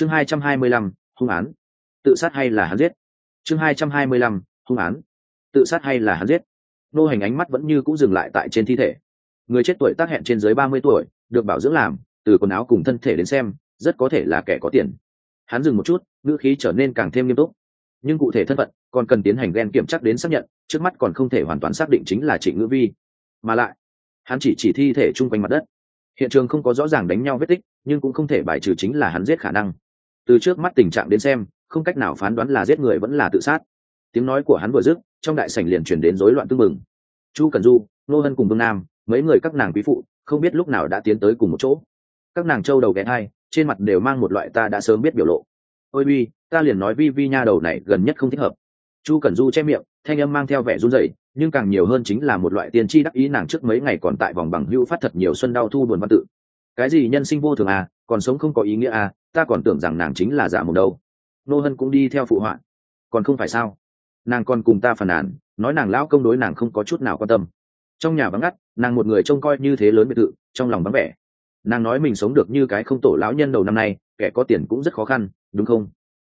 chương hai trăm hai mươi lăm, hung án. Tự sát hay là hắn giết? Chương hai trăm hai mươi lăm, hung án. Tự sát hay là hắn giết? Nô hành ánh mắt vẫn như cũng dừng lại tại trên thi thể. Người chết tuổi tác hẹn trên dưới ba mươi tuổi, được bảo dưỡng làm, từ quần áo cùng thân thể đến xem, rất có thể là kẻ có tiền. Hắn dừng một chút, ngữ khí trở nên càng thêm nghiêm túc. Nhưng cụ thể thân phận, còn cần tiến hành ghen kiểm chắc đến xác nhận, trước mắt còn không thể hoàn toàn xác định chính là trịnh ngữ vi. Mà lại, hắn chỉ chỉ thi thể chung quanh mặt đất. Hiện trường không có rõ ràng đánh nhau vết tích, nhưng cũng không thể bài trừ chính là hắn giết khả năng từ trước mắt tình trạng đến xem không cách nào phán đoán là giết người vẫn là tự sát. Tiếng nói của hắn vừa dứt trong đại sảnh liền chuyển đến rối loạn tưng mừng chu cần du nô hân cùng vương nam mấy người các nàng quý phụ không biết lúc nào đã tiến tới cùng một chỗ. Các nàng trâu đầu ghé hai trên mặt đều mang một loại ta đã sớm biết biểu lộ. Ôi vi, ta liền nói vi vi nha đầu này gần nhất không thích hợp. Chu cần du che miệng thanh âm mang theo vẻ run rẩy nhưng càng nhiều hơn chính là một loại tiên tri đắc ý nàng trước mấy ngày còn tại vòng bằng hữu phát thật nhiều xuân đau thu buồn văn tự. Cái gì nhân sinh vô thường à còn sống không có ý nghĩa à ta còn tưởng rằng nàng chính là giả mồm đâu. Nô hân cũng đi theo phụ họa. Còn không phải sao? Nàng còn cùng ta phàn nàn, nói nàng lão công đối nàng không có chút nào quan tâm. Trong nhà vắng ngắt, nàng một người trông coi như thế lớn biệt thự, trong lòng vắng vẻ. Nàng nói mình sống được như cái không tổ lão nhân đầu năm nay, kẻ có tiền cũng rất khó khăn, đúng không?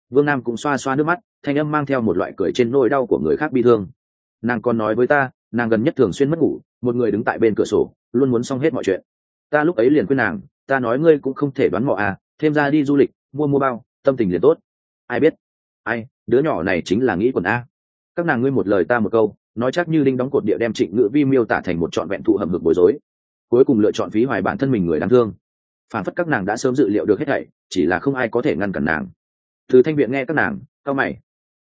Vương nam cũng xoa xoa nước mắt, thanh âm mang theo một loại cười trên nỗi đau của người khác bị thương. Nàng còn nói với ta, nàng gần nhất thường xuyên mất ngủ, một người đứng tại bên cửa sổ, luôn muốn xong hết mọi chuyện. Ta lúc ấy liền khuyên nàng, ta nói ngươi cũng không thể đoán mọ à thêm ra đi du lịch, mua mua bao, tâm tình liền tốt. Ai biết? Ai, đứa nhỏ này chính là nghĩ quần a. Các nàng ngươi một lời ta một câu, nói chắc như linh đóng cột địa đem trịnh ngữ vi miêu tả thành một trọn vẹn thụ hầm hực bối rối. Cuối cùng lựa chọn phí hoài bản thân mình người đáng thương. Phản phất các nàng đã sớm dự liệu được hết thảy, chỉ là không ai có thể ngăn cản nàng. Từ thanh viện nghe các nàng cao mày.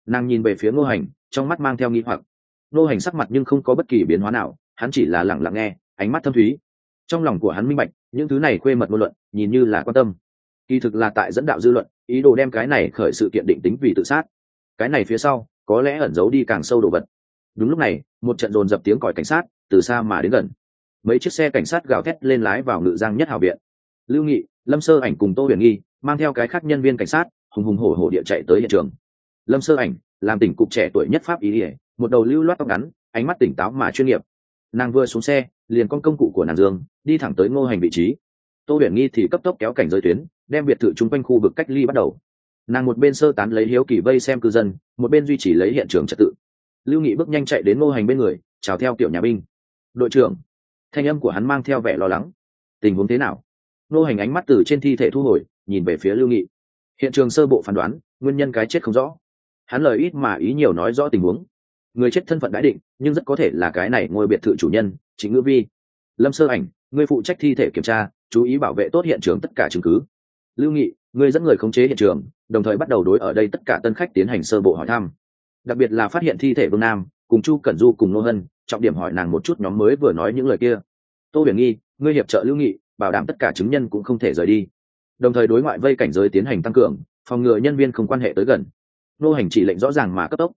Nàng nhìn về phía ngô hành, trong mắt mang theo nghi hoặc. Ngô hành sắc mặt nhưng không có bất kỳ biến hóa nào, hắn chỉ là lẳng lặng nghe, ánh mắt thâm thúy. Trong lòng của hắn minh bạch, những thứ này khuê mật ngôn luận, nhìn như là quan tâm kỳ thực là tại dẫn đạo dư luận, ý đồ đem cái này khởi sự kiện định tính vì tự sát. Cái này phía sau, có lẽ ẩn giấu đi càng sâu đồ vật. Đúng lúc này, một trận dồn dập tiếng còi cảnh sát, từ xa mà đến gần. Mấy chiếc xe cảnh sát gào thét lên lái vào ngự giang nhất hào viện. Lưu nghị, lâm sơ ảnh cùng tô huyền nghi, mang theo cái khác nhân viên cảnh sát, hùng hùng hổ hổ địa chạy tới hiện trường. Lâm sơ ảnh, làm tỉnh cục trẻ tuổi nhất pháp ý ỉa, một đầu lưu loát tóc ngắn, ánh mắt tỉnh táo mà chuyên nghiệp. Nàng vừa xuống xe, liền con công cụ của nàng dương, đi thẳng tới ngô hành vị trí. Tô huyền nghi thì cấp tốc kéo cảnh giới tuyến đem biệt thự chung quanh khu vực cách ly bắt đầu. Nàng một bên sơ tán lấy hiếu kỳ vây xem cư dân, một bên duy trì lấy hiện trường trật tự. Lưu nghị bước nhanh chạy đến ngô hành bên người, chào theo kiểu nhà binh. Đội trưởng. Thanh âm của hắn mang theo vẻ lo lắng. Tình huống thế nào? Ngô hành ánh mắt từ trên thi thể thu hồi, nhìn về phía lưu nghị. Hiện trường sơ bộ phán đoán, nguyên nhân cái chết không rõ. Hắn lời ít mà ý nhiều nói rõ tình huống. Người chết thân phận đã định, nhưng rất có thể là cái này ngôi biệt thự chủ nhân chính ngữ vi. Lâm sơ ảnh, người phụ trách thi thể kiểm tra, chú ý bảo vệ tốt hiện trường tất cả chứng cứ lưu nghị người dẫn người khống chế hiện trường, đồng thời bắt đầu đối ở đây tất cả tân khách tiến hành sơ bộ hỏi thăm. Đặc biệt là phát hiện thi thể vương nam, cùng chu cẩn du cùng nô hân, trọng điểm hỏi nàng một chút nhóm mới vừa nói những lời kia. Tô huyền nghi, ngươi hiệp trợ lưu nghị, bảo đảm tất cả chứng nhân cũng không thể rời đi. Đồng thời đối ngoại vây cảnh giới tiến hành tăng cường, phòng ngừa nhân viên không quan hệ tới gần. Nô hành chỉ lệnh rõ ràng mà cấp tốc.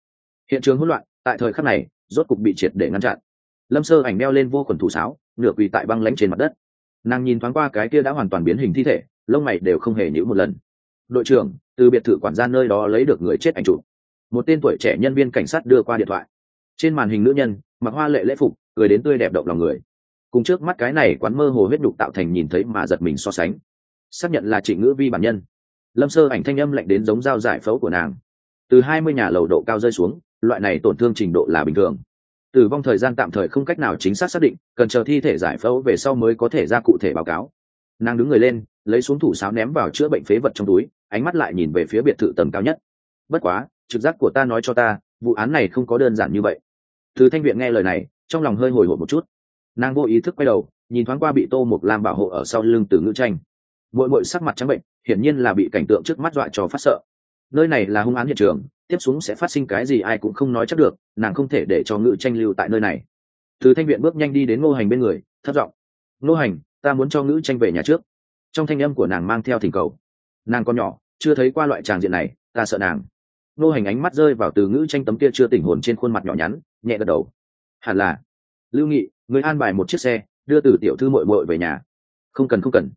Hiện trường hỗn loạn, tại thời khắc này, rốt cục bị triệt để ngăn chặn. Lâm sơ ảnh đeo lên vô khuẩn thủ sáo, nửa quỳ tại băng lãnh trên mặt đất. Nàng nhìn thoáng qua cái kia đã hoàn toàn biến hình thi thể lông mày đều không hề nhữ một lần. Đội trưởng, từ biệt thự quản gia nơi đó lấy được người chết ảnh chụp. Một tên tuổi trẻ nhân viên cảnh sát đưa qua điện thoại. Trên màn hình nữ nhân, mặc hoa lệ lễ phục, cười đến tươi đẹp động lòng người. Cùng trước mắt cái này quán mơ hồ huyết đục tạo thành nhìn thấy mà giật mình so sánh. Xác nhận là trịnh ngữ vi bản nhân. Lâm sơ ảnh thanh âm lạnh đến giống dao giải phẫu của nàng. Từ hai mươi nhà lầu độ cao rơi xuống, loại này tổn thương trình độ là bình thường. Tử vong thời gian tạm thời không cách nào chính xác xác định, cần chờ thi thể giải phẫu về sau mới có thể ra cụ thể báo cáo nàng đứng người lên, lấy xuống thủ sáo ném vào chữa bệnh phế vật trong túi, ánh mắt lại nhìn về phía biệt thự tầng cao nhất. Bất quá, trực giác của ta nói cho ta, vụ án này không có đơn giản như vậy. Từ thanh viện nghe lời này, trong lòng hơi hồi hộp một chút. Nàng vô ý thức quay đầu, nhìn thoáng qua bị tô mục lam bảo hộ ở sau lưng từ ngữ tranh. Mỗi mỗi sắc mặt trắng bệnh, hiển nhiên là bị cảnh tượng trước mắt dọa cho phát sợ. Nơi này là hung án hiện trường, tiếp xuống sẽ phát sinh cái gì ai cũng không nói chắc được, nàng không thể để cho ngự tranh lưu tại nơi này. Từ thanh viện bước nhanh đi đến ngô hành bên người thất giọng. Ngô hành ta muốn cho ngữ tranh về nhà trước. Trong thanh âm của nàng mang theo thỉnh cầu. Nàng con nhỏ, chưa thấy qua loại tràng diện này, ta sợ nàng. Nô hành ánh mắt rơi vào từ ngữ tranh tấm kia chưa tỉnh hồn trên khuôn mặt nhỏ nhắn, nhẹ gật đầu. Hẳn là. Lưu nghị, người an bài một chiếc xe, đưa từ tiểu thư mội mội về nhà. Không cần không cần.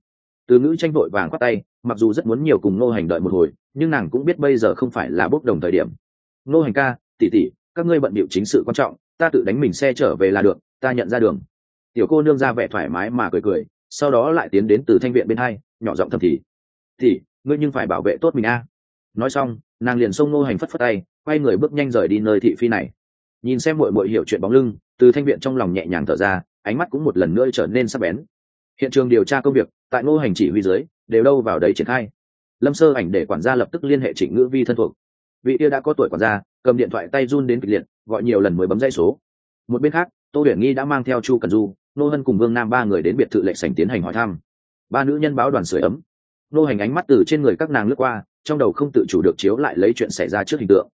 Từ ngữ tranh vội vàng khoát tay, mặc dù rất muốn nhiều cùng nô hành đợi một hồi, nhưng nàng cũng biết bây giờ không phải là bốc đồng thời điểm. Nô hành ca tỉ tỉ các ngươi bận bịu chính sự quan trọng, ta tự đánh mình xe trở về là được, ta nhận ra đường. Tiểu cô nương ra vẻ thoải mái mà cười cười sau đó lại tiến đến từ thanh viện bên hai, nhỏ giọng thầm thì thì ngươi nhưng phải bảo vệ tốt mình a. Nói xong, nàng liền xông ngô hành phất phất tay, quay người bước nhanh rời đi nơi thị phi này. Nhìn xem mội mội hiểu chuyện bóng lưng, từ thanh viện trong lòng nhẹ nhàng thở ra, ánh mắt cũng một lần nữa trở nên sắc bén. Hiện trường điều tra công việc, tại ngô hành chỉ huy dưới, đều đâu vào đấy triển khai. Lâm sơ ảnh để quản gia lập tức liên hệ trịnh ngữ vi thân thuộc. Vị kia đã có tuổi quản gia, cầm điện thoại tay run đến kịch liệt, gọi nhiều lần mới bấm dây số. Một bên khác, tô huyền nghi đã mang theo chu cần du nô hân cùng vương nam ba người đến biệt thự lệnh sảnh tiến hành hỏi thăm. Ba nữ nhân báo đoàn sửa ấm. Nô hành ánh mắt từ trên người các nàng lướt qua, trong đầu không tự chủ được chiếu lại lấy chuyện xảy ra trước hình tượng.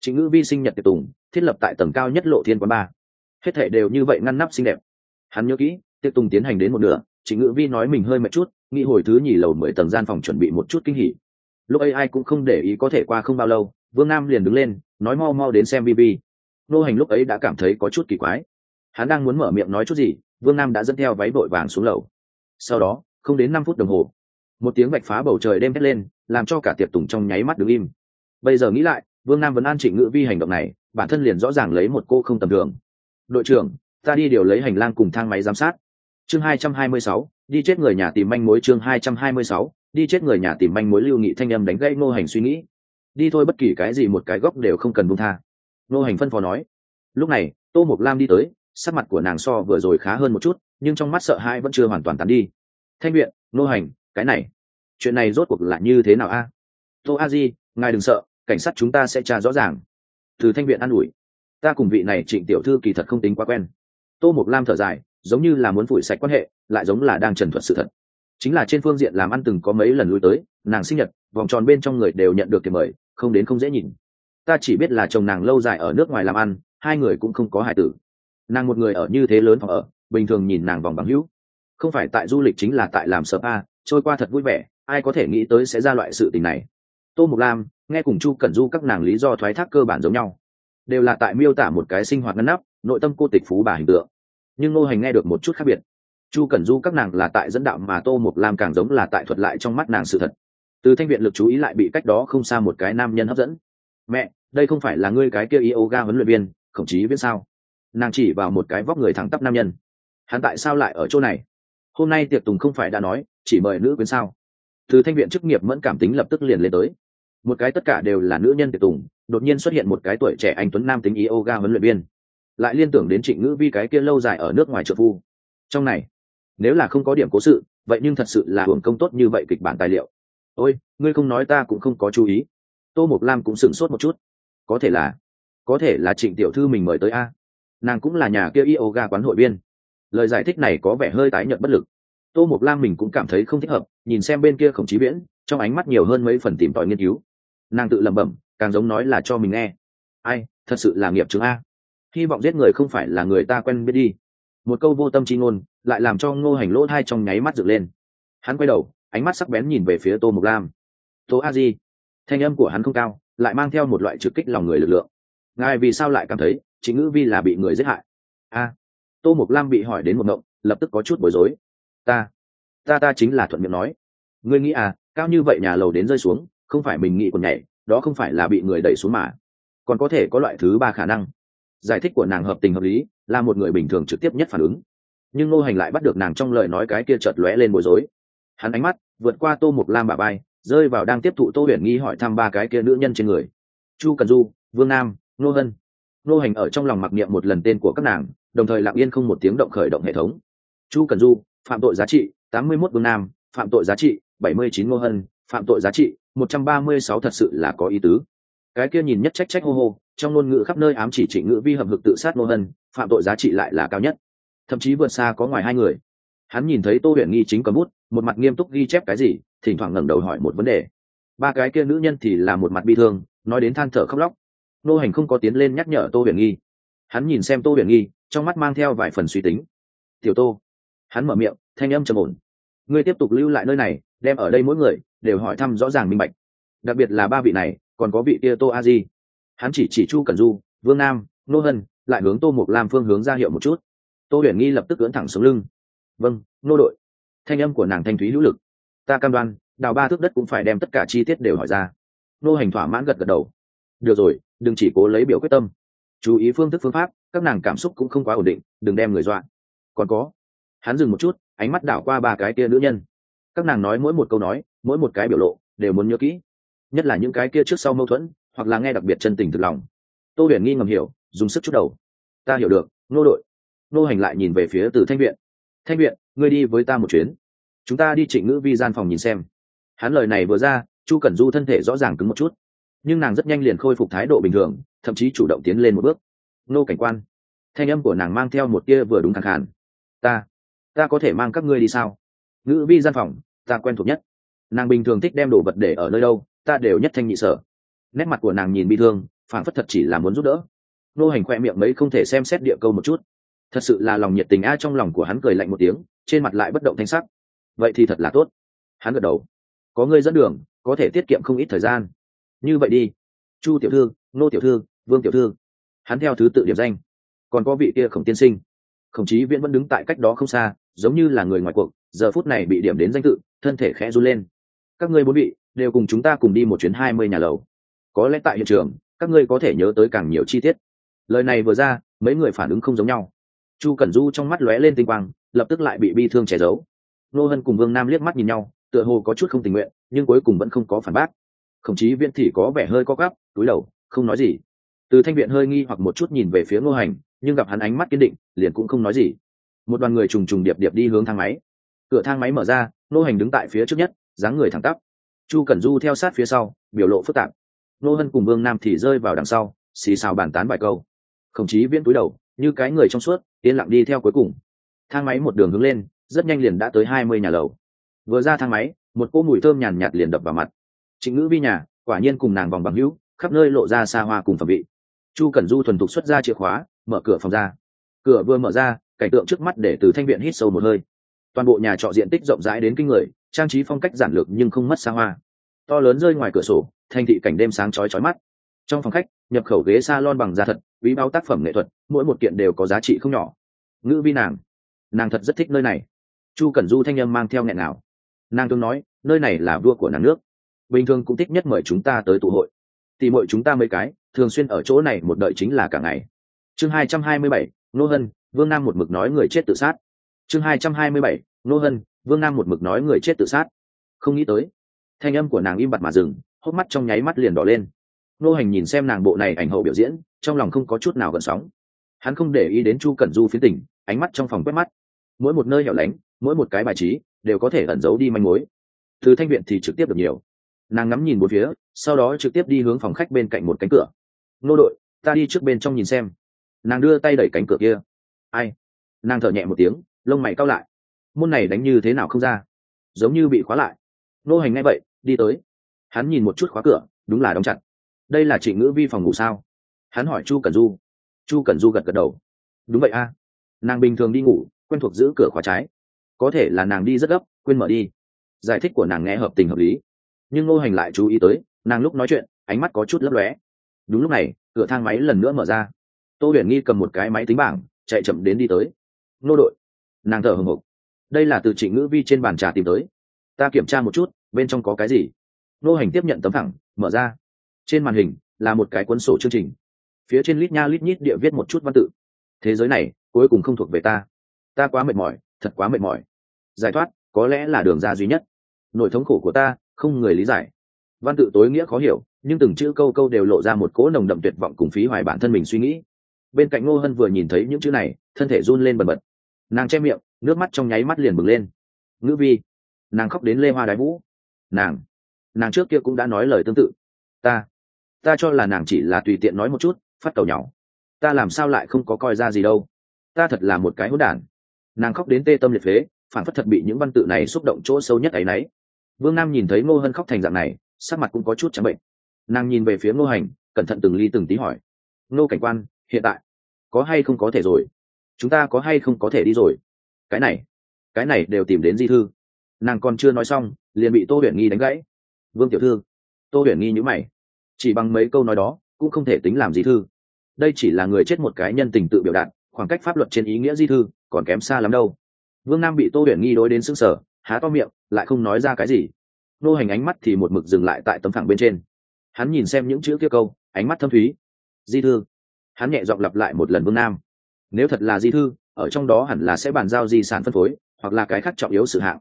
Chính ngữ vi sinh nhật tiệc tùng, thiết lập tại tầng cao nhất lộ thiên quán ba. Hết thể đều như vậy ngăn nắp xinh đẹp. Hắn nhớ kỹ, tiệc tùng tiến hành đến một nửa chính ngữ vi nói mình hơi mệt chút, nghĩ hồi thứ nhì lầu mười tầng gian phòng chuẩn bị một chút kinh hỉ. Lúc ấy ai cũng không để ý có thể qua không bao lâu, vương nam liền đứng lên, nói mau mau đến xem bb nô hành lúc ấy đã cảm thấy có chút kỳ quái. Hắn đang muốn mở miệng nói chút gì vương nam đã dẫn theo váy vội vàng xuống lầu. Sau đó, không đến năm phút đồng hồ, một tiếng vạch phá bầu trời đêm hét lên, làm cho cả tiệc tùng trong nháy mắt đứng im. Bây giờ nghĩ lại, vương nam vẫn an trịnh ngữ vi hành động này, bản thân liền rõ ràng lấy một cô không tầm thường. Đội trưởng, ta đi điều lấy hành lang cùng thang máy giám sát. Chương hai trăm hai mươi sáu, đi chết người nhà tìm manh mối chương hai trăm hai mươi sáu, đi chết người nhà tìm manh mối lưu nghị thanh âm đánh gãy ngô hành suy nghĩ. Đi thôi, bất kỳ cái gì một cái góc đều không cần buông tha. Ngô hành phân phó nói. Lúc này, tô mộc lam đi tới sắc mặt của nàng so vừa rồi khá hơn một chút, nhưng trong mắt sợ hãi vẫn chưa hoàn toàn tán đi. Thanh viện, nô hành, cái này, chuyện này rốt cuộc là như thế nào a? Tô a di, ngài đừng sợ, cảnh sát chúng ta sẽ tra rõ ràng. Từ thanh viện an ủi. Ta cùng vị này trịnh tiểu thư kỳ thật không tính quá quen. Tô mộc lam thở dài, giống như là muốn phủi sạch quan hệ, lại giống là đang trần thuật sự thật. Chính là trên phương diện làm ăn từng có mấy lần lui tới, nàng sinh nhật, vòng tròn bên trong người đều nhận được tiền mời, không đến không dễ nhìn. Ta chỉ biết là chồng nàng lâu dài ở nước ngoài làm ăn, hai người cũng không có hải tử nàng một người ở như thế lớn phòng ở, bình thường nhìn nàng vòng bằng hữu. Không phải tại du lịch chính là tại làm sợp a, trôi qua thật vui vẻ, ai có thể nghĩ tới sẽ ra loại sự tình này. Tô mục lam, nghe cùng chu cẩn du các nàng lý do thoái thác cơ bản giống nhau. Đều là tại miêu tả một cái sinh hoạt ngăn nắp, nội tâm cô tịch phú bà hình tượng. Nhưng ngô hành nghe được một chút khác biệt. Chu cẩn du các nàng là tại dẫn đạo mà tô mục lam càng giống là tại thuật lại trong mắt nàng sự thật. Từ thanh viện lực chú ý lại bị cách đó không xa một cái nam nhân hấp dẫn. Mẹ, đây không phải là ngươi cái kia yoga huấn luyện viên, khổng chí biết sao? Nàng chỉ vào một cái vóc người thẳng tắp nam nhân. Hắn tại sao lại ở chỗ này? Hôm nay tiệc tùng không phải đã nói, chỉ mời nữ quyến sao? Từ thanh viện chức nghiệp mẫn cảm tính lập tức liền lên tới. Một cái tất cả đều là nữ nhân tiệc tùng, đột nhiên xuất hiện một cái tuổi trẻ anh tuấn nam tính yoga huấn luyện viên. Lại liên tưởng đến trịnh ngữ vi cái kia lâu dài ở nước ngoài trợ phu. Trong này, nếu là không có điểm cố sự, vậy nhưng thật sự là hưởng công tốt như vậy kịch bản tài liệu. Ôi, ngươi không nói ta cũng không có chú ý. Tô mộc lam cũng sửng sốt một chút. Có thể là, có thể là trịnh tiểu thư mình mời tới a nàng cũng là nhà kia yoga quán hội viên. Lời giải thích này có vẻ hơi tái nhợt bất lực. Tô mộc lam mình cũng cảm thấy không thích hợp, nhìn xem bên kia khổng chí viễn, trong ánh mắt nhiều hơn mấy phần tìm tòi nghiên cứu. Nàng tự lẩm bẩm, càng giống nói là cho mình nghe. Ai, thật sự là nghiệp chứng a. Hy vọng giết người không phải là người ta quen biết đi. Một câu vô tâm chi ngôn, lại làm cho ngô hành lỗ thai trong nháy mắt dựng lên. Hắn quay đầu, ánh mắt sắc bén nhìn về phía tô mộc lam. Tô a di, thanh âm của hắn không cao, lại mang theo một loại trực kích lòng người lực lượng ngài vì sao lại cảm thấy chính ngữ vi là bị người giết hại? A. Tô mục lam bị hỏi đến một ngộng, lập tức có chút bối rối. Ta ta ta chính là thuận miệng nói. Ngươi nghĩ à cao như vậy nhà lầu đến rơi xuống, không phải mình nghĩ còn nhảy, đó không phải là bị người đẩy xuống mà. Còn có thể có loại thứ ba khả năng. Giải thích của nàng hợp tình hợp lý, là một người bình thường trực tiếp nhất phản ứng. Nhưng ngô hành lại bắt được nàng trong lời nói cái kia chợt lóe lên bối rối. Hắn ánh mắt vượt qua tô mục lam bà bay, rơi vào đang tiếp thụ tô huyền nghi hỏi thăm ba cái kia nữ nhân trên người. Chu cần du, vương nam ngô hân. Ngô hành ở trong lòng mặc niệm một lần tên của các nàng, đồng thời lặng yên không một tiếng động khởi động hệ thống. Chu cần du, phạm tội giá trị, tám mươi 81 vương nam, phạm tội giá trị, bảy mươi chín ngô hân, phạm tội giá trị, một trăm ba mươi sáu thật sự là có ý tứ. Cái kia nhìn nhất trách trách hô hô, trong ngôn ngữ khắp nơi ám chỉ trịnh ngữ vi hợp lực tự sát ngô hân, phạm tội giá trị lại là cao nhất. Thậm chí vượt xa có ngoài hai người. Hắn nhìn thấy tô huyền nghi chính cầm bút, một mặt nghiêm túc ghi chép cái gì, thỉnh thoảng ngẩng đầu hỏi một vấn đề. Ba cái kia nữ nhân thì là một mặt bi thương, nói đến than thở khóc lóc nô hành không có tiến lên nhắc nhở tô huyền nghi. Hắn nhìn xem tô huyền nghi, trong mắt mang theo vài phần suy tính. Tiểu tô. Hắn mở miệng, thanh âm trầm ổn. Ngươi tiếp tục lưu lại nơi này, đem ở đây mỗi người đều hỏi thăm rõ ràng minh bạch. Đặc biệt là ba vị này, còn có vị kia tô a di. Hắn chỉ chỉ chu cẩn du, vương nam, nô hân, lại hướng tô mục lam phương hướng ra hiệu một chút. Tô huyền nghi lập tức cưỡn thẳng xuống lưng. Vâng nô đội. Thanh âm của nàng thanh thúy hữu lực. Ta cam đoan, đào ba thước đất cũng phải đem tất cả chi tiết đều hỏi ra. Nô hành thỏa mãn gật gật đầu. Được rồi đừng chỉ cố lấy biểu quyết tâm. Chú ý phương thức phương pháp, các nàng cảm xúc cũng không quá ổn định, đừng đem người dọa. Còn có, hắn dừng một chút, ánh mắt đảo qua ba cái kia nữ nhân. Các nàng nói mỗi một câu nói, mỗi một cái biểu lộ, đều muốn nhớ kỹ. Nhất là những cái kia trước sau mâu thuẫn, hoặc là nghe đặc biệt chân tình thực lòng. Tô huyền nghi ngầm hiểu, dùng sức chút đầu. Ta hiểu được, nô đội. Nô hành lại nhìn về phía từ thanh viện. Thanh viện, ngươi đi với ta một chuyến. Chúng ta đi trịnh ngữ vi gian phòng nhìn xem. Hắn lời này vừa ra, chu cẩn du thân thể rõ ràng cứng một chút nhưng nàng rất nhanh liền khôi phục thái độ bình thường, thậm chí chủ động tiến lên một bước. Nô cảnh quan, thanh âm của nàng mang theo một kia vừa đúng thẳng hẳn ta ta có thể mang các ngươi đi sao? Ngữ vi gian phòng, ta quen thuộc nhất. Nàng bình thường thích đem đồ vật để ở nơi đâu, ta đều nhất thanh nhị sở. Nét mặt của nàng nhìn bị thương phản phất thật chỉ là muốn giúp đỡ. Nô hành khoe miệng mấy không thể xem xét địa câu một chút. Thật sự là lòng nhiệt tình a, trong lòng của hắn cười lạnh một tiếng, trên mặt lại bất động thanh sắc. Vậy thì thật là tốt. Hắn gật đầu. Có người dẫn đường, có thể tiết kiệm không ít thời gian như vậy đi. Chu tiểu thư, nô tiểu thư, vương tiểu thư. Hắn theo thứ tự điểm danh. Còn có vị kia khổng tiên sinh. Khổng chí viễn vẫn đứng tại cách đó không xa, giống như là người ngoài cuộc, giờ phút này bị điểm đến danh tự, thân thể khẽ run lên. Các ngươi bốn vị, đều cùng chúng ta cùng đi một chuyến hai mươi nhà lầu. Có lẽ tại hiện trường, các ngươi có thể nhớ tới càng nhiều chi tiết. Lời này vừa ra, mấy người phản ứng không giống nhau. Chu cẩn du trong mắt lóe lên tinh quang, lập tức lại bị bi thương che giấu. Nô hân cùng vương nam liếc mắt nhìn nhau, tựa hồ có chút không tình nguyện, nhưng cuối cùng vẫn không có phản bác khổng chí viễn thì có vẻ hơi co gắp túi đầu, không nói gì. Từ thanh viện hơi nghi hoặc một chút nhìn về phía ngô hành, nhưng gặp hắn ánh mắt kiên định, liền cũng không nói gì. Một đoàn người trùng trùng điệp điệp đi hướng thang máy. Cửa thang máy mở ra, ngô hành đứng tại phía trước nhất, dáng người thẳng tắp. Chu cẩn du theo sát phía sau, biểu lộ phức tạp. Ngô hân cùng vương nam thì rơi vào đằng sau, xì xào bàn tán vài câu. Khổng chí viễn túi đầu, như cái người trong suốt, yên lặng đi theo cuối cùng. Thang máy một đường hướng lên, rất nhanh liền đã tới hai mươi nhà lầu. Vừa ra thang máy, một cỗ mùi thơm nhàn nhạt liền đập vào mặt trịnh ngữ vi nhà, quả nhiên cùng nàng vòng bằng hữu, khắp nơi lộ ra xa hoa cùng phẩm vị. Chu cẩn du thuần thục xuất ra chìa khóa, mở cửa phòng ra. Cửa vừa mở ra, cảnh tượng trước mắt để từ thanh viện hít sâu một hơi. Toàn bộ nhà trọ diện tích rộng rãi đến kinh người, trang trí phong cách giản lược nhưng không mất xa hoa. To lớn rơi ngoài cửa sổ, thành thị cảnh đêm sáng chói chói mắt. Trong phòng khách, nhập khẩu ghế s a lon bằng da thật, quý bao tác phẩm nghệ thuật, mỗi một kiện đều có giá trị không nhỏ. Ngữ vi nàng nàng thật rất thích nơi này. Chu cẩn du thanh âm mang theo nghẹn nào nàng thường nói, nơi này là vua của nàng nước bình thường cũng thích nhất mời chúng ta tới tụ hội. Thì mọi chúng ta mấy cái, thường xuyên ở chỗ này một đợi chính là cả ngày. Chương hai trăm hai mươi bảy, nô hân, vương nam một mực nói người chết tự sát. Chương hai trăm hai mươi bảy, nô hân, vương nam một mực nói người chết tự sát. Không nghĩ tới, thanh âm của nàng im bặt mà dừng, hốc mắt trong nháy mắt liền đỏ lên. Nô hành nhìn xem nàng bộ này ảnh hậu biểu diễn, trong lòng không có chút nào gần sóng. Hắn không để ý đến chu cẩn du phía tỉnh ánh mắt trong phòng quét mắt. Mỗi một nơi hẻo lánh, mỗi một cái bài trí, đều có thể ẩn giấu đi manh mối. Từ thanh viện thì trực tiếp được nhiều nàng ngắm nhìn một phía, sau đó trực tiếp đi hướng phòng khách bên cạnh một cánh cửa. Nô đội, ta đi trước bên trong nhìn xem. Nàng đưa tay đẩy cánh cửa kia. Ai? Nàng thở nhẹ một tiếng, lông mày cao lại. Môn này đánh như thế nào không ra? Giống như bị khóa lại. Nô hành ngay vậy, đi tới. Hắn nhìn một chút khóa cửa, đúng là đóng chặt. Đây là chị ngữ vi phòng ngủ sao? Hắn hỏi chu cần du. Chu cần du gật gật đầu. Đúng vậy a. Nàng bình thường đi ngủ, quen thuộc giữ cửa khóa trái. Có thể là nàng đi rất gấp, quên mở đi. Giải thích của nàng nghe hợp tình hợp lý nhưng ngô hành lại chú ý tới, nàng lúc nói chuyện, ánh mắt có chút lấp lóe. Đúng lúc này, cửa thang máy lần nữa mở ra. Tô huyền nghi cầm một cái máy tính bảng, chạy chậm đến đi tới. Nô đội. Nàng thở hồng hộc đây là từ trịnh ngữ vi trên bàn trà tìm tới. Ta kiểm tra một chút, bên trong có cái gì? Nô hành tiếp nhận tấm thẳng, mở ra. Trên màn hình, là một cái cuốn sổ chương trình. Phía trên lít nha lít nhít địa viết một chút văn tự. Thế giới này, cuối cùng không thuộc về ta. Ta quá mệt mỏi, thật quá mệt mỏi. Giải thoát, có lẽ là đường ra duy nhất. Nỗi thống khổ của ta không người lý giải. Văn tự tối nghĩa khó hiểu, nhưng từng chữ câu câu đều lộ ra một cỗ nồng đậm tuyệt vọng cùng phí hoài bản thân mình suy nghĩ. Bên cạnh ngô hân vừa nhìn thấy những chữ này, thân thể run lên bần bật. Nàng che miệng, nước mắt trong nháy mắt liền bừng lên. Ngữ vi. Nàng khóc đến lê hoa đái vũ. Nàng. Nàng trước kia cũng đã nói lời tương tự. Ta. Ta cho là nàng chỉ là tùy tiện nói một chút, phát cầu nhỏ. Ta làm sao lại không có coi ra gì đâu. Ta thật là một cái hỗn đản. Nàng khóc đến tê tâm liệt phế phản phất thật bị những văn tự này xúc động chỗ sâu nhất ấy nấy vương nam nhìn thấy ngô hân khóc thành dạng này, sắc mặt cũng có chút chẳng bệnh. Nàng nhìn về phía ngô hành, cẩn thận từng ly từng tí hỏi. Ngô cảnh quan, hiện tại có hay không có thể rồi? Chúng ta có hay không có thể đi rồi? Cái này cái này đều tìm đến di thư. Nàng còn chưa nói xong, liền bị tô huyền nghi đánh gãy. Vương tiểu thư. Tô huyền nghi nhữ mày. Chỉ bằng mấy câu nói đó, cũng không thể tính làm di thư. Đây chỉ là người chết một cái nhân tình tự biểu đạt, khoảng cách pháp luật trên ý nghĩa di thư còn kém xa lắm đâu. Vương nam bị tô huyền nghi đối đến xứng sở há to miệng, lại không nói ra cái gì. Nô hành ánh mắt thì một mực dừng lại tại tấm phẳng bên trên. Hắn nhìn xem những chữ kia câu, ánh mắt thâm thúy. Di thư. Hắn nhẹ giọng lặp lại một lần vương nam. Nếu thật là di thư, ở trong đó hẳn là sẽ bàn giao di sản phân phối, hoặc là cái khác trọng yếu sự hạng.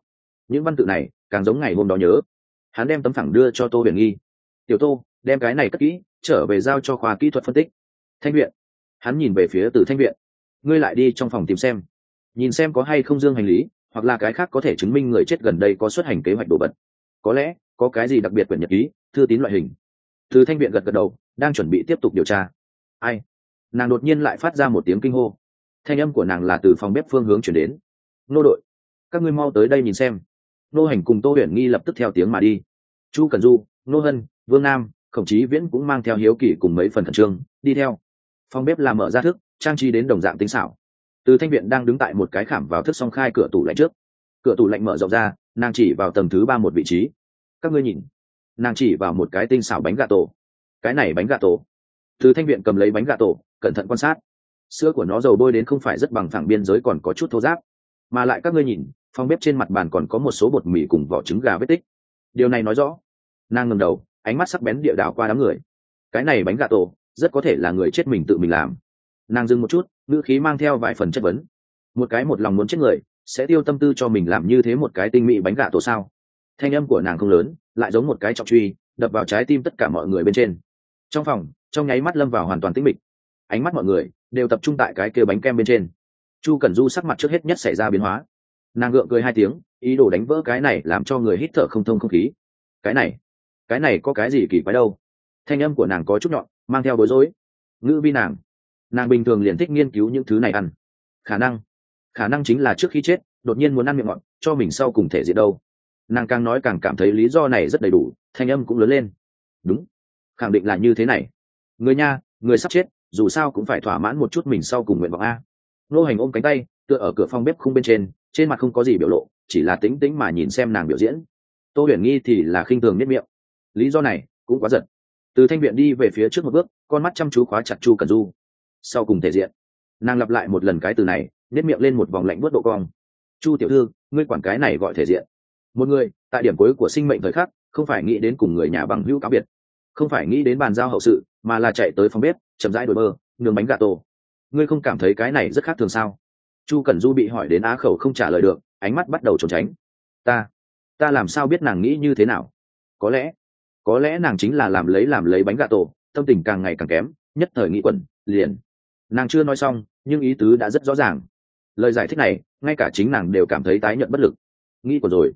Những văn tự này, càng giống ngày hôm đó nhớ. Hắn đem tấm phẳng đưa cho tô huyền nghi. Tiểu tô, đem cái này cất kỹ, trở về giao cho khoa kỹ thuật phân tích. Thanh viện. Hắn nhìn về phía từ thanh viện. Ngươi lại đi trong phòng tìm xem. Nhìn xem có hay không dương hành lý hoặc là cái khác có thể chứng minh người chết gần đây có xuất hành kế hoạch đồ vật. Có lẽ, có cái gì đặc biệt quyển nhật ký, thư tín loại hình. Thư thanh viện gật gật đầu, đang chuẩn bị tiếp tục điều tra. Ai? Nàng đột nhiên lại phát ra một tiếng kinh hô. Thanh âm của nàng là từ phòng bếp phương hướng chuyển đến. Nô đội, các ngươi mau tới đây nhìn xem. Nô hành cùng tô huyền nghi lập tức theo tiếng mà đi. Chu cần du, nô hân, vương nam, khổng chí viễn cũng mang theo hiếu kỳ cùng mấy phần khẩn trương, đi theo. Phòng bếp làm mở ra thức, trang trí đến đồng dạng tính xảo từ thanh viện đang đứng tại một cái khảm vào thức song khai cửa tủ lạnh trước. Cửa tủ lạnh mở rộng ra, nàng chỉ vào tầng thứ ba một vị trí. Các ngươi nhìn. Nàng chỉ vào một cái tinh xảo bánh gà tổ. Cái này bánh gà tổ. Từ thanh viện cầm lấy bánh gà tổ, cẩn thận quan sát. Sữa của nó dầu bôi đến không phải rất bằng thẳng biên giới còn có chút thô giáp mà lại các ngươi nhìn, phòng bếp trên mặt bàn còn có một số bột mì cùng vỏ trứng gà vết tích. Điều này nói rõ. Nàng ngầm đầu, ánh mắt sắc bén địa đảo qua đám người. Cái này bánh gà tổ, rất có thể là người chết mình tự mình làm nàng dừng một chút, ngữ khí mang theo vài phần chất vấn. Một cái một lòng muốn chết người, sẽ tiêu tâm tư cho mình làm như thế một cái tinh mị bánh gà tổ sao? Thanh âm của nàng không lớn, lại giống một cái trọng truy, đập vào trái tim tất cả mọi người bên trên. Trong phòng, trong nháy mắt lâm vào hoàn toàn tĩnh mịch. Ánh mắt mọi người đều tập trung tại cái kia bánh kem bên trên. Chu cần du sắc mặt trước hết nhất xảy ra biến hóa. Nàng gượng cười hai tiếng, ý đồ đánh vỡ cái này làm cho người hít thở không thông không khí. Cái này cái này có cái gì kỳ quái đâu? Thanh âm của nàng có chút nhọn, mang theo bối rối. Ngữ vi nàng nàng bình thường liền thích nghiên cứu những thứ này ăn. Khả năng khả năng chính là trước khi chết, đột nhiên muốn ăn miệng ngọt, cho mình sau cùng thể diện đâu. Nàng càng nói càng cảm thấy lý do này rất đầy đủ, thanh âm cũng lớn lên. Đúng, khẳng định là như thế này. Người nha, người sắp chết, dù sao cũng phải thỏa mãn một chút mình sau cùng nguyện vọng a. Nô hành ôm cánh tay, tựa ở cửa phòng bếp khung bên trên trên mặt không có gì biểu lộ, chỉ là tính tính mà nhìn xem nàng biểu diễn. Tô huyền nghi thì là khinh thường nhất miệng. Lý do này cũng quá giật. Từ thanh viện đi về phía trước một bước, con mắt chăm chú khóa chặt chu cần du sau cùng thể diện. Nàng lặp lại một lần cái từ này nếp miệng lên một vòng lạnh bớt độ cong. Chu tiểu thư, ngươi quản cái này gọi thể diện. Một người, tại điểm cuối của sinh mệnh thời khắc, không phải nghĩ đến cùng người nhà bằng hữu cáo biệt. Không phải nghĩ đến bàn giao hậu sự, mà là chạy tới phòng bếp, chậm rãi đổi bơ, nướng bánh gà tổ ngươi không cảm thấy cái này rất khác thường sao? Chu Cần du bị hỏi đến á khẩu không trả lời được, ánh mắt bắt đầu trốn tránh. Ta ta làm sao biết nàng nghĩ như thế nào? Có lẽ có lẽ nàng chính là làm lấy làm lấy bánh gà tổ tâm tình càng ngày càng kém, nhất thời nghĩ quẩn, liền nàng chưa nói xong, nhưng ý tứ đã rất rõ ràng. Lời giải thích này, ngay cả chính nàng đều cảm thấy tái nhận bất lực. Nghĩ của rồi.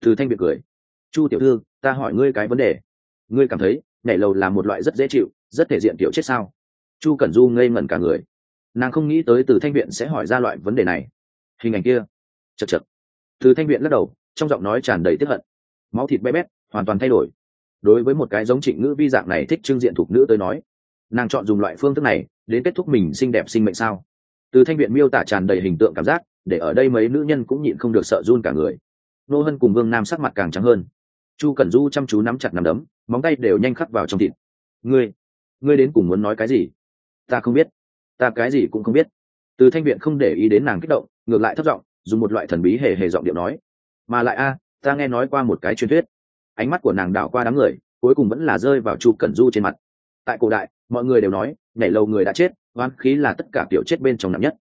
Từ thanh biệt cười. Chu tiểu thư, ta hỏi ngươi cái vấn đề. Ngươi cảm thấy, nhảy lầu là một loại rất dễ chịu, rất thể diện tiểu chết sao? Chu cẩn du ngây ngẩn cả người. Nàng không nghĩ tới từ thanh viện sẽ hỏi ra loại vấn đề này. Hình ảnh kia. Chật chật. Từ thanh viện lắc đầu, trong giọng nói tràn đầy tiếp hận. Máu thịt bé bét, hoàn toàn thay đổi. Đối với một cái giống trịnh ngữ vi dạng này thích trưng diện thuộc nữ tới nói, nàng chọn dùng loại phương thức này đến kết thúc mình xinh đẹp sinh mệnh sao? Từ thanh viện miêu tả tràn đầy hình tượng cảm giác, để ở đây mấy nữ nhân cũng nhịn không được sợ run cả người. Nô hân cùng vương nam sắc mặt càng trắng hơn. Chu cẩn du chăm chú nắm chặt nắm đấm, móng tay đều nhanh khắc vào trong thịt. Ngươi ngươi đến cùng muốn nói cái gì? Ta không biết, ta cái gì cũng không biết. Từ thanh viện không để ý đến nàng kích động, ngược lại thất giọng, dùng một loại thần bí hề hề giọng điệu nói. Mà lại a, ta nghe nói qua một cái truyền thuyết. Ánh mắt của nàng đảo qua đám người, cuối cùng vẫn là rơi vào chu cẩn du trên mặt. Tại cổ đại, mọi người đều nói nhảy lâu người đã chết oan khí là tất cả kiểu chết bên trong nặng nhất.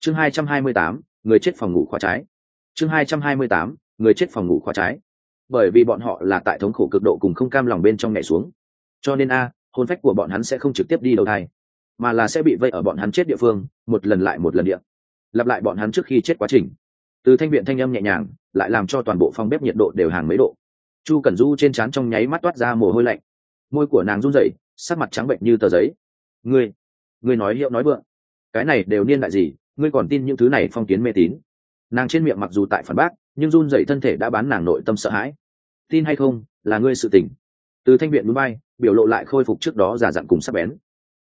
Chương hai trăm hai mươi tám, người chết phòng ngủ khóa trái. Chương hai trăm hai mươi tám, người chết phòng ngủ khóa trái. Bởi vì bọn họ là tại thống khổ cực độ cùng không cam lòng bên trong nhảy xuống. Cho nên a hôn phách của bọn hắn sẽ không trực tiếp đi đầu thai, mà là sẽ bị vây ở bọn hắn chết địa phương, một lần lại một lần địa. Lặp lại bọn hắn trước khi chết quá trình. Từ thanh viện thanh âm nhẹ nhàng, lại làm cho toàn bộ phòng bếp nhiệt độ đều hàng mấy độ. Chu cẩn du trên trán trong nháy mắt toát ra mồ hôi lạnh. Môi của nàng run rẩy, sắc mặt trắng bệnh như tờ giấy ngươi ngươi nói hiệu nói vượng cái này đều niên đại gì, ngươi còn tin những thứ này phong kiến mê tín. Nàng trên miệng mặc dù tại phản bác, nhưng run rẩy thân thể đã bán nàng nội tâm sợ hãi. Tin hay không, là ngươi sự tỉnh từ thanh viện núi bay, biểu lộ lại khôi phục trước đó giả dặn cùng sắp bén.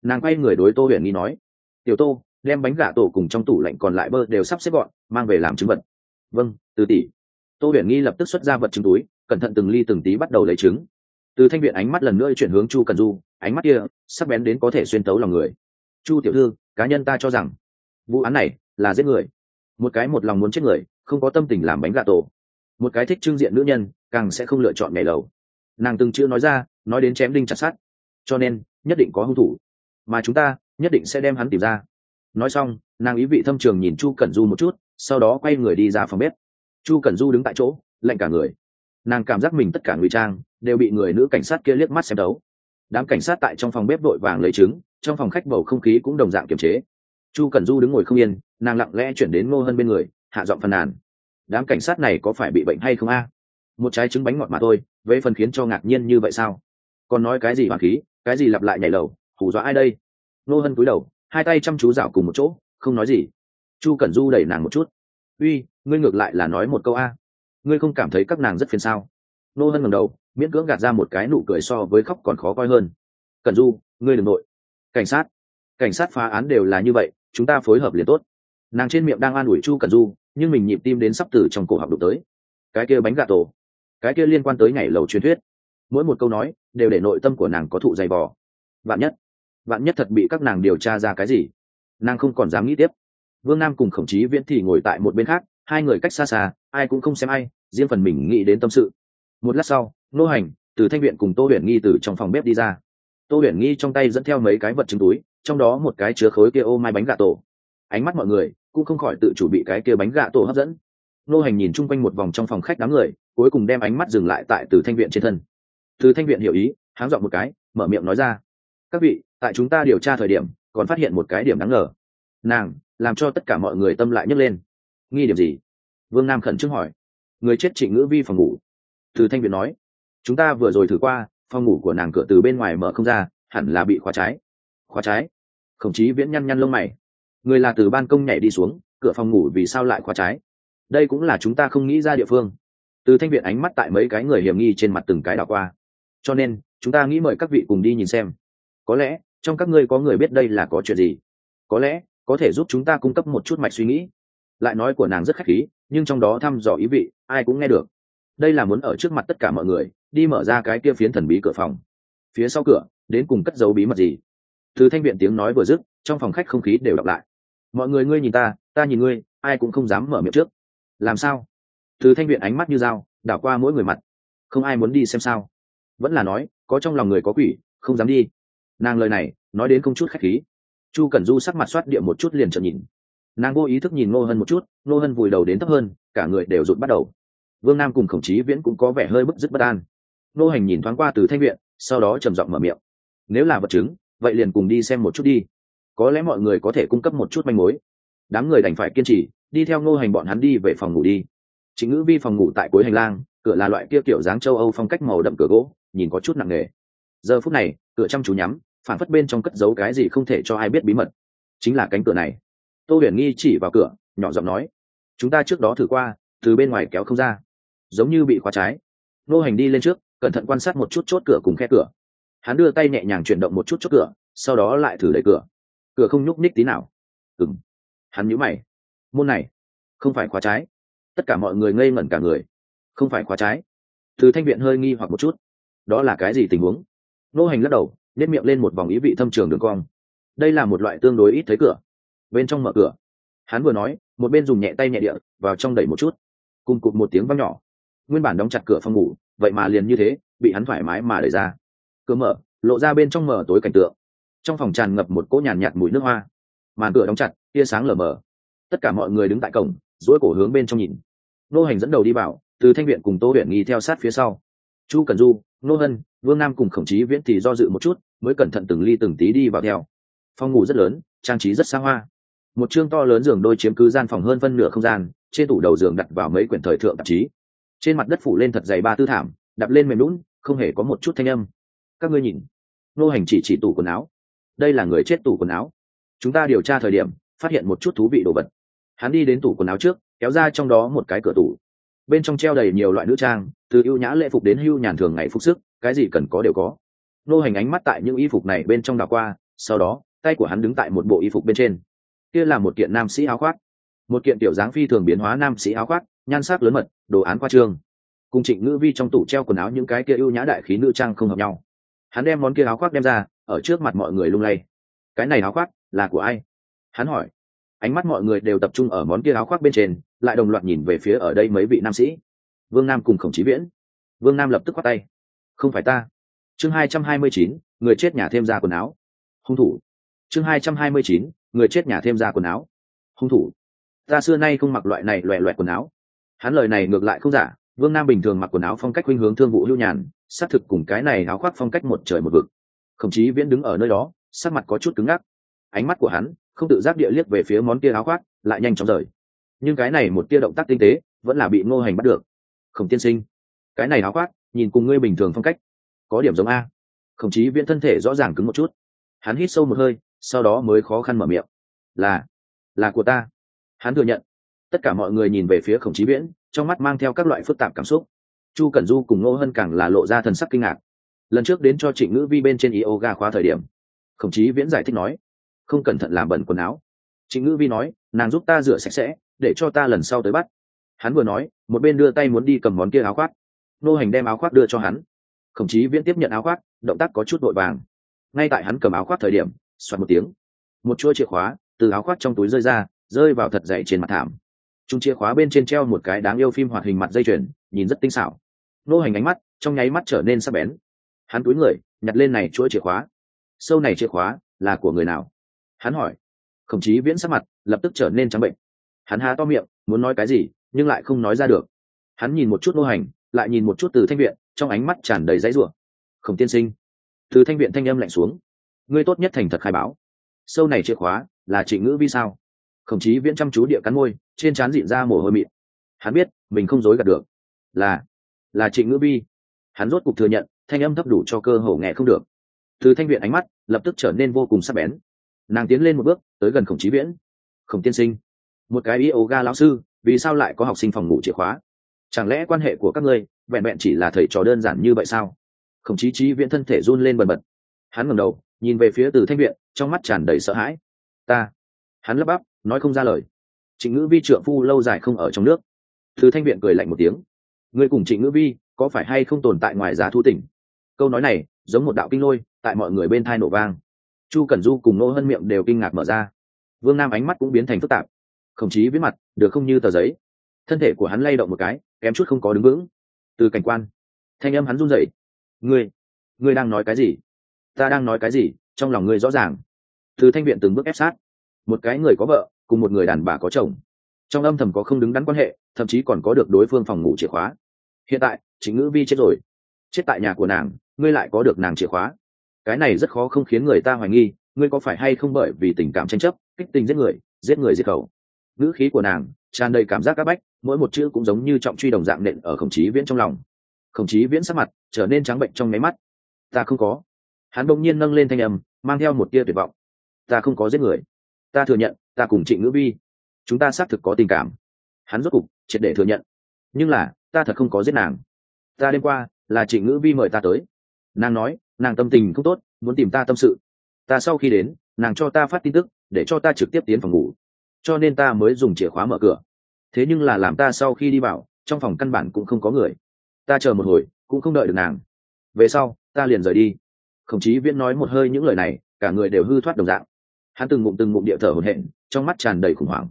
Nàng quay người đối tô huyền nghi nói, tiểu tô, đem bánh gà tổ cùng trong tủ lạnh còn lại bơ đều sắp xếp gọn, mang về làm chứng vật. Vâng từ tỷ. Tô huyền nghi lập tức xuất ra vật chứng túi, cẩn thận từng ly từng tí bắt đầu lấy trứng từ thanh viện ánh mắt lần nữa chuyển hướng chu cần du, ánh mắt kia sắc bén đến có thể xuyên tấu lòng người. Chu tiểu thư, cá nhân ta cho rằng vụ án này là giết người. Một cái một lòng muốn chết người, không có tâm tình làm bánh gà tổ. Một cái thích trưng diện nữ nhân, càng sẽ không lựa chọn ngày lầu. Nàng từng chữ nói ra, nói đến chém đinh chặt sát cho nên, nhất định có hung thủ. Mà chúng ta nhất định sẽ đem hắn tìm ra. Nói xong, nàng ý vị thâm trường nhìn chu cẩn du một chút, sau đó quay người đi ra phòng bếp. Chu cẩn du đứng tại chỗ, lạnh cả người nàng cảm giác mình tất cả ngụy trang đều bị người nữ cảnh sát kia liếc mắt xem đấu. Đám cảnh sát tại trong phòng bếp đội vàng lấy trứng, trong phòng khách bầu không khí cũng đồng dạng kiềm chế. Chu cẩn du đứng ngồi không yên, nàng lặng lẽ chuyển đến ngô hân bên người, hạ giọng phàn nàn. Đám cảnh sát này có phải bị bệnh hay không a? Một trái trứng bánh ngọt mà thôi với phần khiến cho ngạc nhiên như vậy sao? Còn nói cái gì hoàng khí, cái gì lặp lại nhảy lầu, hù dọa ai đây? Ngô hân cúi đầu, hai tay chăm chú dạo cùng một chỗ, không nói gì. Chu cẩn du đẩy nàng một chút. Uy, ngươi ngược lại là nói một câu a ngươi không cảm thấy các nàng rất phiền sao? Nô hân ngầm đầu, miễn cưỡng gạt ra một cái nụ cười so với khóc còn khó coi hơn. Cẩn du, ngươi đ ừ n g nội. Cảnh sát. Cảnh sát phá án đều là như vậy, chúng ta phối hợp liền tốt. Nàng trên miệng đang an ủi chu cẩn du, nhưng mình nhịp tim đến sắp từ trong cổ học đụng tới. Cái kia bánh gà tổ. Cái kia liên quan tới ngày lầu truyền thuyết. Mỗi một câu nói, đều để nội tâm của nàng có thụ dày vò. Vạn nhất vạn nhất thật bị các nàng điều tra ra cái gì? Nàng không còn dám nghĩ tiếp. Vương nam cùng khổng chí viễn thì ngồi tại một bên khác, hai người cách xa xa, ai cũng không xem ai riêng phần mình nghĩ đến tâm sự. Một lát sau, nô hành từ thanh viện cùng tô huyền nghi từ trong phòng bếp đi ra. Tô huyền nghi trong tay dẫn theo mấy cái vật chứng túi, trong đó một cái chứa khối kia ô mai bánh gà tổ. Ánh mắt mọi người cũng không khỏi tự chủ bị cái kia bánh gà tổ hấp dẫn. Nô hành nhìn chung quanh một vòng trong phòng khách đám người, cuối cùng đem ánh mắt dừng lại tại từ thanh viện trên thân. Từ thanh viện hiểu ý, háng dọn một cái, mở miệng nói ra. Các vị, tại chúng ta điều tra thời điểm, còn phát hiện một cái điểm đáng ngờ. Nàng, làm cho tất cả mọi người tâm lại nhấc lên. Nghi điểm gì? Vương nam khẩn trương hỏi người chết trịnh ngữ vi phòng ngủ. Từ thanh viện nói, chúng ta vừa rồi thử qua, phòng ngủ của nàng cửa từ bên ngoài mở không ra, hẳn là bị khóa trái. Khóa trái? Khổng chí viễn nhăn nhăn lông mày. Người là từ ban công nhảy đi xuống, cửa phòng ngủ vì sao lại khóa trái? Đây cũng là chúng ta không nghĩ ra địa phương. Từ thanh viện ánh mắt tại mấy cái người hiểm nghi trên mặt từng cái đảo qua. Cho nên, chúng ta nghĩ mời các vị cùng đi nhìn xem. Có lẽ, trong các ngươi có người biết đây là có chuyện gì? Có lẽ, có thể giúp chúng ta cung cấp một chút mạch suy nghĩ. Lại nói của nàng rất khách khí nhưng trong đó thăm dò ý vị, ai cũng nghe được. Đây là muốn ở trước mặt tất cả mọi người, đi mở ra cái kia phiến thần bí cửa phòng. Phía sau cửa, đến cùng cất dấu bí mật gì? Từ thanh viện tiếng nói vừa dứt, trong phòng khách không khí đều đọc lại. Mọi người, ngươi nhìn ta ta nhìn ngươi, ai cũng không dám mở miệng trước. Làm sao? Từ thanh viện ánh mắt như dao, đảo qua mỗi người mặt. Không ai muốn đi xem sao. Vẫn là nói, có trong lòng người có quỷ, không dám đi. Nàng lời này, nói đến không chút khách khí. Chu Cần du sắc mặt soát địa một chút liền trợn nhìn nàng vô ý thức nhìn ngô hân một chút, ngô hân vùi đầu đến thấp hơn, cả người đều rụt bắt đầu. Vương nam cùng khổng chí viễn cũng có vẻ hơi bức dứt bất an. Ngô hành nhìn thoáng qua từ thanh viện, sau đó trầm giọng mở miệng. Nếu là vật chứng, vậy liền cùng đi xem một chút đi. Có lẽ mọi người có thể cung cấp một chút manh mối. Đám người đành phải kiên trì, đi theo ngô hành bọn hắn đi về phòng ngủ đi. Chính ngữ vi phòng ngủ tại cuối hành lang, cửa là loại kia kiểu dáng châu âu phong cách màu đậm cửa gỗ, nhìn có chút nặng nề. Giờ phút này, cửa chăm chú nhắm, phản phất bên trong cất giấu cái gì không thể cho ai biết bí mật. Chính là cánh cửa này tô huyền nghi chỉ vào cửa, nhỏ giọng nói, chúng ta trước đó thử qua, từ bên ngoài kéo không ra. Giống như bị khóa trái. Nô hành đi lên trước, cẩn thận quan sát một chút chốt cửa cùng khe cửa. Hắn đưa tay nhẹ nhàng chuyển động một chút chốt cửa, sau đó lại thử đẩy cửa. Cửa không nhúc ních tí nào. Ừng hắn nhíu mày. Môn này, không phải khóa trái. Tất cả mọi người ngây ngẩn cả người. Không phải khóa trái. Từ thanh viện hơi nghi hoặc một chút. Đó là cái gì tình huống? Nô hành lắc đầu nếp miệng lên một vòng ý vị thâm trường đường cong. Đây là một loại tương đối ít thấy cửa bên trong mở cửa. Hắn vừa nói một bên dùng nhẹ tay nhẹ địa vào trong đẩy một chút. Cùng cụt một tiếng văng nhỏ. Nguyên bản đóng chặt cửa phòng ngủ vậy mà liền như thế bị hắn thoải mái mà đẩy ra. Cửa mở lộ ra bên trong mở tối cảnh tượng. Trong phòng tràn ngập một cỗ nhàn nhạt, mùi nước hoa. Màn cửa đóng chặt tia sáng lờ mờ. Tất cả mọi người đứng tại cổng dỗi cổ hướng bên trong nhìn. Nô hành dẫn đầu đi vào từ thanh viện cùng tô huyện nghi theo sát phía sau. Chu cần du nô hân vương nam cùng khổng chí viễn thì do dự một chút mới cẩn thận từng ly từng tí đi vào theo. Phòng ngủ rất lớn trang trí rất xa hoa một chương to lớn giường đôi chiếm cứ gian phòng hơn phân nửa không gian, trên tủ đầu giường đặt vào mấy quyển thời thượng tạp chí. Trên mặt đất phủ lên thật dày ba tư thảm, đập lên mềm lún, không hề có một chút thanh âm. Các ngươi nhìn. Nô hành chỉ chỉ tủ quần áo. Đây là người chết tủ quần áo. Chúng ta điều tra thời điểm, phát hiện một chút thú vị đồ vật. Hắn đi đến tủ quần áo trước, kéo ra trong đó một cái cửa tủ. Bên trong treo đầy nhiều loại nữ trang, từ ưu nhã lễ phục đến hưu nhàn thường ngày phục sức, cái gì cần có đều có. Nô hành ánh mắt tại những y phục này bên trong đảo qua, sau đó, tay của hắn đứng tại một bộ y phục bên trên kia là một kiện nam sĩ áo khoác. Một kiện tiểu dáng phi thường biến hóa nam sĩ áo khoác, nhan sắc lớn mật, đồ án qua trương. Cùng trịnh ngữ vi trong tủ treo quần áo những cái kia ưu nhã đại khí nữ trang không hợp nhau. Hắn đem món kia áo khoác đem ra, ở trước mặt mọi người lung lay. Cái này áo khoác, là của ai? Hắn hỏi. Ánh mắt mọi người đều tập trung ở món kia áo khoác bên trên, lại đồng loạt nhìn về phía ở đây mấy vị nam sĩ. Vương nam cùng khổng chí viễn. Vương nam lập tức khoát tay. Không phải ta. Chương hai trăm hai mươi chín, người chết nhà thêm ra quần áo. Hung thủ. Chương hai trăm hai mươi chín người chết nhà thêm ra quần áo. Hung thủ. Ta xưa nay không mặc loại này loẹ loẹt quần áo. Hắn lời này ngược lại không giả. Vương nam bình thường mặc quần áo phong cách khuynh hướng thương vụ lưu nhàn, xác thực cùng cái này áo khoác phong cách một trời một vực. Khổng chí viễn đứng ở nơi đó, sắc mặt có chút cứng ngắc. Ánh mắt của hắn không tự giác địa liếc về phía món kia áo khoác, lại nhanh chóng rời. Nhưng cái này một tia động tác tinh tế vẫn là bị ngô hành bắt được. Khổng tiên sinh, cái này áo khoác, nhìn cùng ngươi bình thường phong cách, có điểm giống a. Khổng chí viễn thân thể rõ ràng cứng một chút. Hắn hít sâu một hơi sau đó mới khó khăn mở miệng. Là là của ta. Hắn thừa nhận. Tất cả mọi người nhìn về phía khổng chí viễn, trong mắt mang theo các loại phức tạp cảm xúc. Chu cẩn du cùng ngô hân càng là lộ ra thần sắc kinh ngạc. Lần trước đến cho trịnh ngữ vi bên trên yoga khóa thời điểm, khổng chí viễn giải thích nói, không cẩn thận làm bẩn quần áo. Trịnh ngữ vi nói, nàng giúp ta rửa sạch sẽ, để cho ta lần sau tới bắt. Hắn vừa nói, một bên đưa tay muốn đi cầm món kia áo khoác. Nô hành đem áo khoác đưa cho hắn. Khổng chí viễn tiếp nhận áo khoác, động tác có chút vội vàng. Ngay tại hắn cầm áo khoác thời điểm xoạt một tiếng. Một chuỗi chìa khóa từ áo khoác trong túi rơi ra, rơi vào thật dậy trên mặt thảm. Chúng chìa khóa bên trên treo một cái đáng yêu phim hoạt hình mặt dây chuyền, nhìn rất tinh xảo. Nô hành ánh mắt trong nháy mắt trở nên sắc bén. Hắn túi người, nhặt lên này chuỗi chìa khóa. Sâu này chìa khóa là của người nào? Hắn hỏi. Khổng chí viễn sắc mặt lập tức trở nên trắng bệnh. Hắn há to miệng, muốn nói cái gì, nhưng lại không nói ra được. Hắn nhìn một chút nô hành, lại nhìn một chút từ thanh viện, trong ánh mắt tràn đầy dãy rủa. Khổng tiên sinh. Từ thanh viện thanh âm lạnh xuống ngươi tốt nhất thành thật khai báo. Sâu này chìa khóa là trịnh ngữ vi sao? Khổng chí viễn chăm chú địa cắn môi, trên trán dịn ra mồ hôi mịn. Hắn biết, mình không dối gạt được. Là là trịnh ngữ vi. Hắn rốt cục thừa nhận, thanh âm thấp đủ cho cơ hồ nghe không được. Từ thanh viện ánh mắt, lập tức trở nên vô cùng sắc bén. Nàng tiến lên một bước, tới gần khổng chí viễn. Khổng tiên sinh, một cái yoga lão sư, vì sao lại có học sinh phòng ngủ chìa khóa? Chẳng lẽ quan hệ của các ngươi vẹn vẹn chỉ là thầy trò đơn giản như vậy sao? Khổng chí chí viễn thân thể run lên bần bật. Hắn ngẩng đầu nhìn về phía từ thanh viện, trong mắt tràn đầy sợ hãi. Ta? Hắn lắp bắp, nói không ra lời. Trịnh ngữ vi trượng phu lâu dài không ở trong nước. Từ thanh viện cười lạnh một tiếng. Ngươi cùng trịnh ngữ vi có phải hay không tồn tại ngoài giá thu tỉnh? Câu nói này, giống một đạo kinh lôi, tại mọi người bên thai nổ vang. Chu cẩn du cùng nô hân miệng đều kinh ngạc mở ra. Vương nam ánh mắt cũng biến thành phức tạp. Khổng chí viết mặt, được không như tờ giấy. Thân thể của hắn lay động một cái, kém chút không có đứng vững. Từ cảnh quan, thanh âm hắn run rẩy. Ngươi ngươi đang nói cái gì? Ta đang nói cái gì, trong lòng ngươi rõ ràng. Từ thanh viện từng bước ép sát. Một cái người có vợ, cùng một người đàn bà có chồng. Trong âm thầm có không đứng đắn quan hệ, thậm chí còn có được đối phương phòng ngủ chìa khóa. Hiện tại chính ngữ vi chết rồi. Chết tại nhà của nàng, ngươi lại có được nàng chìa khóa. Cái này rất khó không khiến người ta hoài nghi, ngươi có phải hay không bởi vì tình cảm tranh chấp, kích tình giết người giết người giết khẩu ngữ khí của nàng tràn đầy cảm giác c áp bách, mỗi một chữ cũng giống như trọng truy đồng dạng nện ở khổng chí viễn trong lòng. Khổng chí viễn sắc mặt trở nên trắng bệnh trong máy mắt. Ta không có hắn bỗng nhiên nâng lên thanh âm, mang theo một tia tuyệt vọng. Ta không có giết người. Ta thừa nhận, ta cùng trịnh ngữ vi, chúng ta xác thực có tình cảm. Hắn rốt cục triệt để thừa nhận. Nhưng là, ta thật không có giết nàng. Ta đêm qua là trịnh ngữ vi mời ta tới. Nàng nói, nàng tâm tình không tốt, muốn tìm ta tâm sự. Ta sau khi đến, nàng cho ta phát tin tức, để cho ta trực tiếp tiến phòng ngủ. Cho nên ta mới dùng chìa khóa mở cửa. Thế nhưng là làm ta sau khi đi vào, trong phòng căn bản cũng không có người. Ta chờ một hồi, cũng không đợi được nàng. Về sau, ta liền rời đi khổng chí viễn nói một hơi những lời này, cả người đều hư thoát đồng dạng. Hắn từng ngụm từng ngụm địa thở hổn hển, trong mắt tràn đầy khủng hoảng.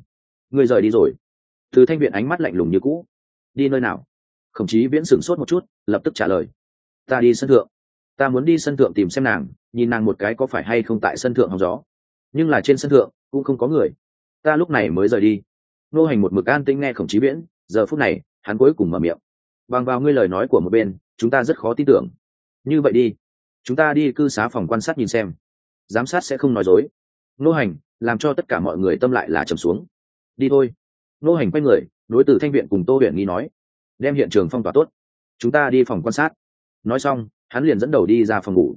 Người rời đi rồi. Từ thanh viện ánh mắt lạnh lùng như cũ. Đi nơi nào? Khổng chí viễn sửng sốt một chút, lập tức trả lời. Ta đi sân thượng. Ta muốn đi sân thượng tìm xem nàng, nhìn nàng một cái có phải hay không tại sân thượng hóng gió. Nhưng là trên sân thượng, cũng không có người. Ta lúc này mới rời đi. Nô hành một mực an tĩnh nghe khổng chí viễn, giờ phút này, hắn cuối cùng mở miệng. Bằng vào ngươi lời nói của một bên, chúng ta rất khó tin tưởng. Như vậy đi chúng ta đi cư xá phòng quan sát nhìn xem. Giám sát sẽ không nói dối. Nô hành, làm cho tất cả mọi người tâm lại là trầm xuống. Đi thôi. Nô hành quay người, đối từ thanh viện cùng tô huyện nghi nói, đem hiện trường phong tỏa tốt. Chúng ta đi phòng quan sát. Nói xong, hắn liền dẫn đầu đi ra phòng ngủ.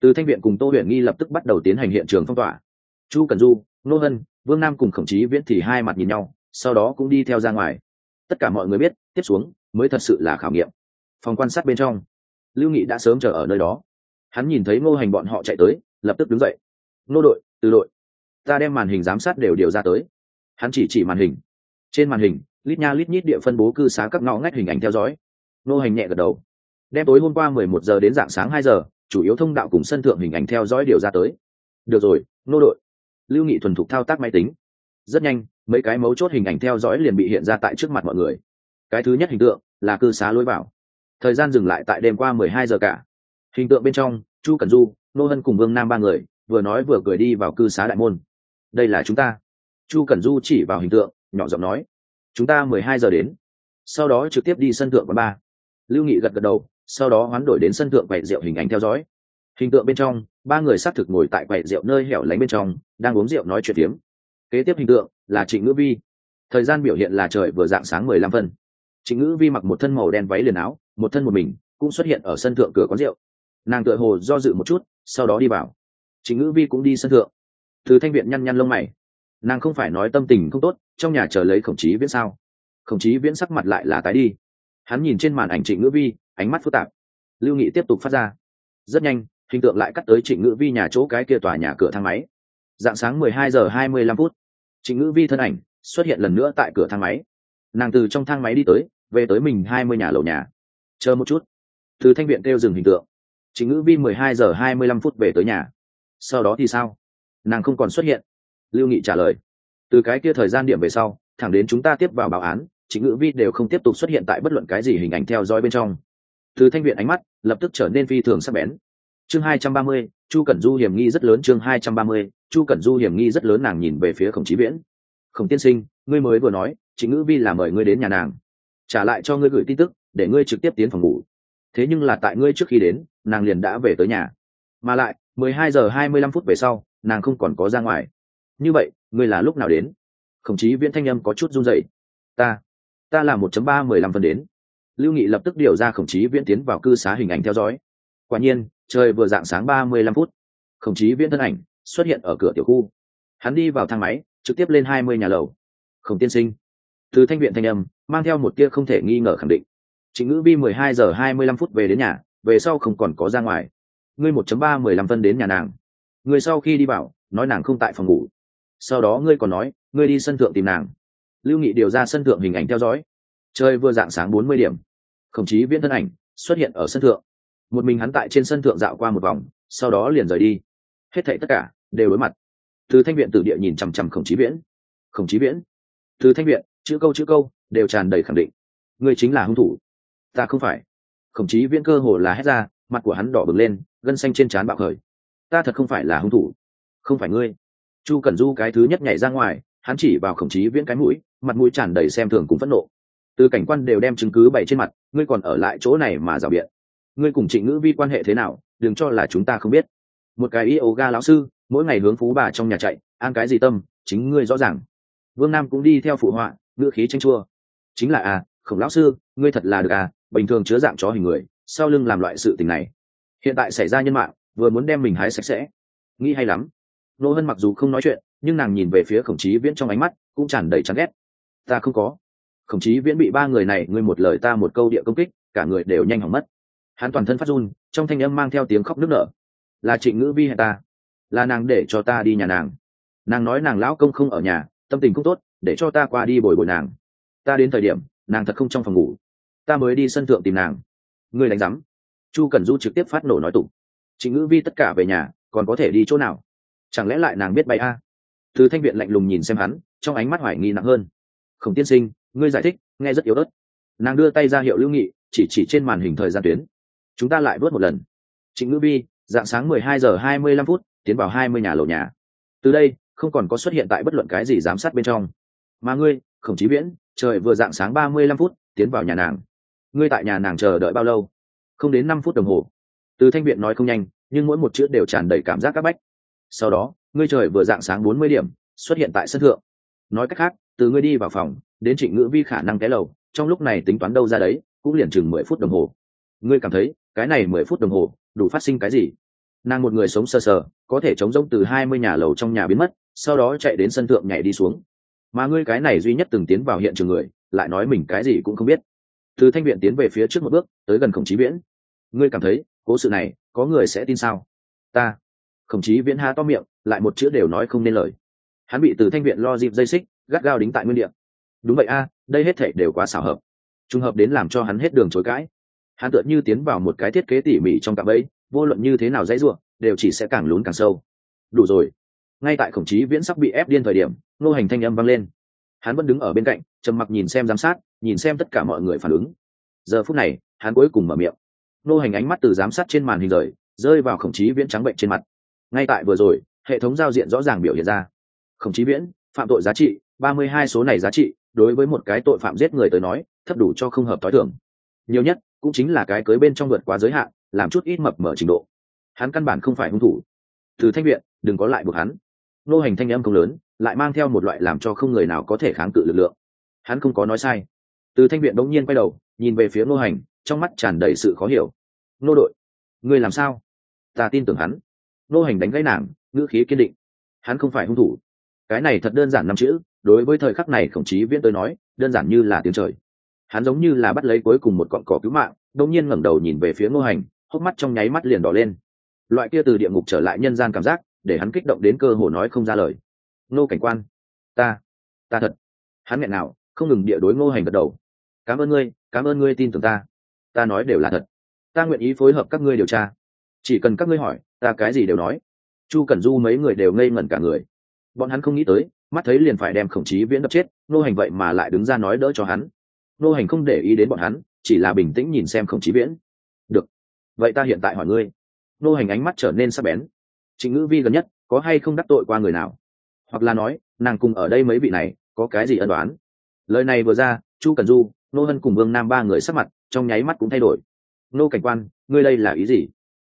Từ thanh viện cùng tô huyện nghi lập tức bắt đầu tiến hành hiện trường phong tỏa. Chu cần du, nô hân, vương nam cùng khổng chí viễn thì hai mặt nhìn nhau, sau đó cũng đi theo ra ngoài. Tất cả mọi người biết, tiếp xuống mới thật sự là khảo nghiệm. Phòng quan sát bên trong. Lưu nghị đã sớm chờ ở nơi đó hắn nhìn thấy ngô hành bọn họ chạy tới, lập tức đứng dậy. Nô đội, từ đội. Ta đem màn hình giám sát đều điều ra tới. Hắn chỉ chỉ màn hình. Trên màn hình, lít nha lít nhít địa phân bố cư xá các ngõ ngách hình ảnh theo dõi. Ngô hành nhẹ gật đầu. Đem tối hôm qua mười một giờ đến dạng sáng hai giờ, chủ yếu thông đạo cùng sân thượng hình ảnh theo dõi điều ra tới. Được rồi nô đội. Lưu nghị thuần thục thao tác máy tính. Rất nhanh, mấy cái mấu chốt hình ảnh theo dõi liền bị hiện ra tại trước mặt mọi người. Cái thứ nhất hình tượng là cư xá lối vào. Thời gian dừng lại tại đêm qua mười hai giờ cả hình tượng bên trong, chu cẩn du, nô hân cùng vương nam ba người, vừa nói vừa cười đi vào cư xá đại môn. Đây là chúng ta. Chu cẩn du chỉ vào hình tượng, nhỏ giọng nói, chúng ta mười hai giờ đến. Sau đó trực tiếp đi sân thượng quán ba. Lưu nghị gật gật đầu, sau đó hoán đổi đến sân thượng quậy rượu hình ảnh theo dõi. Hình tượng bên trong, ba người xác thực ngồi tại quậy rượu nơi hẻo lánh bên trong, đang uống rượu nói chuyện tiếm kế tiếp hình tượng là trịnh ngữ vi. Thời gian biểu hiện là trời vừa dạng sáng mười lăm phân. Trịnh ngữ vi mặc một thân màu đen váy liền áo, một thân một mình, cũng xuất hiện ở sân thượng cửa quán rượu nàng tựa hồ do dự một chút, sau đó đi vào. Trịnh ngữ vi cũng đi sân thượng. Từ thanh viện nhăn nhăn lông mày. Nàng không phải nói tâm tình không tốt, trong nhà chờ lấy khổng chí viễn sao? Khổng chí viễn sắc mặt lại là tái đi. Hắn nhìn trên màn ảnh trịnh ngữ vi, ánh mắt phức tạp. Lưu nghị tiếp tục phát ra. Rất nhanh, hình tượng lại cắt tới trịnh ngữ vi nhà chỗ cái kia tòa nhà cửa thang máy. Dạng sáng mười hai giờ hai mươi lăm phút, trịnh ngữ vi thân ảnh xuất hiện lần nữa tại cửa thang máy. Nàng từ trong thang máy đi tới, về tới mình hai mươi nhà lầu nhà. Chờ một chút. Từ thanh viện kêu dừng hình tượng. Chính ngữ vi mười hai giờ hai mươi lăm phút về tới nhà. Sau đó thì sao? Nàng không còn xuất hiện. Lưu nghị trả lời. Từ cái kia thời gian điểm về sau, thẳng đến chúng ta tiếp vào báo án Chính ngữ vi đều không tiếp tục xuất hiện tại bất luận cái gì hình ảnh theo dõi bên trong. Từ thanh viện ánh mắt lập tức trở nên phi thường sắc bén. Chương hai trăm ba mươi, chu cẩn du hiểm nghi rất lớn chương hai trăm ba mươi, chu cẩn du hiểm nghi rất lớn nàng nhìn về phía khổng chí viễn. Khổng tiên sinh, ngươi mới vừa nói Chính ngữ vi là mời ngươi đến nhà nàng. Trả lại cho ngươi gửi tin tức, để ngươi trực tiếp tiến phòng ngủ thế nhưng là tại ngươi trước khi đến, nàng liền đã về tới nhà. Mà lại, mười hai giờ hai mươi lăm phút về sau, nàng không còn có ra ngoài. Như vậy, ngươi là lúc nào đến? Khổng chí viễn thanh âm có chút run dậy ta ta là một chấm ba mười lăm phân đến. Lưu nghị lập tức điều ra khổng chí viễn tiến vào cư xá hình ảnh theo dõi. Quả nhiên, trời vừa dạng sáng ba mươi lăm phút. Khổng chí viễn thân ảnh xuất hiện ở cửa tiểu khu. Hắn đi vào thang máy, trực tiếp lên hai mươi nhà lầu. Khổng tiên sinh. Từ thanh viện thanh âm, mang theo một tia không thể nghi ngờ khẳng định. Trịnh Ngữ Vi mười hai giờ hai mươi lăm phút về đến nhà, về sau không còn có ra ngoài. Ngươi một chấm ba mười lăm phân đến nhà nàng. Ngươi sau khi đi bảo, nói nàng không tại phòng ngủ. Sau đó ngươi còn nói, ngươi đi sân thượng tìm nàng. Lưu Nghị điều ra sân thượng hình ảnh theo dõi. Trời vừa dạng sáng bốn mươi điểm. Khổng chí viễn thân ảnh xuất hiện ở sân thượng. Một mình hắn tại trên sân thượng dạo qua một vòng, sau đó liền rời đi. Hết thảy tất cả đều đối mặt. Từ thanh viện tử địa nhìn chằm chằm Khổng chí viễn. Khổng chí viễn. Từ thanh viện, chữ câu chữ câu đều tràn đầy khẳng định. Ngươi chính là hung thủ ta không phải. Khổng chí viễn cơ hồ là hét ra, mặt của hắn đỏ bừng lên, gân xanh trên trán bạo khởi. Ta thật không phải là hung thủ. Không phải ngươi. Chu cẩn du cái thứ nhất nhảy ra ngoài, hắn chỉ vào khổng chí viễn cái mũi, mặt mũi tràn đầy xem thường cùng phẫn nộ. Từ cảnh quan đều đem chứng cứ bày trên mặt, ngươi còn ở lại chỗ này mà rào biện. Ngươi cùng trịnh ngữ vi quan hệ thế nào, đừng cho là chúng ta không biết. Một cái yoga lão sư, mỗi ngày hướng phú bà trong nhà chạy, an cái gì tâm, chính ngươi rõ ràng. Vương nam cũng đi theo phụ họa, ngữ khí tranh chua. Chính là à khổng lão sư, ngươi thật là được à bình thường chứa dạng chó hình người, sau lưng làm loại sự tình này. Hiện tại xảy ra nhân mạng, vừa muốn đem mình hái sạch sẽ. Nghĩ hay lắm. Nô hân mặc dù không nói chuyện, nhưng nàng nhìn về phía khổng chí viễn trong ánh mắt cũng tràn đầy chán ghét. Ta không có. Khổng chí viễn bị ba người này, ngươi một lời ta một câu địa công kích, cả người đều nhanh hỏng mất. Hắn toàn thân phát run, trong thanh âm mang theo tiếng khóc nức nở. Là trịnh ngữ vi hay ta? Là nàng để cho ta đi nhà nàng. Nàng nói nàng lão công không ở nhà, tâm tình không tốt, để cho ta qua đi bồi bồi nàng. Ta đến thời điểm, nàng thật không trong phòng ngủ ta mới đi sân thượng tìm nàng. Ngươi đánh giám. Chu cần du trực tiếp phát nổ nói tụng. Chính ngữ vi tất cả về nhà, còn có thể đi chỗ nào? Chẳng lẽ lại nàng biết bay a? Từ thanh viện lạnh lùng nhìn xem hắn, trong ánh mắt hoài nghi nặng hơn. Khổng tiên sinh, ngươi giải thích, nghe rất yếu ớt. Nàng đưa tay ra hiệu lưu nghị, chỉ chỉ trên màn hình thời gian tuyến. Chúng ta lại vớt một lần. Trịnh ngữ vi, dạng sáng mười hai giờ hai mươi lăm phút, tiến vào hai mươi nhà lầu nhà. Từ đây, không còn có xuất hiện tại bất luận cái gì giám sát bên trong. Mà ngươi, khổng chí viễn, trời vừa dạng sáng ba mươi lăm phút, tiến vào nhà nàng ngươi tại nhà nàng chờ đợi bao lâu? Không đến năm phút đồng hồ. Từ thanh viện nói không nhanh, nhưng mỗi một chữ đều tràn đầy cảm giác c áp bách. Sau đó, ngươi trời vừa dạng sáng bốn mươi điểm, xuất hiện tại sân thượng. Nói cách khác, từ ngươi đi vào phòng, đến trịnh ngữ vi khả năng té lầu, trong lúc này tính toán đâu ra đấy, cũng liền chừng mười phút đồng hồ. Ngươi cảm thấy, cái này mười phút đồng hồ, đủ phát sinh cái gì? Nàng một người sống sờ sờ, có thể chống rông từ hai mươi nhà lầu trong nhà biến mất, sau đó chạy đến sân thượng nhảy đi xuống. Mà ngươi cái này duy nhất từng tiến vào hiện trường người, lại nói mình cái gì cũng không biết từ thanh viện tiến về phía trước một bước, tới gần khổng chí viễn. Ngươi cảm thấy, cố sự này, có người sẽ tin sao? Ta. Khổng chí viễn há to miệng, lại một chữ đều nói không nên lời. Hắn bị từ thanh viện lo dịp dây xích, gắt gao đính tại nguyên đ ị a đúng vậy a, đây hết thể đều quá xảo hợp. Trùng hợp đến làm cho hắn hết đường chối cãi. Hắn tựa như tiến vào một cái thiết kế tỉ mỉ trong cạm ấy vô luận như thế nào dãy ruộng, đều chỉ sẽ càng lún càng sâu. Đủ rồi. Ngay tại khổng chí viễn sắp bị ép điên thời điểm, nô hành thanh âm vang lên. Hắn vẫn đứng ở bên cạnh, trầm mặc nhìn xem giám sát nhìn xem tất cả mọi người phản ứng. Giờ phút này, hắn cuối cùng mở miệng. Nô hành ánh mắt từ giám sát trên màn hình rời, rơi vào khổng chí viễn trắng bệnh trên mặt. Ngay tại vừa rồi, hệ thống giao diện rõ ràng biểu hiện ra. Khổng chí viễn, phạm tội giá trị, ba mươi hai số này giá trị, đối với một cái tội phạm giết người tới nói, thấp đủ cho không hợp t h i thường. Nhiều nhất, cũng chính là cái cưới bên trong vượt quá giới hạn, làm chút ít mập mở trình độ. Hắn căn bản không phải hung thủ. Từ thanh viện, đừng có lại buộc hắn. Nô hành thanh âm không lớn, lại mang theo một loại làm cho không người nào có thể kháng cự lực lượng. Hắn không có nói sai từ thanh viện bỗng nhiên quay đầu, nhìn về phía nô hành, trong mắt tràn đầy sự khó hiểu. Nô đội, ngươi làm sao? Ta tin tưởng hắn. Nô hành đánh gãy nàng, ngữ khí kiên định. Hắn không phải hung thủ. Cái này thật đơn giản năm chữ, đối với thời khắc này khổng chí viễn tới nói, đơn giản như là tiếng trời. Hắn giống như là bắt lấy cuối cùng một cọn cỏ cứu mạng đông nhiên ngẩng đầu nhìn về phía ngô hành, hốc mắt trong nháy mắt liền đỏ lên. Loại kia từ địa ngục trở lại nhân gian cảm giác, để hắn kích động đến cơ hồ nói không ra lời. Nô cảnh quan, ta ta thật. Hắn nghẹn nào không ngừng địa đối ngô hành gật đầu. Cảm ơn ngươi, cảm ơn ngươi tin tưởng ta. Ta nói đều là thật. Ta nguyện ý phối hợp các ngươi điều tra. Chỉ cần các ngươi hỏi, ta cái gì đều nói. Chu cẩn du mấy người đều ngây ngẩn cả người. Bọn hắn không nghĩ tới, mắt thấy liền phải đem khổng chí viễn đập chết nô hành vậy mà lại đứng ra nói đỡ cho hắn. Nô hành không để ý đến bọn hắn, chỉ là bình tĩnh nhìn xem khổng chí viễn. Được. Vậy ta hiện tại hỏi ngươi. Nô hành ánh mắt trở nên sắc bén. Trịnh ngữ vi gần nhất có hay không đắc tội qua người nào? Hoặc là nói, nàng cùng ở đây mấy vị này có cái gì ân đoán lời này vừa ra, chu cần du, nô hân cùng vương nam ba người sắc mặt trong nháy mắt cũng thay đổi. Nô cảnh quan, ngươi đây là ý gì?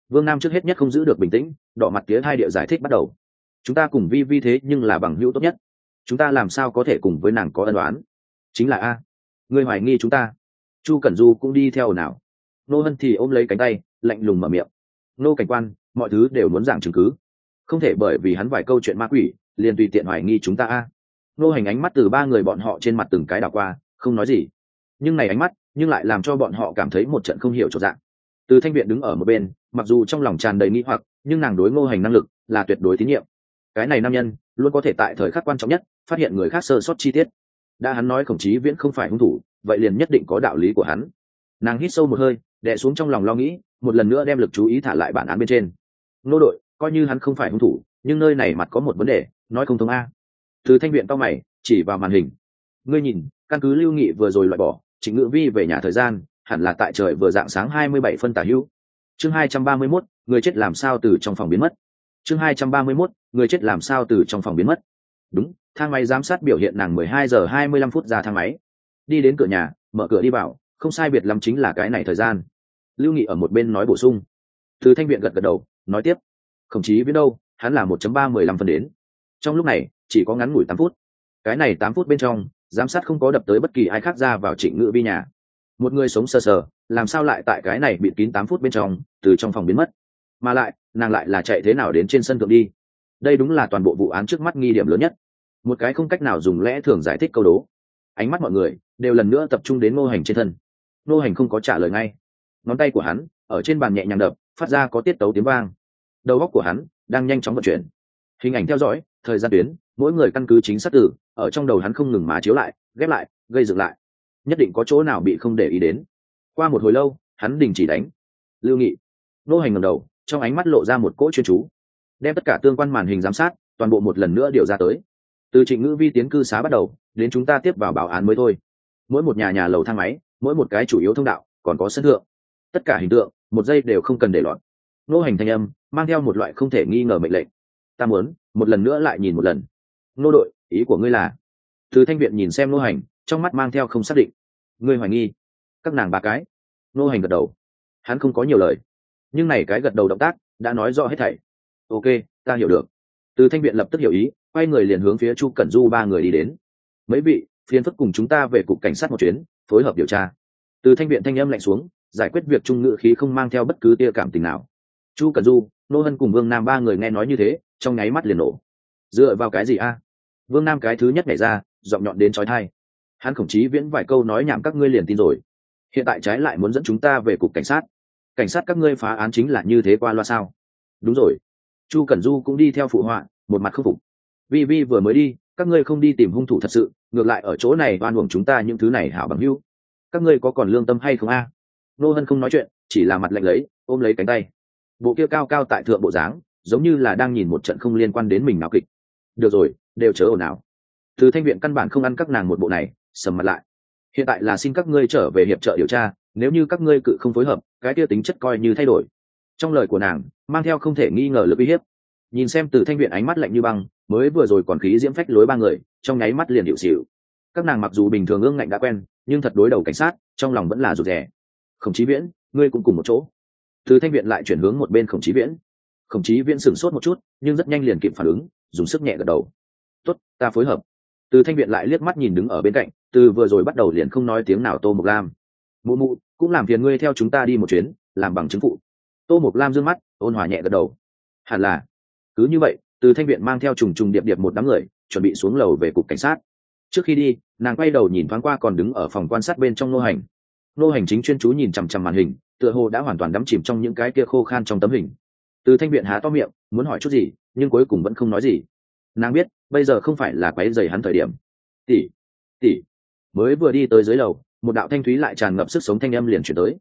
Vương nam trước hết nhất không giữ được bình tĩnh, đỏ mặt tía hai địa giải thích bắt đầu. Chúng ta cùng vi vi thế nhưng là bằng hữu tốt nhất. Chúng ta làm sao có thể cùng với nàng có ân đoán chính là a, ngươi hoài nghi chúng ta. Chu cẩn du cũng đi theo nào. Nô hân thì ôm lấy cánh tay, lạnh lùng mở miệng. Nô cảnh quan, mọi thứ đều muốn giảng chứng cứ. Không thể bởi vì hắn vài câu chuyện ma quỷ, liền tùy tiện hoài nghi chúng ta a nô hành ánh mắt từ ba người bọn họ trên mặt từng cái đảo qua, không nói gì. Nhưng này ánh mắt, nhưng lại làm cho bọn họ cảm thấy một trận không hiểu trọn dạng. Từ thanh viện đứng ở một bên, mặc dù trong lòng tràn đầy nghĩ hoặc, nhưng nàng đối ngô hành năng lực là tuyệt đối tín nhiệm. Cái này nam nhân, luôn có thể tại thời khắc quan trọng nhất, phát hiện người khác sơ sót chi tiết. Đã hắn nói khổng chí viễn không phải hung thủ, vậy liền nhất định có đạo lý của hắn. Nàng hít sâu một hơi, đè xuống trong lòng lo nghĩ, một lần nữa đem lực chú ý thả lại bản án bên trên. Nô đội, coi như hắn không phải hung thủ, nhưng nơi này mặt có một vấn đề, nói không thông a từ thanh viện cao mày chỉ vào màn hình. Ngươi nhìn căn cứ lưu nghị vừa rồi loại bỏ trịnh ngự vi về nhà thời gian hẳn là tại trời vừa dạng sáng hai mươi bảy phân tả hữu. Chương hai trăm ba mươi 231, người chết làm sao từ trong phòng biến mất? Chương hai trăm ba mươi 231, người chết làm sao từ trong phòng biến mất? Đúng thang máy giám sát biểu hiện nàng mười hai giờ hai mươi lăm phút ra thang máy. Đi đến cửa nhà mở cửa đi vào không sai biệt lắm chính là cái này thời gian. Lưu nghị ở một bên nói bổ sung. Từ thanh viện gật gật đầu nói tiếp. Khổng chí biết đâu hắn là một chấm ba mười lăm phần đến trong lúc này, chỉ có ngắn ngủi tám phút. Cái này tám phút bên trong, giám sát không có đập tới bất kỳ ai khác ra vào trịnh ngự vi nhà. Một người sống sờ sờ, làm sao lại tại cái này bịt kín tám phút bên trong, từ trong phòng biến mất? Mà lại, nàng lại là chạy thế nào đến trên sân thượng đi? Đây đúng là toàn bộ vụ án trước mắt nghi điểm lớn nhất. Một cái không cách nào dùng lẽ thường giải thích câu đố. Ánh mắt mọi người đều lần nữa tập trung đến ngô hành trên thân. Ngô hành không có trả lời ngay. Ngón tay của hắn ở trên bàn nhẹ nhàng đập, phát ra có tiết tấu tiếng vang. Đầu góc của hắn đang nhanh chóng vận chuyển. Hình ảnh theo dõi thời gian tuyến, mỗi người căn cứ chính xác tử ở trong đầu hắn không ngừng má chiếu lại, ghép lại, gây dựng lại. Nhất định có chỗ nào bị không để ý đến. Qua một hồi lâu, hắn đình chỉ đánh. Lưu nghị. Nô hành ngầm đầu, trong ánh mắt lộ ra một cỗ chuyên chú. Đem tất cả tương quan màn hình giám sát, toàn bộ một lần nữa điều ra tới. Từ trịnh ngữ vi tiến cư xá bắt đầu, đến chúng ta tiếp vào bảo án mới thôi. Mỗi một nhà nhà lầu thang máy, mỗi một cái chủ yếu thông đạo, còn có sân thượng. Tất cả hình tượng, một giây đều không cần để lọt nô hành thanh âm, mang theo một loại không thể nghi ngờ mệnh lệnh ta muốn, một lần nữa lại nhìn một lần. Nô đội, ý của ngươi là? Từ thanh viện nhìn xem nô hành, trong mắt mang theo không xác định. Ngươi hoài nghi? Các nàng ba cái. Nô hành gật đầu. Hắn không có nhiều lời. Nhưng này cái gật đầu động tác, đã nói rõ hết thảy. Ok, ta hiểu được. Từ thanh viện lập tức hiểu ý, quay người liền hướng phía chu cẩn du ba người đi đến. Mấy vị, phiền phức cùng chúng ta về cục cảnh sát một chuyến, phối hợp điều tra. Từ thanh viện thanh âm lạnh xuống, giải quyết việc trung ngự khí không mang theo bất cứ tia cảm tình nào. Chu cẩn du nô hân cùng vương nam ba người nghe nói như thế, trong nháy mắt liền nổ. Dựa vào cái gì a? Vương nam cái thứ nhất nhảy ra, giọng nhọn đến trói thai hắn khổng chí viễn vài câu nói nhảm các ngươi liền tin rồi. Hiện tại trái lại muốn dẫn chúng ta về cục cảnh sát. Cảnh sát các ngươi phá án chính là như thế qua loa sao? Đúng rồi. Chu cẩn du cũng đi theo phụ họa, một mặt khâm phục. Vi vi vừa mới đi, các ngươi không đi tìm hung thủ thật sự, ngược lại ở chỗ này oan uổng chúng ta những thứ này hảo bằng hưu các ngươi có còn lương tâm hay không a? Nô hân không nói chuyện, chỉ là mặt lạnh lấy, ôm lấy cánh tay bộ kia cao cao tại thượng bộ dáng, giống như là đang nhìn một trận không liên quan đến mình nào kịch. Được rồi, đều chớ ồn ào. Từ thanh viện căn bản không ăn các nàng một bộ này, sầm mặt lại. Hiện tại là xin các ngươi trở về hiệp trợ điều tra, nếu như các ngươi cự không phối hợp, cái kia tính chất coi như thay đổi. Trong lời của nàng, mang theo không thể nghi ngờ lực uy hiếp. Nhìn xem từ thanh viện ánh mắt lạnh như băng, mới vừa rồi còn khí diễm phách lối ba người, trong nháy mắt liền điệu xịu các nàng mặc dù bình thường ương ngạnh đã quen, nhưng thật đối đầu cảnh sát, trong lòng vẫn là rụt rè. Khổng chí viễn, ngươi cũng cùng một chỗ từ thanh viện lại chuyển hướng một bên khổng chí viễn. Khổng chí viễn sửng sốt một chút, nhưng rất nhanh liền kịp phản ứng, dùng sức nhẹ gật đầu. Tốt, ta phối hợp. Từ thanh viện lại liếc mắt nhìn đứng ở bên cạnh, từ vừa rồi bắt đầu liền không nói tiếng nào tô mộc lam. Mụ mụ, cũng làm phiền ngươi theo chúng ta đi một chuyến, làm bằng chứng phụ. Tô mộc lam d ư ơ n g mắt, ôn hòa nhẹ gật đầu. Hẳn là. Cứ như vậy, từ thanh viện mang theo trùng trùng điệp điệp một đám người, chuẩn bị xuống lầu về cục cảnh sát. Trước khi đi, nàng quay đầu nhìn thoáng qua còn đứng ở phòng quan sát bên trong nô hành. Nô hành chính chuyên chú nhìn chằm chằm màn hình tựa hồ đã hoàn toàn đắm chìm trong những cái kia khô khan trong tấm hình. Từ thanh viện há to miệng, muốn hỏi chút gì, nhưng cuối cùng vẫn không nói gì. Nàng biết, bây giờ không phải là quáy dày hắn thời điểm. Tỷ tỷ. Mới vừa đi tới dưới lầu, một đạo thanh thúy lại tràn ngập sức sống thanh âm liền chuyển tới.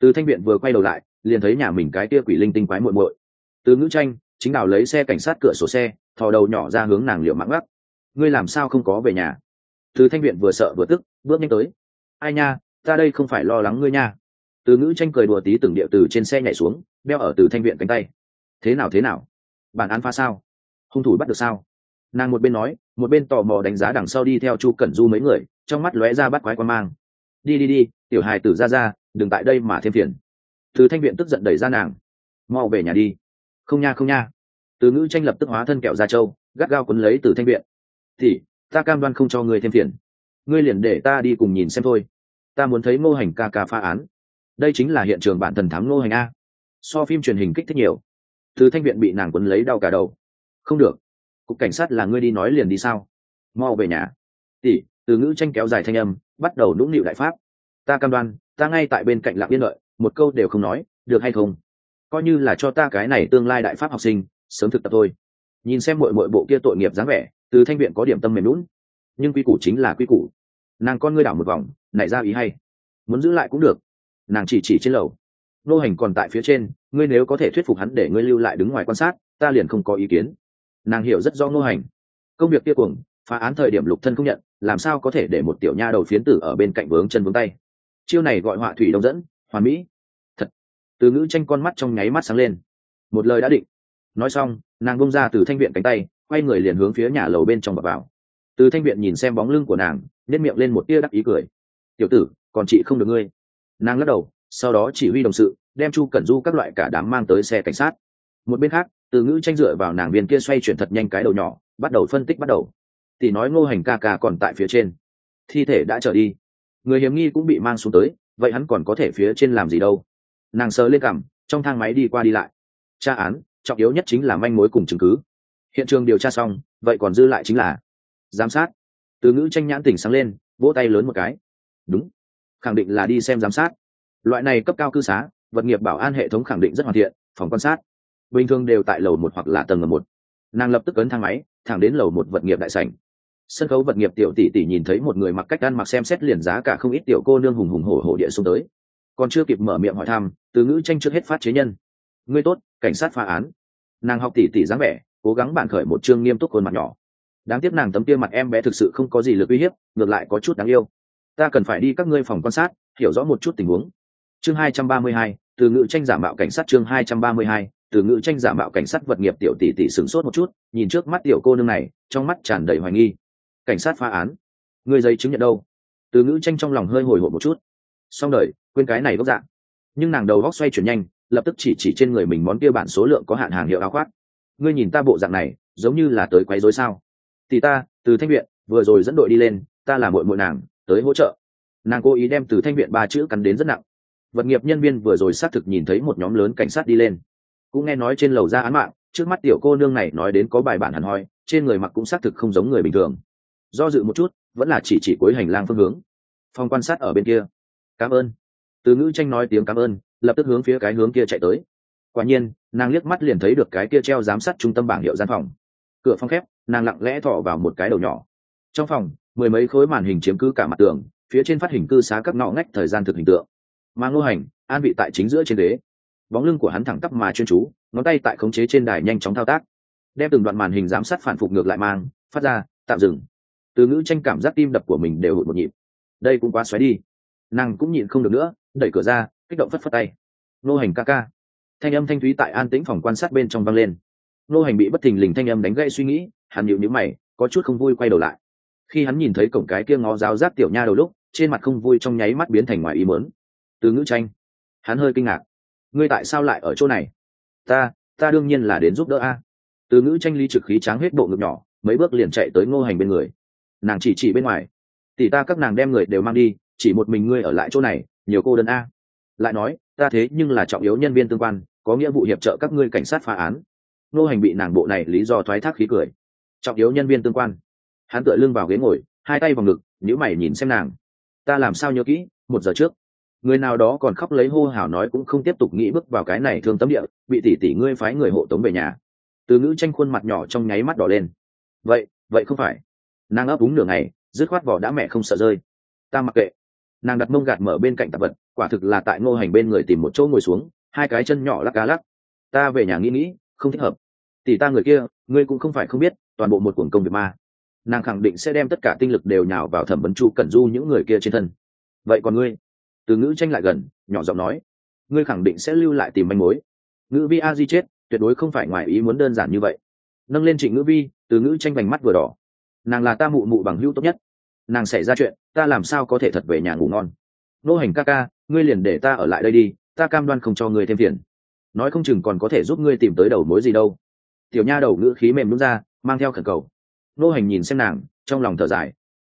Từ thanh viện vừa quay đầu lại, liền thấy nhà mình cái kia quỷ linh tinh quái muội muội. Từ ngữ tranh, chính đào lấy xe cảnh sát cửa sổ xe, thò đầu nhỏ ra hướng nàng liệu mãng gắt ngươi làm sao không có về nhà? Từ thanh viện vừa sợ vừa tức, bước nhanh tới. Ai nha, ta đây không phải lo lắng ngươi nha từ ngữ tranh cười đùa tí từng địa từ trên xe nhảy xuống, đeo ở từ thanh viện cánh tay. Thế nào thế nào? Bản án pha sao? Hung thủ bắt được sao? Nàng một bên nói, một bên tò mò đánh giá đằng sau đi theo chu cẩn du mấy người, trong mắt lóe ra bắt quái quan mang. Đi đi đi, tiểu hài tử ra ra, đừng tại đây mà thêm phiền. Từ thanh viện tức giận đẩy ra nàng. Mau về nhà đi. Không nha không nha. Từ ngữ tranh lập tức hóa thân kẹo ra châu gắt gao quấn lấy từ thanh viện. Thì, ta cam đoan không cho ngươi thêm phiền. Ngươi liền để ta đi cùng nhìn xem thôi. Ta muốn thấy mô hành ca ca phá án đây chính là hiện trường bản thần thám nô hành a. So phim truyền hình kích thích nhiều. Từ thanh viện bị nàng quấn lấy đau cả đầu. Không được. Cục cảnh sát là ngươi đi nói liền đi sao? Mau về nhà. Tỷ, từ ngữ tranh kéo dài thanh âm, bắt đầu nũng nịu đại pháp. Ta cam đoan, ta ngay tại bên cạnh lặng yên lợi, một câu đều không nói, được hay không? Coi như là cho ta cái này tương lai đại pháp học sinh, sớm thực tập thôi. Nhìn xem mọi mọi bộ kia tội nghiệp dáng vẻ, từ thanh viện có điểm tâm mềm lún nhưng quy củ chính là quy củ. Nàng con ngươi đảo một vòng, nảy ra ý hay. Muốn giữ lại cũng được nàng chỉ chỉ trên lầu. Nô hành còn tại phía trên, ngươi nếu có thể thuyết phục hắn để ngươi lưu lại đứng ngoài quan sát, ta liền không có ý kiến. Nàng hiểu rất do nô hành. Công việc kia cuồng, phá án thời điểm lục thân không nhận, làm sao có thể để một tiểu nha đầu phiến tử ở bên cạnh vướng chân vướng tay? Chiêu này gọi họa thủy đông dẫn, hoàn mỹ. Thật. Từ ngữ tranh con mắt trong nháy mắt sáng lên. Một lời đã định. Nói xong, nàng bông ra từ thanh viện cánh tay, quay người liền hướng phía nhà lầu bên trong bập vào. Từ thanh viện nhìn xem bóng lưng của nàng nếp miệng lên một tia đắc ý cười. Tiểu tử, còn chị không được ngươi nàng lắc đầu, sau đó chỉ huy đồng sự, đem chu cẩn du các loại cả đám mang tới xe cảnh sát. Một bên khác, từ ngữ tranh dựa vào nàng viên kia xoay chuyển thật nhanh cái đầu nhỏ, bắt đầu phân tích bắt đầu. Tỷ nói ngô hành ca ca còn tại phía trên. Thi thể đã trở đi. Người hiểm nghi cũng bị mang xuống tới, vậy hắn còn có thể phía trên làm gì đâu? Nàng sờ lên cằm, trong thang máy đi qua đi lại. Tra án, trọng yếu nhất chính là manh mối cùng chứng cứ. Hiện trường điều tra xong, vậy còn dư lại chính là giám sát. Từ ngữ tranh nhãn tỉnh sáng lên, vỗ tay lớn một cái. Đúng khẳng định là đi xem giám sát. Loại này cấp cao cư xá, vật nghiệp bảo an hệ thống khẳng định rất hoàn thiện, phòng quan sát. Bình thường đều tại lầu một hoặc là tầng một. Nàng lập tức ấn thang máy, thẳng đến lầu một vật nghiệp đại sảnh. Sân khấu vật nghiệp tiểu tỷ tỷ nhìn thấy một người mặc cách ăn mặc xem xét liền giá cả không ít tiểu cô nương hùng hùng hổ hổ địa xuống tới. Còn chưa kịp mở miệng hỏi thăm, từ ngữ tranh trước hết phát chế nhân. Ngươi tốt, cảnh sát phá án. Nàng học tỷ tỷ dáng vẻ, cố gắng bạn khởi một chương nghiêm túc khuôn mặt nhỏ. Đáng tiếc nàng tấm kia mặt em bé thực sự không có gì lực uy hiếp, ngược lại có chút đáng yêu ta cần phải đi các ngươi phòng quan sát, hiểu rõ một chút tình huống. Chương hai trăm ba mươi hai, từ ngữ tranh giả mạo cảnh sát chương hai trăm ba mươi hai, từ ngữ tranh giả mạo cảnh sát vật nghiệp tiểu tỷ tỷ sửng sốt một chút, nhìn trước mắt tiểu cô nương này, trong mắt tràn đầy hoài nghi. Cảnh sát phá án. Người giấy chứng nhận đâu? Từ ngữ tranh trong lòng hơi hồi hộp một chút. Xong đời, quên cái này gốc dạng. Nhưng nàng đầu góc xoay chuyển nhanh, lập tức chỉ chỉ trên người mình món kia bản số lượng có hạn hàng hiệu áo khoác. Ngươi nhìn ta bộ dạng này, giống như là tới quấy rối sao? Thì ta, từ thanh viện, vừa rồi dẫn đội đi lên, ta là muội muội nàng tới hỗ trợ. Nàng cố ý đem từ thanh viện ba chữ cắn đến rất nặng. Vật nghiệp nhân viên vừa rồi xác thực nhìn thấy một nhóm lớn cảnh sát đi lên. Cũng nghe nói trên lầu ra án mạng, trước mắt tiểu cô nương này nói đến có bài bản hẳn hoi, trên người mặc cũng xác thực không giống người bình thường. Do dự một chút, vẫn là chỉ chỉ cuối hành lang phương hướng. Phòng quan sát ở bên kia. Cảm ơn. Từ ngữ tranh nói tiếng cảm ơn lập tức hướng phía cái hướng kia chạy tới. Quả nhiên, nàng liếc mắt liền thấy được cái kia treo giám sát trung tâm bảng hiệu gian phòng. Cửa phòng khép, nàng lặng lẽ thọ vào một cái đầu nhỏ. Trong phòng mười mấy khối màn hình chiếm cứ cả mặt tường, phía trên phát hình cư xá các ngõ ngách thời gian thực hình tượng. Mà ngô hành, an vị tại chính giữa trên đế bóng lưng của hắn thẳng tắp mà chuyên chú, ngón tay tại khống chế trên đài nhanh chóng thao tác. Đem từng đoạn màn hình giám sát phản phục ngược lại mang, phát ra, tạm dừng. Từ ngữ tranh cảm giác tim đập của mình đều hụt một nhịp. Đây cũng quá xoáy đi. Nàng cũng nhịn không được nữa, đẩy cửa ra, kích động phất phất tay. Nô hành ca ca. Thanh âm thanh thúy tại an tĩnh phòng quan sát bên trong vang lên. Nô hành bị bất thình lình thanh âm đánh gây suy nghĩ hàn nhịu nhữ mày, có chút không vui quay đầu lại khi hắn nhìn thấy cổng cái kia ngó giáo giác tiểu nha đầu lúc, trên mặt không vui trong nháy mắt biến thành ngoài ý mớn từ ngữ tranh. Hắn hơi kinh ngạc. Ngươi tại sao lại ở chỗ này? Ta ta đương nhiên là đến giúp đỡ a. Từ ngữ tranh ly trực khí tráng hết bộ ngực nhỏ, mấy bước liền chạy tới ngô hành bên người. Nàng chỉ chỉ bên ngoài. Tỷ ta các nàng đem người đều mang đi, chỉ một mình ngươi ở lại chỗ này, nhiều cô đơn a. Lại nói, ta thế nhưng là trọng yếu nhân viên tương quan, có nghĩa vụ hiệp trợ các ngươi cảnh sát phá án. Ngô hành bị nàng bộ này lý do thoái thác khí cười. Trọng yếu nhân viên tương quan hắn tựa lưng vào ghế ngồi, hai tay vào ngực nhữ mày nhìn xem nàng. Ta làm sao nhớ kỹ, một giờ trước, người nào đó còn khóc lấy hô hào nói cũng không tiếp tục nghĩ bước vào cái này thương tâm địa, bị tỷ tỷ ngươi phái người hộ tống về nhà. Từ ngữ tranh khuôn mặt nhỏ trong nháy mắt đỏ lên. Vậy vậy không phải. Nàng ấp úng nửa ngày, dứt khoát vỏ đã mẹ không sợ rơi. Ta mặc kệ. Nàng đặt mông gạt mở bên cạnh tạp vật, quả thực là tại ngô hành bên người tìm một chỗ ngồi xuống, hai cái chân nhỏ lắc cá lắc. Ta về nhà nghĩ nghĩ, không thích hợp. Tỷ ta người kia, ngươi cũng không phải không biết, toàn bộ một cuồng công việc ma nàng khẳng định sẽ đem tất cả tinh lực đều nhào vào thẩm vấn chu cẩn du những người kia trên thân. Vậy còn ngươi? Từ ngữ tranh lại gần, nhỏ giọng nói. Ngươi khẳng định sẽ lưu lại tìm manh mối. Ngữ vi a di chết, tuyệt đối không phải ngoài ý muốn đơn giản như vậy. Nâng lên trịnh ngữ vi, từ ngữ tranh vành mắt vừa đỏ. Nàng là ta mụ mụ bằng hữu tốt nhất. Nàng xảy ra chuyện, ta làm sao có thể thật về nhà ngủ ngon? Nô hành ca ca, ngươi liền để ta ở lại đây đi, ta cam đoan không cho ngươi thêm phiền. Nói không chừng còn có thể giúp ngươi tìm tới đầu mối gì đâu. Tiểu nha đầu ngữ khí mềm đúng ra, mang theo khẩn cầu nô hành nhìn xem nàng, trong lòng thở dài.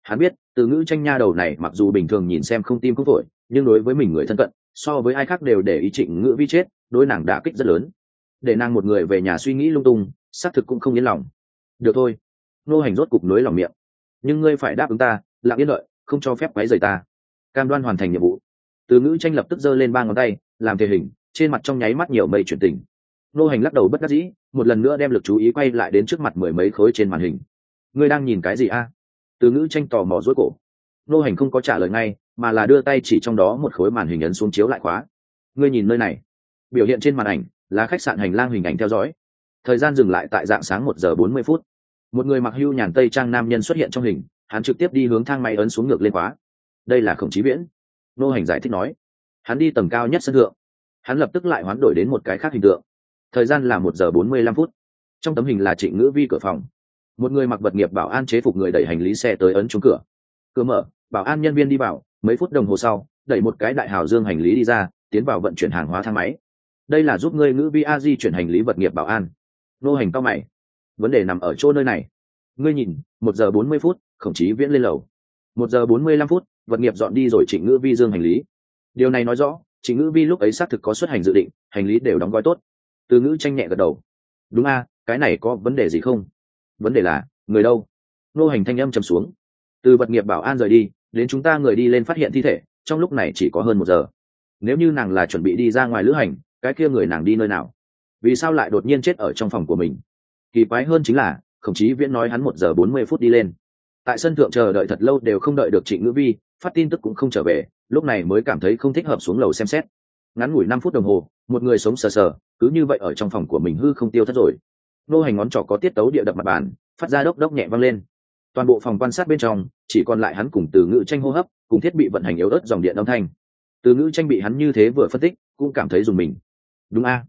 Hắn biết, từ ngữ tranh nha đầu này mặc dù bình thường nhìn xem không tim không phổi, nhưng đối với mình người thân cận, so với ai khác đều để ý trịnh ngữ vi chết, đối nàng đã kích rất lớn. Để nàng một người về nhà suy nghĩ lung tung, xác thực cũng không yên lòng. Được thôi. Nô hành rốt cục nối lòng miệng. Nhưng ngươi phải đáp ứng ta, lặng yên lợi không cho phép quấy rầy ta. Cam đoan hoàn thành nhiệm vụ. Từ ngữ tranh lập tức giơ lên ba ngón tay, làm thể hình, trên mặt trong nháy mắt nhiều mây chuyển tình. Nô hành lắc đầu bất đắc dĩ, một lần nữa đem lực chú ý quay lại đến trước mặt mười mấy khối trên màn hình ngươi đang nhìn cái gì a? Từ ngữ tranh tò mò rối cổ. Nô hành không có trả lời ngay, mà là đưa tay chỉ trong đó một khối màn hình ấn xuống chiếu lại khóa. Ngươi nhìn nơi này. Biểu hiện trên màn ảnh là khách sạn hành lang hình ảnh theo dõi. Thời gian dừng lại tại dạng sáng một giờ bốn mươi phút. Một người mặc hưu nhàn tây trang nam nhân xuất hiện trong hình, hắn trực tiếp đi hướng thang máy ấn xuống ngược lên khóa. Đây là khổng chí viễn. Nô hành giải thích nói. Hắn đi tầng cao nhất sân thượng. Hắn lập tức lại hoán đổi đến một cái khác hình tượng. Thời gian là một giờ bốn mươi lăm phút. Trong tấm hình là trịnh ngữ vi cửa phòng một người mặc vật nghiệp bảo an chế phục người đẩy hành lý xe tới ấn trúng cửa. Cửa mở, bảo an nhân viên đi vào, mấy phút đồng hồ sau, đẩy một cái đại hào dương hành lý đi ra, tiến vào vận chuyển hàng hóa thang máy. Đây là giúp ngươi ngữ vi a di chuyển hành lý vật nghiệp bảo an. Nô hành cao mày. Vấn đề nằm ở chỗ nơi này. Ngươi nhìn, một giờ bốn mươi phút, khổng chí viễn lên lầu. Một giờ bốn mươi lăm phút, vật nghiệp dọn đi rồi trịnh ngữ vi dương hành lý. Điều này nói rõ trịnh ngữ vi lúc ấy xác thực có xuất hành dự định, hành lý đều đóng gói tốt. Từ ngữ tranh nhẹ gật đầu. Đúng a, cái này có vấn đề gì không? Vấn đề là, người đâu? Nô hành thanh âm trầm xuống. Từ vật nghiệp bảo an rời đi, đến chúng ta người đi lên phát hiện thi thể, trong lúc này chỉ có hơn một giờ. Nếu như nàng là chuẩn bị đi ra ngoài lữ hành, cái kia người nàng đi nơi nào? Vì sao lại đột nhiên chết ở trong phòng của mình? Kỳ quái hơn chính là, khổng chí viễn nói hắn một giờ bốn mươi phút đi lên. Tại sân thượng chờ đợi thật lâu đều không đợi được trịnh ngữ vi, phát tin tức cũng không trở về, lúc này mới cảm thấy không thích hợp xuống lầu xem xét. Ngắn ngủi năm phút đồng hồ, một người sống sờ sờ, cứ như vậy ở trong phòng của mình hư không tiêu thất rồi nô hành ngón trỏ có tiết tấu địa đập mặt bàn, phát ra đốc đốc nhẹ văng lên. Toàn bộ phòng quan sát bên trong, chỉ còn lại hắn cùng từ ngữ tranh hô hấp, cùng thiết bị vận hành yếu ớt dòng điện âm thanh. Từ ngữ tranh bị hắn như thế vừa phân tích, cũng cảm thấy dùng mình. Đúng a,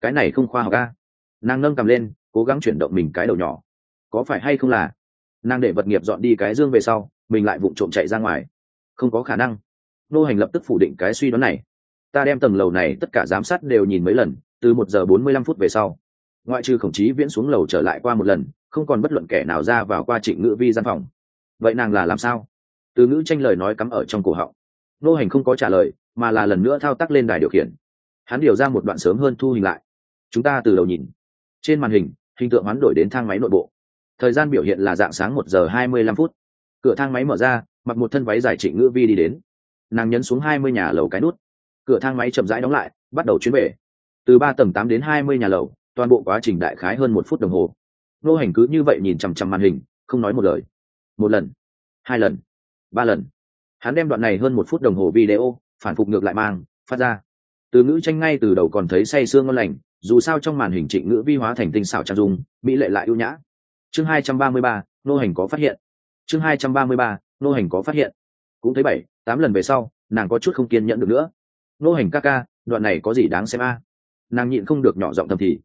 cái này không khoa học a. Nàng nâng cầm lên, cố gắng chuyển động mình cái đầu nhỏ. Có phải hay không là, nàng để vật nghiệp dọn đi cái dương về sau, mình lại vụng trộm chạy ra ngoài. Không có khả năng. Nô hành lập tức phủ định cái suy đoán này. Ta đem tầng lầu này tất cả giám sát đều nhìn mấy lần, từ một giờ bốn mươi lăm phút về sau ngoại trừ khổng chí viễn xuống lầu trở lại qua một lần, không còn bất luận kẻ nào ra vào qua trịnh ngữ vi gian phòng. Vậy nàng là làm sao? Từ ngữ tranh lời nói cắm ở trong cổ họng. Nô hành không có trả lời, mà là lần nữa thao tác lên đài điều khiển. Hắn điều ra một đoạn sớm hơn thu hình lại. Chúng ta từ đầu nhìn. Trên màn hình hình tượng hoán đổi đến thang máy nội bộ. Thời gian biểu hiện là dạng sáng một giờ hai mươi lăm phút. Cửa thang máy mở ra, mặc một thân váy dài trịnh ngữ vi đi đến. Nàng nhấn xuống hai mươi nhà lầu cái nút. Cửa thang máy chậm rãi đóng lại, bắt đầu chuyến về. Từ ba tầng tám đến hai mươi nhà lầu toàn bộ quá trình đại khái hơn một phút đồng hồ. Nô hành cứ như vậy nhìn chằm chằm màn hình, không nói một lời. Một lần, hai lần, ba lần. Hắn đem đoạn này hơn một phút đồng hồ video phản phục ngược lại mang, phát ra. Từ ngữ tranh ngay từ đầu còn thấy say sương ngon lành, dù sao trong màn hình trịnh ngữ vi hóa thành tinh xảo trang dung, mỹ lệ lại ưu nhã. Chương hai trăm ba mươi ba, nô hành có phát hiện. Chương hai trăm ba mươi ba, nô hành có phát hiện. Cũng thấy bảy, tám lần về sau, nàng có chút không kiên nhẫn được nữa. Nô hành ca ca, đoạn này có gì đáng xem a? Nàng nhịn không được nhỏ giọng thầm thì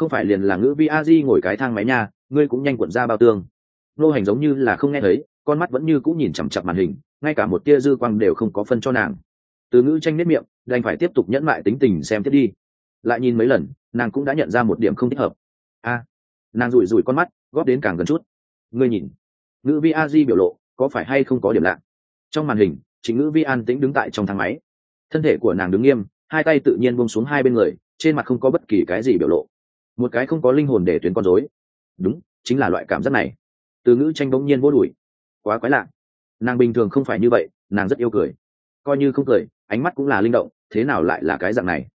không phải liền là ngữ vi a di ngồi cái thang máy nha, ngươi cũng nhanh quẩn ra bao tương. Nô hành giống như là không nghe thấy, con mắt vẫn như cũng nhìn chằm chặp màn hình, ngay cả một tia dư quang đều không có phân cho nàng. Từ ngữ tranh nếp miệng, đành phải tiếp tục nhẫn lại tính tình xem tiếp đi. Lại nhìn mấy lần, nàng cũng đã nhận ra một điểm không thích hợp. A, nàng rủi rủi con mắt, góp đến càng gần chút. Ngươi nhìn, ngữ vi a di biểu lộ, có phải hay không có điểm lạ? Trong màn hình, chính ngữ vi an tĩnh đứng tại trong thang máy. Thân thể của nàng đứng nghiêm, hai tay tự nhiên buông xuống hai bên người, trên mặt không có bất kỳ cái gì biểu lộ một cái không có linh hồn để tuyến con dối đúng, chính là loại cảm giác này. Từ ngữ tranh bỗng nhiên vô đùi quá quái lạ. Nàng bình thường không phải như vậy, nàng rất yêu cười. Coi như không cười, ánh mắt cũng là linh động, thế nào lại là cái dạng này?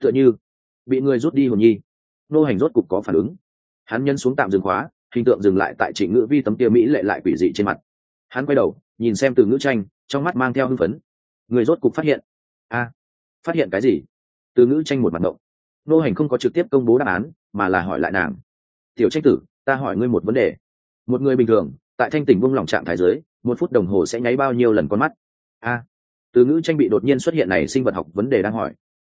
Tựa như bị người rút đi hồn nhi. Nô hành rốt cục có phản ứng. Hắn nhân xuống tạm dừng khóa, hình tượng dừng lại tại trịnh ngữ vi tấm tia mỹ lệ lại quỷ dị trên mặt. Hắn quay đầu, nhìn xem từ ngữ tranh, trong mắt mang theo hưng phấn. Người rốt cục phát hiện. A, phát hiện cái gì? Từ ngữ tranh một mặt động nô hành không có trực tiếp công bố đáp án, mà là hỏi lại nàng. Tiểu tranh tử, ta hỏi ngươi một vấn đề. Một người bình thường, tại thanh tỉnh vung lòng trạng thái giới, một phút đồng hồ sẽ nháy bao nhiêu lần con mắt? A. Từ ngữ tranh bị đột nhiên xuất hiện này sinh vật học vấn đề đang hỏi.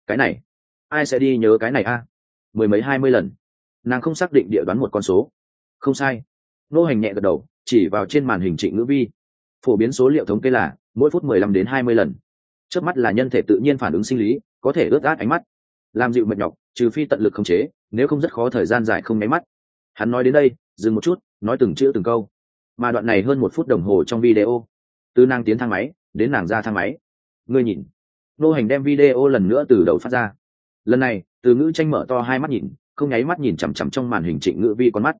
Cái này, ai sẽ đi nhớ cái này a? Mười mấy, hai mươi lần. Nàng không xác định địa đoán một con số. Không sai. Nô hành nhẹ gật đầu, chỉ vào trên màn hình trịnh ngữ vi. Phổ biến số liệu thống kê là mỗi phút mười lăm đến hai mươi lần. Trước mắt là nhân thể tự nhiên phản ứng sinh lý, có thể ướt át ánh mắt làm dịu mệt nhọc, trừ phi tận lực khống chế, nếu không rất khó thời gian dài không nháy mắt. Hắn nói đến đây, dừng một chút, nói từng chữ từng câu. Mà đoạn này hơn một phút đồng hồ trong video từ nàng tiến thang máy, đến nàng ra thang máy. Ngươi nhìn. Nô hành đem video lần nữa từ đầu phát ra. Lần này, từ ngữ tranh mở to hai mắt nhìn, không nháy mắt nhìn chằm chằm trong màn hình trịnh ngữ vi con mắt.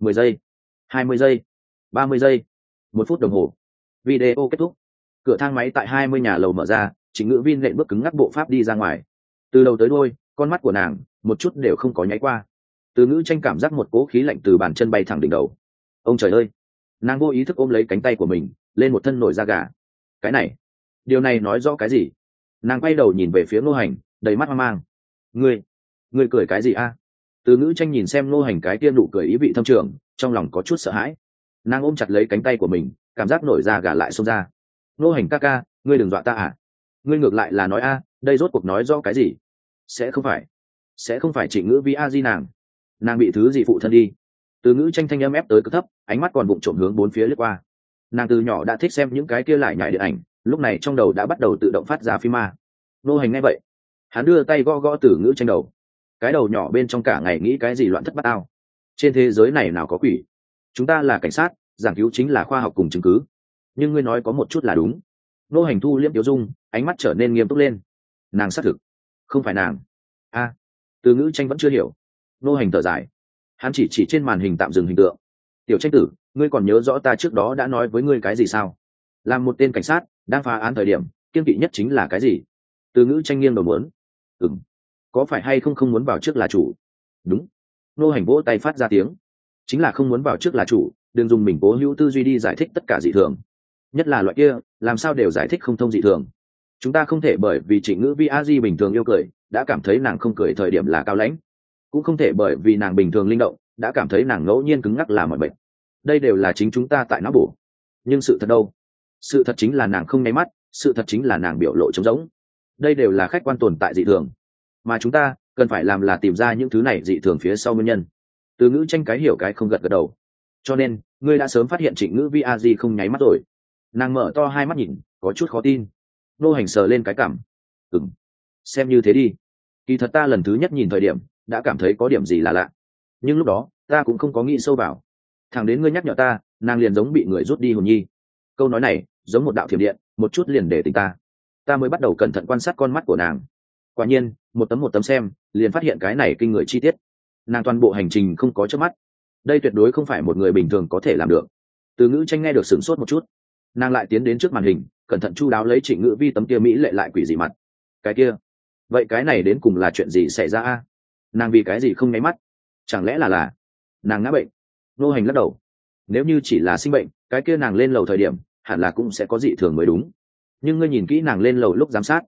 Mười giây, hai mươi giây, ba mươi giây, một phút đồng hồ. Video kết thúc. Cửa thang máy tại hai mươi nhà lầu mở ra, trịnh ngữ vi nện bước cứng ngắc bộ pháp đi ra ngoài. Từ đầu tới đôi con mắt của nàng một chút đều không có nháy qua. Từ ngữ tranh cảm giác một cỗ khí lạnh từ bàn chân bay thẳng đỉnh đầu. Ông trời ơi! Nàng vô ý thức ôm lấy cánh tay của mình, lên một thân nổi da gà. Cái này, điều này nói rõ cái gì? Nàng quay đầu nhìn về phía ngô hành, đầy mắt hoang mang. Ngươi ngươi cười cái gì a? Từ ngữ tranh nhìn xem ngô hành cái kia nụ cười ý vị thâm trường, trong lòng có chút sợ hãi. Nàng ôm chặt lấy cánh tay của mình, cảm giác nổi da gà lại xông ra. Ngô hành ca ca, ngươi đừng dọa ta à? Ngươi ngược lại là nói a, đây rốt cuộc nói rõ cái gì? Sẽ không phải. Sẽ không phải chỉ ngữ vi a di nàng. Nàng bị thứ gì phụ thân đi. Từ ngữ tranh thanh âm ép tới cực thấp, ánh mắt còn bụng trộm hướng bốn phía lướt qua. Nàng từ nhỏ đã thích xem những cái kia lại nhảy điện ảnh, lúc này trong đầu đã bắt đầu tự động phát ra phim ma. Nô hành ngay vậy, hắn đưa tay gõ gõ từ ngữ tranh đầu. Cái đầu nhỏ bên trong cả ngày nghĩ cái gì loạn thất bát ao. Trên thế giới này nào có quỷ? Chúng ta là cảnh sát, giảng cứu chính là khoa học cùng chứng cứ. Nhưng ngươi nói có một chút là đúng. Nô hành thu liêm tiêu dung, ánh mắt trở nên nghiêm túc lên. Nàng xác thực không phải nàng. A, từ ngữ tranh vẫn chưa hiểu. Nô hành thở dài. Hắn chỉ chỉ trên màn hình tạm dừng hình tượng. Tiểu tranh tử, ngươi còn nhớ rõ ta trước đó đã nói với ngươi cái gì sao? Làm một tên cảnh sát, đang phá án thời điểm kiên kỵ nhất chính là cái gì? Từ ngữ tranh nghiêng đầu muốn. Ừng có phải hay không không muốn vào trước là chủ? Đúng. Nô hành vỗ tay phát ra tiếng. Chính là không muốn vào trước là chủ, đừng dùng mình cố hữu tư duy đi giải thích tất cả dị thường. Nhất là loại kia, làm sao đều giải thích không thông dị thường chúng ta không thể bởi vì trịnh ngữ vi a di bình thường yêu cười, đã cảm thấy nàng không cười thời điểm là cao lãnh. Cũng không thể bởi vì nàng bình thường linh động, đã cảm thấy nàng ngẫu nhiên cứng ngắc là mọi bệnh đây đều là chính chúng ta tại não bổ. Nhưng sự thật đâu? Sự thật chính là nàng không nháy mắt, sự thật chính là nàng biểu lộ trống rỗng. Đây đều là khách quan tồn tại dị thường. Mà chúng ta, cần phải làm là tìm ra những thứ này dị thường phía sau nguyên nhân. Từ ngữ tranh cái hiểu cái không gật gật đầu. Cho nên, ngươi đã sớm phát hiện trịnh ngữ vi a di không nháy mắt rồi. Nàng mở to hai mắt nhìn, có chút khó tin nô hành sờ lên cái cảm. Ừng xem như thế đi. Kỳ thật ta lần thứ nhất nhìn thời điểm, đã cảm thấy có điểm gì là lạ. Nhưng lúc đó, ta cũng không có nghĩ sâu vào. Thằng đến ngươi nhắc nhở ta, nàng liền giống bị người rút đi hồn nhi. Câu nói này, giống một đạo thiểm điện, một chút liền để tình ta. Ta mới bắt đầu cẩn thận quan sát con mắt của nàng. Quả nhiên, một tấm một tấm xem, liền phát hiện cái này kinh người chi tiết. Nàng toàn bộ hành trình không có trước mắt. Đây tuyệt đối không phải một người bình thường có thể làm được. Từ ngữ tranh nghe được sửng sốt một chút. Nàng lại tiến đến trước màn hình cẩn thận chu đáo lấy trịnh ngữ vi tấm kia mỹ lệ lại quỷ dị mặt. Cái kia? Vậy cái này đến cùng là chuyện gì xảy ra a? Nàng vì cái gì không nháy mắt? Chẳng lẽ là là nàng ngã bệnh? Nô hành lắc đầu. Nếu như chỉ là sinh bệnh, cái kia nàng lên lầu thời điểm, hẳn là cũng sẽ có dị thường mới đúng. Nhưng ngươi nhìn kỹ nàng lên lầu lúc giám sát.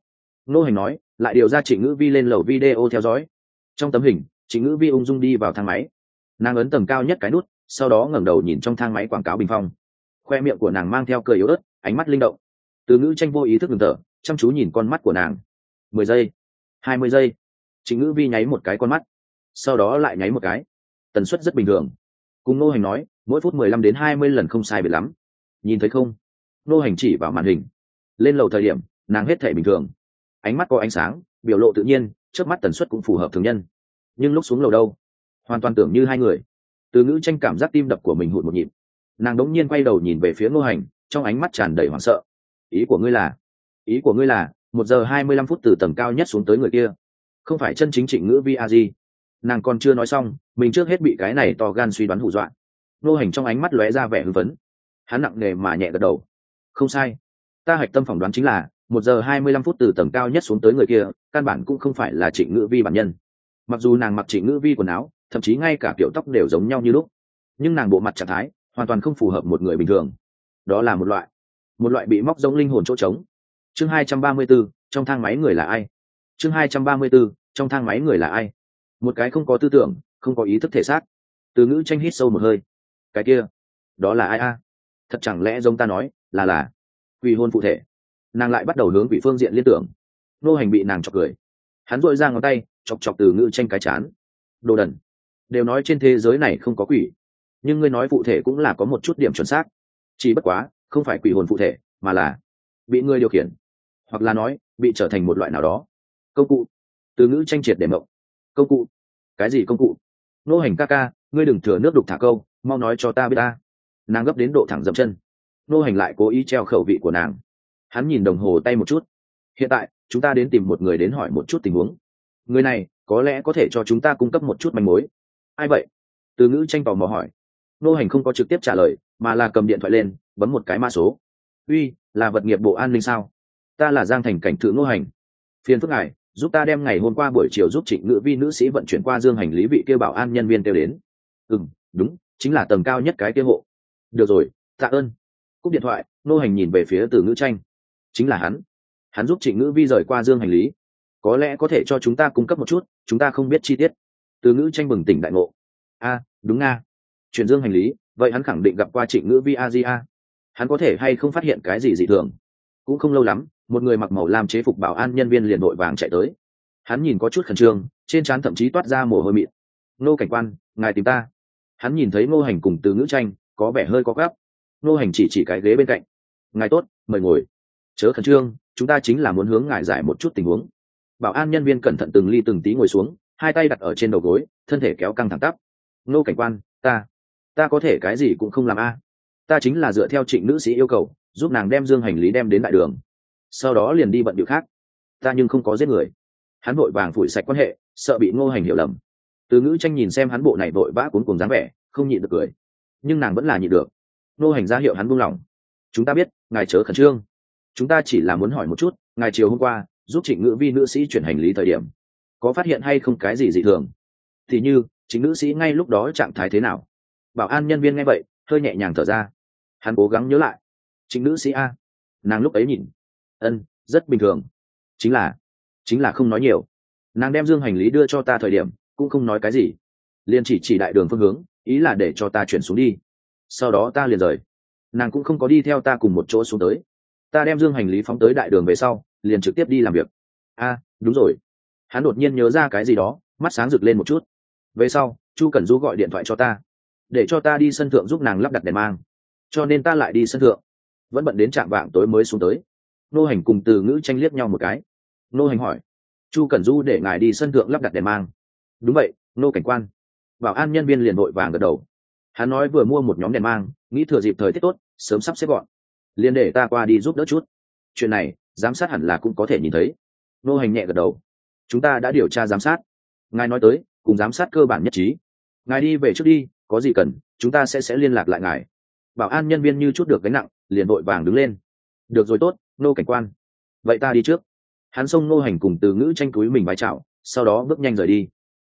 Nô hành nói, lại điều ra trịnh ngữ vi lên lầu video theo dõi. Trong tấm hình trịnh ngữ vi ung dung đi vào thang máy. Nàng ấn tầng cao nhất cái nút, sau đó ngẩng đầu nhìn trong thang máy quảng cáo bình phong. Khoe miệng của nàng mang theo cười yếu ớt, ánh mắt linh động từ ngữ tranh vô ý thức ngừng thở, chăm chú nhìn con mắt của nàng. Mười giây, hai mươi giây. Chính ngữ vi nháy một cái con mắt, sau đó lại nháy một cái. Tần suất rất bình thường. Cùng nô hành nói, mỗi phút mười lăm đến hai mươi lần không sai biệt lắm. Nhìn thấy không? Nô hành chỉ vào màn hình. Lên lầu thời điểm, nàng hết thể bình thường. Ánh mắt có ánh sáng, biểu lộ tự nhiên, trước mắt tần suất cũng phù hợp thường nhân. Nhưng lúc xuống lầu đâu? Hoàn toàn tưởng như hai người. Từ ngữ tranh cảm giác tim đập của mình hụt một nhịp. Nàng đống nhiên quay đầu nhìn về phía ngô hành, trong ánh mắt tràn đầy hoảng sợ ý của ngươi là, ý của ngươi là, một giờ hai mươi lăm phút từ tầng cao nhất xuống tới người kia, không phải chân chính trịnh ngữ vi a di. Nàng còn chưa nói xong, mình trước hết bị cái này to gan suy đoán hù dọa. Nô hành trong ánh mắt lóe ra vẻ hưng phấn. Hắn nặng nề mà nhẹ gật đầu. Không sai. Ta hạch tâm phỏng đoán chính là, một giờ hai mươi lăm phút từ tầng cao nhất xuống tới người kia, căn bản cũng không phải là trịnh ngữ vi bản nhân. Mặc dù nàng mặc trịnh ngữ vi quần áo, thậm chí ngay cả kiểu tóc đều giống nhau như lúc, nhưng nàng bộ mặt trạng thái hoàn toàn không phù hợp một người bình thường. Đó là một loại một loại bị móc giống linh hồn chỗ trống. Chương hai trăm ba mươi 234, trong thang máy người là ai? Chương hai trăm ba mươi 234, trong thang máy người là ai? Một cái không có tư tưởng không có ý thức thể xác. Từ ngữ tranh hít sâu một hơi. Cái kia đó là ai a? Thật chẳng lẽ giống ta nói là là quỷ hôn phụ thể? Nàng lại bắt đầu hướng quỷ phương diện liên tưởng. Nô hành bị nàng chọc cười. Hắn dội ra ngón tay chọc chọc từ ngữ tranh cái chán. Đồ đần. Đều nói trên thế giới này không có quỷ. Nhưng ngươi nói phụ thể cũng là có một chút điểm chuẩn xác. Chỉ bất quá không phải quỷ hồn phụ thể, mà là bị người điều khiển, hoặc là nói, bị trở thành một loại nào đó. Công cụ. Từ ngữ tranh triệt để mộng. Công cụ. Cái gì công cụ? Nô hành ca ca, ngươi đừng thừa nước đục thả câu, mau nói cho ta biết ta. Nàng gấp đến độ thẳng dậm chân. Nô hành lại cố ý treo khẩu vị của nàng. Hắn nhìn đồng hồ tay một chút. Hiện tại, chúng ta đến tìm một người đến hỏi một chút tình huống. Người này, có lẽ có thể cho chúng ta cung cấp một chút manh mối. Ai vậy? Từ ngữ tranh tò mò hỏi. Nô hành không có trực tiếp trả lời, mà là cầm điện thoại lên bấm một cái mã số. Uy, là vật nghiệp bộ an ninh sao? Ta là giang thành cảnh thự nô hành. Phiền phức ngài, giúp ta đem ngày hôm qua buổi chiều giúp trịnh ngữ vi nữ sĩ vận chuyển qua dương hành lý vị kêu bảo an nhân viên kêu đến. Ừ đúng, chính là tầng cao nhất cái kêu hộ. Được rồi, tạ ơn. Cúp điện thoại nô hành nhìn về phía từ ngữ tranh. Chính là hắn. Hắn giúp trịnh ngữ vi rời qua dương hành lý. Có lẽ có thể cho chúng ta cung cấp một chút, chúng ta không biết chi tiết. Từ ngữ tranh bừng tỉnh đại ngộ. A, đúng nga chuyển dương hành lý, vậy hắn khẳng định gặp qua trịnh ngữ vi a di a hắn có thể hay không phát hiện cái gì dị thường? Cũng không lâu lắm, một người mặc màu làm chế phục bảo an nhân viên liền đội vàng chạy tới. Hắn nhìn có chút khẩn trương, trên trán thậm chí toát ra mồ hôi mịn. Nô cảnh quan, ngài tìm ta. Hắn nhìn thấy ngô hành cùng từ ngữ tranh, có vẻ hơi có gấp. Ngô hành chỉ chỉ cái ghế bên cạnh. Ngài tốt, mời ngồi. Chớ khẩn trương, chúng ta chính là muốn hướng ngài giải một chút tình huống. Bảo an nhân viên cẩn thận từng ly từng tí ngồi xuống, hai tay đặt ở trên đầu gối, thân thể kéo căng thẳng tắp. Ngô cảnh quan, ta ta có thể cái gì cũng không làm a ta chính là dựa theo trịnh nữ sĩ yêu cầu, giúp nàng đem dương hành lý đem đến đại đường. Sau đó liền đi bận điệu khác. Ta nhưng không có giết người. Hắn vội vàng phủi sạch quan hệ, sợ bị ngô hành hiểu lầm. Từ ngữ tranh nhìn xem hắn bộ này vội vã cuốn cùng dáng vẻ, không nhịn được cười. Nhưng nàng vẫn là nhịn được. Ngô hành ra hiệu hắn buông lỏng. Chúng ta biết, ngài chớ khẩn trương. Chúng ta chỉ là muốn hỏi một chút ngài chiều hôm qua, giúp trịnh ngữ vi nữ sĩ chuyển hành lý thời điểm, có phát hiện hay không cái gì dị thường? Thì như chính nữ sĩ ngay lúc đó trạng thái thế nào? Bảo an nhân viên nghe vậy hơi nhẹ nhàng thở ra. Hắn cố gắng nhớ lại. Chính nữ sĩ a. Nàng lúc ấy nhìn. Ân, rất bình thường. Chính là chính là không nói nhiều. Nàng đem dương hành lý đưa cho ta thời điểm, cũng không nói cái gì. Liền chỉ chỉ đại đường phương hướng, ý là để cho ta chuyển xuống đi. Sau đó ta liền rời. Nàng cũng không có đi theo ta cùng một chỗ xuống tới. Ta đem dương hành lý phóng tới đại đường về sau, liền trực tiếp đi làm việc. A, đúng rồi. Hắn đột nhiên nhớ ra cái gì đó, mắt sáng rực lên một chút. Về sau, chu cần du gọi điện thoại cho ta để cho ta đi sân thượng giúp nàng lắp đặt đèn mang. Cho nên ta lại đi sân thượng. Vẫn bận đến trạm vạng tối mới xuống tới. Nô hành cùng từ ngữ tranh liếc nhau một cái. Nô hành hỏi, chu cần du để ngài đi sân thượng lắp đặt đèn mang. Đúng vậy, nô cảnh quan. Bảo an nhân viên liền vội vàng gật đầu. Hắn nói vừa mua một nhóm đèn mang, nghĩ thừa dịp thời tiết tốt, sớm sắp xếp gọn. Liền để ta qua đi giúp đỡ chút. Chuyện này, giám sát hẳn là cũng có thể nhìn thấy. Nô hành nhẹ gật đầu. Chúng ta đã điều tra giám sát. Ngài nói tới, cùng giám sát cơ bản nhất trí. Ngài đi về trước đi có gì cần, chúng ta sẽ sẽ liên lạc lại ngài. Bảo an nhân viên như chút được gánh nặng, liền vội vàng đứng lên. Được rồi tốt, nô cảnh quan. Vậy ta đi trước. Hắn xông nô hành cùng từ ngữ tranh túi mình vai chào, sau đó bước nhanh rời đi.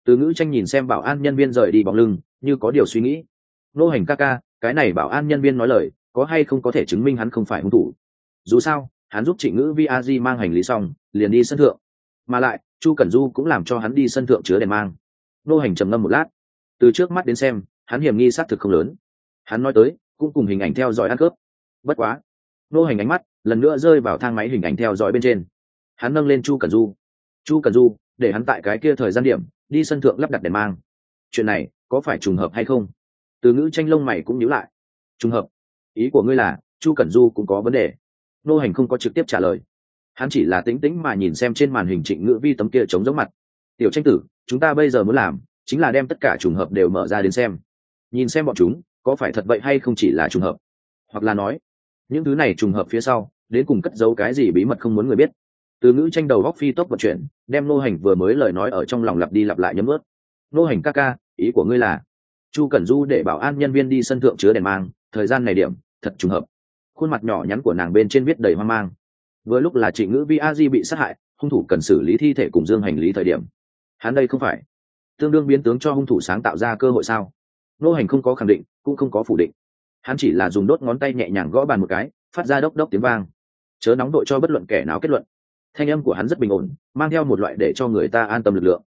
Từ ngữ tranh nhìn xem bảo an nhân viên rời đi bóng lưng, như có điều suy nghĩ. Nô hành ca ca, cái này bảo an nhân viên nói lời, có hay không có thể chứng minh hắn không phải hung thủ? Dù sao, hắn giúp trịnh ngữ vi a di mang hành lý xong, liền đi sân thượng. Mà lại, chu cẩn du cũng làm cho hắn đi sân thượng chứa đèn mang. Nô hành trầm ngâm một lát. Từ trước mắt đến xem hắn hiểm nghi xác thực không lớn. Hắn nói tới, cũng cùng hình ảnh theo dõi ăn cướp. Bất quá, nô hành ánh mắt lần nữa rơi vào thang máy hình ảnh theo dõi bên trên. Hắn nâng lên chu cần du. Chu cần du, để hắn tại cái kia thời gian điểm, đi sân thượng lắp đặt đèn mang. Chuyện này, có phải trùng hợp hay không? Từ ngữ tranh lông mày cũng nhíu lại. Trùng hợp. Ý của ngươi là, chu cẩn du cũng có vấn đề. Nô hành không có trực tiếp trả lời. Hắn chỉ là tĩnh tĩnh mà nhìn xem trên màn hình trịnh ngữ vi tấm kia chống giống mặt. Tiểu tranh tử, chúng ta bây giờ muốn làm, chính là đem tất cả trùng hợp đều mở ra đến xem nhìn xem bọn chúng, có phải thật vậy hay không chỉ là trùng hợp? Hoặc là nói, những thứ này trùng hợp phía sau, đến cùng cất giấu cái gì bí mật không muốn người biết? Từ ngữ tranh đầu góc phi tốc vận chuyển, đem nô hành vừa mới lời nói ở trong lòng lặp đi lặp lại nhấm ướt. Nô hành ca ca, ý của ngươi là, chu cẩn du để bảo an nhân viên đi sân thượng chứa đèn mang, thời gian này điểm, thật trùng hợp. Khuôn mặt nhỏ nhắn của nàng bên trên viết đầy hoang mang. Vừa lúc là chị ngữ vi a di bị sát hại, hung thủ cần xử lý thi thể cùng dương hành lý thời điểm. Hắn đây không phải tương đương biến tướng cho hung thủ sáng tạo ra cơ hội sao? Nô hành không có khẳng định, cũng không có phủ định. Hắn chỉ là dùng đốt ngón tay nhẹ nhàng gõ bàn một cái, phát ra đốc đốc tiếng vang. Chớ nóng đội cho bất luận kẻ nào kết luận. Thanh âm của hắn rất bình ổn, mang theo một loại để cho người ta an tâm lực lượng.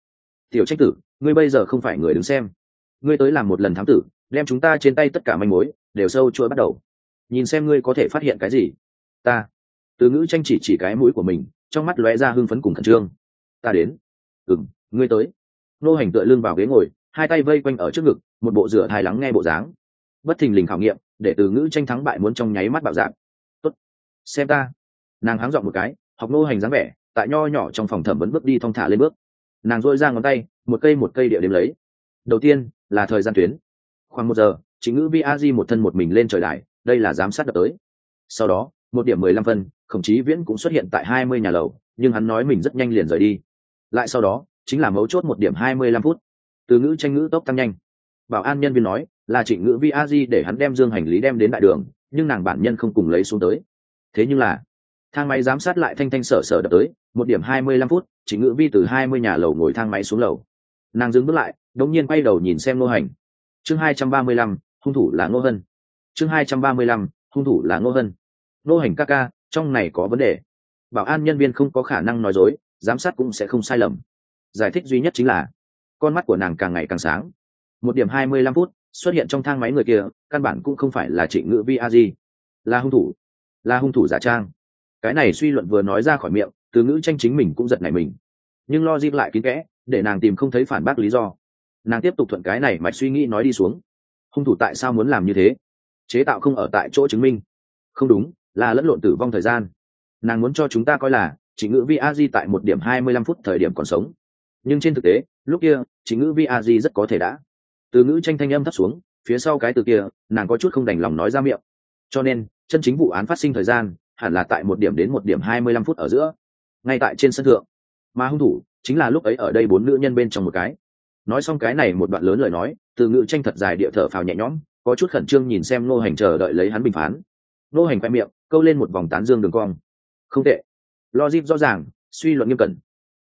Tiểu trách tử, ngươi bây giờ không phải người đứng xem. Ngươi tới làm một lần thám tử, đem chúng ta trên tay tất cả manh mối, đều sâu chuỗi bắt đầu. Nhìn xem ngươi có thể phát hiện cái gì. Ta. Từ ngữ tranh chỉ chỉ cái mũi của mình, trong mắt lóe ra hưng phấn cùng khẩn trương. Ta đến. Ừng ngươi tới. Nô hành tựa lưng vào ghế ngồi hai tay vây quanh ở trước ngực, một bộ rửa thai lắng nghe bộ dáng. Bất thình lình khảo nghiệm, để từ ngữ tranh thắng bại muốn trong nháy mắt bạo dạng. Tốt. Xem ta. Nàng háng dọn một cái, học nô hành dáng vẻ, tại nho nhỏ trong phòng thẩm vấn bước đi thong thả lên bước. Nàng dội ra ngón tay, một cây một cây địa điểm lấy. Đầu tiên, là thời gian tuyến. Khoảng một giờ chính ngữ vi a di một thân một mình lên trời đài, đây là giám sát đập tới. Sau đó, một điểm mười lăm phân, khổng chí viễn cũng xuất hiện tại hai mươi nhà lầu, nhưng hắn nói mình rất nhanh liền rời đi. Lại sau đó, chính là mấu chốt một điểm hai mươi lăm phút từ ngữ tranh ngữ tốc tăng nhanh. Bảo an nhân viên nói, là trịnh ngữ vi a di để hắn đem dương hành lý đem đến đại đường, nhưng nàng bản nhân không cùng lấy xuống tới. Thế nhưng là, thang máy giám sát lại thanh thanh sở sở đập tới, một điểm hai mươi lăm phút trịnh ngữ vi từ hai mươi nhà lầu ngồi thang máy xuống lầu. Nàng dừng bước lại, đống nhiên quay đầu nhìn xem nô hành. Chương hai trăm ba mươi lăm, hung thủ là ngô hân. Chương hai trăm ba mươi lăm, hung thủ là ngô hân. Nô hành ca ca, trong này có vấn đề. Bảo an nhân viên không có khả năng nói dối, giám sát cũng sẽ không sai lầm. Giải thích duy nhất chính là con mắt của nàng càng ngày càng sáng. Một điểm hai mươi lăm phút, xuất hiện trong thang máy người kia, căn bản cũng không phải là trịnh ngữ vi a di là hung thủ. Là hung thủ giả trang. Cái này suy luận vừa nói ra khỏi miệng, từ ngữ tranh chính mình cũng giật nảy mình. Nhưng lo dịp lại kín kẽ, để nàng tìm không thấy phản bác lý do. Nàng tiếp tục thuận cái này mạch suy nghĩ nói đi xuống. Hung thủ tại sao muốn làm như thế? Chế tạo không ở tại chỗ chứng minh. Không đúng, là lẫn lộn tử vong thời gian. Nàng muốn cho chúng ta coi là chỉ ngữ vi a di tại một điểm hai mươi lăm phút thời điểm còn sống. Nhưng trên thực tế, lúc kia chính ngữ vi a di rất có thể đã. Từ ngữ tranh thanh âm thấp xuống, phía sau cái từ kia, nàng có chút không đành lòng nói ra miệng. Cho nên, chân chính vụ án phát sinh thời gian, hẳn là tại một điểm đến một điểm hai mươi lăm phút ở giữa, ngay tại trên sân thượng. Mà hung thủ, chính là lúc ấy ở đây bốn nữ nhân bên trong một cái. Nói xong cái này một đoạn lớn lời nói, từ ngữ tranh thật dài địa thở phào nhẹ nhõm, có chút khẩn trương nhìn xem nô hành chờ đợi lấy hắn bình phán. Nô hành khoe miệng, câu lên một vòng tán dương đường cong. Không tệ. Logic rõ ràng, suy luận nghiêm cẩn.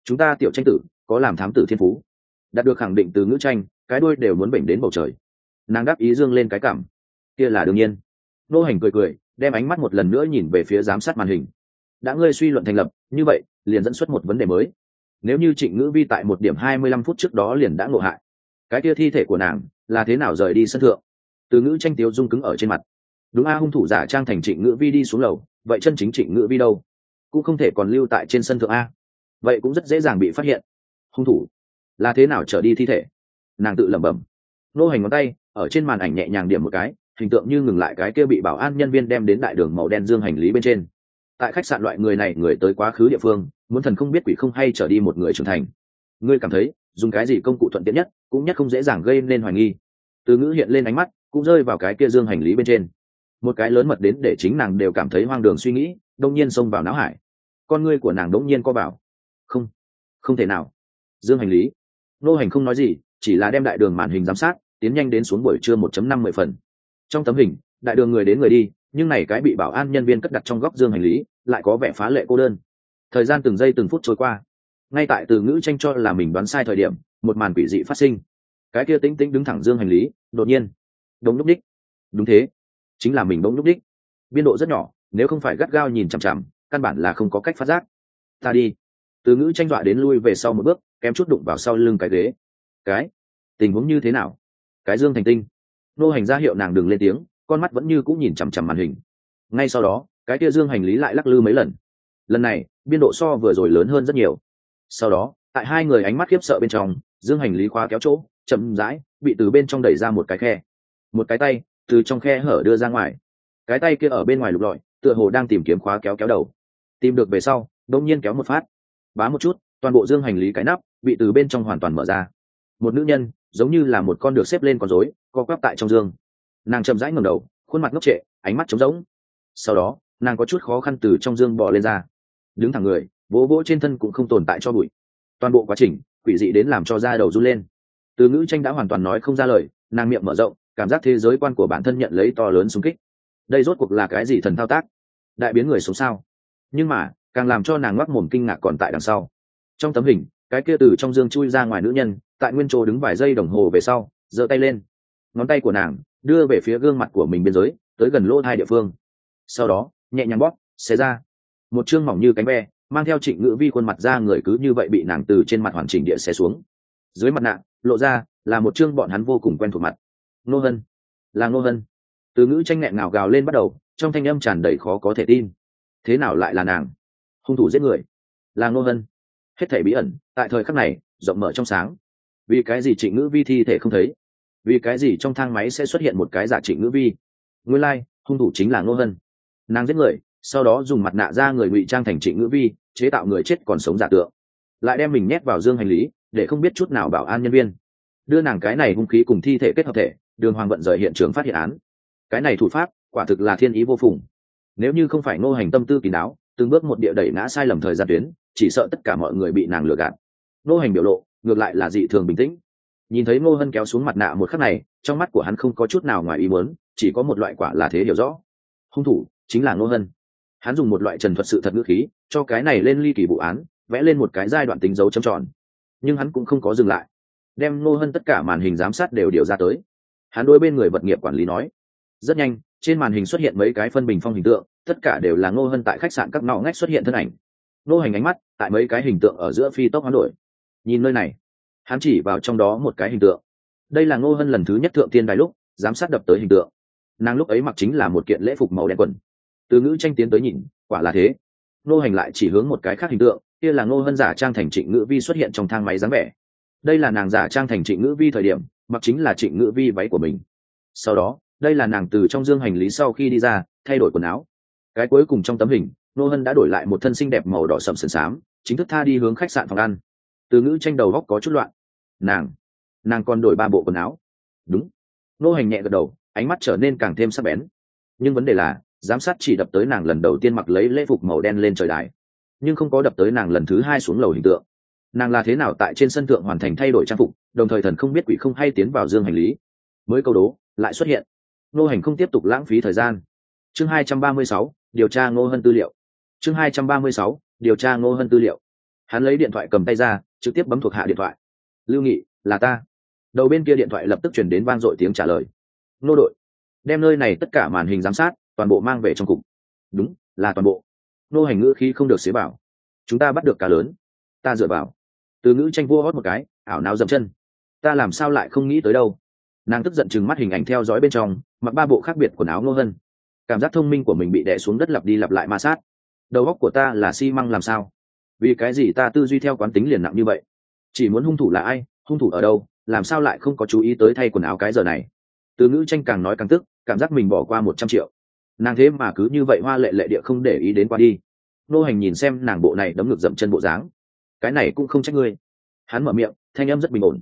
Chúng ta tiểu tranh tử, có làm thám tử thiên phú đạt được khẳng định từ ngữ tranh, cái đuôi đều muốn bệnh đến bầu trời. Nàng đáp ý dương lên cái cảm. Kia là đương nhiên. Nô hành cười cười, đem ánh mắt một lần nữa nhìn về phía giám sát màn hình. Đã ngươi suy luận thành lập, như vậy, liền dẫn xuất một vấn đề mới. Nếu như trịnh ngữ vi tại một điểm hai mươi lăm phút trước đó liền đã ngộ hại, cái kia thi thể của nàng là thế nào rời đi sân thượng? Từ ngữ tranh tiếu dung cứng ở trên mặt. Đúng a, hung thủ giả trang thành trịnh ngữ vi đi xuống lầu, vậy chân chính trịnh ngữ vi đâu? Cũng không thể còn lưu tại trên sân thượng a. Vậy cũng rất dễ dàng bị phát hiện. Hung thủ là thế nào trở đi thi thể? Nàng tự lẩm bẩm. Nô hành ngón tay, ở trên màn ảnh nhẹ nhàng điểm một cái, hình tượng như ngừng lại cái kia bị bảo an nhân viên đem đến đại đường màu đen dương hành lý bên trên. Tại khách sạn loại người này, người tới quá khứ địa phương, muốn thần không biết quỷ không hay trở đi một người trưởng thành. Ngươi cảm thấy, dùng cái gì công cụ thuận tiện nhất, cũng nhất không dễ dàng gây nên hoài nghi. Từ ngữ hiện lên ánh mắt, cũng rơi vào cái kia dương hành lý bên trên. Một cái lớn mật đến để chính nàng đều cảm thấy hoang đường suy nghĩ, đông nhiên xông vào não hải. Con ngươi của nàng đống nhiên co bảo không không thể nào. Dương hành lý nô hành không nói gì, chỉ là đem đại đường màn hình giám sát, tiến nhanh đến xuống buổi trưa 1 năm mười phần. Trong tấm hình, đại đường người đến người đi, nhưng này cái bị bảo an nhân viên cất đặt trong góc dương hành lý, lại có vẻ phá lệ cô đơn. Thời gian từng giây từng phút trôi qua. Ngay tại từ ngữ tranh cho là mình đoán sai thời điểm, một màn quỷ dị phát sinh. Cái kia tĩnh tĩnh đứng thẳng dương hành lý, đột nhiên đống núp đích. Đúng thế. Chính là mình bỗng núp đích. Biên độ rất nhỏ, nếu không phải gắt gao nhìn chằm chằm, căn bản là không có cách phát giác. Ta đi. Từ ngữ tranh dọa đến lui về sau một bước kém chút đụng vào sau lưng cái ghế. Cái? Tình huống như thế nào? Cái dương thành tinh. Nô hành ra hiệu nàng đừng lên tiếng, con mắt vẫn như cũng nhìn chằm chằm màn hình. Ngay sau đó, cái kia dương hành lý lại lắc lư mấy lần. Lần này, biên độ so vừa rồi lớn hơn rất nhiều. Sau đó, tại hai người ánh mắt khiếp sợ bên trong, dương hành lý khóa kéo chỗ, chậm rãi, bị từ bên trong đẩy ra một cái khe. Một cái tay, từ trong khe hở đưa ra ngoài. Cái tay kia ở bên ngoài lục lọi, tựa hồ đang tìm kiếm khóa kéo kéo đầu. Tìm được về sau đông nhiên kéo một phát. Bá một chút toàn bộ dương hành lý cái nắp bị từ bên trong hoàn toàn mở ra. Một nữ nhân, giống như là một con được xếp lên con rối, co quắp tại trong dương. Nàng chậm rãi ngầm đầu, khuôn mặt ngốc trệ, ánh mắt trống rỗng. Sau đó, nàng có chút khó khăn từ trong dương bò lên ra. Đứng thẳng người, vỗ vỗ trên thân cũng không tồn tại cho bụi. Toàn bộ quá trình, quỷ dị đến làm cho da đầu run lên. Từ ngữ tranh đã hoàn toàn nói không ra lời, nàng miệng mở rộng, cảm giác thế giới quan của bản thân nhận lấy to lớn xung kích. Đây rốt cuộc là cái gì thần thao tác? Đại biến người sống sao? Nhưng mà, càng làm cho nàng ngoắc mồm kinh ngạc còn tại đằng sau trong tấm hình, cái kia từ trong dương chui ra ngoài nữ nhân, tại nguyên chỗ đứng vài giây đồng hồ về sau, giơ tay lên. Ngón tay của nàng đưa về phía gương mặt của mình biên giới, tới gần lỗ hai địa phương. Sau đó, nhẹ nhàng bóp, xé ra. Một chương mỏng như cánh ve, mang theo trịnh ngữ vi khuôn mặt ra người cứ như vậy bị nàng từ trên mặt hoàn chỉnh địa xé xuống. Dưới mặt nạ, lộ ra là một chương bọn hắn vô cùng quen thuộc mặt. Nô hân. Là nô hân. Từ ngữ tranh nghẹn ngào gào lên bắt đầu, trong thanh âm tràn đầy khó có thể tin. Thế nào lại là nàng? Hung thủ giết người. Là nô hân hết thể bí ẩn tại thời khắc này rộng mở trong sáng. Vì cái gì trịnh ngữ vi thi thể không thấy? Vì cái gì trong thang máy sẽ xuất hiện một cái giả trịnh ngữ vi? Nguyên lai、like, hung thủ chính là ngô hân. Nàng giết người sau đó dùng mặt nạ ra người ngụy trang thành trịnh ngữ vi chế tạo người chết còn sống giả tượng. Lại đem mình nhét vào dương hành lý để không biết chút nào bảo an nhân viên. Đưa nàng cái này hung khí cùng thi thể kết hợp thể đường hoàng vận rời hiện trường phát hiện án. Cái này thủ pháp quả thực là thiên ý vô phùng. Nếu như không phải ngô hành tâm tư kỳ đáo từng bước một địa đẩy ngã sai lầm thời gian tuyến, chỉ sợ tất cả mọi người bị nàng lừa gạt. Nô hành biểu lộ, ngược lại là dị thường bình tĩnh. Nhìn thấy ngô hân kéo xuống mặt nạ một khắc này, trong mắt của hắn không có chút nào ngoài ý muốn, chỉ có một loại quả là thế hiểu rõ. Hung thủ chính là ngô hân. Hắn dùng một loại trần thuật sự thật ngữ khí, cho cái này lên ly kỳ vụ án, vẽ lên một cái giai đoạn tính dấu chấm tròn. Nhưng hắn cũng không có dừng lại. Đem ngô hân tất cả màn hình giám sát đều điều ra tới. Hắn đôi bên người vật nghiệp quản lý nói, rất nhanh, trên màn hình xuất hiện mấy cái phân bình phong hình tượng tất cả đều là ngô hân tại khách sạn các ngõ ngách xuất hiện thân ảnh. Ngô hành ánh mắt tại mấy cái hình tượng ở giữa phi tốc hoán đổi. Nhìn nơi này, hắn chỉ vào trong đó một cái hình tượng. Đây là ngô hân lần thứ nhất thượng tiên đài lúc, giám sát đập tới hình tượng. Nàng lúc ấy mặc chính là một kiện lễ phục màu đen quần. Từ ngữ tranh tiến tới nhìn, quả là thế. Ngô hành lại chỉ hướng một cái khác hình tượng, kia là ngô hân giả trang thành trịnh ngữ vi xuất hiện trong thang máy dáng vẻ. Đây là nàng giả trang thành trịnh ngữ vi thời điểm, mặc chính là trịnh ngữ vi váy của mình. Sau đó, đây là nàng từ trong dương hành lý sau khi đi ra, thay đổi quần áo cái cuối cùng trong tấm hình Nô hân đã đổi lại một thân xinh đẹp màu đỏ sầm sườn sám, chính thức tha đi hướng khách sạn phòng ăn. Từ ngữ tranh đầu góc có chút loạn. Nàng nàng còn đổi ba bộ quần áo. Đúng. Nô hành nhẹ gật đầu ánh mắt trở nên càng thêm sắc bén. Nhưng vấn đề là giám sát chỉ đập tới nàng lần đầu tiên mặc lấy lễ phục màu đen lên trời đài. Nhưng không có đập tới nàng lần thứ hai xuống lầu hình tượng. Nàng là thế nào tại trên sân thượng hoàn thành thay đổi trang phục đồng thời thần không biết quỷ không hay tiến vào dương hành lý. Mới câu đố lại xuất hiện. Nô hành không tiếp tục lãng phí thời gian. Chương hai trăm ba mươi sáu điều tra ngô hân tư liệu. Chương hai trăm ba mươi sáu, điều tra ngô hân tư liệu. Hắn lấy điện thoại cầm tay ra, trực tiếp bấm thuộc hạ điện thoại. Lưu nghị, là ta. Đầu bên kia điện thoại lập tức chuyển đến vang dội tiếng trả lời. Nô đội, đem nơi này tất cả màn hình giám sát, toàn bộ mang về trong cục. Đúng, là toàn bộ. Nô hành ngữ khi không được xế bảo. Chúng ta bắt được cá lớn. Ta dựa vào. Từ ngữ tranh vua hót một cái, ảo nào dậm chân. Ta làm sao lại không nghĩ tới đâu? Nàng tức giận chừng mắt hình ảnh theo dõi bên trong, mặc ba bộ khác biệt quần áo Ngô hân cảm giác thông minh của mình bị đè xuống đất lặp đi lặp lại ma sát. Đầu óc của ta là xi măng làm sao? Vì cái gì ta tư duy theo quán tính liền nặng như vậy? Chỉ muốn hung thủ là ai? Hung thủ ở đâu? Làm sao lại không có chú ý tới thay quần áo cái giờ này? Từ ngữ tranh càng nói càng tức, cảm giác mình bỏ qua một trăm triệu. Nàng thế mà cứ như vậy hoa lệ lệ địa không để ý đến qua đi. Nô hành nhìn xem nàng bộ này đấm ngực dậm chân bộ dáng. Cái này cũng không trách ngươi. Hắn mở miệng, thanh âm rất bình ổn.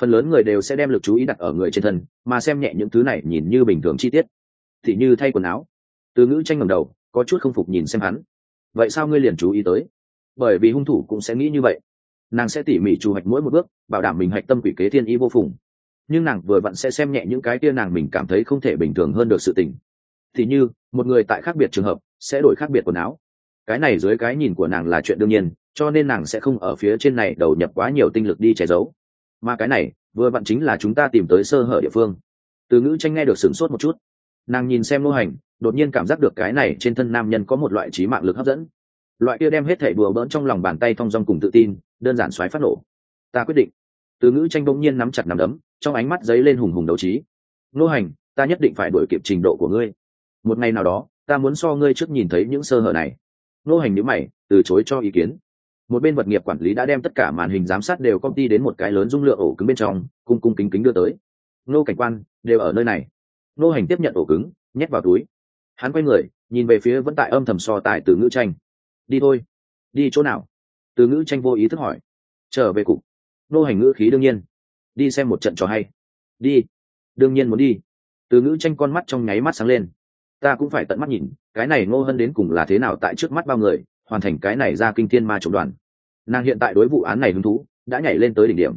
Phần lớn người đều sẽ đem lực chú ý đặt ở người trên thân, mà xem nhẹ những thứ này nhìn như bình thường chi tiết thì như thay quần áo. Từ ngữ tranh ngầm đầu, có chút không phục nhìn xem hắn. Vậy sao ngươi liền chú ý tới? Bởi vì hung thủ cũng sẽ nghĩ như vậy. Nàng sẽ tỉ mỉ chu hoạch mỗi một bước, bảo đảm mình hạch tâm quỷ kế thiên y vô phùng. Nhưng nàng vừa vặn sẽ xem nhẹ những cái kia nàng mình cảm thấy không thể bình thường hơn được sự tình. Thì như, một người tại khác biệt trường hợp, sẽ đổi khác biệt quần áo. Cái này dưới cái nhìn của nàng là chuyện đương nhiên, cho nên nàng sẽ không ở phía trên này đầu nhập quá nhiều tinh lực đi che giấu. Mà cái này, vừa vặn chính là chúng ta tìm tới sơ hở địa phương. Từ ngữ tranh nghe được sửng sốt một chút nàng nhìn xem nô hành, đột nhiên cảm giác được cái này trên thân nam nhân có một loại trí mạng lực hấp dẫn. Loại kia đem hết thảy bừa bỡn trong lòng bàn tay thong dong cùng tự tin, đơn giản xoáy phát nổ. Ta quyết định. Từ ngữ tranh bỗng nhiên nắm chặt nắm đấm, trong ánh mắt dấy lên hùng hùng đấu trí. Nô hành, ta nhất định phải đổi kịp trình độ của ngươi. Một ngày nào đó, ta muốn so ngươi trước nhìn thấy những sơ hở này. Nô hành nhữ mày, từ chối cho ý kiến. Một bên vật nghiệp quản lý đã đem tất cả màn hình giám sát đều công ty đến một cái lớn dung lượng ổ cứng bên trong, cung cung kính kính đưa tới. Nô cảnh quan, đều ở nơi này nô hành tiếp nhận ổ cứng, nhét vào túi. Hắn quay người, nhìn về phía vẫn tại âm thầm so tài từ ngữ tranh. Đi thôi. Đi chỗ nào? Từ ngữ tranh vô ý thức hỏi. Trở về cục. Nô hành ngữ khí đương nhiên. Đi xem một trận trò hay. Đi. Đương nhiên muốn đi. Từ ngữ tranh con mắt trong nháy mắt sáng lên. Ta cũng phải tận mắt nhìn, cái này ngô hân đến cùng là thế nào tại trước mắt bao người, hoàn thành cái này ra kinh thiên ma chống đoàn. Nàng hiện tại đối vụ án này hứng thú, đã nhảy lên tới đỉnh điểm.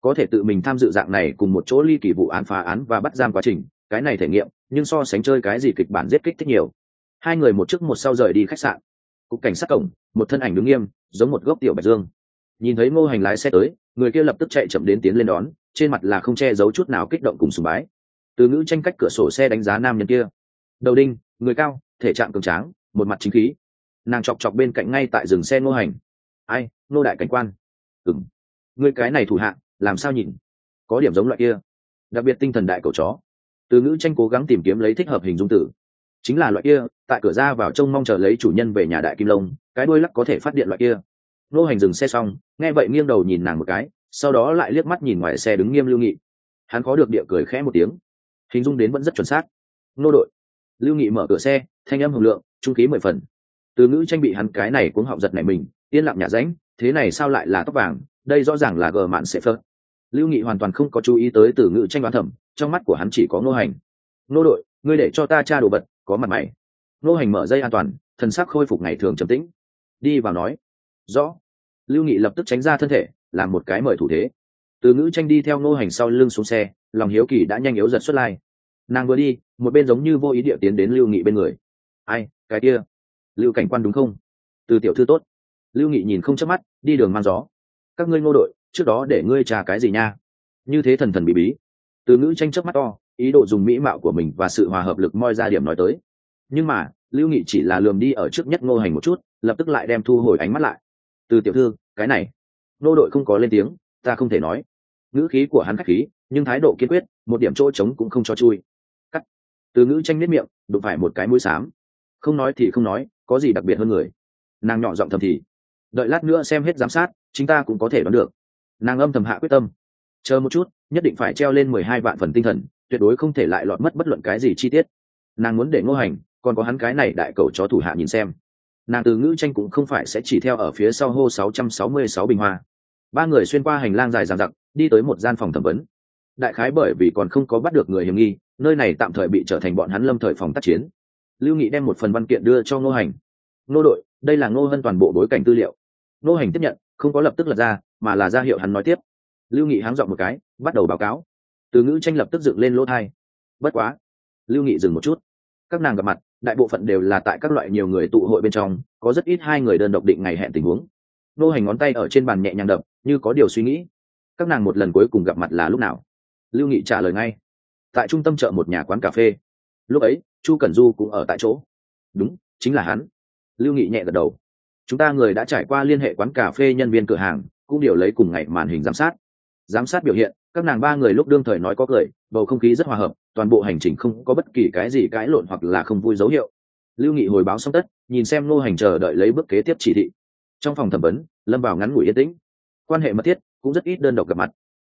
Có thể tự mình tham dự dạng này cùng một chỗ ly kỳ vụ án phá án và bắt giam quá trình cái này thể nghiệm, nhưng so sánh chơi cái gì kịch bản giết kích thích nhiều. Hai người một trước một sau rời đi khách sạn. Cục cảnh sát cổng, một thân ảnh đứng nghiêm, giống một gốc tiểu bạch dương. Nhìn thấy ngô hành lái xe tới, người kia lập tức chạy chậm đến tiến lên đón, trên mặt là không che giấu chút nào kích động cùng sùng bái. Từ ngữ tranh cách cửa sổ xe đánh giá nam nhân kia. Đầu đinh, người cao, thể trạng cường tráng, một mặt chính khí. Nàng chọc chọc bên cạnh ngay tại dừng xe ngô hành. Ai nô đại cảnh quan. Ừng người cái này thủ hạ, làm sao nhìn? Có điểm giống loại kia. Đặc biệt tinh thần đại cầu chó từ ngữ tranh cố gắng tìm kiếm lấy thích hợp hình dung tử. Chính là loại kia, tại cửa ra vào trông mong chờ lấy chủ nhân về nhà đại kim lông cái đuôi lắc có thể phát điện loại kia. Nô hành dừng xe xong, nghe vậy nghiêng đầu nhìn nàng một cái, sau đó lại liếc mắt nhìn ngoài xe đứng nghiêm lưu nghị. Hắn có được địa cười khẽ một tiếng. Hình dung đến vẫn rất chuẩn xác. Nô đội. Lưu nghị mở cửa xe, thanh âm hồng lượng, trung khí mười phần. Từ ngữ tranh bị hắn cái này cũng họng giật này mình, yên lặng nhả ránh, thế này sao lại là tóc vàng? Đây rõ ràng là gờ mạn sẽ phớt. Lưu nghị hoàn toàn không có chú ý tới từ ngữ tranh đoán thẩm trong mắt của hắn chỉ có nô hành. Nô đội, ngươi để cho ta tra đồ vật, có mặt mày. Nô hành mở dây an toàn, thần sắc khôi phục ngày thường trầm tĩnh. Đi vào nói, rõ. Lưu nghị lập tức tránh ra thân thể, làm một cái mời thủ thế. Từ ngữ tranh đi theo nô hành sau lưng xuống xe, lòng hiếu kỳ đã nhanh yếu giật xuất lai. Nàng vừa đi, một bên giống như vô ý địa tiến đến lưu nghị bên người. Ai, cái kia? Lưu cảnh quan đúng không? Từ tiểu thư tốt. Lưu nghị nhìn không chớp mắt, đi đường mang gió. Các ngươi ngô đội, trước đó để ngươi trà cái gì nha? Như thế thần thần bí bí từ ngữ tranh chớp mắt to, ý đồ dùng mỹ mạo của mình và sự hòa hợp lực moi ra điểm nói tới. Nhưng mà, lưu nghị chỉ là lườm đi ở trước nhất ngô hành một chút, lập tức lại đem thu hồi ánh mắt lại. Từ tiểu thư, cái này. Nô đội không có lên tiếng, ta không thể nói. Ngữ khí của hắn khách khí, nhưng thái độ kiên quyết, một điểm chỗ trống cũng không cho chui. Cắt. Từ ngữ tranh nếp miệng, đụng phải một cái mũi xám. Không nói thì không nói, có gì đặc biệt hơn người? Nàng nhỏ giọng thầm thì. Đợi lát nữa xem hết giám sát chúng ta cũng có thể đoán được. Nàng âm thầm hạ quyết tâm chờ một chút, nhất định phải treo lên mười hai vạn phần tinh thần, tuyệt đối không thể lại lọt mất bất luận cái gì chi tiết. Nàng muốn để ngô hành, còn có hắn cái này đại cầu chó thủ hạ nhìn xem. Nàng từ ngữ tranh cũng không phải sẽ chỉ theo ở phía sau hô sáu trăm sáu mươi sáu bình hoa. Ba người xuyên qua hành lang dài dằng dặc, đi tới một gian phòng thẩm vấn. Đại khái bởi vì còn không có bắt được người hiểm nghi, nơi này tạm thời bị trở thành bọn hắn lâm thời phòng tác chiến. Lưu nghị đem một phần văn kiện đưa cho ngô hành. Ngô đội, đây là ngô hân toàn bộ bối cảnh tư liệu. Ngô hành tiếp nhận, không có lập tức lật ra, mà là ra hiệu hắn nói tiếp lưu nghị háng dọn một cái, bắt đầu báo cáo. Từ ngữ tranh lập tức dựng lên lỗ thai. Bất quá, lưu nghị dừng một chút. Các nàng gặp mặt, đại bộ phận đều là tại các loại nhiều người tụ hội bên trong, có rất ít hai người đơn độc định ngày hẹn tình huống. Nô hành ngón tay ở trên bàn nhẹ nhàng đập, như có điều suy nghĩ. Các nàng một lần cuối cùng gặp mặt là lúc nào? Lưu nghị trả lời ngay. Tại trung tâm chợ một nhà quán cà phê. Lúc ấy, chu cẩn du cũng ở tại chỗ. Đúng, chính là hắn. Lưu nghị nhẹ gật đầu. Chúng ta người đã trải qua liên hệ quán cà phê nhân viên cửa hàng, cũng điều lấy cùng ngày màn hình giám sát giám sát biểu hiện, các nàng ba người lúc đương thời nói có cười, bầu không khí rất hòa hợp, toàn bộ hành trình không có bất kỳ cái gì cãi lộn hoặc là không vui dấu hiệu. Lưu nghị hồi báo xong tất, nhìn xem ngô hành chờ đợi lấy bước kế tiếp chỉ thị. Trong phòng thẩm vấn, lâm vào ngắn ngủi yên tĩnh. Quan hệ mật thiết cũng rất ít đơn độc gặp mặt.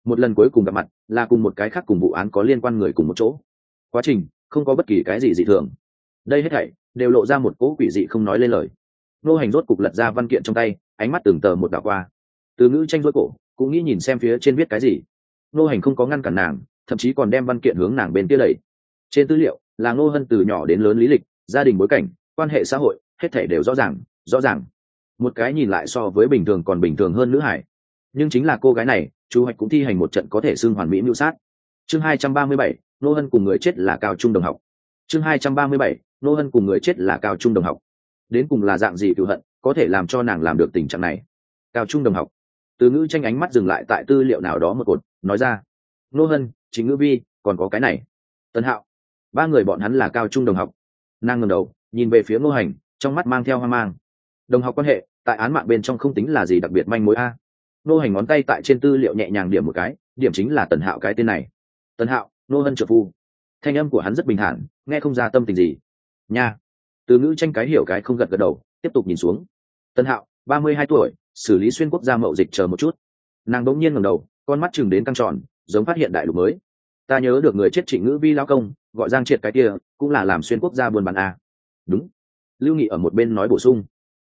Một lần cuối cùng gặp mặt là cùng một cái khác cùng vụ án có liên quan người cùng một chỗ. Quá trình không có bất kỳ cái gì dị thường. Đây hết thảy đều lộ ra một cỗ quỷ dị không nói lên lời. Ngô hành rốt cục lật ra văn kiện trong tay, ánh mắt từng tờ một đảo qua. Từ ngữ tranh rối cổ cũng nghĩ nhìn xem phía trên viết cái gì. Nô hành không có ngăn cản nàng thậm chí còn đem văn kiện hướng nàng bên kia đẩy. Trên tư liệu là ngô hân từ nhỏ đến lớn lý lịch gia đình bối cảnh quan hệ xã hội hết thể đều rõ ràng rõ ràng. Một cái nhìn lại so với bình thường còn bình thường hơn nữ hải. Nhưng chính là cô gái này chú hoạch cũng thi hành một trận có thể xưng hoàn mỹ mưu sát. Chương 237, nô hân cùng người chết là cao trung đồng học. Chương 237, nô hân cùng người chết là cao trung đồng học. Đến cùng là dạng gì cựu hận có thể làm cho nàng làm được tình trạng này? Cao trung đồng học từ ngữ tranh ánh mắt dừng lại tại tư liệu nào đó một cột, nói ra, nô hân chính ngữ vi, còn có cái này. Tân hạo. Ba người bọn hắn là cao trung đồng học. Nàng ngầm đầu, nhìn về phía ngô hành, trong mắt mang theo hoang mang. Đồng học quan hệ, tại án mạng bên trong không tính là gì đặc biệt manh mối a. Ngô hành ngón tay tại trên tư liệu nhẹ nhàng điểm một cái, điểm chính là tần hạo cái tên này. Tần hạo nô hân trợ phu. Thanh âm của hắn rất bình thản, nghe không ra tâm tình gì. Nha. Từ ngữ tranh cái hiểu cái không gật gật đầu, tiếp tục nhìn xuống. Tần hạo ba mươi hai tuổi, xử lý xuyên quốc gia mậu dịch chờ một chút. Nàng đ ỗ n g nhiên ngầm đầu, con mắt chừng đến căng tròn, giống phát hiện đại lục mới. Ta nhớ được người chết trịnh ngữ vi lao công, gọi giang triệt cái kia, cũng là làm xuyên quốc gia buôn bán a. Đúng. Lưu nghị ở một bên nói bổ sung.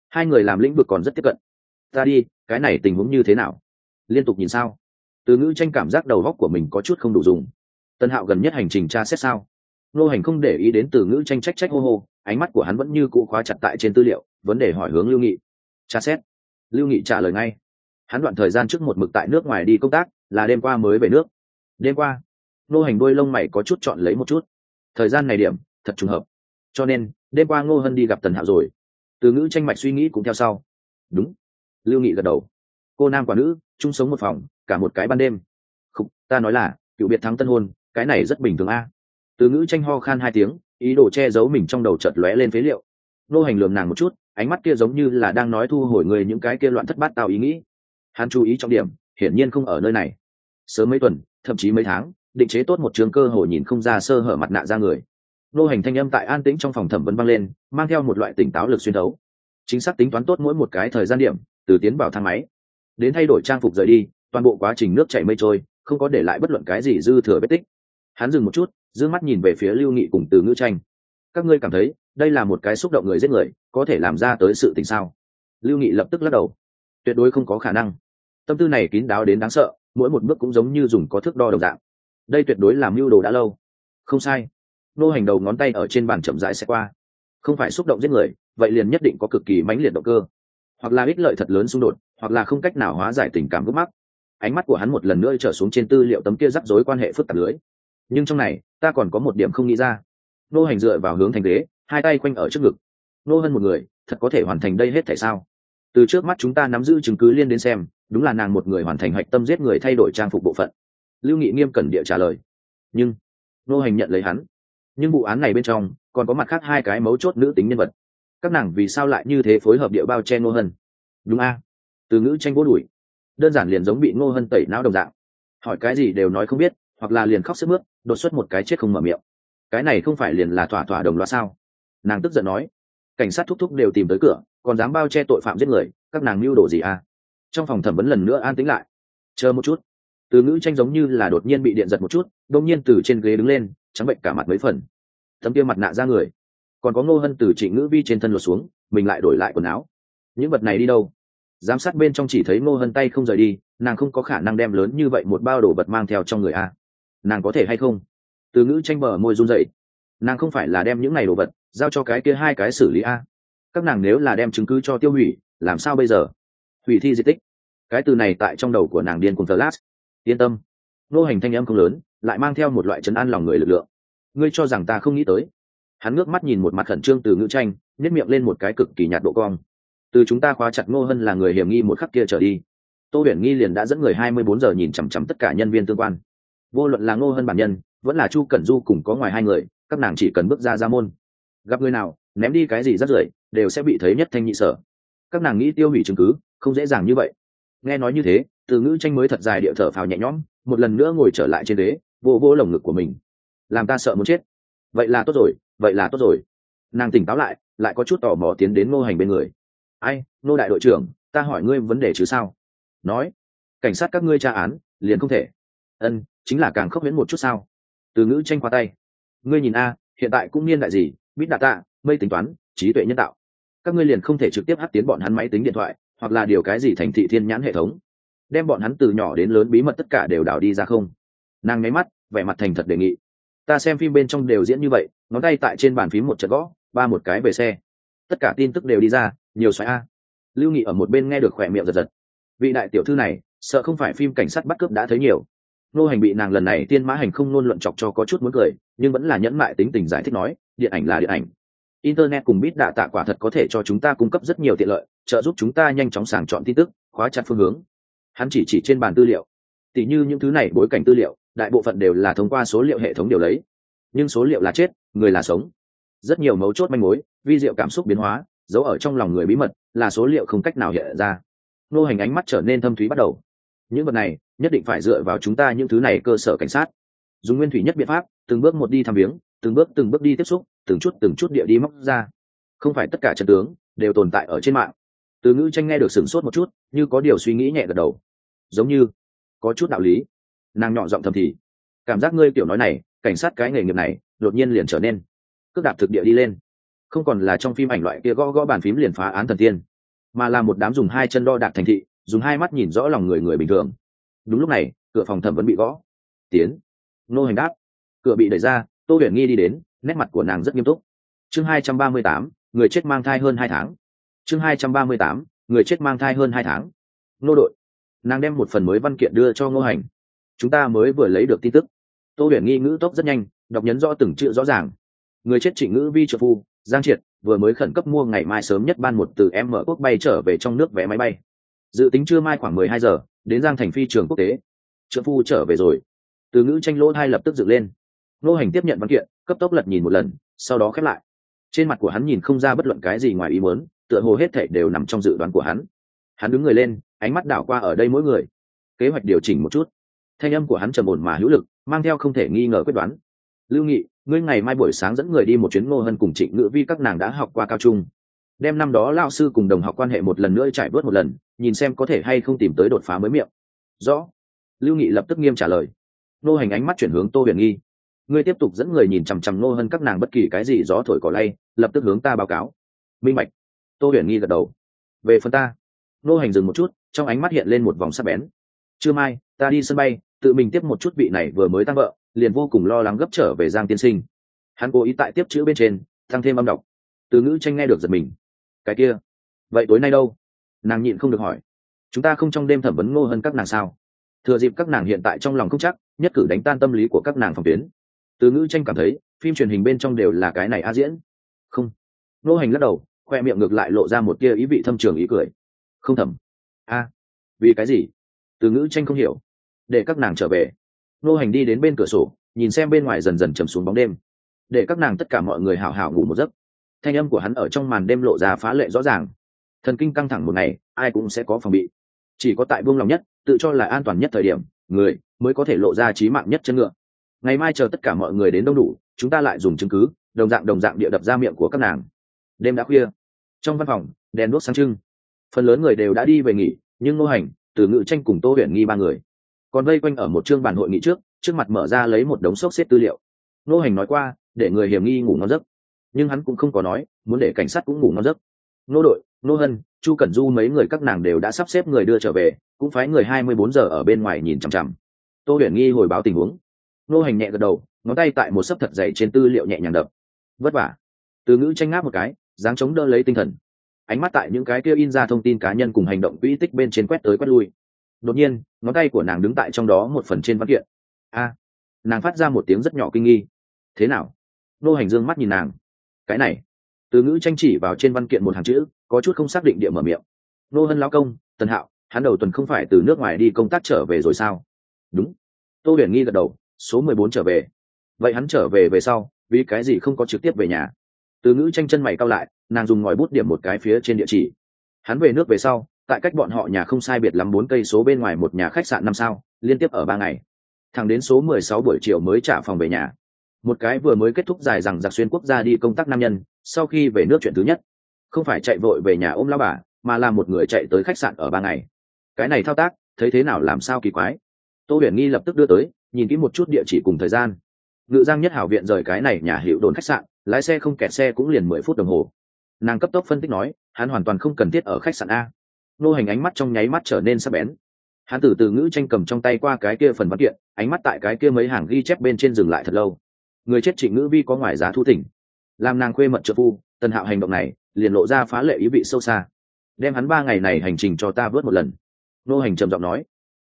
Hai người làm lĩnh vực còn rất tiếp cận. Ta đi, cái này tình huống như thế nào? Liên tục nhìn sao? Từ ngữ tranh cảm giác đầu góc của mình có chút không đủ dùng. Tân hạo gần nhất hành trình tra xét sao? Nô hành không để ý đến từ ngữ tranh trách trách hô hô, ánh mắt của hắn vẫn như cụ khóa chặt tại trên tư liệu, vấn đề hỏi hướng lưu nghị tra xét. Lưu nghị trả lời ngay. Hắn đoạn thời gian trước một mực tại nước ngoài đi công tác, là đêm qua mới về nước. Đêm qua nô hành đôi lông mày có chút chọn lấy một chút. Thời gian này điểm, thật trùng hợp. Cho nên, đêm qua ngô hân đi gặp tần hạo rồi. Từ ngữ tranh mạch suy nghĩ cũng theo sau. Đúng. Lưu nghị gật đầu. Cô nam quả nữ, chung sống một phòng, cả một cái ban đêm. Không ta nói là, cựu biệt thắng tân hôn, cái này rất bình thường a. Từ ngữ tranh ho khan hai tiếng, ý đồ che giấu mình trong đầu chợt lóe lên phế liệu nô hành lường nàng một chút, ánh mắt kia giống như là đang nói thu hồi người những cái kia loạn thất bát tạo ý nghĩ. Hắn chú ý trọng điểm, hiển nhiên không ở nơi này. Sớm mấy tuần, thậm chí mấy tháng, định chế tốt một trường cơ hội nhìn không ra sơ hở mặt nạ ra người. Nô hành thanh âm tại an tĩnh trong phòng thẩm vấn vang lên, mang theo một loại tỉnh táo lực xuyên đấu. chính xác tính toán tốt mỗi một cái thời gian điểm, từ tiến vào thang máy. Đến thay đổi trang phục rời đi, toàn bộ quá trình nước chảy mây trôi, không có để lại bất luận cái gì dư thừa vết tích. Hắn dừng một chút d mắt nhìn về phía lưu nghị cùng từ ngữ tranh. Các ngươi cảm thấy đây là một cái xúc động người giết người, có thể làm ra tới sự tình sao? Lưu nghị lập tức lắc đầu. Tuyệt đối không có khả năng. Tâm tư này kín đáo đến đáng sợ, mỗi một bước cũng giống như dùng có thước đo đồng dạng. Đây tuyệt đối làm mưu đồ đã lâu. Không sai. Nô hành đầu ngón tay ở trên bàn chậm rãi sẽ qua. Không phải xúc động giết người, vậy liền nhất định có cực kỳ mãnh liệt động cơ. Hoặc là ích lợi thật lớn xung đột, hoặc là không cách nào hóa giải tình cảm gốc mắc. Ánh mắt của hắn một lần nữa trở xuống trên tư liệu tấm kia rắc rối quan hệ phức tạp lưới. Nhưng trong này, ta còn có một điểm không nghĩ ra. Nô hành dựa vào hướng thành đế hai tay quanh ở trước ngực. Nô hơn một người, thật có thể hoàn thành đây hết tại sao? Từ trước mắt chúng ta nắm giữ chứng cứ liên đến xem, đúng là nàng một người hoàn thành hạch tâm giết người thay đổi trang phục bộ phận. Lưu nghị nghiêm cẩn địa trả lời. Nhưng, nô hành nhận lấy hắn. Nhưng vụ án này bên trong, còn có mặt khác hai cái mấu chốt nữ tính nhân vật. Các nàng vì sao lại như thế phối hợp địa bao che nô hân? Đúng a. Từ ngữ tranh vô đuổi. Đơn giản liền giống bị nô hân tẩy não đồng dạng. Hỏi cái gì đều nói không biết, hoặc là liền khóc sức mướt, đột xuất một cái chết không mở miệng. Cái này không phải liền là thỏa thỏa đồng loạt sao? Nàng tức giận nói, cảnh sát thúc thúc đều tìm tới cửa, còn dám bao che tội phạm giết người, các nàng mưu đồ gì à? Trong phòng thẩm vấn lần nữa an tĩnh lại. Chờ một chút. Từ ngữ tranh giống như là đột nhiên bị điện giật một chút đông nhiên từ trên ghế đứng lên, trắng bệnh cả mặt mấy phần. Tấm kia mặt nạ ra người. Còn có ngô hân từ chị ngữ vi trên thân lột xuống, mình lại đổi lại quần áo. Những vật này đi đâu? Giám sát bên trong chỉ thấy ngô hân tay không rời đi, nàng không có khả năng đem lớn như vậy một bao đồ vật mang theo trong người a nàng có thể hay không? Từ ngữ tranh bờ môi run dậy nàng không phải là đem những này đồ vật giao cho cái kia hai cái xử lý a. Các nàng nếu là đem chứng cứ cho tiêu hủy, làm sao bây giờ? Hủy thi di tích. Cái từ này tại trong đầu của nàng điên cùng thờ lát. Yên tâm. Nô hành thanh âm không lớn, lại mang theo một loại chấn an lòng người lực lượng. Ngươi cho rằng ta không nghĩ tới. Hắn ngước mắt nhìn một mặt khẩn trương từ ngữ tranh nhét miệng lên một cái cực kỳ nhạt độ cong. Từ chúng ta khóa chặt ngô hân là người hiểm nghi một khắc kia trở đi. Tô huyền nghi liền đã dẫn người hai mươi bốn giờ nhìn chằm chằm tất cả nhân viên tương quan. Vô luận là ngô hân bản nhân, vẫn là chu cẩn du cùng có ngoài hai người, các nàng chỉ cần bước ra ra môn gặp người nào, ném đi cái gì rất rưởi, đều sẽ bị thấy nhất thanh nhị sở. Các nàng nghĩ tiêu hủy chứng cứ, không dễ dàng như vậy. Nghe nói như thế, từ ngữ tranh mới thật dài điệu thở phào nhẹ nhõm, một lần nữa ngồi trở lại trên đế vô vô lồng ngực của mình. Làm ta sợ muốn chết. Vậy là tốt rồi, vậy là tốt rồi. Nàng tỉnh táo lại lại có chút tò mò tiến đến ngô hành bên người. Ai, ngô đại đội trưởng, ta hỏi ngươi vấn đề chứ sao? Nói, cảnh sát các ngươi tra án, liền không thể. Ân, chính là càng khốc miễn một chút sao? Từ ngữ tranh qua tay. Ngươi nhìn a, hiện tại cũng niên đại gì? Bít đạ tạ, mây tính toán, trí tuệ nhân tạo. Các ngươi liền không thể trực tiếp hát tiến bọn hắn máy tính điện thoại, hoặc là điều cái gì thành thị thiên nhãn hệ thống. Đem bọn hắn từ nhỏ đến lớn bí mật tất cả đều đảo đi ra không? Nàng nháy mắt, vẻ mặt thành thật đề nghị. Ta xem phim bên trong đều diễn như vậy, ngón tay tại trên bàn phím một trận gõ, ba một cái về xe. Tất cả tin tức đều đi ra, nhiều xoáy a. Lưu nghị ở một bên nghe được khỏe miệng giật giật. Vị đại tiểu thư này, sợ không phải phim cảnh sát bắt cướp đã thấy nhiều. Nô hành bị nàng lần này tiên mã hành không nôn luận chọc cho có chút muốn cười, nhưng vẫn là nhẫn mại tính tình giải thích nói điện ảnh là điện ảnh. Internet cùng bit đạ tạ quả thật có thể cho chúng ta cung cấp rất nhiều tiện lợi, trợ giúp chúng ta nhanh chóng sàng chọn tin tức, khóa chặt phương hướng. Hắn chỉ chỉ trên bàn tư liệu. Tỉ như những thứ này, bối cảnh tư liệu, đại bộ phận đều là thông qua số liệu hệ thống điều lấy. Nhưng số liệu là chết, người là sống. Rất nhiều mấu chốt manh mối, vi diệu cảm xúc biến hóa, giấu ở trong lòng người bí mật, là số liệu không cách nào hiện ra. Nô hành ánh mắt trở nên thâm thúy bắt đầu. Những vật này, nhất định phải dựa vào chúng ta những thứ này cơ sở cảnh sát. Dùng nguyên thủy nhất biện pháp, từng bước một đi thăm viếng từng bước từng bước đi tiếp xúc, từng chút từng chút địa đi móc ra. Không phải tất cả trận tướng đều tồn tại ở trên mạng. Từ ngữ tranh nghe được sửng sốt một chút, như có điều suy nghĩ nhẹ gật đầu. Giống như có chút đạo lý. Nàng nhỏ giọng thầm thì, cảm giác ngươi kiểu nói này, cảnh sát cái nghề nghiệp này, đột nhiên liền trở nên cước đạp thực địa đi lên. Không còn là trong phim ảnh loại kia gõ gõ bàn phím liền phá án thần tiên, mà là một đám dùng hai chân đo đạc thành thị, dùng hai mắt nhìn rõ lòng người người bình thường. Đúng lúc này, cửa phòng thẩm vẫn bị gõ. Tiến. Nô hành đáp. Cửa bị đẩy ra tô huyền nghi đi đến, nét mặt của nàng rất nghiêm túc. Chương hai trăm ba mươi tám, người chết mang thai hơn hai tháng. Chương hai trăm ba mươi tám, người chết mang thai hơn hai tháng. Nô đội. Nàng đem một phần mới văn kiện đưa cho ngô hành. Chúng ta mới vừa lấy được tin tức. Tô huyền nghi ngữ tốc rất nhanh, đọc nhấn rõ từng chữ rõ ràng. Người chết trịnh ngữ vi trợ phu, giang triệt, vừa mới khẩn cấp mua ngày mai sớm nhất ban một từ em mở quốc bay trở về trong nước vé máy bay. Dự tính trưa mai khoảng mười hai giờ, đến giang thành phi trường quốc tế. Trợ phu trở về rồi. Từ ngữ tranh lỗ thai lập tức dựng lên nô hành tiếp nhận văn kiện, cấp tốc lật nhìn một lần, sau đó khép lại. Trên mặt của hắn nhìn không ra bất luận cái gì ngoài ý muốn, tựa hồ hết thảy đều nằm trong dự đoán của hắn. Hắn đứng người lên, ánh mắt đảo qua ở đây mỗi người. Kế hoạch điều chỉnh một chút. Thanh âm của hắn trầm ổn mà hữu lực, mang theo không thể nghi ngờ quyết đoán. Lưu nghị, ngươi ngày mai buổi sáng dẫn người đi một chuyến ngô hân cùng trịnh ngữ vi các nàng đã học qua cao trung. Đem năm đó lao sư cùng đồng học quan hệ một lần nữa trải bớt một lần, nhìn xem có thể hay không tìm tới đột phá mới miệng. Rõ. Lưu nghị lập tức nghiêm trả lời. Nô hành ánh mắt chuyển hướng tô huyền nghi ngươi tiếp tục dẫn người nhìn chằm chằm nô hơn các nàng bất kỳ cái gì gió thổi cỏ lay, lập tức hướng ta báo cáo. Minh bạch. Tô huyền nghi gật đầu. Về phần ta. Nô hành dừng một chút, trong ánh mắt hiện lên một vòng sắc bén. Trưa mai, ta đi sân bay, tự mình tiếp một chút vị này vừa mới tăng vợ, liền vô cùng lo lắng gấp trở về giang tiên sinh. Hắn cố ý tại tiếp chữ bên trên, tăng thêm âm đọc. Từ ngữ tranh nghe được giật mình. Cái kia. Vậy tối nay đâu? Nàng nhịn không được hỏi. Chúng ta không trong đêm thẩm vấn ngô hơn các nàng sao? Thừa dịp các nàng hiện tại trong lòng không chắc, nhất cử đánh tan tâm lý của các nàng phòng tuyến từ ngữ tranh cảm thấy, phim truyền hình bên trong đều là cái này a diễn. Không. Nô hành lắc đầu, khoe miệng ngược lại lộ ra một tia ý vị thâm trường ý cười. Không thầm. A. Vì cái gì? Từ ngữ tranh không hiểu. Để các nàng trở về. Nô hành đi đến bên cửa sổ, nhìn xem bên ngoài dần dần chầm xuống bóng đêm. Để các nàng tất cả mọi người hào hào ngủ một giấc. Thanh âm của hắn ở trong màn đêm lộ ra phá lệ rõ ràng. Thần kinh căng thẳng một ngày, ai cũng sẽ có phòng bị. Chỉ có tại buông lòng nhất, tự cho là an toàn nhất thời điểm, người mới có thể lộ ra trí mạng nhất chân ngựa ngày mai chờ tất cả mọi người đến đông đủ, chúng ta lại dùng chứng cứ, đồng dạng đồng dạng địa đập ra miệng của các nàng. Đêm đã khuya. Trong văn phòng, đèn đuốc sáng trưng. Phần lớn người đều đã đi về nghỉ, nhưng ngô hành, từ ngự tranh cùng tô huyền nghi ba người. Còn vây quanh ở một chương bàn hội nghị trước trước mặt mở ra lấy một đống xốc xếp tư liệu. Ngô hành nói qua, để người hiểm nghi ngủ ngon giấc. Nhưng hắn cũng không có nói, muốn để cảnh sát cũng ngủ ngon giấc. Nô đội nô hân, chu cẩn du mấy người các nàng đều đã sắp xếp người đưa trở về, cũng phái người hai mươi bốn giờ ở bên ngoài nhìn chằm chằm. Tô huyền nghi hồi báo tình huống nô hành nhẹ gật đầu, ngón tay tại một sấp thật dày trên tư liệu nhẹ nhàng đập. Vất vả. Từ ngữ tranh ngáp một cái, dáng chống đỡ lấy tinh thần. Ánh mắt tại những cái kia in ra thông tin cá nhân cùng hành động quỹ tích bên trên quét tới quét lui. Đột nhiên, ngón tay của nàng đứng tại trong đó một phần trên văn kiện. A! Nàng phát ra một tiếng rất nhỏ kinh nghi. Thế nào? Nô hành dương mắt nhìn nàng. Cái này. Từ ngữ tranh chỉ vào trên văn kiện một hàng chữ, có chút không xác định địa mở miệng. Nô hân lao công, tần hạo, hắn đầu tuần không phải từ nước ngoài đi công tác trở về rồi sao? Đúng. Tô huyền nghi gật đầu số mười bốn trở về. Vậy hắn trở về về sau, vì cái gì không có trực tiếp về nhà? Từ ngữ tranh chân mày cao lại, nàng dùng ngòi bút điểm một cái phía trên địa chỉ. Hắn về nước về sau, tại cách bọn họ nhà không sai biệt lắm bốn cây số bên ngoài một nhà khách sạn năm sao, liên tiếp ở ba ngày. Thẳng đến số mười sáu buổi chiều mới trả phòng về nhà. Một cái vừa mới kết thúc dài rằng giặc xuyên quốc gia đi công tác nam nhân, sau khi về nước chuyện thứ nhất. Không phải chạy vội về nhà ôm lao bà, mà là một người chạy tới khách sạn ở ba ngày. Cái này thao tác, thấy thế nào làm sao kỳ quái. Tô huyền nghi lập tức đưa tới nhìn kỹ một chút địa chỉ cùng thời gian. Ngự giang nhất hảo viện rời cái này nhà hiệu đồn khách sạn lái xe không kẹt xe cũng liền mười phút đồng hồ. Nàng cấp tốc phân tích nói hắn hoàn toàn không cần thiết ở khách sạn a. Nô hành ánh mắt trong nháy mắt trở nên sắc bén. Hắn từ từ ngữ tranh cầm trong tay qua cái kia phần văn kiện ánh mắt tại cái kia mấy hàng ghi chép bên trên dừng lại thật lâu. Người chết trịnh ngữ vi có ngoài giá thu tỉnh, làm nàng khuê mật trợ phu tần hạo hành động này liền lộ ra phá lệ ý vị sâu xa. Đem hắn ba ngày này hành trình cho ta vớt một lần. Nô hành trầm giọng nói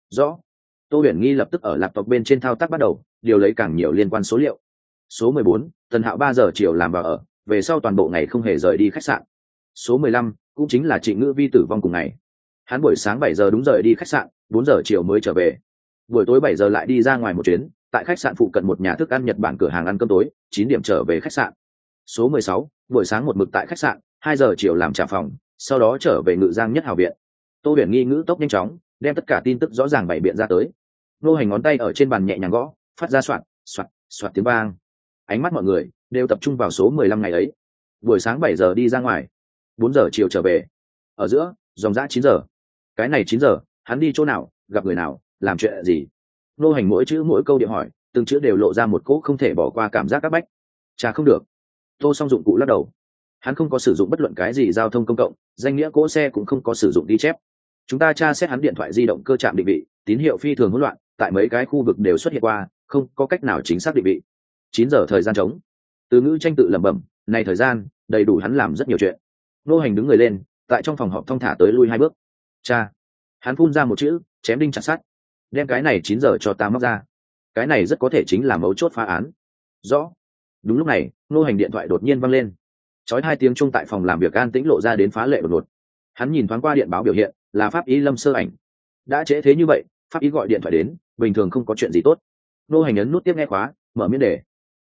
rõ tô huyền nghi lập tức ở lạp tộc bên trên thao tác bắt đầu, điều lấy càng nhiều liên quan số liệu. Số mười bốn, tần hạo ba giờ chiều làm vào ở, về sau toàn bộ ngày không hề rời đi khách sạn. Số mười lăm, cũng chính là trịnh ngữ vi tử vong cùng ngày. Hắn buổi sáng bảy giờ đúng rời đi khách sạn, bốn giờ chiều mới trở về. Buổi tối bảy giờ lại đi ra ngoài một chuyến, tại khách sạn phụ cận một nhà thức ăn nhật bản cửa hàng ăn cơm tối, chín điểm trở về khách sạn. Số mười sáu, buổi sáng một mực tại khách sạn, hai giờ chiều làm trả phòng, sau đó trở về ngự giang nhất hào viện. Tô huyền nghi ngữ tốc nhanh chóng đem tất cả tin tức rõ ràng bày biện ra tới. Nô hành ngón tay ở trên bàn nhẹ nhàng gõ, phát ra soạn soạt soạt tiếng vang. Ánh mắt mọi người đều tập trung vào số mười lăm ngày ấy. Buổi sáng bảy giờ đi ra ngoài, bốn giờ chiều trở về. Ở giữa, dòng dã chín giờ. Cái này chín giờ, hắn đi chỗ nào, gặp người nào, làm chuyện gì? Nô hành mỗi chữ mỗi câu điện hỏi, từng chữ đều lộ ra một cỗ không thể bỏ qua cảm giác áp bách. Chả không được. Tô song dụng cụ lắc đầu. Hắn không có sử dụng bất luận cái gì giao thông công cộng, danh nghĩa cỗ xe cũng không có sử dụng ghi chép chúng ta tra xét hắn điện thoại di động cơ trạm định vị, tín hiệu phi thường hỗn loạn, tại mấy cái khu vực đều xuất hiện qua, không có cách nào chính xác định vị. Chín giờ thời gian trống. Từ ngữ tranh tự lẩm bẩm, này thời gian, đầy đủ hắn làm rất nhiều chuyện. Nô hành đứng người lên, tại trong phòng họp thong thả tới lui hai bước. Cha. Hắn phun ra một chữ, chém đinh chặt sát đem cái này chín giờ cho ta móc ra. Cái này rất có thể chính là mấu chốt phá án. Rõ. Đúng lúc này, nô hành điện thoại đột nhiên văng lên. Chói hai tiếng chung tại phòng làm việc an tĩnh lộ ra đến phá lệ đột ngột hắn nhìn thoáng qua điện báo biểu hiện, là pháp y lâm sơ ảnh. Đã trễ thế như vậy, pháp y gọi điện thoại đến, bình thường không có chuyện gì tốt. Nô hành ấn nút tiếp nghe khóa, mở miễn đề.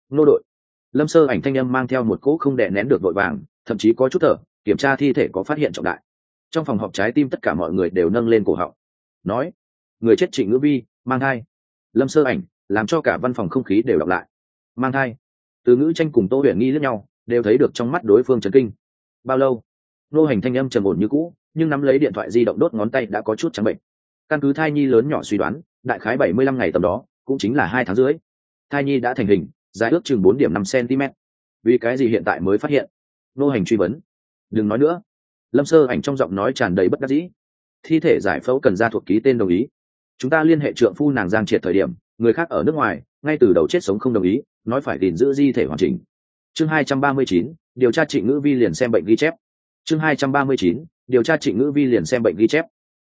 Nô đội. Lâm sơ ảnh thanh âm mang theo một cỗ không đè nén được vội vàng, thậm chí có chút thở, kiểm tra thi thể có phát hiện trọng đại. Trong phòng họp trái tim tất cả mọi người đều nâng lên cổ họng. Nói, người chết trịnh ngữ vi, mang thai. Lâm sơ ảnh, làm cho cả văn phòng không khí đều đọc lại. Mang thai. Từ ngữ tranh cùng tô huyền nghi lẫn nhau, đều thấy được trong mắt đối phương trấn kinh. Bao lâu? Nô hành thanh âm trầm ổn như cũ, nhưng nắm lấy điện thoại di động đốt ngón tay đã có chút trắng bệnh. Căn cứ thai nhi lớn nhỏ suy đoán, đại khái bảy mươi lăm ngày tầm đó, cũng chính là hai tháng rưỡi. Thai nhi đã thành hình, dài ước chừng bốn điểm năm cm vì cái gì hiện tại mới phát hiện? Nô hành truy vấn. Đừng nói nữa. Lâm sơ ảnh trong giọng nói tràn đầy bất đắc dĩ. Thi thể giải phẫu cần ra thuộc ký tên đồng ý. Chúng ta liên hệ trượng phu nàng giang triệt thời điểm, người khác ở nước ngoài, ngay từ đầu chết sống không đồng ý, nói phải gìn giữ di thể hoàn chỉnh. Chương hai trăm ba mươi chín, điều tra trịnh ngữ vi liền xem bệnh ghi chép chương hai trăm ba mươi chín, điều tra trịnh ngữ vi liền xem bệnh ghi chép.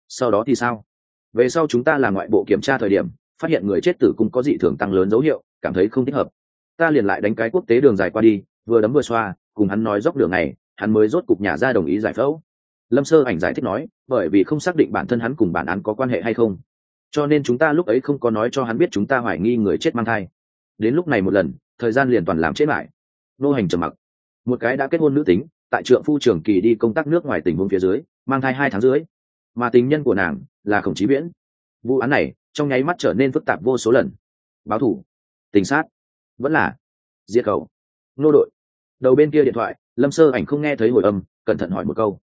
Sau đó thì sao? Về sau chúng ta làm ngoại bộ kiểm tra thời điểm, phát hiện người chết tử cung có dị thường tăng lớn dấu hiệu, cảm thấy không thích hợp. Ta liền lại đánh cái quốc tế đường dài qua đi, vừa đấm vừa xoa, cùng hắn nói dốc đường này, hắn mới rốt cục nhà ra đồng ý giải phẫu. Lâm sơ ảnh giải thích nói, bởi vì không xác định bản thân hắn cùng bản án có quan hệ hay không. Cho nên chúng ta lúc ấy không có nói cho hắn biết chúng ta hoài nghi người chết mang thai. Đến lúc này một lần, thời gian liền toàn làm chết lại. Nô hành trầm mặc. Một cái đã kết hôn nữ tính tại trượng phu trường kỳ đi công tác nước ngoài tỉnh huống phía dưới mang thai hai tháng dưới mà tình nhân của nàng là khổng chí viễn. Vụ án này trong nháy mắt trở nên phức tạp vô số lần. Báo thủ tình sát vẫn là diệt cầu, nô đội. Đầu bên kia điện thoại lâm sơ ảnh không nghe thấy hồi âm cẩn thận hỏi một câu.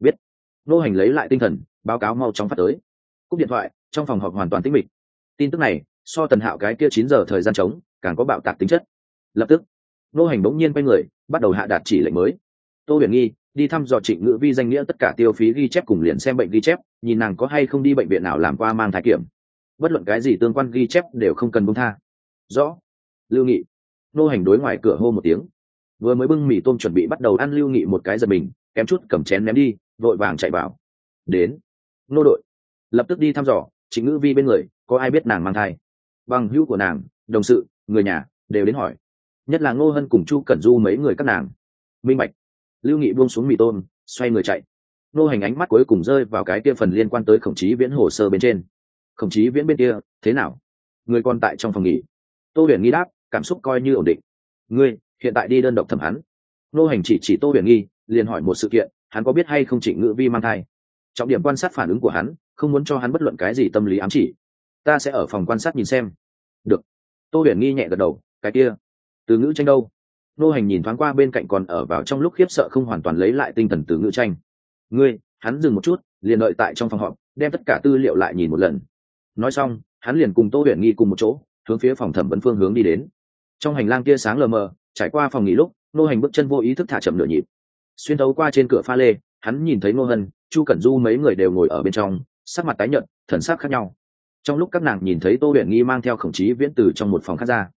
Biết. Nô hành lấy lại tinh thần báo cáo mau chóng phát tới. Cúp điện thoại trong phòng họp hoàn toàn tĩnh mịch. Tin tức này so tần hạo cái kia chín giờ thời gian trống càng có bạo tạc tính chất. Lập tức nô hành bỗng nhiên quay người bắt đầu hạ đạt chỉ lệnh mới tô huyền nghi, đi thăm dò trịnh ngữ vi danh nghĩa tất cả tiêu phí ghi chép cùng liền xem bệnh ghi chép, nhìn nàng có hay không đi bệnh viện nào làm qua mang thai kiểm. Bất luận cái gì tương quan ghi chép đều không cần bông tha. Rõ. Lưu nghị. Nô hành đối ngoài cửa hô một tiếng. Vừa mới bưng mì tôm chuẩn bị bắt đầu ăn, lưu nghị một cái giật mình, kém chút cầm chén ném đi, vội vàng chạy vào. Đến. Nô đội. Lập tức đi thăm dò, trịnh ngữ vi bên người, có ai biết nàng mang thai? Bằng hữu của nàng, đồng sự, người nhà, đều đến hỏi. Nhất là ngô hân cùng chu cẩn du mấy người các nàng. Minh bạch lưu nghị buông xuống mì tôm, xoay người chạy. Nô hành ánh mắt cuối cùng rơi vào cái kia phần liên quan tới khổng chí viễn hồ sơ bên trên. Khổng chí viễn bên kia, thế nào? Người còn tại trong phòng nghỉ. Tô huyền nghi đáp, cảm xúc coi như ổn định. Ngươi, hiện tại đi đơn độc thẩm hắn. Nô hành chỉ chỉ tô huyền nghi, liền hỏi một sự kiện, hắn có biết hay không chỉ ngữ vi mang thai? Trọng điểm quan sát phản ứng của hắn, không muốn cho hắn bất luận cái gì tâm lý ám chỉ. Ta sẽ ở phòng quan sát nhìn xem. Được. Tô huyền nghi nhẹ gật đầu, cái kia. Từ ngữ tranh đâu? Nô hành nhìn thoáng qua bên cạnh còn ở vào trong lúc khiếp sợ không hoàn toàn lấy lại tinh thần từ ngữ tranh. Ngươi, hắn dừng một chút, liền đợi tại trong phòng họp, đem tất cả tư liệu lại nhìn một lần. Nói xong, hắn liền cùng tô huyền nghi cùng một chỗ, hướng phía phòng thẩm vấn phương hướng đi đến. Trong hành lang kia sáng lờ mờ, trải qua phòng nghỉ lúc, nô hành bước chân vô ý thức thả chậm nửa nhịp. Xuyên thấu qua trên cửa pha lê, hắn nhìn thấy nô hân, chu cẩn du mấy người đều ngồi ở bên trong, sắc mặt tái nhợt, thần sắc khác nhau. Trong lúc các nàng nhìn thấy tô huyền nghi mang theo khổng chí viễn từ trong một phòng khác ra,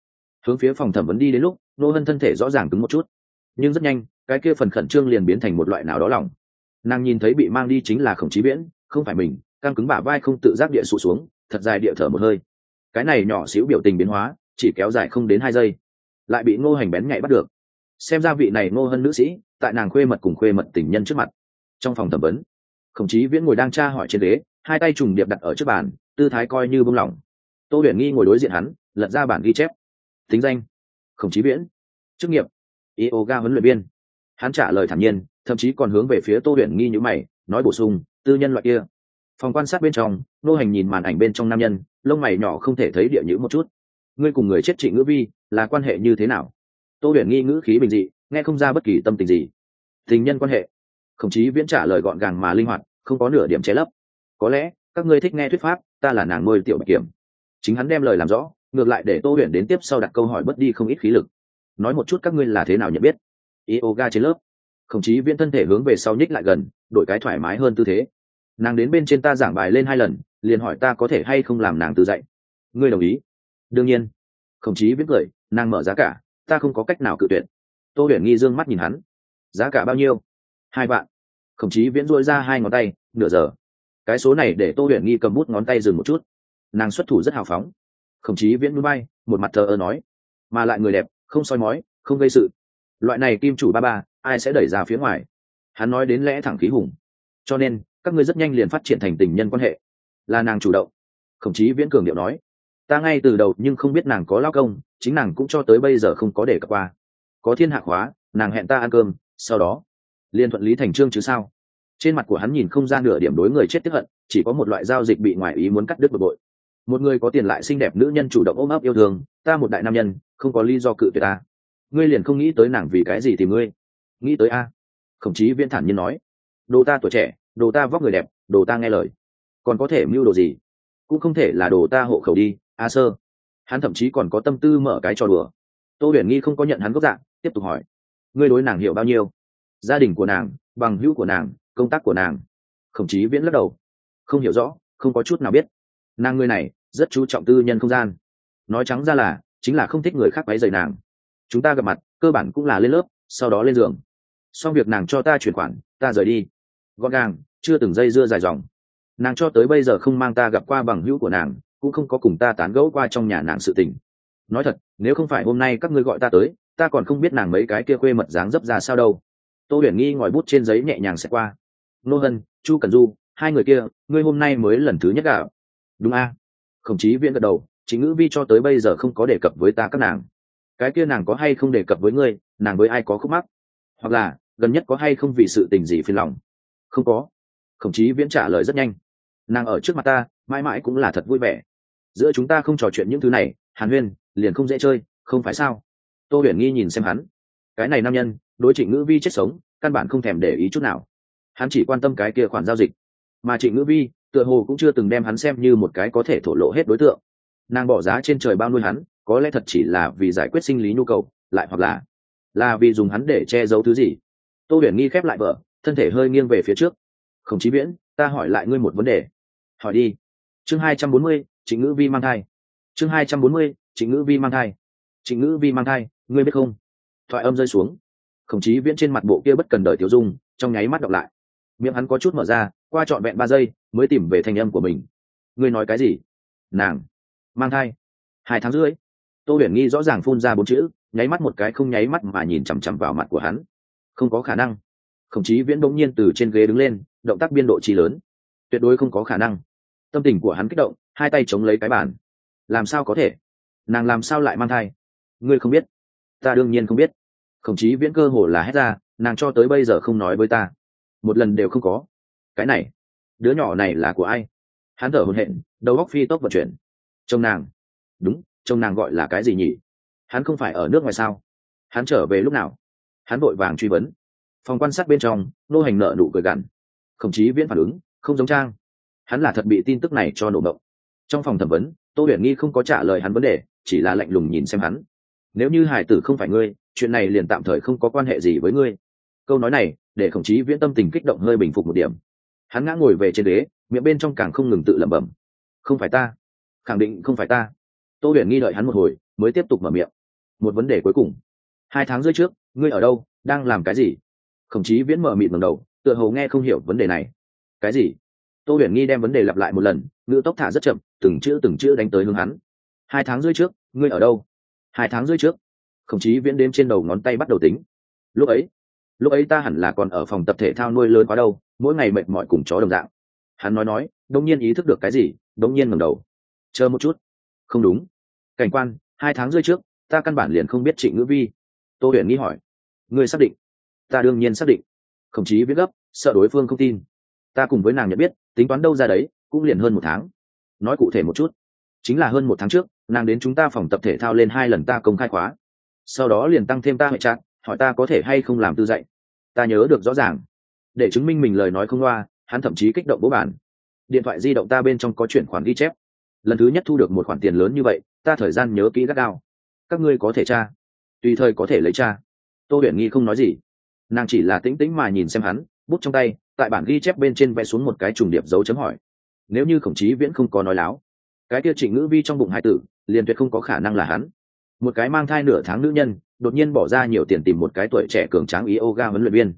hướng phía phòng thẩm vấn đi đến lúc nô hân thân thể rõ ràng cứng một chút. Nhưng rất nhanh, cái kia phần khẩn trương liền biến thành một loại nào đó lỏng. nàng nhìn thấy bị mang đi chính là khổng chí viễn, không phải mình, căng cứng bả vai không tự giác địa sụt xuống, thật dài địa thở một hơi. Cái này nhỏ xíu biểu tình biến hóa, chỉ kéo dài không đến hai giây, lại bị ngô hành bén nhạy bắt được. Xem ra vị này ngô hân nữ sĩ, tại nàng khuê mật cùng khuê mật tình nhân trước mặt. Trong phòng thẩm vấn, khổng chí viễn ngồi đang tra hỏi trên ghế, hai tay trùng điệp đặt ở trước bàn, tư thái coi như bông lỏng. Tô huyền nghi ngồi đối diện hắn, lật ra bản ghi chép. Tính danh khổng chí viễn. Chức nghiệp, yoga huấn luyện viên. Hắn trả lời thản nhiên, thậm chí còn hướng về phía tô huyền nghi nhữ mày, nói bổ sung, tư nhân loại kia. Phòng quan sát bên trong, nô hành nhìn màn ảnh bên trong nam nhân, lông mày nhỏ không thể thấy địa nhữ một chút. Ngươi cùng người chết trị ngữ vi, là quan hệ như thế nào? Tô huyền nghi ngữ khí bình dị, nghe không ra bất kỳ tâm tình gì. Tình nhân quan hệ. Khổng chí viễn trả lời gọn gàng mà linh hoạt, không có nửa điểm che lấp. Có lẽ, các ngươi thích nghe thuyết pháp, ta là nàng ngôi tiểu bạch kiểm. Chính hắn đem lời làm rõ ngược lại để tô huyền đến tiếp sau đặt câu hỏi bất đi không ít khí lực. Nói một chút các ngươi là thế nào nhận biết? Yoga trên lớp. Khổng chí viễn thân thể hướng về sau nhích lại gần, đổi cái thoải mái hơn tư thế. Nàng đến bên trên ta giảng bài lên hai lần, liền hỏi ta có thể hay không làm nàng tự dạy. Ngươi đồng ý? Đương nhiên. Khổng chí viễn cười, nàng mở giá cả, ta không có cách nào cự tuyệt. Tô huyền nghi dương mắt nhìn hắn. Giá cả bao nhiêu? Hai bạn khổng chí viễn dôi ra hai ngón tay, nửa giờ. Cái số này để tô huyền nghi cầm bút ngón tay dừng một chút. Nàng xuất thủ rất hào phóng khổng chí viễn núi bay một mặt thờ ơ nói, mà lại người đẹp, không soi mói, không gây sự. Loại này kim chủ ba ba, ai sẽ đẩy ra phía ngoài? Hắn nói đến lẽ thẳng khí hùng. Cho nên, các ngươi rất nhanh liền phát triển thành tình nhân quan hệ. Là nàng chủ động. Khổng chí viễn cường điệu nói, ta ngay từ đầu nhưng không biết nàng có lao công, chính nàng cũng cho tới bây giờ không có để cập qua. Có thiên hạ hóa, nàng hẹn ta ăn cơm, sau đó liên thuận lý thành trương chứ sao? Trên mặt của hắn nhìn không ra nửa điểm đối người chết tiếp hận, chỉ có một loại giao dịch bị ngoại ý muốn cắt đứt bực bội một người có tiền lại xinh đẹp nữ nhân chủ động ôm ấp yêu thương, ta một đại nam nhân, không có lý do cự tuyệt ta. Ngươi liền không nghĩ tới nàng vì cái gì tìm ngươi. Nghĩ tới a. Khổng chí viễn thản nhiên nói. Đồ ta tuổi trẻ, đồ ta vóc người đẹp, đồ ta nghe lời. Còn có thể mưu đồ gì? Cũng không thể là đồ ta hộ khẩu đi, a sơ. Hắn thậm chí còn có tâm tư mở cái trò đùa. Tô huyền nghi không có nhận hắn gốc dạng, tiếp tục hỏi. Ngươi đối nàng hiểu bao nhiêu? Gia đình của nàng, bằng hữu của nàng, công tác của nàng? Khổng chí viễn lắc đầu. Không hiểu rõ, không có chút nào biết. Nàng người này rất chú trọng tư nhân không gian. Nói trắng ra là, chính là không thích người khác váy dày nàng. Chúng ta gặp mặt, cơ bản cũng là lên lớp, sau đó lên giường. Xong việc nàng cho ta chuyển khoản, ta rời đi. Gọn gàng, chưa từng dây dưa dài dòng. Nàng cho tới bây giờ không mang ta gặp qua bằng hữu của nàng, cũng không có cùng ta tán gẫu qua trong nhà nàng sự tình. Nói thật, nếu không phải hôm nay các ngươi gọi ta tới, ta còn không biết nàng mấy cái kia quê mật dáng dấp ra sao đâu. Tô huyền nghi ngòi bút trên giấy nhẹ nhàng sẽ qua. Nô hân, chu cần du, hai người kia, ngươi hôm nay mới lần thứ nhất gạo đúng a khổng chí viễn gật đầu chính ngữ vi cho tới bây giờ không có đề cập với ta các nàng. Cái kia nàng có hay không đề cập với ngươi, nàng với ai có khúc mắc? Hoặc là, gần nhất có hay không vì sự tình gì phiền lòng? Không có. Khổng chí viễn trả lời rất nhanh. Nàng ở trước mặt ta, mãi mãi cũng là thật vui vẻ. Giữa chúng ta không trò chuyện những thứ này, hàn huyên, liền không dễ chơi, không phải sao? Tô huyền nghi nhìn xem hắn. Cái này nam nhân, đối trịnh ngữ vi chết sống, căn bản không thèm để ý chút nào. Hắn chỉ quan tâm cái kia khoản giao dịch. Mà trịnh ngữ vi tựa hồ cũng chưa từng đem hắn xem như một cái có thể thổ lộ hết đối tượng. Nàng bỏ giá trên trời bao nuôi hắn, có lẽ thật chỉ là vì giải quyết sinh lý nhu cầu, lại hoặc là là vì dùng hắn để che giấu thứ gì. Tô huyền nghi khép lại vợ thân thể hơi nghiêng về phía trước. Không chí viễn, ta hỏi lại ngươi một vấn đề. Hỏi đi. Chương hai trăm bốn mươi, trịnh ngữ vi mang thai. Chương hai trăm bốn mươi, trịnh ngữ vi mang thai. Trịnh ngữ vi mang thai, ngươi biết không? Thoại âm rơi xuống. Khổng chí viễn trên mặt bộ kia bất cần đời tiểu dung, trong nháy mắt đọc lại. Miệng hắn có chút mở ra, qua trọn vẹn ba giây mới tìm về thanh âm của mình. Ngươi nói cái gì? Nàng. Mang thai. Hai tháng rưỡi. Tô huyền nghi rõ ràng phun ra bốn chữ, nháy mắt một cái không nháy mắt mà nhìn chằm chằm vào mặt của hắn. Không có khả năng. Khổng chí viễn bỗng nhiên từ trên ghế đứng lên, động tác biên độ chi lớn. Tuyệt đối không có khả năng. Tâm tình của hắn kích động, hai tay chống lấy cái bàn. Làm sao có thể? Nàng làm sao lại mang thai? Ngươi không biết. Ta đương nhiên không biết. Khổng chí viễn cơ hồ là hết ra, nàng cho tới bây giờ không nói với ta. Một lần đều không có. Cái này đứa nhỏ này là của ai? Hắn thở hồn hện đầu góc phi tốc vận chuyển. Chồng nàng. Đúng chồng nàng gọi là cái gì nhỉ? Hắn không phải ở nước ngoài sao? Hắn trở về lúc nào? Hắn vội vàng truy vấn. Phòng quan sát bên trong, nô hành nợ nụ cười gằn. Khổng chí viễn phản ứng, không giống trang. Hắn là thật bị tin tức này cho nổ động trong phòng thẩm vấn, tô huyền nghi không có trả lời hắn vấn đề, chỉ là lạnh lùng nhìn xem hắn. Nếu như hải tử không phải ngươi, chuyện này liền tạm thời không có quan hệ gì với ngươi. Câu nói này, để khổng chí viễn tâm tình kích động hơi bình phục một điểm hắn ngã ngồi về trên ghế miệng bên trong càng không ngừng tự lẩm bẩm. Không phải ta. Khẳng định không phải ta. Tô huyền nghi đợi hắn một hồi, mới tiếp tục mở miệng. Một vấn đề cuối cùng. Hai tháng rưỡi trước, ngươi ở đâu, đang làm cái gì? Khổng chí viễn mở mịt ngầm đầu, tựa hồ nghe không hiểu vấn đề này. Cái gì? Tô huyền nghi đem vấn đề lặp lại một lần, ngữ tốc thả rất chậm, từng chữ từng chữ đánh tới hướng hắn. Hai tháng rưỡi trước, ngươi ở đâu? Hai tháng rưỡi trước, khổng chí viễn đêm trên đầu ngón tay bắt đầu tính. Lúc ấy lúc ấy ta hẳn là còn ở phòng tập thể thao nuôi lớn quá đâu mỗi ngày mệt mỏi cùng chó đồng dạng. Hắn nói nói đông nhiên ý thức được cái gì đông nhiên ngẩng đầu. Chờ một chút. Không đúng. Cảnh quan, hai tháng rưỡi trước, ta căn bản liền không biết trịnh ngữ vi. Tô huyền nghĩ hỏi. Người xác định? Ta đương nhiên xác định. Khổng chí viết gấp, sợ đối phương không tin. Ta cùng với nàng nhận biết, tính toán đâu ra đấy, cũng liền hơn một tháng. Nói cụ thể một chút. Chính là hơn một tháng trước, nàng đến chúng ta phòng tập thể thao lên hai lần ta công khai khóa. Sau đó liền tăng thêm ta hệ trạng, hỏi ta có thể hay không làm tư dạy. Ta nhớ được rõ ràng để chứng minh mình lời nói không loa, hắn thậm chí kích động bố bản. Điện thoại di động ta bên trong có chuyển khoản ghi chép. Lần thứ nhất thu được một khoản tiền lớn như vậy, ta thời gian nhớ kỹ gắt gao. Các ngươi có thể tra. Tùy thời có thể lấy tra. Tô huyền nghi không nói gì. Nàng chỉ là tĩnh tĩnh mà nhìn xem hắn, bút trong tay, tại bản ghi chép bên trên vẽ xuống một cái trùng điệp dấu chấm hỏi. Nếu như khổng chí viễn không có nói láo, cái kia trịnh ngữ vi trong bụng hai tử, liền tuyệt không có khả năng là hắn. Một cái mang thai nửa tháng nữ nhân, đột nhiên bỏ ra nhiều tiền tìm một cái tuổi trẻ cường tráng yoga huấn luyện viên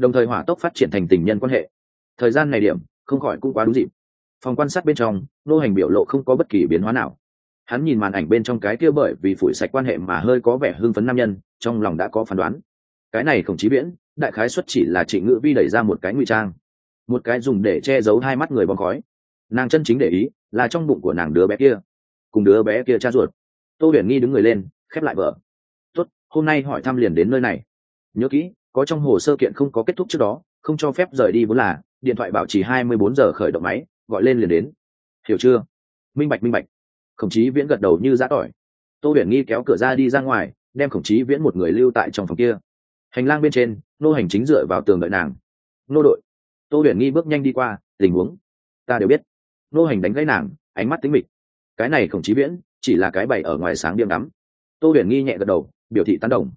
đồng thời hỏa tốc phát triển thành tình nhân quan hệ. Thời gian này điểm, không khỏi cũng quá đúng dịp. Phòng quan sát bên trong, nô hành biểu lộ không có bất kỳ biến hóa nào. Hắn nhìn màn ảnh bên trong cái kia bởi vì phủi sạch quan hệ mà hơi có vẻ hưng phấn nam nhân, trong lòng đã có phán đoán. Cái này không chí viễn đại khái xuất chỉ là trịnh ngữ vi đẩy ra một cái ngụy trang. Một cái dùng để che giấu hai mắt người bóng khói. Nàng chân chính để ý là trong bụng của nàng đứa bé kia. Cùng đứa bé kia cha ruột. Tô huyền nghi đứng người lên, khép lại vợ tốt, hôm nay hỏi thăm liền đến nơi này. Nhớ kỹ có trong hồ sơ kiện không có kết thúc trước đó, không cho phép rời đi vốn là, điện thoại bảo trì hai mươi bốn giờ khởi động máy, gọi lên liền đến. Hiểu chưa? Minh bạch minh bạch. Khổng chí viễn gật đầu như giã tỏi. Tô huyền nghi kéo cửa ra đi ra ngoài, đem khổng chí viễn một người lưu tại trong phòng kia. Hành lang bên trên, nô hành chính dựa vào tường đợi nàng. Nô đội. Tô huyền nghi bước nhanh đi qua, tình huống? Ta đều biết. Nô hành đánh gãy nàng, ánh mắt tính mịch. Cái này khổng chí viễn, chỉ là cái bày ở ngoài sáng điểm đắm tô huyền nghi nhẹ gật đầu, biểu thị tán đồng.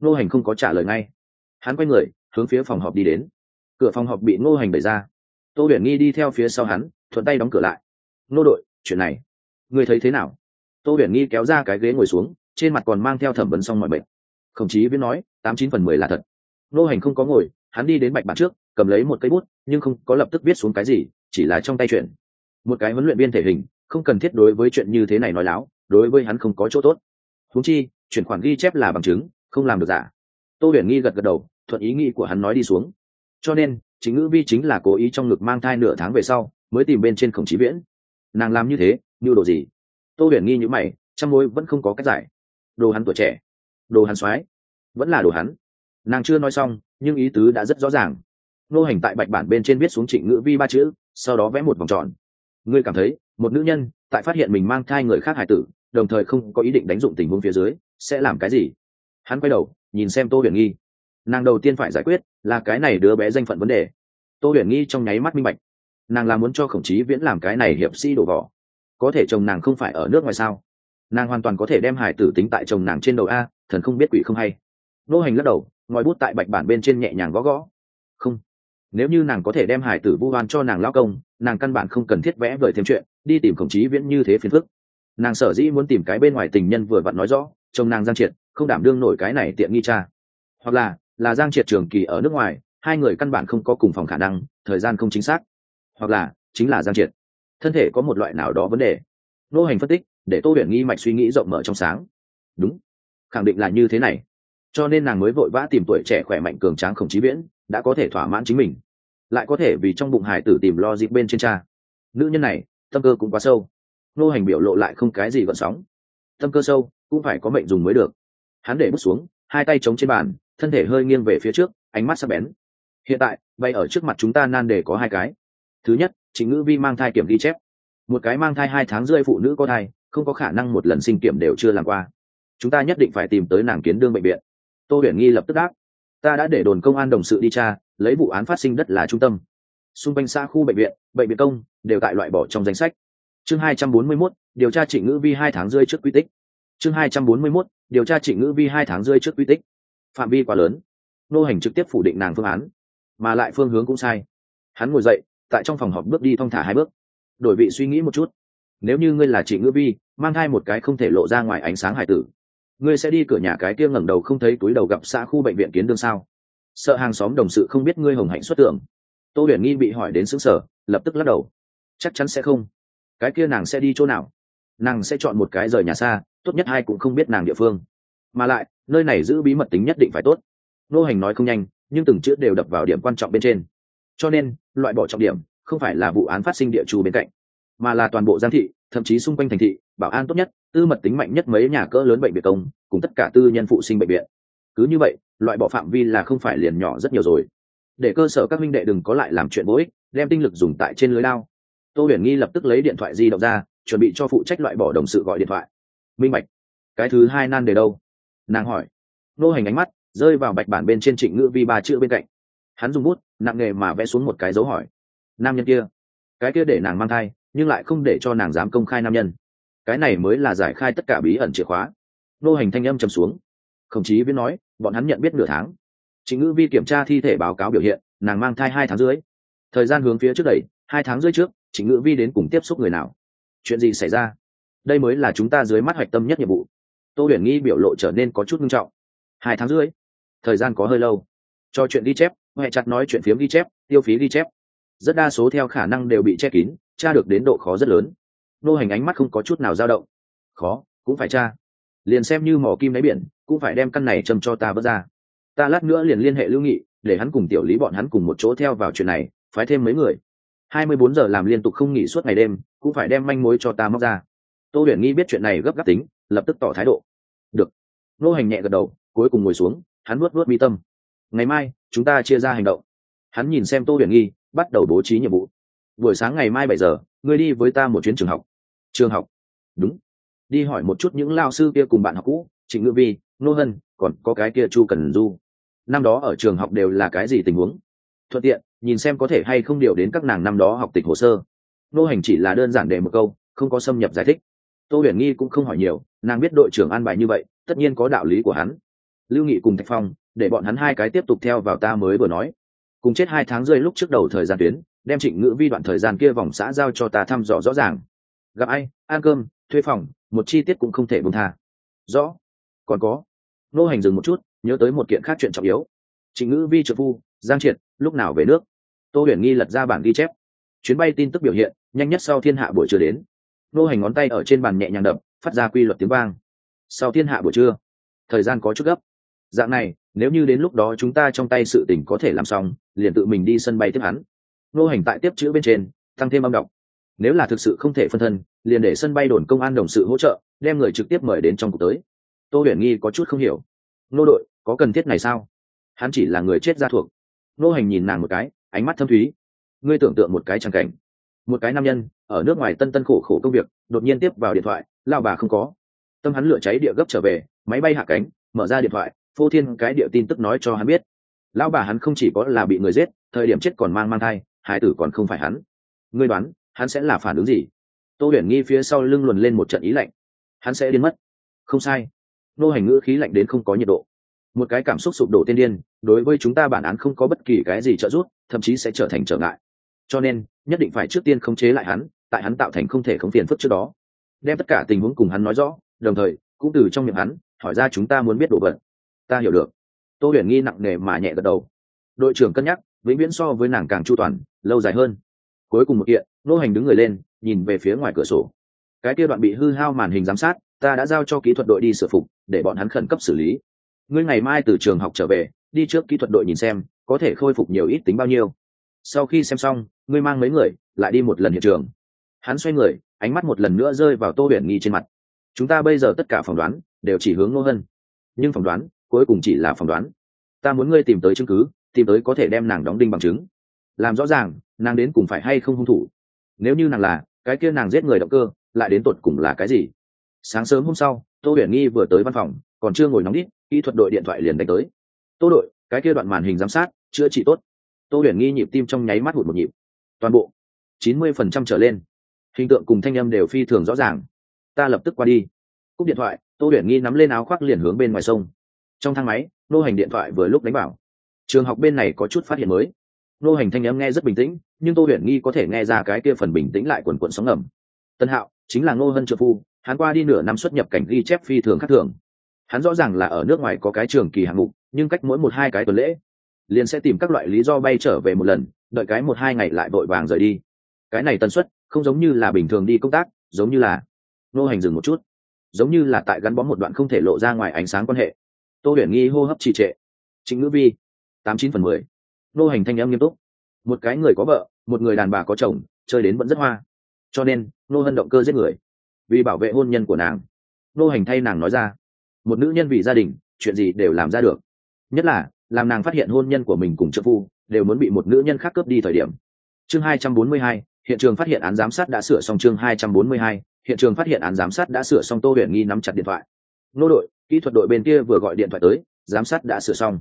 Nô hành không có trả lời ngay hắn quay người, hướng phía phòng họp đi đến. Cửa phòng họp bị Ngô hành đẩy ra. Tô huyền nghi đi theo phía sau hắn, thuận tay đóng cửa lại. Ngô đội, chuyện này người thấy thế nào? Tô huyền nghi kéo ra cái ghế ngồi xuống, trên mặt còn mang theo thẩm vấn xong mọi bệnh khổng chí viễn nói, tám chín phần mười là thật. Ngô hành không có ngồi, hắn đi đến bạch bản trước, cầm lấy một cây bút, nhưng không có lập tức viết xuống cái gì, chỉ là trong tay chuyện. Một cái huấn luyện viên thể hình, không cần thiết đối với chuyện như thế này nói láo, đối với hắn không có chỗ tốt. Húng chi, chuyển khoản ghi chép là bằng chứng, không làm được giả tô huyền nghi gật gật đầu, thuận ý nghĩ của hắn nói đi xuống. Cho nên, chính ngữ vi chính là cố ý trong ngực mang thai nửa tháng về sau, mới tìm bên trên khổng chí viễn. Nàng làm như thế như đồ gì? Tô huyền nghi như mày, trong mối vẫn không có cách giải. Đồ hắn tuổi trẻ, đồ hắn soái, vẫn là đồ hắn. Nàng chưa nói xong, nhưng ý tứ đã rất rõ ràng. Nô hành tại bạch bản bên trên viết xuống trịnh ngữ vi ba chữ, sau đó vẽ một vòng tròn. Ngươi cảm thấy, một nữ nhân, tại phát hiện mình mang thai người khác hải tử, đồng thời không có ý định đánh dụng tình huống phía dưới, sẽ làm cái gì? Hắn quay đầu nhìn xem tô huyền nghi. Nàng đầu tiên phải giải quyết là cái này đứa bé danh phận vấn đề. Tô huyền nghi trong nháy mắt minh bạch. Nàng là muốn cho khổng chí viễn làm cái này hiệp sĩ đổ vỏ. Có thể chồng nàng không phải ở nước ngoài sao? Nàng hoàn toàn có thể đem hải tử tính tại chồng nàng trên đầu a, thần không biết quỷ không hay. Nô hành lắc đầu, ngòi bút tại bạch bản bên trên nhẹ nhàng gõ gõ. Không. Nếu như nàng có thể đem hải tử vu oan cho nàng lao công, nàng căn bản không cần thiết vẽ vời thêm chuyện, đi tìm khổng chí viễn như thế phiền phức. Nàng sở dĩ muốn tìm cái bên ngoài tình nhân vừa vặn nói rõ, chồng nàng giang triệt không đảm đương nổi cái này tiện nghi cha. Hoặc là là giang triệt trường kỳ ở nước ngoài, hai người căn bản không có cùng phòng khả năng, thời gian không chính xác. Hoặc là, chính là giang triệt. Thân thể có một loại nào đó vấn đề. Nô hành phân tích, để tô huyền nghi mạch suy nghĩ rộng mở trong sáng. Đúng. Khẳng định là như thế này. Cho nên nàng mới vội vã tìm tuổi trẻ khỏe mạnh cường tráng khổng chí viễn, đã có thể thỏa mãn chính mình. Lại có thể vì trong bụng hải tử tìm lo dịp bên trên cha. Nữ nhân này, tâm cơ cũng quá sâu. Nô hành biểu lộ lại không cái gì gọn sóng. Tâm cơ sâu, cũng phải có mệnh dùng mới được hắn để bước xuống hai tay chống trên bàn thân thể hơi nghiêng về phía trước ánh mắt sắc bén. Hiện tại bay ở trước mặt chúng ta nan để có hai cái. Thứ nhất chính ngữ vi mang thai kiểm ghi chép. Một cái mang thai hai tháng rưỡi phụ nữ có thai không có khả năng một lần sinh kiểm đều chưa làm qua. Chúng ta nhất định phải tìm tới nàng kiến đương bệnh viện. Tô huyền nghi lập tức đáp. Ta đã để đồn công an đồng sự đi tra lấy vụ án phát sinh đất là trung tâm. Xung quanh xa khu bệnh viện bệnh viện công đều tại loại bỏ trong danh sách. Chương 241, điều tra trịnh ngữ vi hai tháng rưỡi trước quy tích. Chương 241, điều tra trịnh ngữ vi hai tháng rơi trước quy tích. Phạm vi quá lớn. Nô hành trực tiếp phủ định nàng phương án, mà lại phương hướng cũng sai. Hắn ngồi dậy, tại trong phòng họp bước đi thong thả hai bước. Đổi vị suy nghĩ một chút. Nếu như ngươi là chị ngữ vi, mang thai một cái không thể lộ ra ngoài ánh sáng hải tử, ngươi sẽ đi cửa nhà cái kia ngẩng đầu không thấy túi đầu gặp xã khu bệnh viện kiến đương sao? Sợ hàng xóm đồng sự không biết ngươi hồng hạnh xuất tưởng. Tô huyền nghi bị hỏi đến xứng sở lập tức lắc đầu. Chắc chắn sẽ không. Cái kia nàng sẽ đi chỗ nào? Nàng sẽ chọn một cái rời nhà xa tốt nhất hai cũng không biết nàng địa phương. Mà lại, nơi này giữ bí mật tính nhất định phải tốt. Nô hành nói không nhanh, nhưng từng chữ đều đập vào điểm quan trọng bên trên. Cho nên, loại bỏ trọng điểm, không phải là vụ án phát sinh địa trù bên cạnh, mà là toàn bộ giang thị, thậm chí xung quanh thành thị, bảo an tốt nhất, tư mật tính mạnh nhất mấy nhà cỡ lớn bệnh viện công, cùng tất cả tư nhân phụ sinh bệnh viện. Cứ như vậy, loại bỏ phạm vi là không phải liền nhỏ rất nhiều rồi. Để cơ sở các minh đệ đừng có lại làm chuyện vô ích, đem tinh lực dùng tại trên lưới lao. Tô huyền nghi lập tức lấy điện thoại di động ra, chuẩn bị cho phụ trách loại bỏ đồng sự gọi điện thoại minh bạch, cái thứ hai nan đề đâu? Nàng hỏi. Nô hành ánh mắt rơi vào bạch bản bên trên trịnh ngữ vi ba chữ bên cạnh. Hắn dùng bút, nặng nề mà vẽ xuống một cái dấu hỏi. Nam nhân kia. Cái kia để nàng mang thai, nhưng lại không để cho nàng dám công khai nam nhân. Cái này mới là giải khai tất cả bí ẩn chìa khóa. Nô hành thanh âm trầm xuống. Khổng chí viễn nói, bọn hắn nhận biết nửa tháng. Trịnh ngữ vi kiểm tra thi thể báo cáo biểu hiện, nàng mang thai hai tháng dưới thời gian hướng phía trước đẩy, hai tháng dưới trước, trịnh ngữ vi đến cùng tiếp xúc người nào? Chuyện gì xảy ra? Đây mới là chúng ta dưới mắt hoạch tâm nhất nhiệm vụ. Tô huyền nghi biểu lộ trở nên có chút nghiêm trọng. Hai tháng rưỡi, thời gian có hơi lâu. Cho chuyện ghi chép huệ chặt nói chuyện phiếm ghi chép, tiêu phí ghi chép. Rất đa số theo khả năng đều bị che kín, tra được đến độ khó rất lớn. Nô hành ánh mắt không có chút nào dao động. Khó, cũng phải tra. Liền xem như mỏ kim đáy biển, cũng phải đem căn này châm cho ta bớt ra. Ta lát nữa liền liên hệ lưu nghị, để hắn cùng tiểu lý bọn hắn cùng một chỗ theo vào chuyện này, phái thêm mấy người. Hai mươi bốn giờ làm liên tục không nghỉ suốt ngày đêm, cũng phải đem manh mối cho ta móc ra tô huyền nghi biết chuyện này gấp gáp tính, lập tức tỏ thái độ. Được. Nô hành nhẹ gật đầu, cuối cùng ngồi xuống, hắn nuốt nuốt mi tâm. Ngày mai, chúng ta chia ra hành động. Hắn nhìn xem tô huyền nghi, bắt đầu bố trí nhiệm vụ. Buổi sáng ngày mai bảy giờ, ngươi đi với ta một chuyến trường học. Trường học? Đúng. Đi hỏi một chút những lao sư kia cùng bạn học cũ, trịnh ngữ vi, nô hân, còn có cái kia chu cần du. Năm đó ở trường học đều là cái gì tình huống? Thuận tiện, nhìn xem có thể hay không điều đến các nàng năm đó học tịch hồ sơ. Nô hành chỉ là đơn giản để một câu, không có xâm nhập giải thích tô huyền nghi cũng không hỏi nhiều, nàng biết đội trưởng an bài như vậy, tất nhiên có đạo lý của hắn. Lưu nghị cùng thạch phong, để bọn hắn hai cái tiếp tục theo vào ta mới vừa nói. Cùng chết hai tháng rơi lúc trước đầu thời gian tuyến, đem trịnh ngữ vi đoạn thời gian kia vòng xã giao cho ta thăm dò rõ ràng. Gặp ai? Ăn cơm, thuê phòng, một chi tiết cũng không thể bông tha. Rõ. Còn có. Nô hành dừng một chút, nhớ tới một kiện khác chuyện trọng yếu. Trịnh ngữ vi trợ phu, giang triệt, lúc nào về nước? Tô huyền nghi lật ra bản ghi chép. Chuyến bay tin tức biểu hiện, nhanh nhất sau thiên hạ buổi trưa đến nô hành ngón tay ở trên bàn nhẹ nhàng đập, phát ra quy luật tiếng vang. Sau thiên hạ buổi trưa, thời gian có chút gấp. Dạng này, nếu như đến lúc đó chúng ta trong tay sự tình có thể làm xong, liền tự mình đi sân bay tiếp hắn. Nô hành tại tiếp chữ bên trên, tăng thêm âm đọc. Nếu là thực sự không thể phân thân, liền để sân bay đồn công an đồng sự hỗ trợ, đem người trực tiếp mời đến trong cuộc tới. Tô huyền nghi có chút không hiểu. Nô đội, có cần thiết này sao? Hắn chỉ là người chết ra thuộc. Nô hành nhìn nàng một cái, ánh mắt thâm thúy. Ngươi tưởng tượng một cái trang cảnh một cái nam nhân, ở nước ngoài tân tân khổ khổ công việc, đột nhiên tiếp vào điện thoại, lao bà không có. Tâm hắn lửa cháy địa gấp trở về, máy bay hạ cánh, mở ra điện thoại, phô thiên cái địa tin tức nói cho hắn biết. Lao bà hắn không chỉ có là bị người giết, thời điểm chết còn mang mang thai hải tử còn không phải hắn. Ngươi đoán, hắn sẽ là phản ứng gì? Tô huyền nghi phía sau lưng luồn lên một trận ý lạnh. Hắn sẽ đến mất. Không sai. Nô hành ngữ khí lạnh đến không có nhiệt độ. Một cái cảm xúc sụp đổ tiên điên, đối với chúng ta bản án không có bất kỳ cái gì trợ giúp, thậm chí sẽ trở thành trở ngại. Cho nên nhất định phải trước tiên khống chế lại hắn, tại hắn tạo thành không thể khống phiền phức trước đó. Đem tất cả tình huống cùng hắn nói rõ, đồng thời, cũng từ trong miệng hắn, hỏi ra chúng ta muốn biết đồ vật. Ta hiểu được. Tô huyền nghi nặng nề mà nhẹ gật đầu. Đội trưởng cân nhắc, vĩnh viễn so với nàng càng chu toàn, lâu dài hơn. Cuối cùng một kiện, nô hành đứng người lên, nhìn về phía ngoài cửa sổ. Cái kia đoạn bị hư hao màn hình giám sát, ta đã giao cho kỹ thuật đội đi sửa phục, để bọn hắn khẩn cấp xử lý. Ngươi ngày mai từ trường học trở về, đi trước kỹ thuật đội nhìn xem, có thể khôi phục nhiều ít tính bao nhiêu sau khi xem xong, ngươi mang mấy người, lại đi một lần hiện trường. Hắn xoay người, ánh mắt một lần nữa rơi vào tô huyền nghi trên mặt. Chúng ta bây giờ tất cả phỏng đoán, đều chỉ hướng ngô hân. Nhưng phỏng đoán, cuối cùng chỉ là phỏng đoán. Ta muốn ngươi tìm tới chứng cứ, tìm tới có thể đem nàng đóng đinh bằng chứng. Làm rõ ràng, nàng đến cùng phải hay không hung thủ. Nếu như nàng là, cái kia nàng giết người động cơ, lại đến tột cùng là cái gì? Sáng sớm hôm sau, tô huyền nghi vừa tới văn phòng, còn chưa ngồi nóng đít, kỹ thuật đội điện thoại liền đánh tới. Tô đội, cái kia đoạn màn hình giám sát, chữa trị tốt tô huyền nghi nhịp tim trong nháy mắt hụt một nhịp. Toàn bộ chín mươi phần trăm trở lên. Hình tượng cùng thanh âm đều phi thường rõ ràng. Ta lập tức qua đi. Cúp điện thoại, tô huyền nghi nắm lên áo khoác liền hướng bên ngoài sông. Trong thang máy, nô hành điện thoại vừa lúc đánh bảo trường học bên này có chút phát hiện mới. Nô hành thanh âm nghe rất bình tĩnh, nhưng tô huyền nghi có thể nghe ra cái kia phần bình tĩnh lại quần quận sóng ngầm. Tân hạo, chính là ngô hân trợ phu, hắn qua đi nửa năm xuất nhập cảnh ghi chép phi thường khác thường. Hắn rõ ràng là ở nước ngoài có cái trường kỳ hạng mục, nhưng cách mỗi một hai cái tuần lễ liền sẽ tìm các loại lý do bay trở về một lần, đợi cái một hai ngày lại vội vàng rời đi. Cái này tần suất, không giống như là bình thường đi công tác, giống như là nô hành dừng một chút. Giống như là tại gắn bó một đoạn không thể lộ ra ngoài ánh sáng quan hệ. Tô huyền nghi hô hấp trì trệ. Chính ngữ vi, tám chín phần mười. Nô hành thanh em nghiêm túc. Một cái người có vợ, một người đàn bà có chồng, chơi đến vẫn rất hoa. Cho nên, nô hân động cơ giết người. Vì bảo vệ hôn nhân của nàng. Nô hành thay nàng nói ra. Một nữ nhân vì gia đình, chuyện gì đều làm ra được. Nhất là làm nàng phát hiện hôn nhân của mình cùng trợ phu đều muốn bị một nữ nhân khác cướp đi thời điểm. Chương hai trăm bốn mươi hai, hiện trường phát hiện án giám sát đã sửa xong chương hai trăm bốn mươi hai, hiện trường phát hiện án giám sát đã sửa xong tô huyền nghi nắm chặt điện thoại. Nô đội, kỹ thuật đội bên kia vừa gọi điện thoại tới, giám sát đã sửa xong.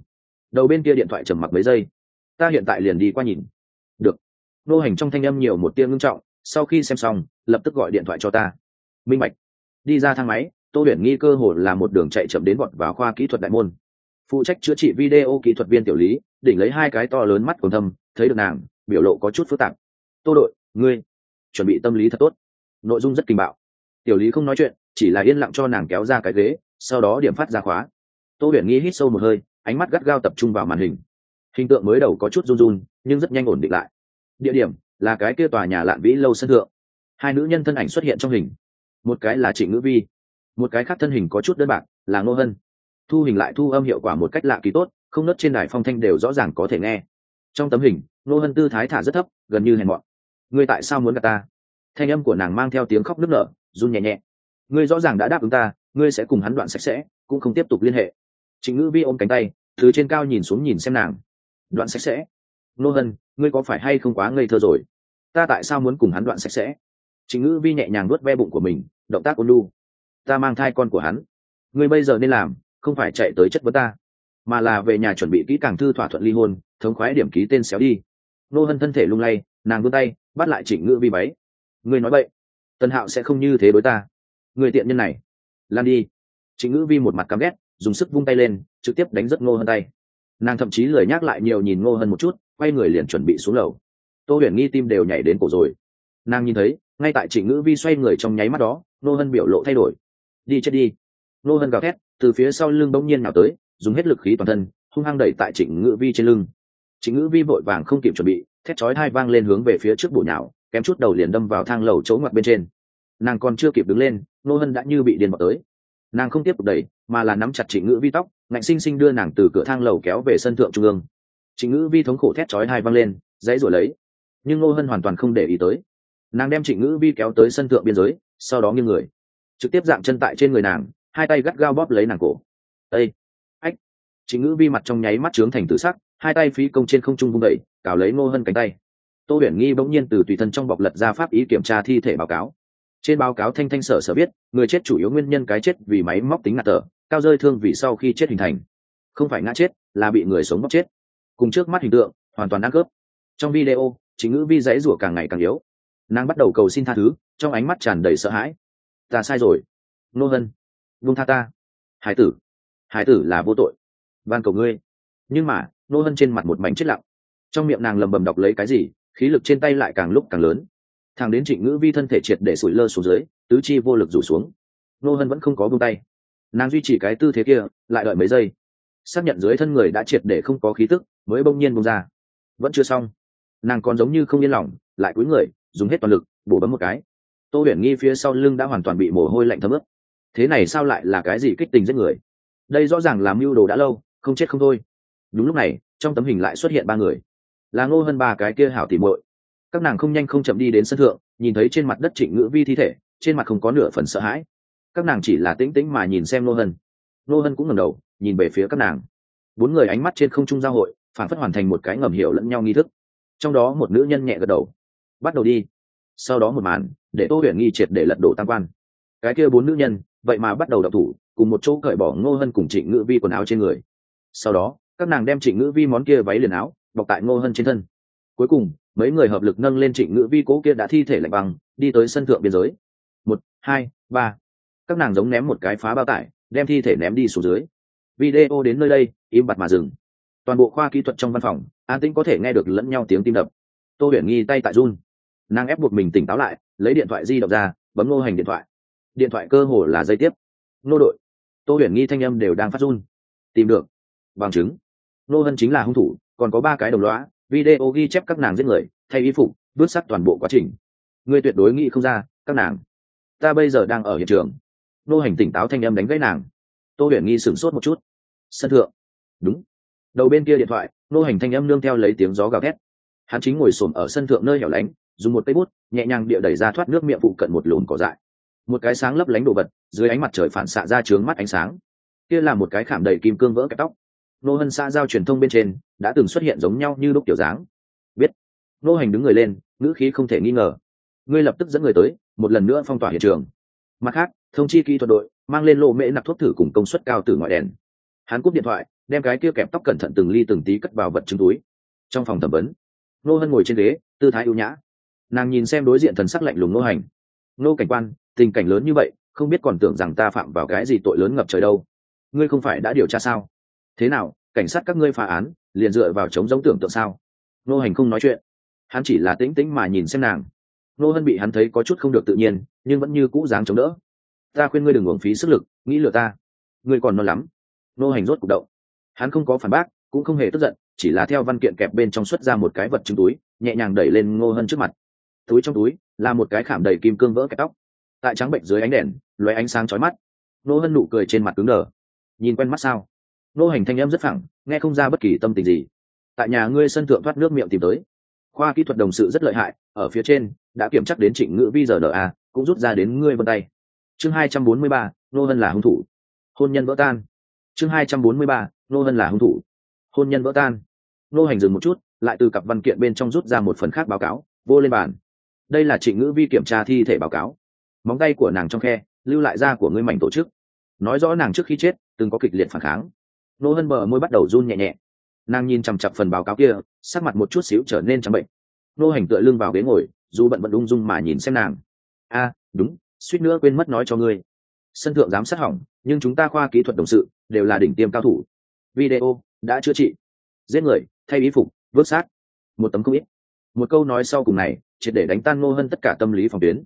Đầu bên kia điện thoại trầm mặc mấy giây. Ta hiện tại liền đi qua nhìn. Được. Nô hành trong thanh âm nhiều một tiếng ngưng trọng, sau khi xem xong, lập tức gọi điện thoại cho ta. Minh bạch. Đi ra thang máy, tô huyền nghi cơ hồ là một đường chạy chậm đến vọt vào khoa kỹ thuật đại môn phụ trách chữa trị video kỹ thuật viên tiểu lý, đỉnh lấy hai cái to lớn mắt còn thâm, thấy được nàng, biểu lộ có chút phức tạp. Tô đội, ngươi chuẩn bị tâm lý thật tốt. Nội dung rất kinh bạo. Tiểu lý không nói chuyện, chỉ là yên lặng cho nàng kéo ra cái ghế, sau đó điểm phát ra khóa. Tô huyền nghi hít sâu một hơi, ánh mắt gắt gao tập trung vào màn hình. Hình tượng mới đầu có chút run run, nhưng rất nhanh ổn định lại. Địa điểm là cái kia tòa nhà lạn vĩ lâu sân thượng. Hai nữ nhân thân ảnh xuất hiện trong hình. Một cái là trịnh ngữ vi, một cái khác thân hình có chút đơn bạc, là ngô hân thu hình lại thu âm hiệu quả một cách lạ kỳ tốt, không nớt trên đài phong thanh đều rõ ràng có thể nghe. Trong tấm hình, nô hân tư thái thả rất thấp, gần như hèn mọn. Ngươi tại sao muốn gặp ta? Thanh âm của nàng mang theo tiếng khóc nức nở, run nhẹ nhẹ. Ngươi rõ ràng đã đáp ứng ta, ngươi sẽ cùng hắn đoạn sạch sẽ, cũng không tiếp tục liên hệ. Trịnh ngữ vi ôm cánh tay, từ trên cao nhìn xuống nhìn xem nàng. Đoạn sạch sẽ. Nô hân, ngươi có phải hay không quá ngây thơ rồi? Ta tại sao muốn cùng hắn đoạn sạch sẽ? Trịnh ngữ vi nhẹ nhàng nuốt ve bụng của mình, động tác ôn lu ta mang thai con của hắn. Ngươi bây giờ nên làm không phải chạy tới chất vấn ta, mà là về nhà chuẩn bị kỹ càng thư thỏa thuận ly hôn, thống khoái điểm ký tên xéo đi. Nô hân thân thể lung lay, nàng vươn tay, bắt lại trịnh ngữ vi váy. Ngươi nói vậy tân hạo sẽ không như thế đối ta. Người tiện nhân này, lan đi. Trịnh ngữ vi một mặt căm ghét, dùng sức vung tay lên, trực tiếp đánh rất ngô hơn tay. Nàng thậm chí lười nhắc lại nhiều nhìn ngô hơn một chút, quay người liền chuẩn bị xuống lầu. Tô huyền nghi tim đều nhảy đến cổ rồi. Nàng nhìn thấy, ngay tại trịnh ngữ vi xoay người trong nháy mắt đó, ngô hân biểu lộ thay đổi. Đi chết đi. Ngô hân gào thét từ phía sau lưng bỗng nhiên nào tới, dùng hết lực khí toàn thân, hung hăng đẩy tại trịnh ngữ vi trên lưng. Trịnh ngữ vi vội vàng không kịp chuẩn bị, thét chói hai vang lên hướng về phía trước bụi nhào, kém chút đầu liền đâm vào thang lầu chỗ ngoặt bên trên. Nàng còn chưa kịp đứng lên, nô hân đã như bị điền vào tới. Nàng không tiếp tục đẩy, mà là nắm chặt trịnh ngữ vi tóc, ngạnh xinh xinh đưa nàng từ cửa thang lầu kéo về sân thượng trung ương. Trịnh ngữ vi thống khổ thét chói hai vang lên, dãy rồi lấy. Nhưng nô hân hoàn toàn không để ý tới. Nàng đem trịnh ngữ vi kéo tới sân thượng biên giới, sau đó nghiêng người. Trực tiếp dạng chân tại trên người nàng hai tay gắt gao bóp lấy nàng cổ. Ây ách! Chính ngữ vi mặt trong nháy mắt trướng thành tự sắc, hai tay phí công trên không trung vung đẩy cào lấy ngô hân cánh tay. Tô huyền nghi bỗng nhiên từ tùy thân trong bọc lật ra pháp ý kiểm tra thi thể báo cáo. Trên báo cáo thanh thanh sở sở biết, người chết chủ yếu nguyên nhân cái chết vì máy móc tính ngạt tở cao rơi thương vì sau khi chết hình thành. Không phải ngã chết, là bị người sống bóc chết. Cùng trước mắt hình tượng, hoàn toàn ăn cướp trong video, chính ngữ vi dãy rủa càng ngày càng yếu. Nàng bắt đầu cầu xin tha thứ, trong ánh mắt tràn đầy sợ hãi. Ta sai rồi. Nô hân vung tha ta. Hải tử. Hải tử là vô tội. Van cầu ngươi. Nhưng mà, nô hân trên mặt một mảnh chết lặng. Trong miệng nàng lầm bầm đọc lấy cái gì, khí lực trên tay lại càng lúc càng lớn. Thằng đến trịnh ngữ vi thân thể triệt để sủi lơ xuống dưới, tứ chi vô lực rủ xuống. Nô hân vẫn không có vung tay. Nàng duy trì cái tư thế kia, lại đợi mấy giây. Xác nhận dưới thân người đã triệt để không có khí tức, mới bỗng nhiên bung ra. Vẫn chưa xong. Nàng còn giống như không yên lòng, lại cúi người, dùng hết toàn lực, bổ bấm một cái. Tô huyền nghi phía sau lưng đã hoàn toàn bị mồ hôi lạnh thấm ướt thế này sao lại là cái gì kích tình giết người? Đây rõ ràng là mưu đồ đã lâu, không chết không thôi. Đúng lúc này, trong tấm hình lại xuất hiện ba người. Là ngô hơn ba cái kia hảo tỉ muội. Các nàng không nhanh không chậm đi đến sân thượng, nhìn thấy trên mặt đất trịnh ngữ vi thi thể, trên mặt không có nửa phần sợ hãi. Các nàng chỉ là tĩnh tĩnh mà nhìn xem nô hân. Nô hân cũng ngẩng đầu, nhìn về phía các nàng. Bốn người ánh mắt trên không trung giao hội, phản phất hoàn thành một cái ngầm hiểu lẫn nhau nghi thức. Trong đó một nữ nhân nhẹ gật đầu. Bắt đầu đi. Sau đó một màn, để tô huyền nghi triệt để lật đổ tam quan. Cái kia bốn nữ nhân vậy mà bắt đầu đập thủ, cùng một chỗ cởi bỏ ngô hân cùng trịnh ngữ vi quần áo trên người. Sau đó, các nàng đem trịnh ngữ vi món kia váy liền áo, bọc tại ngô hân trên thân. Cuối cùng, mấy người hợp lực nâng lên trịnh ngữ vi cố kia đã thi thể lạnh băng, đi tới sân thượng biên giới. Một, hai, ba. Các nàng giống ném một cái phá bao tải, đem thi thể ném đi xuống dưới. Video đến nơi đây, im bặt mà dừng. Toàn bộ khoa kỹ thuật trong văn phòng, an tĩnh có thể nghe được lẫn nhau tiếng tim đập. Tô huyền nghi tay tại run. Nàng ép buộc mình tỉnh táo lại, lấy điện thoại di động ra, bấm ngô hành điện thoại điện thoại cơ hồ là dây tiếp. Nô đội. Tô huyền nghi thanh âm đều đang phát run. Tìm được. Bằng chứng. Nô hân chính là hung thủ còn có ba cái đồng lõa, video ghi chép các nàng giết người thay y phục vứt sắt toàn bộ quá trình. Ngươi tuyệt đối nghĩ không ra các nàng. Ta bây giờ đang ở hiện trường. Nô hành tỉnh táo thanh âm đánh gãy nàng. Tô huyền nghi sửng sốt một chút. Sân thượng. Đúng. Đầu bên kia điện thoại nô hành thanh âm nương theo lấy tiếng gió gào thét. Hắn chính ngồi xổm ở sân thượng nơi hẻo lánh dùng một cây bút nhẹ nhàng địa đẩy ra thoát nước miệng phụ cận một lùn cỏ dại một cái sáng lấp lánh đồ vật, dưới ánh mặt trời phản xạ ra trướng mắt ánh sáng. Kia là một cái khảm đầy kim cương vỡ cái tóc. Nô hân xã giao truyền thông bên trên, đã từng xuất hiện giống nhau như lúc kiểu dáng. Biết. Nô hành đứng người lên, ngữ khí không thể nghi ngờ. Ngươi lập tức dẫn người tới, một lần nữa phong tỏa hiện trường. Mặt khác, thông chi kỹ thuật đội, mang lên lô mễ nạp thuốc thử cùng công suất cao từ ngoại đèn. Hắn cúp điện thoại, đem cái kia kẹp tóc cẩn thận từng ly từng tí cất vào vật chứng túi. Trong phòng thẩm vấn, nô hân ngồi trên ghế, tư thái ưu nhã. Nàng nhìn xem đối diện thần sắc lạnh lùng nô hành. Nô cảnh quan tình cảnh lớn như vậy, không biết còn tưởng rằng ta phạm vào cái gì tội lớn ngập trời đâu. Ngươi không phải đã điều tra sao? Thế nào, cảnh sát các ngươi phá án, liền dựa vào chống giống tưởng tượng sao? Nô hành không nói chuyện. Hắn chỉ là tĩnh tĩnh mà nhìn xem nàng. Nô hân bị hắn thấy có chút không được tự nhiên, nhưng vẫn như cũ dáng chống đỡ. Ta khuyên ngươi đừng uống phí sức lực, nghĩ lừa ta. Ngươi còn non lắm. Nô hành rốt c ụ c động. Hắn không có phản bác, cũng không hề tức giận, chỉ là theo văn kiện kẹp bên trong xuất ra một cái vật chứng túi, nhẹ nhàng đẩy lên ngô hân trước mặt. Túi trong túi là một cái khảm đầy kim cương vỡ kẹp tóc tại trắng bệnh dưới ánh đèn loé ánh sáng chói mắt. Nô hân nụ cười trên mặt cứng đờ. Nhìn quen mắt sao? Nô hành thanh em rất phẳng, nghe không ra bất kỳ tâm tình gì. Tại nhà ngươi sân thượng thoát nước miệng tìm tới. Khoa kỹ thuật đồng sự rất lợi hại, ở phía trên, đã kiểm chắc đến trịnh ngữ vi giờ a, cũng rút ra đến ngươi vân tay. Chương hai trăm bốn mươi ba, nô hân là hung thủ. Hôn nhân vỡ tan. Chương hai trăm bốn mươi ba, nô hân là hung thủ. Hôn nhân vỡ tan. Nô hành dừng một chút, lại từ cặp văn kiện bên trong rút ra một phần khác báo cáo, vô lên bàn. Đây là trịnh ngữ vi kiểm tra thi thể báo cáo móng tay của nàng trong khe, lưu lại da của ngươi mảnh tổ chức. Nói rõ nàng trước khi chết, từng có kịch liệt phản kháng. Nô hân bờ môi bắt đầu run nhẹ nhẹ. Nàng nhìn chằm chặp phần báo cáo kia, sắc mặt một chút xíu trở nên trắng bệnh. Nô hành tựa lưng vào ghế ngồi, dù bận bận ung dung mà nhìn xem nàng. A, đúng, suýt nữa quên mất nói cho ngươi. Sân thượng giám sát hỏng, nhưng chúng ta khoa kỹ thuật đồng sự đều là đỉnh tiêm cao thủ. Video đã chữa trị. Giết người, thay y phục, vớt sát một tấm không ít. Một câu nói sau cùng này, triệt để đánh tan ngô hân tất cả tâm lý phòng tuyến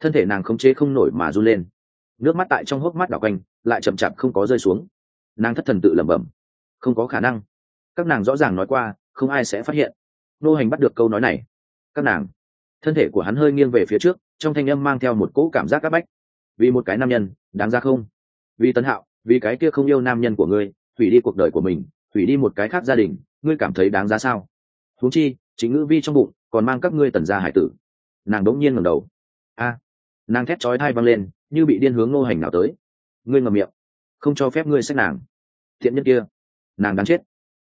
thân thể nàng không chế không nổi mà run lên. Nước mắt tại trong hốc mắt đảo quanh, lại chậm chạp không có rơi xuống. Nàng thất thần tự lẩm bẩm. Không có khả năng. Các nàng rõ ràng nói qua, không ai sẽ phát hiện. Nô hành bắt được câu nói này. Các nàng. Thân thể của hắn hơi nghiêng về phía trước, trong thanh âm mang theo một cỗ cảm giác áp bách. Vì một cái nam nhân, đáng ra không? Vì tấn hạo, vì cái kia không yêu nam nhân của ngươi, hủy đi cuộc đời của mình, hủy đi một cái khác gia đình, ngươi cảm thấy đáng giá sao? Huống chi, chính ngữ vi trong bụng còn mang các ngươi tần gia hải tử. Nàng đống nhiên ngầm đầu. A nàng thét chói thai văng lên, như bị điên hướng ngô hành nào tới. Ngươi ngầm miệng. Không cho phép ngươi xét nàng. Thiện nhân kia. Nàng đáng chết.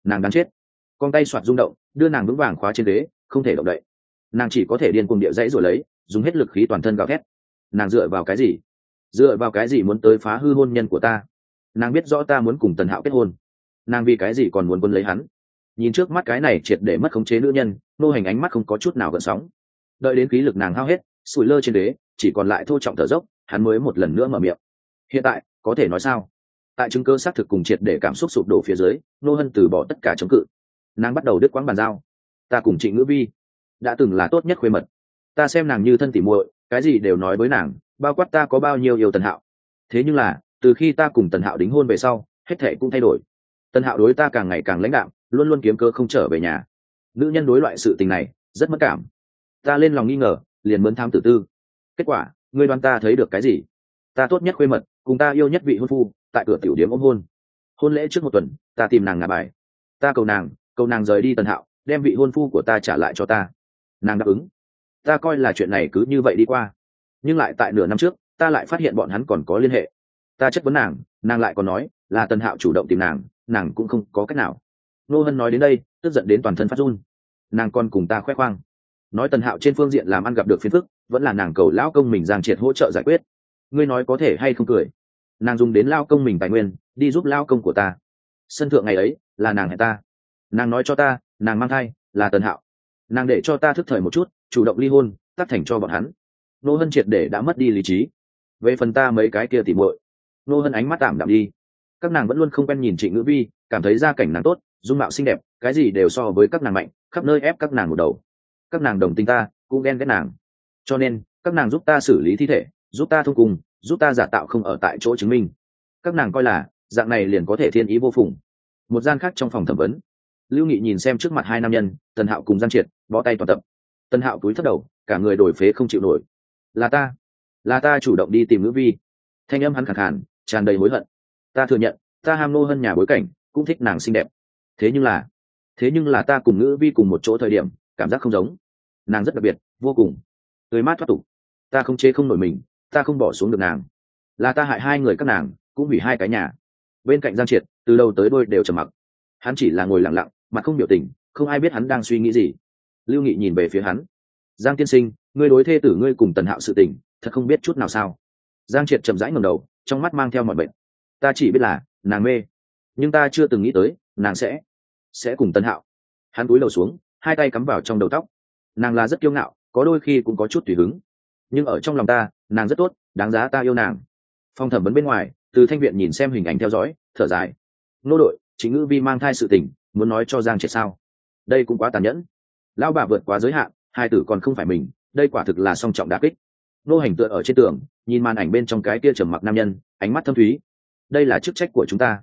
Nàng đáng chết. Con tay soạt rung động, đưa nàng vững vàng khóa trên ghế, không thể động đậy. Nàng chỉ có thể điên cuồng địa dãy rồi lấy, dùng hết lực khí toàn thân gào thét. Nàng dựa vào cái gì? Dựa vào cái gì muốn tới phá hư hôn nhân của ta? Nàng biết rõ ta muốn cùng tần hạo kết hôn. Nàng vì cái gì còn muốn quân lấy hắn? Nhìn trước mắt cái này triệt để mất khống chế nữ nhân nô hành ánh mắt không có chút nào gợn sóng. Đợi đến khí lực nàng hao hết, sủi lơ trên đế chỉ còn lại thô trọng thở dốc, hắn mới một lần nữa mở miệng. Hiện tại, có thể nói sao? Tại chứng cơ xác thực cùng triệt để cảm xúc sụp đổ phía dưới, nô hân từ bỏ tất cả chống cự. Nàng bắt đầu đứt quãng bàn giao. Ta cùng chị ngữ vi đã từng là tốt nhất khuê mật. Ta xem nàng như thân tỉ muội, cái gì đều nói với nàng, bao quát ta có bao nhiêu yêu tần hạo. Thế nhưng là, từ khi ta cùng tần hạo đính hôn về sau, hết thệ cũng thay đổi. Tần hạo đối ta càng ngày càng lãnh đạm, luôn luôn kiếm cơ không trở về nhà. Nữ nhân đối loại sự tình này, rất mất cảm. Ta lên lòng nghi ngờ, liền mướn tham tử tư kết quả, ngươi đoán ta thấy được cái gì? Ta tốt nhất khuê mật, cùng ta yêu nhất vị hôn phu, tại cửa tiểu điếm ôm hôn. Hôn lễ trước một tuần, ta tìm nàng ngả bài. Ta cầu nàng cầu nàng rời đi tần hạo, đem vị hôn phu của ta trả lại cho ta. Nàng đáp ứng. Ta coi là chuyện này cứ như vậy đi qua. Nhưng lại tại nửa năm trước, ta lại phát hiện bọn hắn còn có liên hệ. Ta chất vấn nàng nàng lại còn nói là tần hạo chủ động tìm nàng nàng cũng không có cách nào. Nô hân nói đến đây, tức giận đến toàn thân phát run. Nàng còn cùng ta khoe khoang. Nói tần hạo trên phương diện làm ăn gặp được phiền phức vẫn là nàng cầu lão công mình giang triệt hỗ trợ giải quyết. Ngươi nói có thể hay không cười? Nàng dùng đến lao công mình tài nguyên, đi giúp lao công của ta. Sân thượng ngày ấy, là nàng hẹn ta. Nàng nói cho ta, nàng mang thai, là tần hạo. Nàng để cho ta thức thời một chút, chủ động ly hôn, tắt thành cho bọn hắn. Nô hân triệt để đã mất đi lý trí. Về phần ta mấy cái kia tìm muội, nô hân ánh mắt tạm đạm đi. Các nàng vẫn luôn không quen nhìn chị ngữ vi, cảm thấy gia cảnh nàng tốt, dung mạo xinh đẹp, cái gì đều so với các nàng mạnh, khắp nơi ép các nàng một đầu. Các nàng đồng tình ta, cũng ghen ghét nàng cho nên, các nàng giúp ta xử lý thi thể, giúp ta thông cùng, giúp ta giả tạo không ở tại chỗ chứng minh. Các nàng coi là, dạng này liền có thể thiên ý vô phùng. Một gian khác trong phòng thẩm vấn. Lưu nghị nhìn xem trước mặt hai nam nhân, tần hạo cùng Gian triệt, bó tay toàn tập. Tần hạo túi thất đầu, cả người đổi phế không chịu nổi. Là ta là ta chủ động đi tìm ngữ vi. Thanh âm hắn khẳng khàn, tràn đầy hối hận. Ta thừa nhận, ta ham nô hơn nhà bối cảnh, cũng thích nàng xinh đẹp. Thế nhưng là, thế nhưng là ta cùng ngữ vi cùng một chỗ thời điểm, cảm giác không giống. Nàng rất đặc biệt, vô cùng tươi mát thoát tục. Ta không chế không nổi mình, ta không bỏ xuống được nàng. Là ta hại hai người các nàng, cũng hủy hai cái nhà. Bên cạnh giang triệt, từ đầu tới đôi đều trầm mặc. Hắn chỉ là ngồi lặng lặng, mà không biểu tình, không ai biết hắn đang suy nghĩ gì. Lưu nghị nhìn về phía hắn. Giang tiên sinh, ngươi đối thê tử ngươi cùng tần hạo sự tình, thật không biết chút nào sao? Giang triệt chậm rãi ngầm đầu, trong mắt mang theo mọi bệnh ta chỉ biết là, nàng mê. Nhưng ta chưa từng nghĩ tới, nàng sẽ sẽ cùng tần hạo. Hắn cúi đầu xuống, hai tay cắm vào trong đầu tóc. Nàng là rất kiêu ngạo có đôi khi cũng có chút tùy hứng. Nhưng ở trong lòng ta, nàng rất tốt, đáng giá ta yêu nàng. Phòng thẩm vấn bên ngoài, từ thanh viện nhìn xem hình ảnh theo dõi, thở dài. Nô đội chính ngữ vi mang thai sự tình, muốn nói cho giang triệt sao? Đây cũng quá tàn nhẫn. Lão bà vượt quá giới hạn, hai tử còn không phải mình, đây quả thực là song trọng đà kích. Nô hành tựa ở trên tường, nhìn màn ảnh bên trong cái kia trầm mặc nam nhân, ánh mắt thâm thúy. Đây là chức trách của chúng ta.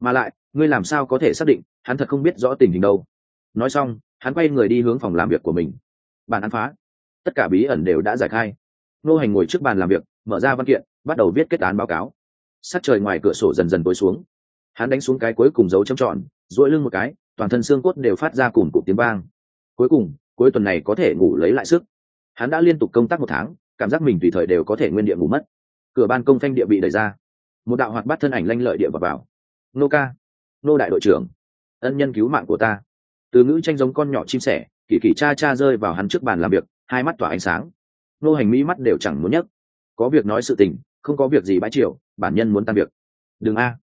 Mà lại, ngươi làm sao có thể xác định, hắn thật không biết rõ tình hình đâu. Nói xong, hắn quay người đi hướng phòng làm việc của mình. Bản án phá tất cả bí ẩn đều đã giải khai. Nô hành ngồi trước bàn làm việc mở ra văn kiện bắt đầu viết kết án báo cáo. Sát trời ngoài cửa sổ dần dần tối xuống. Hắn đánh xuống cái cuối cùng dấu châm trọn, dỗi lưng một cái toàn thân xương cốt đều phát ra cùng cụm tiếng vang. Cuối cùng cuối tuần này có thể ngủ lấy lại sức. Hắn đã liên tục công tác một tháng cảm giác mình tùy thời đều có thể nguyên địa ngủ mất. Cửa ban công thanh địa bị đẩy ra. Một đạo hoạt bắt thân ảnh lanh lợi địa vào, vào. nô ca nô đại đội trưởng ân nhân cứu mạng của ta. Từ ngữ tranh giống con nhỏ chim sẻ kỳ kỳ cha cha rơi vào hắn trước bàn làm việc hai mắt tỏa ánh sáng. Nô hành mỹ mắt đều chẳng muốn nhấc. Có việc nói sự tình, không có việc gì bãi triều, bản nhân muốn tan việc. Đừng a.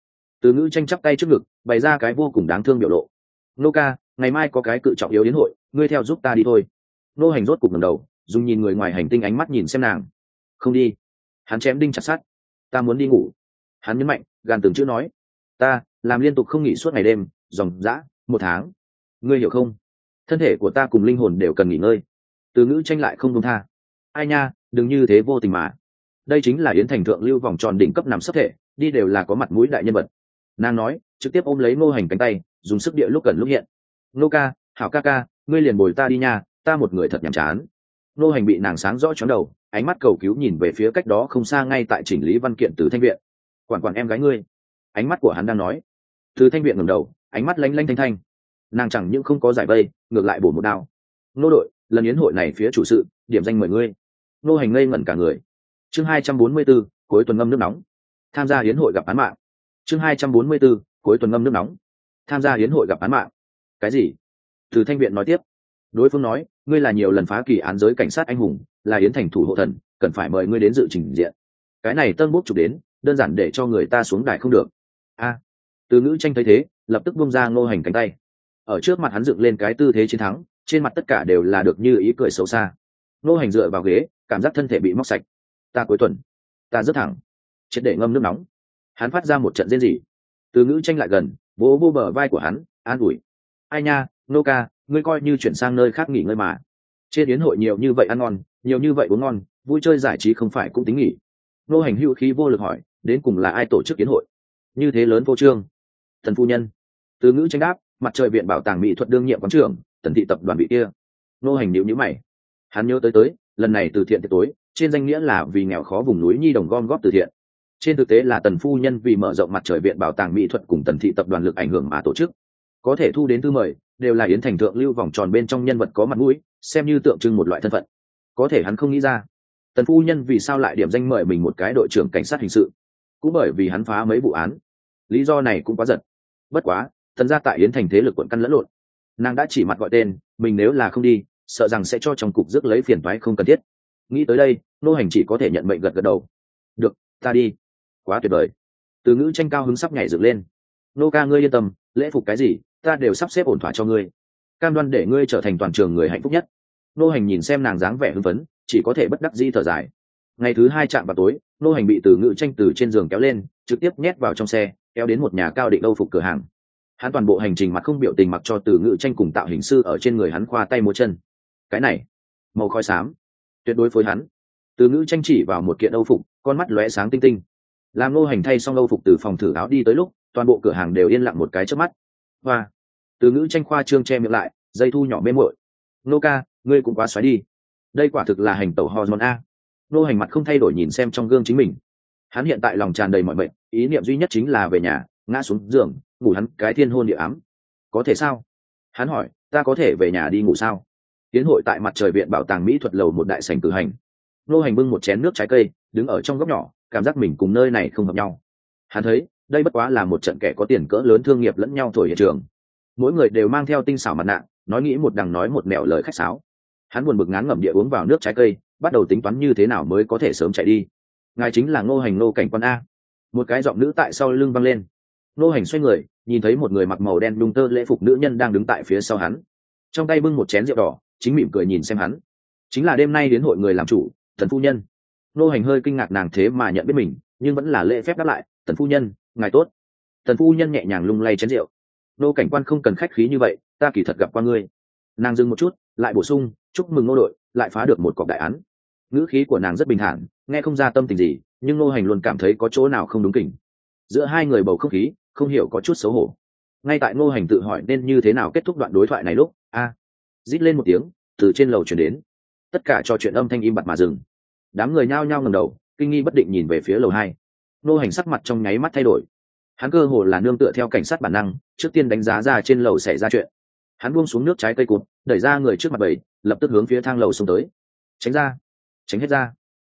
Từ ngữ tranh chắp tay trước ngực, bày ra cái vô cùng đáng thương biểu lộ. Nô ca, ngày mai có cái cự trọng yếu đến hội, ngươi theo giúp ta đi thôi. Nô hành rốt cục ngầm đầu, dùng nhìn người ngoài hành tinh ánh mắt nhìn xem nàng. Không đi. Hắn chém đinh chặt sát ta muốn đi ngủ. Hắn nhấn mạnh, gàn từng chữ nói. Ta, làm liên tục không nghỉ suốt ngày đêm, dòng dã, một tháng. Ngươi hiểu không? Thân thể của ta cùng linh hồn đều cần nghỉ ngơi từ ngữ tranh lại không công tha. Ai nha, đừng như thế vô tình mà. Đây chính là yến thành thượng lưu vòng tròn đỉnh cấp nằm sấp thể, đi đều là có mặt mũi đại nhân vật. Nàng nói, trực tiếp ôm lấy ngô hành cánh tay, dùng sức địa lúc cần lúc hiện. Nô ca, hảo ca ca, ngươi liền bồi ta đi nha, ta một người thật nhàm chán. Nô hành bị nàng sáng rõ chóng đầu, ánh mắt cầu cứu nhìn về phía cách đó không xa ngay tại chỉnh lý văn kiện từ thanh viện. Quản quản em gái ngươi. Ánh mắt của hắn đang nói. Từ thanh viện ngẩng đầu, ánh mắt lanh lanh thanh thanh. Nàng chẳng những không có giải vây, ngược lại bổ một đao. Nô đội lần yến hội này phía chủ sự điểm danh mời ngươi. Nô hành ngây ngẩn cả người. Chương hai trăm bốn mươi 244, cuối tuần ngâm nước nóng. Tham gia yến hội gặp án mạng. Chương hai trăm bốn mươi 244, cuối tuần ngâm nước nóng. Tham gia yến hội gặp án mạng. Cái gì? Từ thanh viện nói tiếp. Đối phương nói ngươi là nhiều lần phá kỳ án giới cảnh sát anh hùng là yến thành thủ hộ thần cần phải mời ngươi đến dự trình diện. Cái này tân bốc chụp đến đơn giản để cho người ta xuống đài không được. A. Từ ngữ tranh thấy thế lập tức bung ra ngô hành cánh tay. Ở trước mặt hắn dựng lên cái tư thế chiến thắng trên mặt tất cả đều là được như ý cười xấu xa. Nô hành dựa vào ghế, cảm giác thân thể bị móc sạch. Ta cuối tuần, ta rất thẳng, triệt để ngâm nước nóng. Hắn phát ra một trận rên rỉ. Từ ngữ tranh lại gần, vỗ vô bờ vai của hắn, an ủi. Ai nha, nô ca, ngươi coi như chuyển sang nơi khác nghỉ ngơi mà. Trên yến hội nhiều như vậy ăn ngon, nhiều như vậy uống ngon, vui chơi giải trí không phải cũng tính nghỉ. Nô hành hữu khí vô lực hỏi, đến cùng là ai tổ chức yến hội? Như thế lớn vô trương. Thần phu nhân. Từ ngữ tranh đáp, mặt trời viện bảo tàng mỹ thuật đương nhiệm quán trưởng tần thị tập đoàn bị kia. Nô hành nhịu nhữ mày. Hắn nhớ tới tới, lần này từ thiện tối, trên danh nghĩa là vì nghèo khó vùng núi nhi đồng gom góp từ thiện. Trên thực tế là tần phu nhân vì mở rộng mặt trời viện bảo tàng mỹ thuật cùng tần thị tập đoàn lực ảnh hưởng mà tổ chức. Có thể thu đến thư mời, đều là yến thành thượng lưu vòng tròn bên trong nhân vật có mặt mũi, xem như tượng trưng một loại thân phận. Có thể hắn không nghĩ ra, tần phu nhân vì sao lại điểm danh mời mình một cái đội trưởng cảnh sát hình sự. Cũng bởi vì hắn phá mấy vụ án. Lý do này cũng quá giật. Bất quá, tần gia tại yến thành thế lực quận căn lẫn lộn nàng đã chỉ mặt gọi tên, mình nếu là không đi, sợ rằng sẽ cho trong cục rước lấy phiền toái không cần thiết. Nghĩ tới đây, nô hành chỉ có thể nhận mệnh gật gật đầu. Được, ta đi. Quá tuyệt vời. Từ ngữ tranh cao hứng sắp nhảy dựng lên. Nô ca ngươi yên tâm, lễ phục cái gì, ta đều sắp xếp ổn thỏa cho ngươi. Cam đoan để ngươi trở thành toàn trường người hạnh phúc nhất. Nô hành nhìn xem nàng dáng vẻ hưng phấn, chỉ có thể bất đắc di thở dài. Ngày thứ hai chạm vào tối, nô hành bị từ Ngữ tranh từ trên giường kéo lên, trực tiếp nhét vào trong xe, kéo đến một nhà cao định âu phục cửa hàng hắn toàn bộ hành trình mặt không biểu tình mặc cho từ ngự tranh cùng tạo hình sư ở trên người hắn khoa tay múa chân. Cái này, màu khói xám. Tuyệt đối phối hắn. Từ ngữ tranh chỉ vào một kiện âu phục, con mắt lóe sáng tinh tinh. Làm nô hành thay xong âu phục từ phòng thử áo đi tới lúc, toàn bộ cửa hàng đều yên lặng một cái trước mắt. Hoa. Từ ngữ tranh khoa trương che miệng lại, dây thu nhỏ mê mội nô ca, ngươi cũng quá xoáy đi. Đây quả thực là hành tẩu hormone a. Nô hành mặt không thay đổi nhìn xem trong gương chính mình. Hắn hiện tại lòng tràn đầy mọi mệnh, ý niệm duy nhất chính là về nhà ngã xuống giường, ngủ hắn cái thiên hôn địa ám. Có thể sao? Hắn hỏi, ta có thể về nhà đi ngủ sao? Tiến hội tại mặt trời viện bảo tàng mỹ thuật lầu một đại sành cử hành. Nô hành bưng một chén nước trái cây, đứng ở trong góc nhỏ, cảm giác mình cùng nơi này không hợp nhau. Hắn thấy, đây bất quá là một trận kẻ có tiền cỡ lớn thương nghiệp lẫn nhau thổi hiện trường. Mỗi người đều mang theo tinh xảo mặt nạ, nói nghĩ một đằng nói một mẹo lời khách sáo. Hắn buồn bực ngán ngẩm địa uống vào nước trái cây, bắt đầu tính toán như thế nào mới có thể sớm chạy đi. Ngài chính là ngô hành Ngô cảnh quan a. Một cái giọng nữ tại sau lưng văng lên nô hành xoay người, nhìn thấy một người mặc màu đen đung tơ lễ phục nữ nhân đang đứng tại phía sau hắn. Trong tay bưng một chén rượu đỏ, chính mỉm cười nhìn xem hắn. Chính là đêm nay đến hội người làm chủ thần phu nhân. Nô hành hơi kinh ngạc nàng thế mà nhận biết mình, nhưng vẫn là lễ phép đáp lại, tần phu nhân, ngài tốt. Tần phu nhân nhẹ nhàng lung lay chén rượu. Nô cảnh quan không cần khách khí như vậy, ta kỳ thật gặp qua ngươi. Nàng dừng một chút, lại bổ sung, chúc mừng nô đội, lại phá được một cọc đại án. Ngữ khí của nàng rất bình thản, nghe không ra tâm tình gì, nhưng nô hành luôn cảm thấy có chỗ nào không đúng kỉnh. Giữa hai người bầu không khí không hiểu có chút xấu hổ. Ngay tại ngô hành tự hỏi nên như thế nào kết thúc đoạn đối thoại này lúc, a, rít lên một tiếng, từ trên lầu chuyển đến. Tất cả trò chuyện âm thanh im bặt mà dừng. Đám người nhao nhao ngầm đầu, kinh nghi bất định nhìn về phía lầu hai. Ngô hành sắc mặt trong nháy mắt thay đổi. Hắn cơ hồ là nương tựa theo cảnh sát bản năng, trước tiên đánh giá ra trên lầu xảy ra chuyện. Hắn buông xuống nước trái cây cụt, đẩy ra người trước mặt bảy, lập tức hướng phía thang lầu xuống tới. Tránh ra. Tránh hết ra.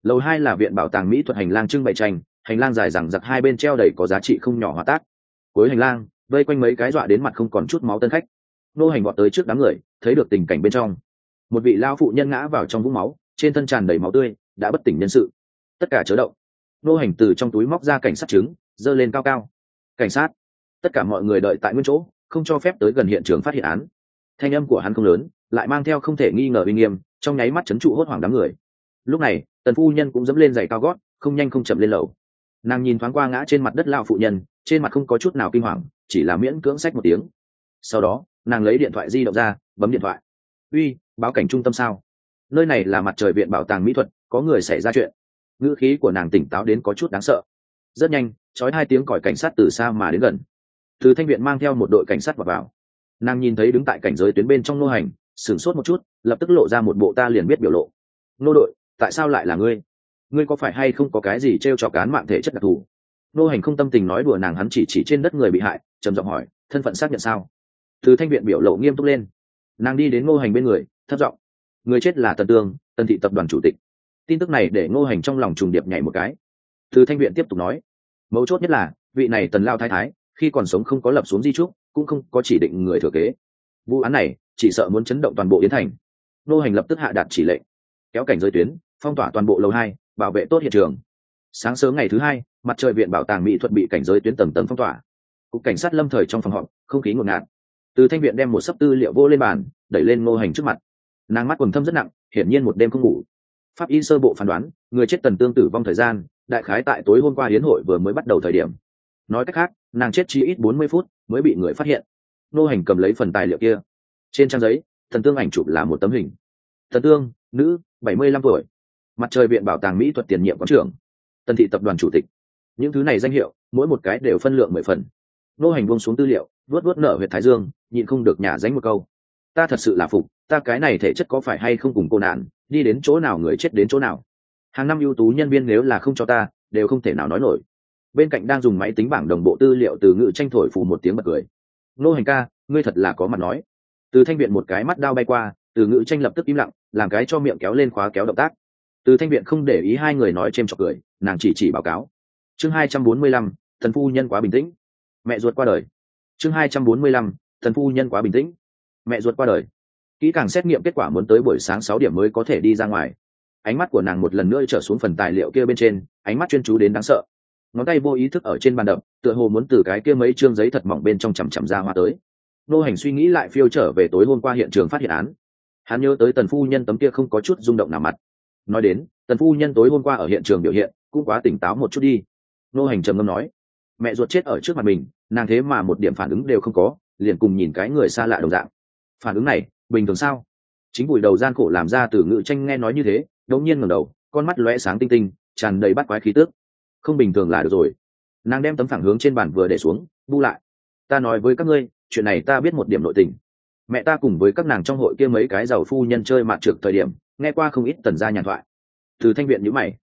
Lầu hai là viện bảo tàng mỹ thuật hành lang trưng bày tranh, hành lang dài rằng giặc hai bên treo đầy có giá trị không nhỏ hóa tác cuối hành lang, vây quanh mấy cái dọa đến mặt không còn chút máu tân khách. Nô hành vọt tới trước đám người, thấy được tình cảnh bên trong. Một vị lao phụ nhân ngã vào trong vũng máu, trên thân tràn đầy máu tươi, đã bất tỉnh nhân sự. Tất cả chớ động. Nô hành từ trong túi móc ra cảnh sát trứng, giơ lên cao cao. Cảnh sát. Tất cả mọi người đợi tại nguyên chỗ, không cho phép tới gần hiện trường phát hiện án. Thanh âm của hắn không lớn, lại mang theo không thể nghi ngờ uy nghiêm, trong nháy mắt chấn trụ hốt hoảng đám người. Lúc này, tần phu nhân cũng dẫm lên giày cao gót, không nhanh không chậm lên lầu. Nàng nhìn thoáng qua ngã trên mặt đất lao phụ nhân trên mặt không có chút nào kinh hoàng chỉ là miễn cưỡng sách một tiếng. Sau đó nàng lấy điện thoại di động ra bấm điện thoại. Uy báo cảnh trung tâm sao? Nơi này là mặt trời viện bảo tàng mỹ thuật có người xảy ra chuyện. Ngữ khí của nàng tỉnh táo đến có chút đáng sợ. Rất nhanh trói hai tiếng còi cảnh sát từ xa mà đến gần. Từ thanh viện mang theo một đội cảnh sát vào, vào. nàng nhìn thấy đứng tại cảnh giới tuyến bên trong nô hành sửng sốt một chút lập tức lộ ra một bộ ta liền biết biểu lộ. Nô đội tại sao lại là ngươi? Ngươi có phải hay không có cái gì t r e o trò cán mạng thể chất đặc thù? Nô hành không tâm tình nói đùa nàng hắn chỉ chỉ trên đất người bị hại, trầm giọng hỏi, thân phận xác nhận sao? Từ thanh viện biểu lộ nghiêm túc lên. Nàng đi đến ngô hành bên người thất giọng, người chết là tần tương, tần thị tập đoàn chủ tịch. Tin tức này để ngô hành trong lòng trùng điệp nhảy một cái. Từ thanh viện tiếp tục nói, mấu chốt nhất là, vị này tần lao thái thái, khi còn sống không có lập xuống di trúc, cũng không có chỉ định người thừa kế. Vụ án này, chỉ sợ muốn chấn động toàn bộ yến thành. Ngô hành lập tức hạ đạt chỉ lệnh, kéo cảnh giới tuyến, phong tỏa toàn bộ lầu hai, bảo vệ tốt hiện trường. Sáng sớm ngày thứ hai mặt trời viện bảo tàng mỹ thuật bị cảnh giới tuyến tầng tầng phong tỏa. Cục cảnh sát lâm thời trong phòng họp, không khí ngột ngạt. Từ thanh viện đem một sấp tư liệu vô lên bàn, đẩy lên ngô hành trước mặt. Nàng mắt quần thâm rất nặng, hiển nhiên một đêm không ngủ. Pháp y sơ bộ phán đoán, người chết tần tương tử vong thời gian, đại khái tại tối hôm qua hiến hội vừa mới bắt đầu thời điểm. Nói cách khác, nàng chết chỉ ít bốn mươi phút mới bị người phát hiện. Ngô hành cầm lấy phần tài liệu kia. Trên trang giấy, thần tương ảnh chụp là một tấm hình. Thần tương, nữ, bảy mươi lăm tuổi. Mặt trời viện bảo tàng mỹ thuật tiền nhiệm quán trưởng. Tân thị tập đoàn chủ tịch những thứ này danh hiệu, mỗi một cái đều phân lượng mười phần. Nô hành buông xuống tư liệu vớt vớt nở huyện thái dương, nhịn không được nhả dánh một câu. Ta thật sự là phục, ta cái này thể chất có phải hay không cùng cô nạn, đi đến chỗ nào người chết đến chỗ nào. Hàng năm ưu tú nhân viên nếu là không cho ta, đều không thể nào nói nổi. Bên cạnh đang dùng máy tính bảng đồng bộ tư liệu từ ngự tranh thổi phù một tiếng bật cười. Nô hành ca, ngươi thật là có mặt nói. Từ thanh viện một cái mắt đao bay qua, từ ngự tranh lập tức im lặng, làm cái cho miệng kéo lên khóa kéo động tác. Từ thanh viện không để ý hai người nói c h cười, nàng chỉ chỉ báo cáo chương hai trăm bốn mươi lăm, thần phu nhân quá bình tĩnh. Mẹ ruột qua đời. Chương hai trăm bốn mươi lăm, thần phu nhân quá bình tĩnh. Mẹ ruột qua đời. Kỹ càng xét nghiệm kết quả muốn tới buổi sáng sáu điểm mới có thể đi ra ngoài. Ánh mắt của nàng một lần nữa trở xuống phần tài liệu kia bên trên, ánh mắt chuyên chú đến đáng sợ. Ngón tay vô ý thức ở trên bàn đập, tựa hồ muốn từ cái kia mấy chương giấy thật mỏng bên trong chằm chằm ra hoa tới. Nô hành suy nghĩ lại phiêu trở về tối hôm qua hiện trường phát hiện án. Hắn nhớ tới tần phu nhân tấm kia không có chút rung động nào mặt. Nói đến, tần phu nhân tối hôm qua ở hiện trường biểu hiện, cũng quá tỉnh táo một chút đi nô hành trầm ngâm nói, mẹ ruột chết ở trước mặt mình, nàng thế mà một điểm phản ứng đều không có, liền cùng nhìn cái người xa lạ đồng dạng. Phản ứng này, bình thường sao? Chính bùi đầu gian khổ làm ra từ ngự tranh nghe nói như thế đống nhiên ngẩng đầu, con mắt lóe sáng tinh tinh, tràn đầy bắt quái khí tước không bình thường là được rồi. Nàng đem tấm phẳng hướng trên bàn vừa để xuống, bu lại, ta nói với các ngươi, chuyện này ta biết một điểm nội tình. Mẹ ta cùng với các nàng trong hội kia mấy cái giàu phu nhân chơi mạn trượt thời điểm, nghe qua không ít tần gia nhàn thoại. Từ thanh viện nhữ mày.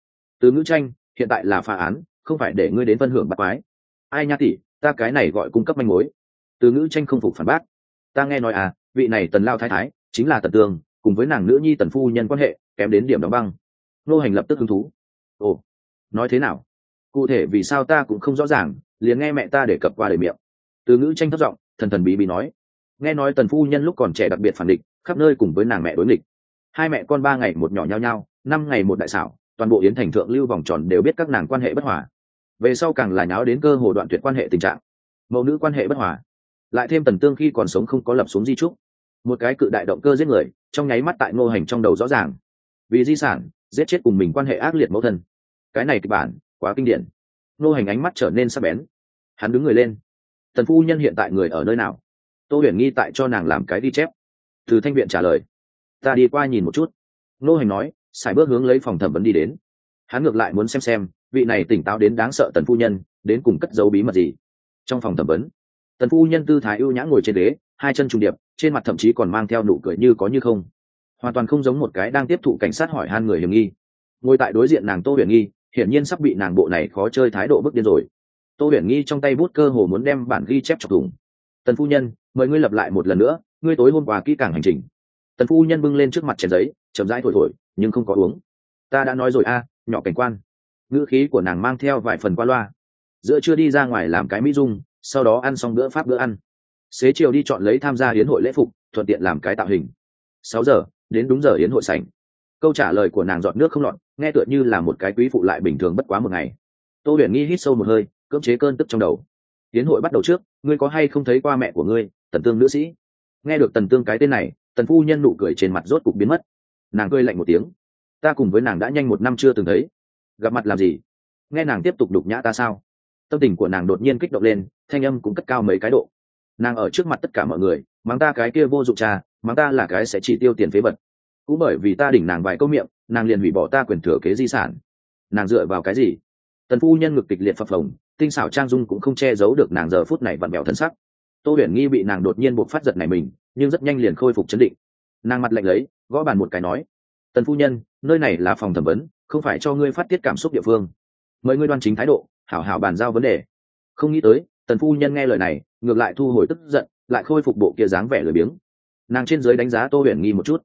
Từ ngữ tranh, hiện tại là phá án không phải để ngươi đến phân hưởng bắt quái. Ai nha tỷ, ta cái này gọi cung cấp manh mối. Từ ngữ tranh không phục phản bác. Ta nghe nói à vị này tần lao thái thái, chính là tần tương cùng với nàng nữ nhi tần phu nhân quan hệ, kém đến điểm đóng băng. Nô hành lập tức hứng thú. Ồ, nói thế nào? Cụ thể vì sao ta cũng không rõ ràng, liền nghe mẹ ta để cập qua đời miệng. Từ ngữ tranh thất giọng, thần thần bí bí nói. Nghe nói tần phu nhân lúc còn trẻ đặc biệt phản địch, khắp nơi cùng với nàng mẹ đối nghịch. Hai mẹ con ba ngày một nhỏ nhau nhau năm ngày một đại xảo, toàn bộ yến thành thượng lưu vòng tròn đều biết các nàng quan hệ bất hòa về sau càng là nháo đến cơ hồ đoạn tuyệt quan hệ tình trạng. Mẫu nữ quan hệ bất hòa, lại thêm tần tương khi còn sống không có lập xuống di trúc. Một cái cự đại động cơ giết người, trong nháy mắt tại ngô hành trong đầu rõ ràng. Vì di sản, giết chết cùng mình quan hệ ác liệt mẫu thân. Cái này kịch bản, quá kinh điển. Nô hành ánh mắt trở nên sắc bén. Hắn đứng người lên. Tần phu nhân hiện tại người ở nơi nào? Tô huyền nghi tại cho nàng làm cái đi chép. Từ thanh viện trả lời. Ta đi qua nhìn một chút. Nô hành nói, sải bước hướng lấy phòng thẩm vấn đi đến. Hắn ngược lại muốn xem xem vị này tỉnh táo đến đáng sợ tần phu nhân, đến cùng cất dấu bí mật gì? Trong phòng thẩm vấn, tần phu nhân tư thái ưu nhã ngồi trên đế hai chân trùng điệp, trên mặt thậm chí còn mang theo nụ cười như có như không. Hoàn toàn không giống một cái đang tiếp thụ cảnh sát hỏi han người hiểm nghi. Ngồi tại đối diện nàng tô huyền nghi, hiển nhiên sắp bị nàng bộ này khó chơi thái độ bức điên rồi. Tô huyền nghi trong tay bút cơ hồ muốn đem bản ghi chép chọc thủng. Tần phu nhân, mời ngươi lập lại một lần nữa, ngươi tối hôm qua kỹ càng hành trình. Tần phu nhân bưng lên trước mặt chén giấy, chậm rãi thổi thổi, nhưng không có uống. Ta đã nói rồi a, nhỏ cảnh quan ngữ khí của nàng mang theo vài phần qua loa. Giữa chưa đi ra ngoài làm cái mỹ dung, sau đó ăn xong bữa pháp bữa ăn. Xế chiều đi chọn lấy tham gia hiến hội lễ phục, thuận tiện làm cái tạo hình. Sáu giờ, đến đúng giờ hiến hội sảnh. Câu trả lời của nàng dọn nước không lọt, nghe tựa như là một cái quý phụ lại bình thường bất quá một ngày. Tô huyền nghi hít sâu một hơi, cưỡng chế cơn tức trong đầu. Hiến hội bắt đầu trước, ngươi có hay không thấy qua mẹ của ngươi, tần tương nữ sĩ? Nghe được tần tương cái tên này, tần phu nhân nụ cười trên mặt rốt cục biến mất. Nàng cười lạnh một tiếng. Ta cùng với nàng đã nhanh một năm chưa từng thấy gặp mặt làm gì? Nghe nàng tiếp tục đục nhã ta sao? Tâm tình của nàng đột nhiên kích động lên, thanh âm cũng cất cao mấy cái độ. Nàng ở trước mặt tất cả mọi người, mắng ta cái kia vô dụng cha, mắng ta là cái sẽ chỉ tiêu tiền phế vật. Cũng bởi vì ta đỉnh nàng vài câu miệng, nàng liền hủy bỏ ta quyền thừa kế di sản. Nàng dựa vào cái gì? Tần phu nhân ngực kịch liệt phập phồng, tinh xảo trang dung cũng không che giấu được nàng giờ phút này vặn bèo thân sắc. Tô huyền nghi bị nàng đột nhiên buộc phát giật này mình, nhưng rất nhanh liền khôi phục chấn định. Nàng mặt lạnh lấy, gõ bàn một cái nói, tần phu nhân, nơi này là phòng thẩm vấn không phải cho ngươi phát tiết cảm xúc địa phương. Mời ngươi đoan chính thái độ, hảo hảo bàn giao vấn đề. Không nghĩ tới, tần phu nhân nghe lời này, ngược lại thu hồi tức giận, lại khôi phục bộ kia dáng vẻ lười biếng. Nàng trên giới đánh giá tô huyền nghi một chút.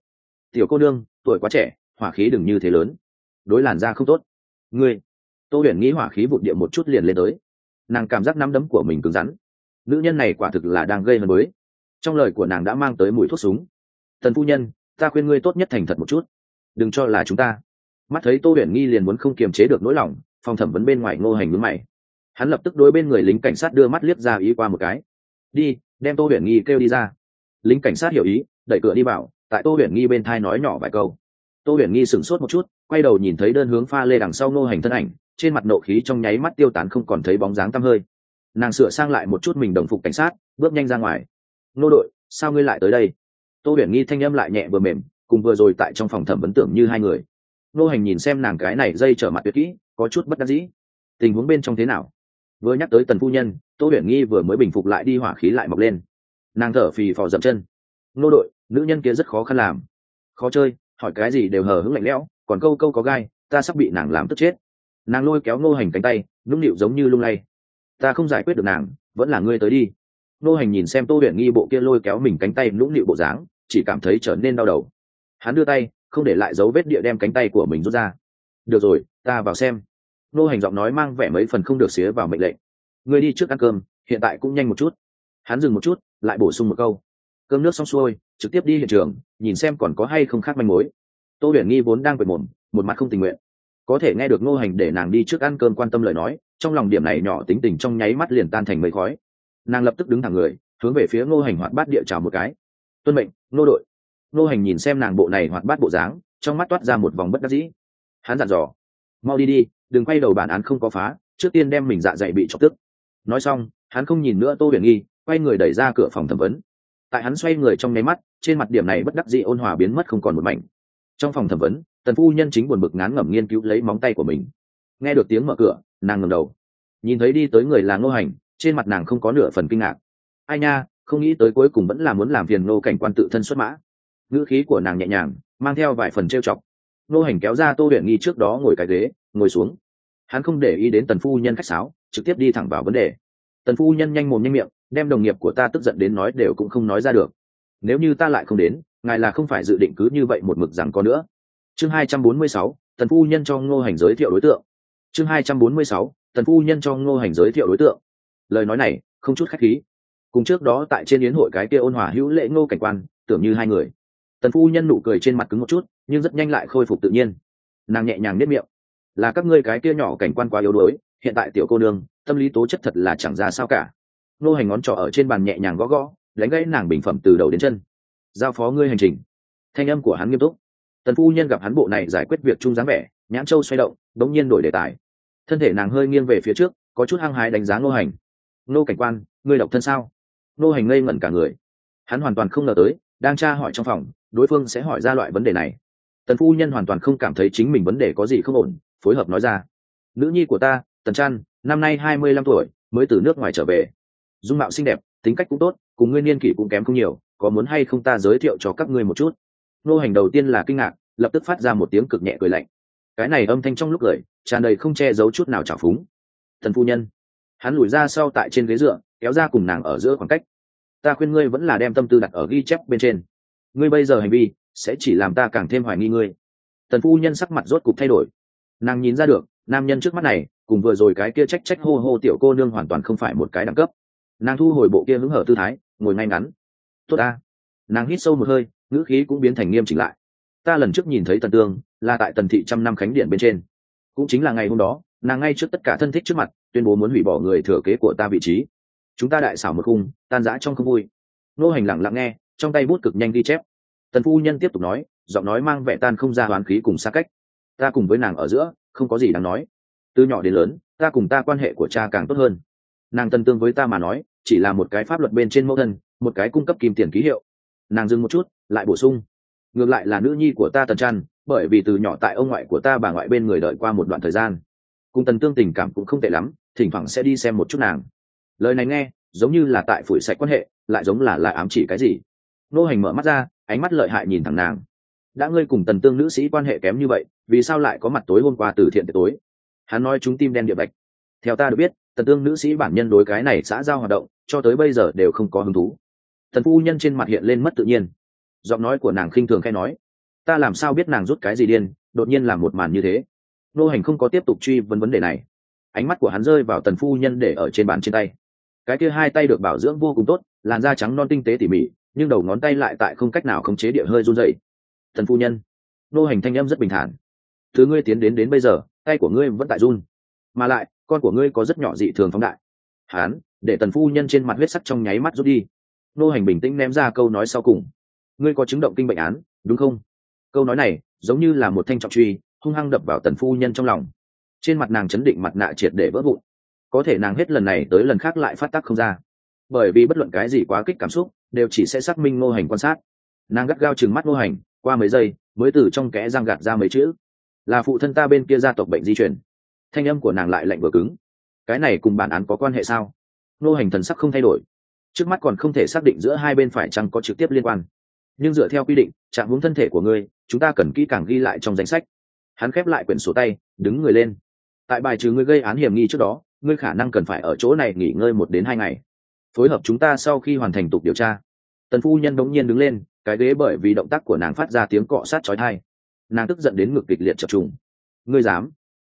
Tiểu cô nương, tuổi quá trẻ, hỏa khí đừng như thế lớn. Đối làn da không tốt. Ngươi. Tô huyền nghĩ hỏa khí vụt địa một chút liền lên tới. Nàng cảm giác nắm đấm của mình cứng rắn. Nữ nhân này quả thực là đang gây hấn với trong lời của nàng đã mang tới mùi thuốc súng. Thần phu nhân, ta khuyên ngươi tốt nhất thành thật một chút. Đừng cho là chúng ta mắt thấy tô huyền nghi liền muốn không kiềm chế được nỗi lòng, phòng thẩm vấn bên ngoài ngô hành mướn mày. Hắn lập tức đối bên người lính cảnh sát đưa mắt liếc ra ý qua một cái. Đi, đem tô huyền nghi kêu đi ra. Lính cảnh sát hiểu ý, đẩy cửa đi vào, tại tô huyền nghi bên thai nói nhỏ vài câu. Tô huyền nghi sửng sốt một chút, quay đầu nhìn thấy đơn hướng pha lê đằng sau ngô hành thân ảnh, trên mặt nộ khí trong nháy mắt tiêu tán không còn thấy bóng dáng tăm hơi. Nàng sửa sang lại một chút mình đồng phục cảnh sát, bước nhanh ra ngoài. Nô đội, sao ngươi lại tới đây? Tô huyền nghi thanh âm lại nhẹ vừa mềm, cùng vừa rồi tại trong phòng thẩm vấn tưởng như hai người nô hành nhìn xem nàng cái này dây trở mặt tuyệt kỹ, có chút bất đắc dĩ. Tình huống bên trong thế nào? Vừa nhắc tới tần phu nhân, tô huyền nghi vừa mới bình phục lại đi hỏa khí lại mọc lên. Nàng thở phì phò dậm chân. Nô đội, nữ nhân kia rất khó khăn làm. Khó chơi, hỏi cái gì đều hờ hững lạnh lẽo, còn câu câu có gai, ta sắp bị nàng làm tức chết. Nàng lôi kéo nô hành cánh tay, nũng nịu giống như lung lay. Ta không giải quyết được nàng, vẫn là ngươi tới đi. Nô hành nhìn xem tô huyền nghi bộ kia lôi kéo mình cánh tay nũng nịu bộ dáng, chỉ cảm thấy trở nên đau đầu. Hắn đưa tay không để lại dấu vết địa đem cánh tay của mình rút ra. Được rồi, ta vào xem. Nô hành giọng nói mang vẻ mấy phần không được xía vào mệnh lệnh. Ngươi đi trước ăn cơm, hiện tại cũng nhanh một chút. Hắn dừng một chút, lại bổ sung một câu. Cơm nước xong xuôi, trực tiếp đi hiện trường, nhìn xem còn có hay không khác manh mối. Tô huyền nghi vốn đang quệt mồm, một mặt không tình nguyện. Có thể nghe được ngô hành để nàng đi trước ăn cơm quan tâm lời nói, trong lòng điểm này nhỏ tính tình trong nháy mắt liền tan thành mây khói. Nàng lập tức đứng thẳng người, hướng về phía ngô hành hoạt bát địa trào một cái. Tuân mệnh Ngô đội. Nô hành nhìn xem nàng bộ này hoạt bát bộ dáng, trong mắt toát ra một vòng bất đắc dĩ. Hắn dặn dò, mau đi đi, đừng quay đầu bản án không có phá, trước tiên đem mình dạ dày bị chọc tức. Nói xong, hắn không nhìn nữa tô huyền nghi, quay người đẩy ra cửa phòng thẩm vấn. Tại hắn xoay người trong nháy mắt, trên mặt điểm này bất đắc dĩ ôn hòa biến mất không còn một mảnh. Trong phòng thẩm vấn, tần phu nhân chính buồn bực ngán ngẩm nghiên cứu lấy móng tay của mình. Nghe được tiếng mở cửa, nàng ngầm đầu. Nhìn thấy đi tới người là ngô hành, trên mặt nàng không có nửa phần kinh ngạc. Ai nha, không nghĩ tới cuối cùng vẫn là muốn làm phiền nô cảnh quan tự thân xuất mã ngữ khí của nàng nhẹ nhàng, mang theo vài phần trêu chọc. Ngô hành kéo ra tô huyền nghi trước đó ngồi cái ghế, ngồi xuống. Hắn không để ý đến tần phu nhân khách sáo, trực tiếp đi thẳng vào vấn đề. Tần phu nhân nhanh mồm nhanh miệng, đem đồng nghiệp của ta tức giận đến nói đều cũng không nói ra được. Nếu như ta lại không đến, ngài là không phải dự định cứ như vậy một mực rằng có nữa. Chương hai trăm bốn mươi sáu, tần phu nhân cho ngô hành giới thiệu đối tượng. Chương hai trăm bốn mươi sáu, tần phu nhân cho ngô hành giới thiệu đối tượng. Lời nói này, không chút khách khí. Cùng trước đó tại trên yến hội cái kia ôn hòa hữu lễ ngô cảnh quan, tưởng như hai người tần phu nhân nụ cười trên mặt cứng một chút, nhưng rất nhanh lại khôi phục tự nhiên. Nàng nhẹ nhàng nếp miệng. Là các ngươi cái kia nhỏ cảnh quan quá yếu đuối, hiện tại tiểu cô nương, tâm lý tố chất thật là chẳng ra sao cả. Nô hành ngón trỏ ở trên bàn nhẹ nhàng gõ gõ, đánh gãy nàng bình phẩm từ đầu đến chân. Giao phó ngươi hành trình. Thanh âm của hắn nghiêm túc. Tần phu nhân gặp hắn bộ này giải quyết việc chung dáng vẻ, nhãn châu xoay động, đống nhiên đổi đề tài. Thân thể nàng hơi nghiêng về phía trước, có chút hăng hái đánh giá Nô hành. Nô cảnh quan, ngươi độc thân sao? Nô hành ngây ngẩn cả người. Hắn hoàn toàn không ngờ tới đang tra hỏi trong phòng, đối phương sẽ hỏi ra loại vấn đề này. Tần phu nhân hoàn toàn không cảm thấy chính mình vấn đề có gì không ổn, phối hợp nói ra. Nữ nhi của ta, tần trăn, năm nay hai mươi lăm tuổi, mới từ nước ngoài trở về. Dung mạo xinh đẹp, tính cách cũng tốt, cùng ngươi niên kỷ cũng kém không nhiều, có muốn hay không ta giới thiệu cho các ngươi một chút? Nô hành đầu tiên là kinh ngạc, lập tức phát ra một tiếng cực nhẹ cười lạnh. Cái này âm thanh trong lúc cười, tràn đầy không che giấu chút nào trào phúng. Thần phu nhân, hắn lùi ra sau tại trên ghế dựa, kéo ra cùng nàng ở giữa khoảng cách ta khuyên ngươi vẫn là đem tâm tư đặt ở ghi chép bên trên. Ngươi bây giờ hành vi sẽ chỉ làm ta càng thêm hoài nghi ngươi. Tần phu nhân sắc mặt rốt cục thay đổi. Nàng nhìn ra được, nam nhân trước mắt này, cùng vừa rồi cái kia trách trách hô hô tiểu cô nương hoàn toàn không phải một cái đẳng cấp. Nàng thu hồi bộ kia hứng hở tư thái, ngồi ngay ngắn. Tốt ta. Nàng hít sâu một hơi, ngữ khí cũng biến thành nghiêm chỉnh lại. Ta lần trước nhìn thấy tần tương, là tại tần thị trăm năm khánh điện bên trên. Cũng chính là ngày hôm đó, nàng ngay trước tất cả thân thích trước mặt, tuyên bố muốn hủy bỏ người thừa kế của ta vị trí chúng ta đại xảo một khung, tan rã trong không vui. Nô hành lặng lặng nghe, trong tay bút cực nhanh ghi chép. Tần phu nhân tiếp tục nói, giọng nói mang vẻ tan không ra hoán khí cùng xa cách. Ta cùng với nàng ở giữa, không có gì đáng nói. Từ nhỏ đến lớn, ta cùng ta quan hệ của cha càng tốt hơn. Nàng tân tương với ta mà nói, chỉ là một cái pháp luật bên trên mẫu thân, một cái cung cấp kim tiền ký hiệu. Nàng dừng một chút, lại bổ sung. Ngược lại là nữ nhi của ta tần trăn, bởi vì từ nhỏ tại ông ngoại của ta bà ngoại bên người đợi qua một đoạn thời gian. Cùng tần tương tình cảm cũng không tệ lắm, thỉnh thoảng sẽ đi xem một chút nàng lời này nghe, giống như là tại phủi sạch quan hệ, lại giống là lại ám chỉ cái gì. Nô hành mở mắt ra, ánh mắt lợi hại nhìn thẳng nàng. Đã ngươi cùng tần tương nữ sĩ quan hệ kém như vậy, vì sao lại có mặt tối hôm qua từ thiện tối? Hắn nói chúng tim đen địa bạch. Theo ta được biết, tần tương nữ sĩ bản nhân đối cái này xã giao hoạt động, cho tới bây giờ đều không có hứng thú. Thần phu nhân trên mặt hiện lên mất tự nhiên. Giọng nói của nàng khinh thường khai nói. Ta làm sao biết nàng rút cái gì điên, đột nhiên làm một màn như thế? Nô hành không có tiếp tục truy vấn vấn đề này. Ánh mắt của hắn rơi vào tần phu nhân để ở trên bàn trên tay cái kia hai tay được bảo dưỡng vô cùng tốt, làn da trắng non tinh tế tỉ mỉ, nhưng đầu ngón tay lại tại không cách nào khống chế địa hơi run dậy thần phu nhân, nô hành thanh âm rất bình thản. Thứ ngươi tiến đến đến bây giờ, tay của ngươi vẫn tại run. Mà lại, con của ngươi có rất nhỏ dị thường phóng đại. Hán, để tần phu nhân trên mặt huyết sắc trong nháy mắt rút đi. Nô hành bình tĩnh ném ra câu nói sau cùng. Ngươi có chứng động kinh bệnh án, đúng không? Câu nói này, giống như là một thanh trọng truy, hung hăng đập vào tần phu nhân trong lòng. Trên mặt nàng chấn định mặt nạ triệt để vỡ vụn có thể nàng hết lần này tới lần khác lại phát tác không ra. Bởi vì bất luận cái gì quá kích cảm xúc, đều chỉ sẽ xác minh ngô hành quan sát. Nàng gắt gao chừng mắt ngô hành, qua mấy giây, mới từ trong kẽ răng gạt ra mấy chữ. Là phụ thân ta bên kia gia tộc bệnh di chuyển thanh âm của nàng lại lạnh vừa cứng. Cái này cùng bản án có quan hệ sao? Ngô hành thần sắc không thay đổi. Trước mắt còn không thể xác định giữa hai bên phải chăng có trực tiếp liên quan. Nhưng dựa theo quy định, trạng hướng thân thể của ngươi, chúng ta cần kỹ càng ghi lại trong danh sách. Hắn khép lại quyển sổ tay, đứng người lên. Tại bài trừ ngươi gây án hiểm nghi trước đó ngươi khả năng cần phải ở chỗ này nghỉ ngơi một đến hai ngày. Phối hợp chúng ta sau khi hoàn thành tục điều tra. Tần phu nhân đống nhiên đứng lên, cái ghế bởi vì động tác của nàng phát ra tiếng cọ sát chói tai. Nàng tức giận đến ngực kịch liệt chập trùng. Ngươi dám?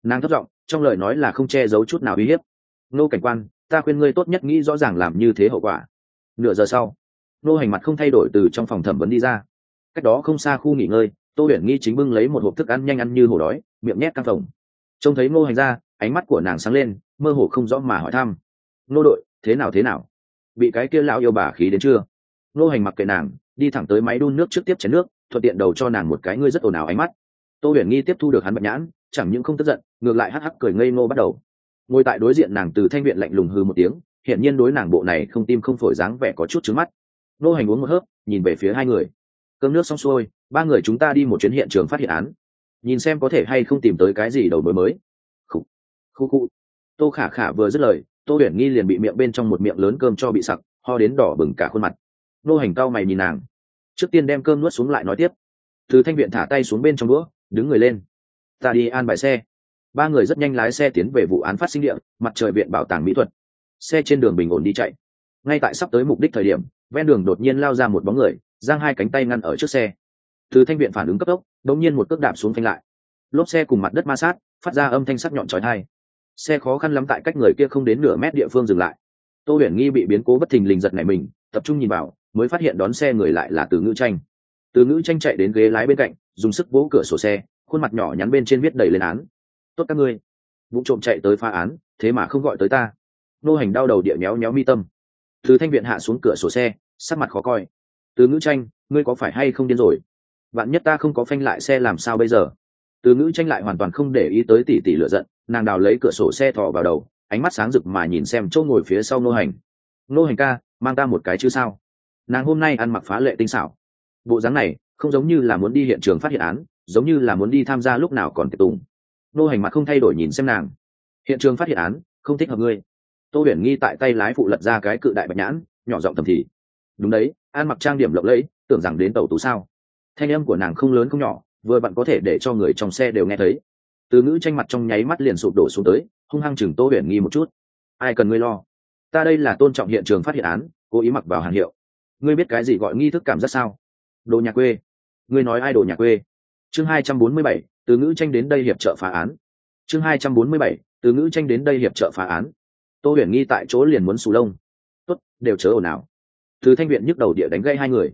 Nàng thất giọng, trong lời nói là không che giấu chút nào uy hiếp. Nô cảnh quan, ta khuyên ngươi tốt nhất nghĩ rõ ràng làm như thế hậu quả. Nửa giờ sau, nô hành mặt không thay đổi từ trong phòng thẩm vấn đi ra. Cách đó không xa khu nghỉ ngơi, tô huyền nghi chính bưng lấy một hộp thức ăn nhanh ăn như hổ đói, miệng nhét căng phòng trông thấy ngô hành ra, ánh mắt của nàng sáng lên mơ hồ không rõ mà hỏi thăm. Nô đội, thế nào thế nào? Bị cái kia lão yêu bà khí đến chưa? Nô hành mặc kệ nàng, đi thẳng tới máy đun nước trước tiếp chén nước, thuận tiện đầu cho nàng một cái ngươi rất ồn ào ánh mắt. Tô huyền nghi tiếp thu được hắn bạch nhãn, chẳng những không tức giận, ngược lại hắc hắc cười ngây ngô bắt đầu. Ngồi tại đối diện nàng từ thanh viện lạnh lùng hư một tiếng hiện nhiên đối nàng bộ này không tim không phổi dáng vẻ có chút trứng mắt. Nô hành uống một hớp, nhìn về phía hai người. Cơm nước xong xuôi, ba người chúng ta đi một chuyến hiện trường phát hiện án. Nhìn xem có thể hay không tìm tới cái gì đầu mối mới. Khu khu khu tô khả khả vừa dứt lời, tô huyền nghi liền bị miệng bên trong một miệng lớn cơm cho bị sặc, ho đến đỏ bừng cả khuôn mặt. Nô hành cao mày nhìn nàng. Trước tiên đem cơm nuốt xuống lại nói tiếp. Từ thanh viện thả tay xuống bên trong đũa, đứng người lên. Ta đi an bài xe. Ba người rất nhanh lái xe tiến về vụ án phát sinh địa, mặt trời viện bảo tàng mỹ thuật. Xe trên đường bình ổn đi chạy. Ngay tại sắp tới mục đích thời điểm, ven đường đột nhiên lao ra một bóng người, giang hai cánh tay ngăn ở trước xe. Từ thanh viện phản ứng cấp tốc, đột nhiên một cước đạp xuống phanh lại. Lốp xe cùng mặt đất ma sát, phát ra âm thanh sắc nhọn chói tai xe khó khăn lắm tại cách người kia không đến nửa mét địa phương dừng lại. Tô huyền nghi bị biến cố bất thình lình giật này mình, tập trung nhìn vào, mới phát hiện đón xe người lại là từ ngữ tranh. Từ ngữ tranh chạy đến ghế lái bên cạnh, dùng sức vỗ cửa sổ xe, khuôn mặt nhỏ nhắn bên trên viết đầy lên án. Tốt các ngươi. Vụ trộm chạy tới phá án, thế mà không gọi tới ta. Nô hành đau đầu địa méo méo mi tâm. Từ thanh viện hạ xuống cửa sổ xe, sắc mặt khó coi. Từ ngữ tranh, ngươi có phải hay không điên rồi? Bạn nhất ta không có phanh lại xe làm sao bây giờ? Từ ngữ tranh lại hoàn toàn không để ý tới tỷ tỷ lựa giận, nàng đào lấy cửa sổ xe thò vào đầu, ánh mắt sáng rực mà nhìn xem chỗ ngồi phía sau nô hành. Nô hành ca, mang ta một cái chứ sao? Nàng hôm nay ăn mặc phá lệ tinh xảo. Bộ dáng này, không giống như là muốn đi hiện trường phát hiện án, giống như là muốn đi tham gia lúc nào còn tiệc tùng. Nô hành mặt không thay đổi nhìn xem nàng. Hiện trường phát hiện án, không thích hợp ngươi. Tô huyền nghi tại tay lái phụ lật ra cái cự đại bạch nhãn, nhỏ giọng thầm thì. Đúng đấy an mặc trang điểm lộng lẫy, tưởng rằng đến tàu tú sao? Thanh âm của nàng không lớn không nhỏ vừa bạn có thể để cho người trong xe đều nghe thấy. Từ ngữ tranh mặt trong nháy mắt liền sụp đổ xuống tới, hung hăng chừng tô huyền nghi một chút. Ai cần ngươi lo? Ta đây là tôn trọng hiện trường phát hiện án, cố ý mặc vào hàng hiệu. Ngươi biết cái gì gọi nghi thức cảm giác sao? Đồ nhà quê. Ngươi nói ai đồ nhà quê? Chương hai trăm bốn mươi bảy, từ ngữ tranh đến đây hiệp trợ phá án. Chương hai trăm bốn mươi bảy, từ ngữ tranh đến đây hiệp trợ phá án. Tô huyền nghi tại chỗ liền muốn xù lông. Tốt, đều chớ ồn ào. Từ thanh viện nhức đầu địa đánh gây hai người.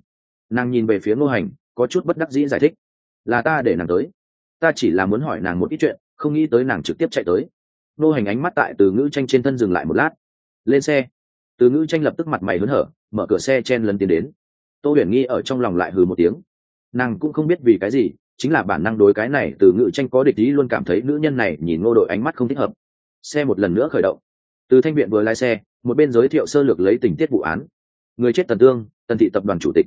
Nàng nhìn về phía ngô hành, có chút bất đắc dĩ giải thích là ta để nàng tới. Ta chỉ là muốn hỏi nàng một ít chuyện, không nghĩ tới nàng trực tiếp chạy tới. Ngô hành ánh mắt tại từ ngữ tranh trên thân dừng lại một lát. Lên xe. Từ ngữ tranh lập tức mặt mày hớn hở, mở cửa xe chen lấn tiến đến. Tô huyền nghi ở trong lòng lại hừ một tiếng. Nàng cũng không biết vì cái gì, chính là bản năng đối cái này từ ngữ tranh có địch ý luôn cảm thấy nữ nhân này nhìn ngô đội ánh mắt không thích hợp. Xe một lần nữa khởi động. Từ thanh viện vừa lái xe, một bên giới thiệu sơ lược lấy tình tiết vụ án. Người chết tần tương, tần thị tập đoàn chủ tịch.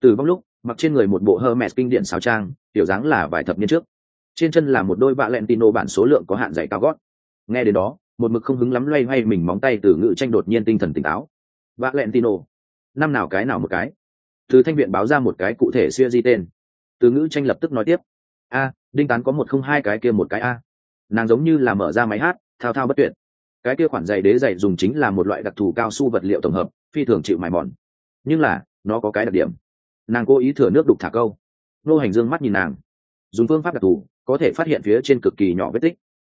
Từ vong lúc mặc trên người một bộ hermes kinh điện sáo trang tiểu dáng là vài thập niên trước. Trên chân là một đôi Valentino lẹn tino bản số lượng có hạn giày cao gót. Nghe đến đó một mực không hứng lắm loay hoay mình móng tay từ ngự tranh đột nhiên tinh thần tỉnh táo. Valentino, lẹn tino năm nào cái nào một cái. Từ thanh viện báo ra một cái cụ thể xưa di tên. Từ ngữ tranh lập tức nói tiếp. A đinh tán có một không hai cái kia một cái a. Nàng giống như là mở ra máy hát thao thao bất tuyệt. Cái kia khoản giày đế giày dùng chính là một loại đặc thù cao su vật liệu tổng hợp phi thường chịu mài mòn. Nhưng là nó có cái đặc điểm nàng cố ý thừa nước đục thả câu. Nô hành dương mắt nhìn nàng. Dùng phương pháp đặc thù, có thể phát hiện phía trên cực kỳ nhỏ vết tích.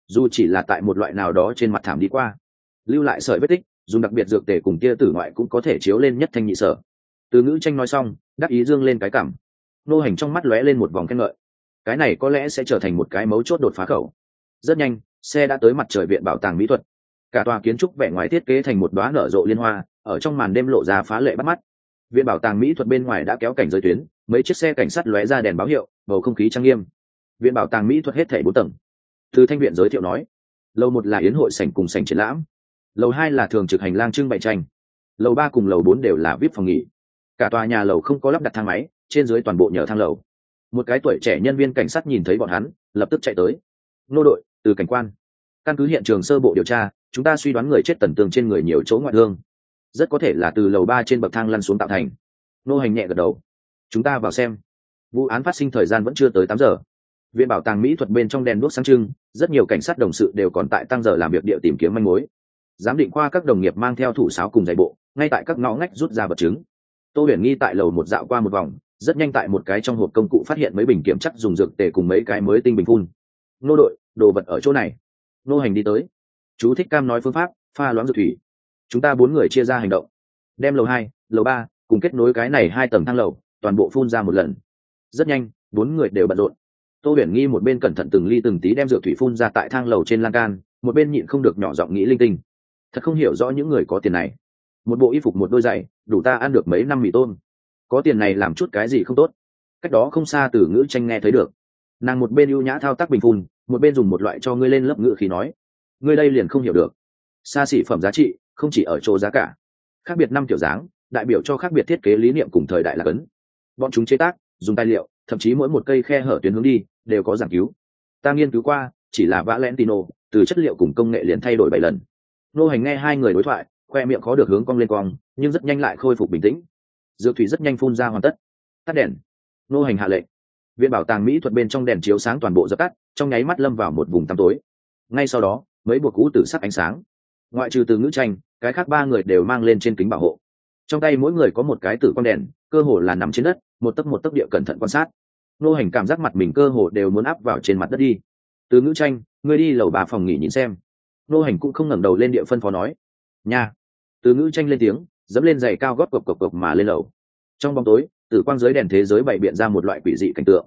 Dù chỉ là tại một loại nào đó trên mặt thảm đi qua. Lưu lại sợi vết tích, dùng đặc biệt dược tể cùng tia tử ngoại cũng có thể chiếu lên nhất thanh nhị sở. Từ ngữ tranh nói xong, đắc ý dương lên cái cảm. Nô hành trong mắt lóe lên một vòng khen ngợi. Cái này có lẽ sẽ trở thành một cái mấu chốt đột phá khẩu. Rất nhanh, xe đã tới mặt trời viện bảo tàng mỹ thuật. Cả tòa kiến trúc vẻ ngoài thiết kế thành một đoá nở rộ liên hoa, ở trong màn đêm lộ ra phá lệ bắt mắt viện bảo tàng mỹ thuật bên ngoài đã kéo cảnh giới tuyến, mấy chiếc xe cảnh sát lóe ra đèn báo hiệu, bầu không khí trang nghiêm. Viện bảo tàng mỹ thuật hết thể bốn tầng. Từ thanh viện giới thiệu nói, lầu một là yến hội sảnh cùng sảnh triển lãm, lầu hai là thường trực hành lang trưng bày tranh, lầu ba cùng lầu bốn đều là vip phòng nghỉ. Cả tòa nhà lầu không có lắp đặt thang máy, trên dưới toàn bộ nhờ thang lầu. Một cái tuổi trẻ nhân viên cảnh sát nhìn thấy bọn hắn, lập tức chạy tới. Nô đội, từ cảnh quan. Căn cứ hiện trường sơ bộ điều tra, chúng ta suy đoán người chết tần tường trên người nhiều chỗ ngoại thương rất có thể là từ lầu ba trên bậc thang lăn xuống tạo thành. Nô hành nhẹ gật đầu. Chúng ta vào xem. Vụ án phát sinh thời gian vẫn chưa tới tám giờ. Viện bảo tàng mỹ thuật bên trong đèn đuốc sáng trưng, rất nhiều cảnh sát đồng sự đều còn tại tăng giờ làm việc địa tìm kiếm manh mối. Giám định khoa các đồng nghiệp mang theo thủ sáo cùng giày bộ, ngay tại các ngõ ngách rút ra vật chứng. Tô huyền nghi tại lầu một dạo qua một vòng, rất nhanh tại một cái trong hộp công cụ phát hiện mấy bình kiểm chắc dùng dược tề cùng mấy cái mới tinh bình phun. Nô đội, đồ vật ở chỗ này. Nô hành đi tới. Chú thích cam nói phương pháp, pha loãng dược thủy chúng ta bốn người chia ra hành động. Đem lầu hai, lầu ba, cùng kết nối cái này hai tầng thang lầu, toàn bộ phun ra một lần. Rất nhanh, bốn người đều bận rộn. Tô huyền nghi một bên cẩn thận từng ly từng tí đem dược thủy phun ra tại thang lầu trên lan can, một bên nhịn không được nhỏ giọng nghĩ linh tinh. Thật không hiểu rõ những người có tiền này. Một bộ y phục một đôi giày, đủ ta ăn được mấy năm mì tôm. Có tiền này làm chút cái gì không tốt? Cách đó không xa từ ngữ tranh nghe thấy được. Nàng một bên ưu nhã thao tác bình phun, một bên dùng một loại cho ngươi lên lớp ngữ khí nói. Ngươi đây liền không hiểu được. Xa xỉ phẩm giá trị không chỉ ở chỗ giá cả, khác biệt năm kiểu dáng, đại biểu cho khác biệt thiết kế lý niệm cùng thời đại là cấn. Bọn chúng chế tác, dùng tài liệu, thậm chí mỗi một cây khe hở tuyến hướng đi, đều có giảng cứu. Ta nghiên cứu qua, chỉ là vã lentino từ chất liệu cùng công nghệ liền thay đổi bảy lần. Nô hành nghe hai người đối thoại, khoe miệng khó được hướng cong lên cong, nhưng rất nhanh lại khôi phục bình tĩnh. Dược thủy rất nhanh phun ra hoàn tất. Tắt đèn. Nô hành hạ lệnh. Viện bảo tàng mỹ thuật bên trong đèn chiếu sáng toàn bộ dập tắt, trong nháy mắt lâm vào một vùng tăm tối. Ngay sau đó, mấy buộc cũ tử sắc ánh sáng ngoại trừ từ ngữ tranh, cái khác ba người đều mang lên trên kính bảo hộ. Trong tay mỗi người có một cái tử quang đèn, cơ hồ là nằm trên đất, một tấc một tấc địa cẩn thận quan sát. Nô hành cảm giác mặt mình cơ hồ đều muốn áp vào trên mặt đất đi. Từ ngữ tranh, ngươi đi lầu bà phòng nghỉ nhìn xem. Nô hành cũng không ngẩng đầu lên địa phân phó nói. Nha. Từ ngữ tranh lên tiếng, dẫm lên giày cao gót cộc cộc cộc mà lên lầu. Trong bóng tối, tử quang giới đèn thế giới bày biện ra một loại quỷ dị cảnh tượng.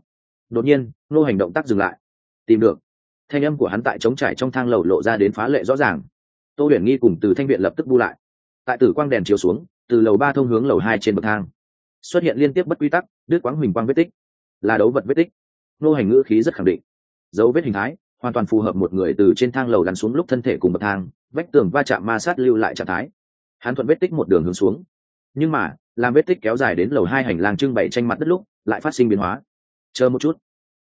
Đột nhiên, nô hành động tác dừng lại. Tìm được. Thanh âm của hắn tại trống trải trong thang lầu lộ ra đến phá lệ rõ ràng tô huyền nghi cùng từ thanh viện lập tức bu lại. Tại tử quang đèn chiếu xuống, từ lầu ba thông hướng lầu hai trên bậc thang. Xuất hiện liên tiếp bất quy tắc, đứt quáng huỳnh quang vết tích. Là đấu vật vết tích. Nô hành ngữ khí rất khẳng định. Dấu vết hình thái, hoàn toàn phù hợp một người từ trên thang lầu lăn xuống lúc thân thể cùng bậc thang, vách tường va chạm ma sát lưu lại trạng thái. Hắn thuận vết tích một đường hướng xuống. Nhưng mà, làm vết tích kéo dài đến lầu hai hành lang trưng bày tranh mặt đất lúc, lại phát sinh biến hóa. Chờ một chút.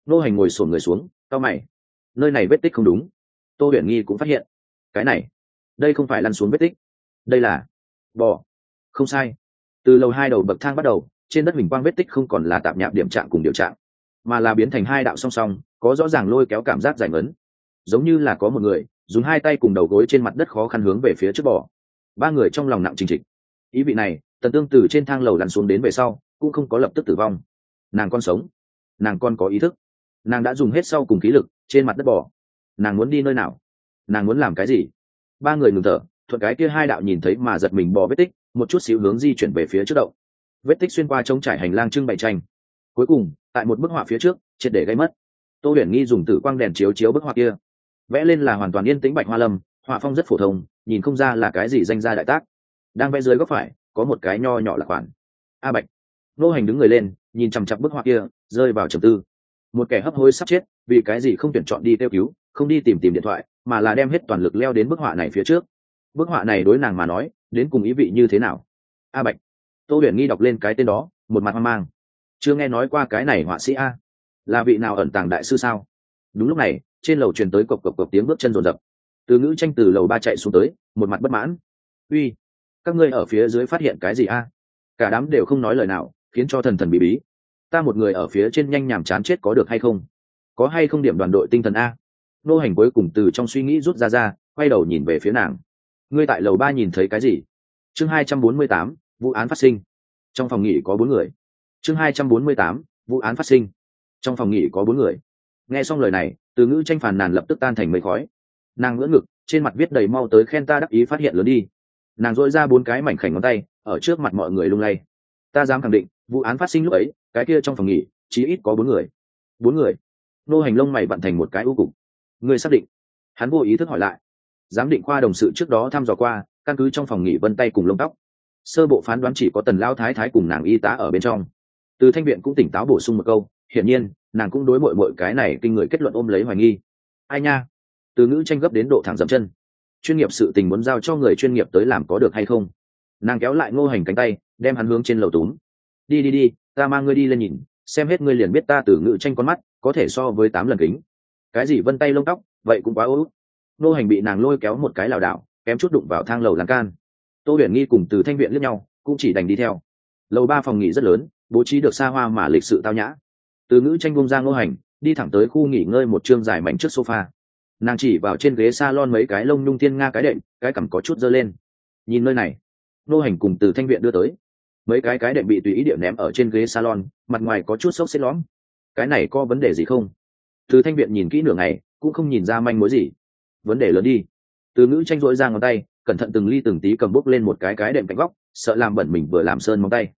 Nô hành ngồi sổn người xuống cao mày. Nơi này vết tích không đúng. Tô huyền nghi cũng phát hiện. Cái này đây không phải lăn xuống vết tích. Đây là bò. Không sai. Từ lầu hai đầu bậc thang bắt đầu, trên đất hình quang vết tích không còn là tạm nhạp điểm trạng cùng điều trạng, mà là biến thành hai đạo song song, có rõ ràng lôi kéo cảm giác giải ngấn. Giống như là có một người, dùng hai tay cùng đầu gối trên mặt đất khó khăn hướng về phía trước bò. Ba người trong lòng nặng trình trịch. Ý vị này, tần tương từ trên thang lầu lăn xuống đến về sau, cũng không có lập tức tử vong. Nàng con sống. Nàng con có ý thức. Nàng đã dùng hết sau cùng khí lực trên mặt đất bỏ nàng muốn đi nơi nào? Nàng muốn làm cái gì? Ba người ngừng thở, thuận cái kia hai đạo nhìn thấy mà giật mình bỏ vết tích, một chút xíu hướng di chuyển về phía trước động. Vết tích xuyên qua trống trải hành lang trưng bày tranh. Cuối cùng, tại một bức họa phía trước, triệt để gây mất. Tô huyền nghi dùng tử quang đèn chiếu chiếu bức họa kia. Vẽ lên là hoàn toàn yên tĩnh bạch hoa lâm, họa phong rất phổ thông, nhìn không ra là cái gì danh gia đại tác. Đang vẽ dưới góc phải, có một cái nho nhỏ là khoản. A bạch. Nô hành đứng người lên, nhìn chằm chặp bức họa kia, rơi vào trầm tư. Một kẻ hấp hối sắp chết, vì cái gì không tuyển chọn đi kêu cứu, không đi tìm tìm điện thoại mà là đem hết toàn lực leo đến bức họa này phía trước. Bức họa này đối nàng mà nói, đến cùng ý vị như thế nào? A bạch, tô huyền nghi đọc lên cái tên đó, một mặt hoang mang. Chưa nghe nói qua cái này họa sĩ a. Là vị nào ẩn tàng đại sư sao? Đúng lúc này, trên lầu truyền tới cộc cộc cộc tiếng bước chân rồn rập. Từ ngữ tranh từ lầu ba chạy xuống tới, một mặt bất mãn. Uy, các ngươi ở phía dưới phát hiện cái gì a? Cả đám đều không nói lời nào, khiến cho thần thần bí bí. Ta một người ở phía trên nhanh nhàm chán chết có được hay không? Có hay không điểm đoàn đội tinh thần a? Nô hành cuối cùng từ trong suy nghĩ rút ra ra, quay đầu nhìn về phía nàng. Ngươi tại lầu ba nhìn thấy cái gì? Chương hai trăm bốn mươi tám, vụ án phát sinh. Trong phòng nghỉ có bốn người. Chương hai trăm bốn mươi tám, vụ án phát sinh. Trong phòng nghỉ có bốn người. Nghe xong lời này, từ ngữ tranh phàn nàn lập tức tan thành mây khói. Nàng ngỡ ngực, trên mặt viết đầy mau tới khen ta đắc ý phát hiện lớn đi. Nàng dội ra bốn cái mảnh khảnh ngón tay, ở trước mặt mọi người lung lay. Ta dám khẳng định, vụ án phát sinh lúc ấy, cái kia trong phòng nghỉ, chí ít có bốn người. Bốn người. Nô hành lông mày bận thành một cái ưu cục. Ngươi xác định? Hắn vô ý thức hỏi lại. Giám định khoa đồng sự trước đó thăm dò qua, căn cứ trong phòng nghỉ vân tay cùng lông tóc. Sơ bộ phán đoán chỉ có tần lao thái thái cùng nàng y tá ở bên trong. Từ thanh viện cũng tỉnh táo bổ sung một câu, hiển nhiên, nàng cũng đối mội mội cái này kinh người kết luận ôm lấy hoài nghi. Ai nha? Từ ngữ tranh gấp đến độ thẳng dậm chân. Chuyên nghiệp sự tình muốn giao cho người chuyên nghiệp tới làm có được hay không? Nàng kéo lại ngô hành cánh tay, đem hắn hướng trên lầu túm. Đi đi đi, ta mang ngươi đi lên nhìn, xem hết ngươi liền biết ta từ ngữ tranh con mắt, có thể so với tám lần kính cái gì vân tay lông tóc, vậy cũng quá ứa nô hành bị nàng lôi kéo một cái lảo đảo, kém chút đụng vào thang lầu lan can. Tô huyền nghi cùng từ thanh viện lướt nhau, cũng chỉ đành đi theo. Lầu ba phòng nghỉ rất lớn, bố trí được xa hoa mà lịch sự tao nhã. Từ ngữ tranh bông ra ngô hành, đi thẳng tới khu nghỉ ngơi một chương dài mảnh trước sofa. Nàng chỉ vào trên ghế salon mấy cái lông nhung thiên nga cái đệm, cái cằm có chút dơ lên. Nhìn nơi này nô hành cùng từ thanh viện đưa tới. Mấy cái cái đệm bị tùy ý điện ném ở trên ghế salon, mặt ngoài có chút xốc xếp lõm. Cái này có vấn đề gì không? Từ thanh viện nhìn kỹ nửa ngày, cũng không nhìn ra manh mối gì. Vấn đề lớn đi. Từ ngữ tranh rỗi ra ngón tay, cẩn thận từng ly từng tí cầm bốc lên một cái cái đệm cánh góc, sợ làm bẩn mình vừa làm sơn móng tay.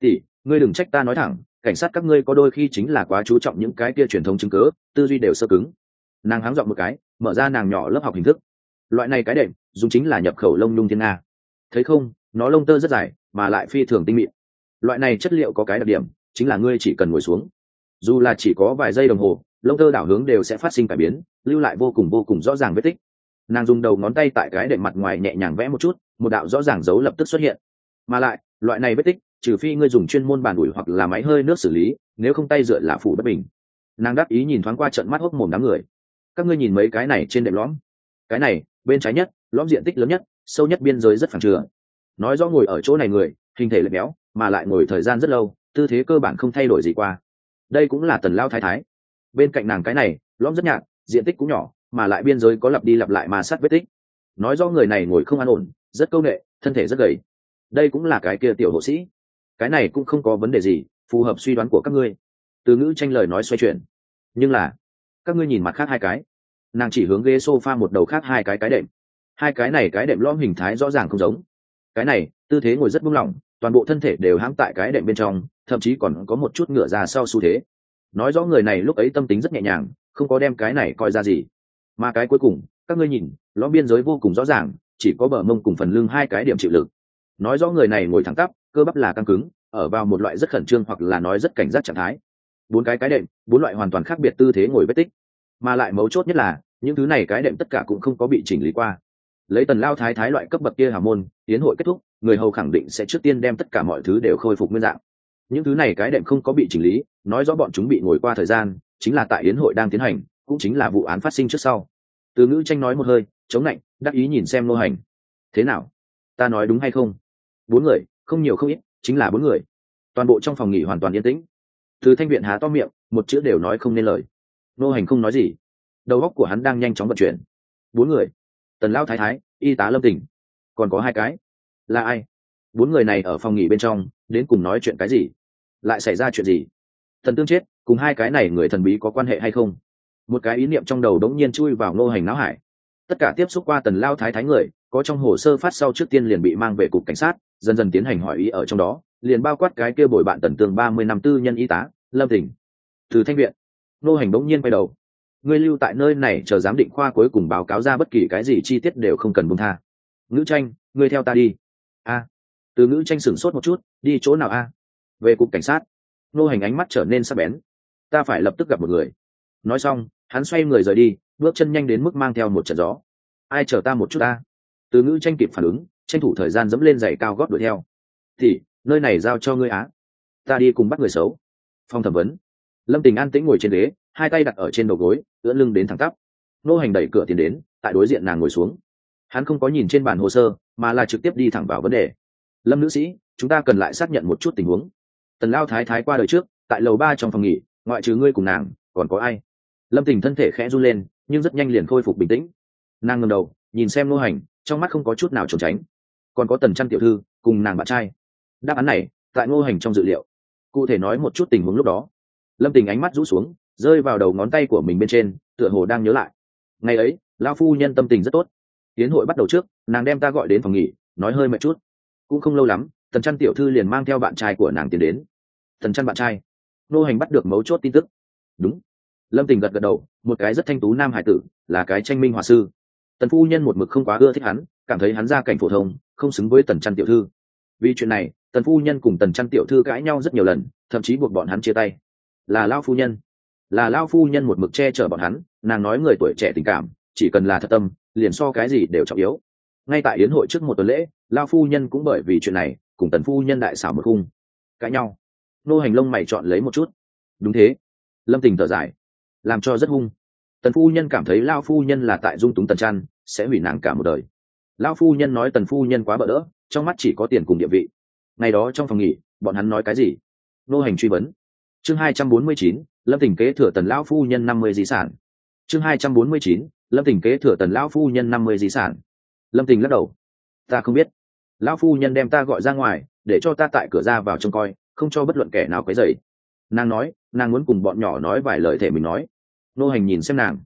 Tỷ, ngươi đừng trách ta nói thẳng, cảnh sát các ngươi có đôi khi chính là quá chú trọng những cái kia truyền thống chứng cớ tư duy đều sơ cứng. Nàng háng dọn một cái, mở ra nàng nhỏ lớp học hình thức. Loại này cái đệm, dùng chính là nhập khẩu lông nhung thiên nga. Thấy không, nó lông tơ rất dài, mà lại phi thường tinh mịn. Loại này chất liệu có cái đặc điểm, chính là ngươi chỉ cần ngồi xuống. Dù là chỉ có vài giây đồng hồ lông tơ đảo hướng đều sẽ phát sinh cải biến, lưu lại vô cùng vô cùng rõ ràng vết tích. Nàng dùng đầu ngón tay tại cái đệm mặt ngoài nhẹ nhàng vẽ một chút, một đạo rõ ràng dấu lập tức xuất hiện. Mà lại, loại này vết tích, trừ phi ngươi dùng chuyên môn bàn ủi hoặc là máy hơi nước xử lý, nếu không tay dựa là phủ bất bình. Nàng đáp ý nhìn thoáng qua trận mắt hốc mồm đám người. Các ngươi nhìn mấy cái này trên đệm lõm? Cái này, bên trái nhất, lõm diện tích lớn nhất, sâu nhất biên giới rất phẳng trừa. Nói rõ ngồi ở chỗ này người, hình thể lệch béo, mà lại ngồi thời gian rất lâu, tư thế cơ bản không thay đổi gì qua. Đây cũng là tần lao thái thái bên cạnh nàng cái này, lõm rất nhạt, diện tích cũng nhỏ, mà lại biên giới có lặp đi lặp lại mà sát vết tích. Nói do người này ngồi không an ổn, rất câu ệ thân thể rất gầy. Đây cũng là cái kia tiểu hộ sĩ. Cái này cũng không có vấn đề gì, phù hợp suy đoán của các ngươi. Từ ngữ tranh lời nói xoay chuyển. Nhưng là, các ngươi nhìn mặt khác hai cái. Nàng chỉ hướng ghế s o f a một đầu khác hai cái cái đệm. Hai cái này cái đệm lõm hình thái rõ ràng không giống. Cái này, tư thế ngồi rất buông lỏng, toàn bộ thân thể đều hãm tại cái đệm bên trong, thậm chí còn có một chút ngựa ra sau xu thế nói rõ người này lúc ấy tâm tính rất nhẹ nhàng, không có đem cái này coi ra gì. Mà cái cuối cùng, các ngươi nhìn, lõm biên giới vô cùng rõ ràng, chỉ có bờ mông cùng phần lưng hai cái điểm chịu lực. Nói rõ người này ngồi thẳng tắp, cơ bắp là căng cứng, ở vào một loại rất khẩn trương hoặc là nói rất cảnh giác trạng thái. Bốn cái cái đệm, bốn loại hoàn toàn khác biệt tư thế ngồi vết tích. Mà lại mấu chốt nhất là, những thứ này cái đệm tất cả cũng không có bị chỉnh lý qua. Lấy tần lao thái thái loại cấp bậc kia hào môn, tiến hội kết thúc, người hầu khẳng định sẽ trước tiên đem tất cả mọi thứ đều khôi phục nguyên dạng những thứ này cái đệm không có bị chỉnh lý, nói rõ bọn chúng bị ngồi qua thời gian, chính là tại yến hội đang tiến hành, cũng chính là vụ án phát sinh trước sau. Từ ngữ tranh nói một hơi, chống lạnh, đắc ý nhìn xem nô hành. Thế nào? Ta nói đúng hay không? Bốn người, không nhiều không ít, chính là bốn người. Toàn bộ trong phòng nghỉ hoàn toàn yên tĩnh. Từ thanh viện há to miệng, một chữ đều nói không nên lời. Nô hành không nói gì. Đầu óc của hắn đang nhanh chóng vận chuyển. Bốn người. Tần lao thái thái, y tá lâm tỉnh. Còn có hai cái. Là ai? Bốn người này ở phòng nghỉ bên trong, đến cùng nói chuyện cái gì? Lại xảy ra chuyện gì? Thần tương chết, cùng hai cái này người thần bí có quan hệ hay không? Một cái ý niệm trong đầu đống nhiên chui vào ngô hành não hải. Tất cả tiếp xúc qua tần lao thái thái người, có trong hồ sơ phát sau trước tiên liền bị mang về cục cảnh sát, dần dần tiến hành hỏi ý ở trong đó, liền bao quát cái kia bồi bạn tần tương ba mươi năm tư nhân y tá, lâm tỉnh từ thanh viện, ngô hành đống nhiên quay đầu. Ngươi lưu tại nơi này chờ giám định khoa cuối cùng báo cáo ra bất kỳ cái gì chi tiết đều không cần buông tha. Ngữ tranh ngươi theo ta đi. A. Từ ngữ tranh sửng sốt một chút, đi chỗ nào a? Về cục cảnh sát. Nô hành ánh mắt trở nên sắc bén. Ta phải lập tức gặp một người. Nói xong, hắn xoay người rời đi, bước chân nhanh đến mức mang theo một trận gió. Ai chờ ta một chút ta? Từ ngữ tranh kịp phản ứng, tranh thủ thời gian dẫm lên giày cao gót đuổi theo. Thì, nơi này giao cho ngươi á. Ta đi cùng bắt người xấu. Phong thẩm vấn. Lâm tình an tĩnh ngồi trên ghế, hai tay đặt ở trên đầu gối, ưỡn lưng đến thẳng tắp. Nô hành đẩy cửa tiến đến, tại đối diện nàng ngồi xuống. Hắn không có nhìn trên bản hồ sơ, mà là trực tiếp đi thẳng vào vấn đề. Lâm nữ sĩ, chúng ta cần lại xác nhận một chút tình huống tần lao thái thái qua đời trước, tại lầu ba trong phòng nghỉ, ngoại trừ ngươi cùng nàng, còn có ai? Lâm tình thân thể khẽ run lên, nhưng rất nhanh liền khôi phục bình tĩnh. Nàng ngầm đầu, nhìn xem nô hành, trong mắt không có chút nào trốn tránh. Còn có tần trăn tiểu thư, cùng nàng bạn trai. Đáp án này, tại ngô hành trong dự liệu. Cụ thể nói một chút tình huống lúc đó. Lâm tình ánh mắt rũ xuống, rơi vào đầu ngón tay của mình bên trên, tựa hồ đang nhớ lại. Ngày ấy lao phu nhân tâm tình rất tốt. Tiến hội bắt đầu trước, nàng đem ta gọi đến phòng nghỉ, nói hơi mệt chút. Cũng không lâu lắm, tần trăn tiểu thư liền mang theo bạn trai của nàng tiến đến tần chăn bạn trai. Nô hành bắt được mấu chốt tin tức. Đúng. Lâm tình gật gật đầu, một cái rất thanh tú nam hải tử, là cái tranh minh hòa sư. Tần phu nhân một mực không quá ưa thích hắn, cảm thấy hắn ra cảnh phổ thông, không xứng với tần chăn tiểu thư. Vì chuyện này, tần phu nhân cùng tần chăn tiểu thư cãi nhau rất nhiều lần, thậm chí buộc bọn hắn chia tay. Là lao phu nhân. Là lao phu nhân một mực che chở bọn hắn, nàng nói người tuổi trẻ tình cảm, chỉ cần là thật tâm, liền so cái gì đều trọng yếu. Ngay tại yến hội trước một tuần lễ, lao phu nhân cũng bởi vì chuyện này, cùng tần phu nhân đại xảo một khung. Cãi nhau nô hành lông mày chọn lấy một chút. Đúng thế. Lâm tình thở dài. Làm cho rất hung. Tần phu nhân cảm thấy lao phu nhân là tại dung túng tần trăn, sẽ hủy nàng cả một đời. Lao phu nhân nói tần phu nhân quá bỡ đỡ, trong mắt chỉ có tiền cùng địa vị. Ngày đó trong phòng nghỉ, bọn hắn nói cái gì? Nô hành truy vấn. Chương hai trăm bốn mươi chín, lâm tình kế thừa tần lão phu nhân năm mươi di sản. Chương hai trăm bốn mươi chín, lâm tình kế thừa tần lão phu nhân năm mươi di sản. Lâm tình lắc đầu. Ta không biết. Lão phu nhân đem ta gọi ra ngoài, để cho ta tại cửa ra vào trông coi không cho bất luận kẻ nào quấy dày nàng nói, nàng muốn cùng bọn nhỏ nói vài lời thể mình nói. Nô hành nhìn xem nàng.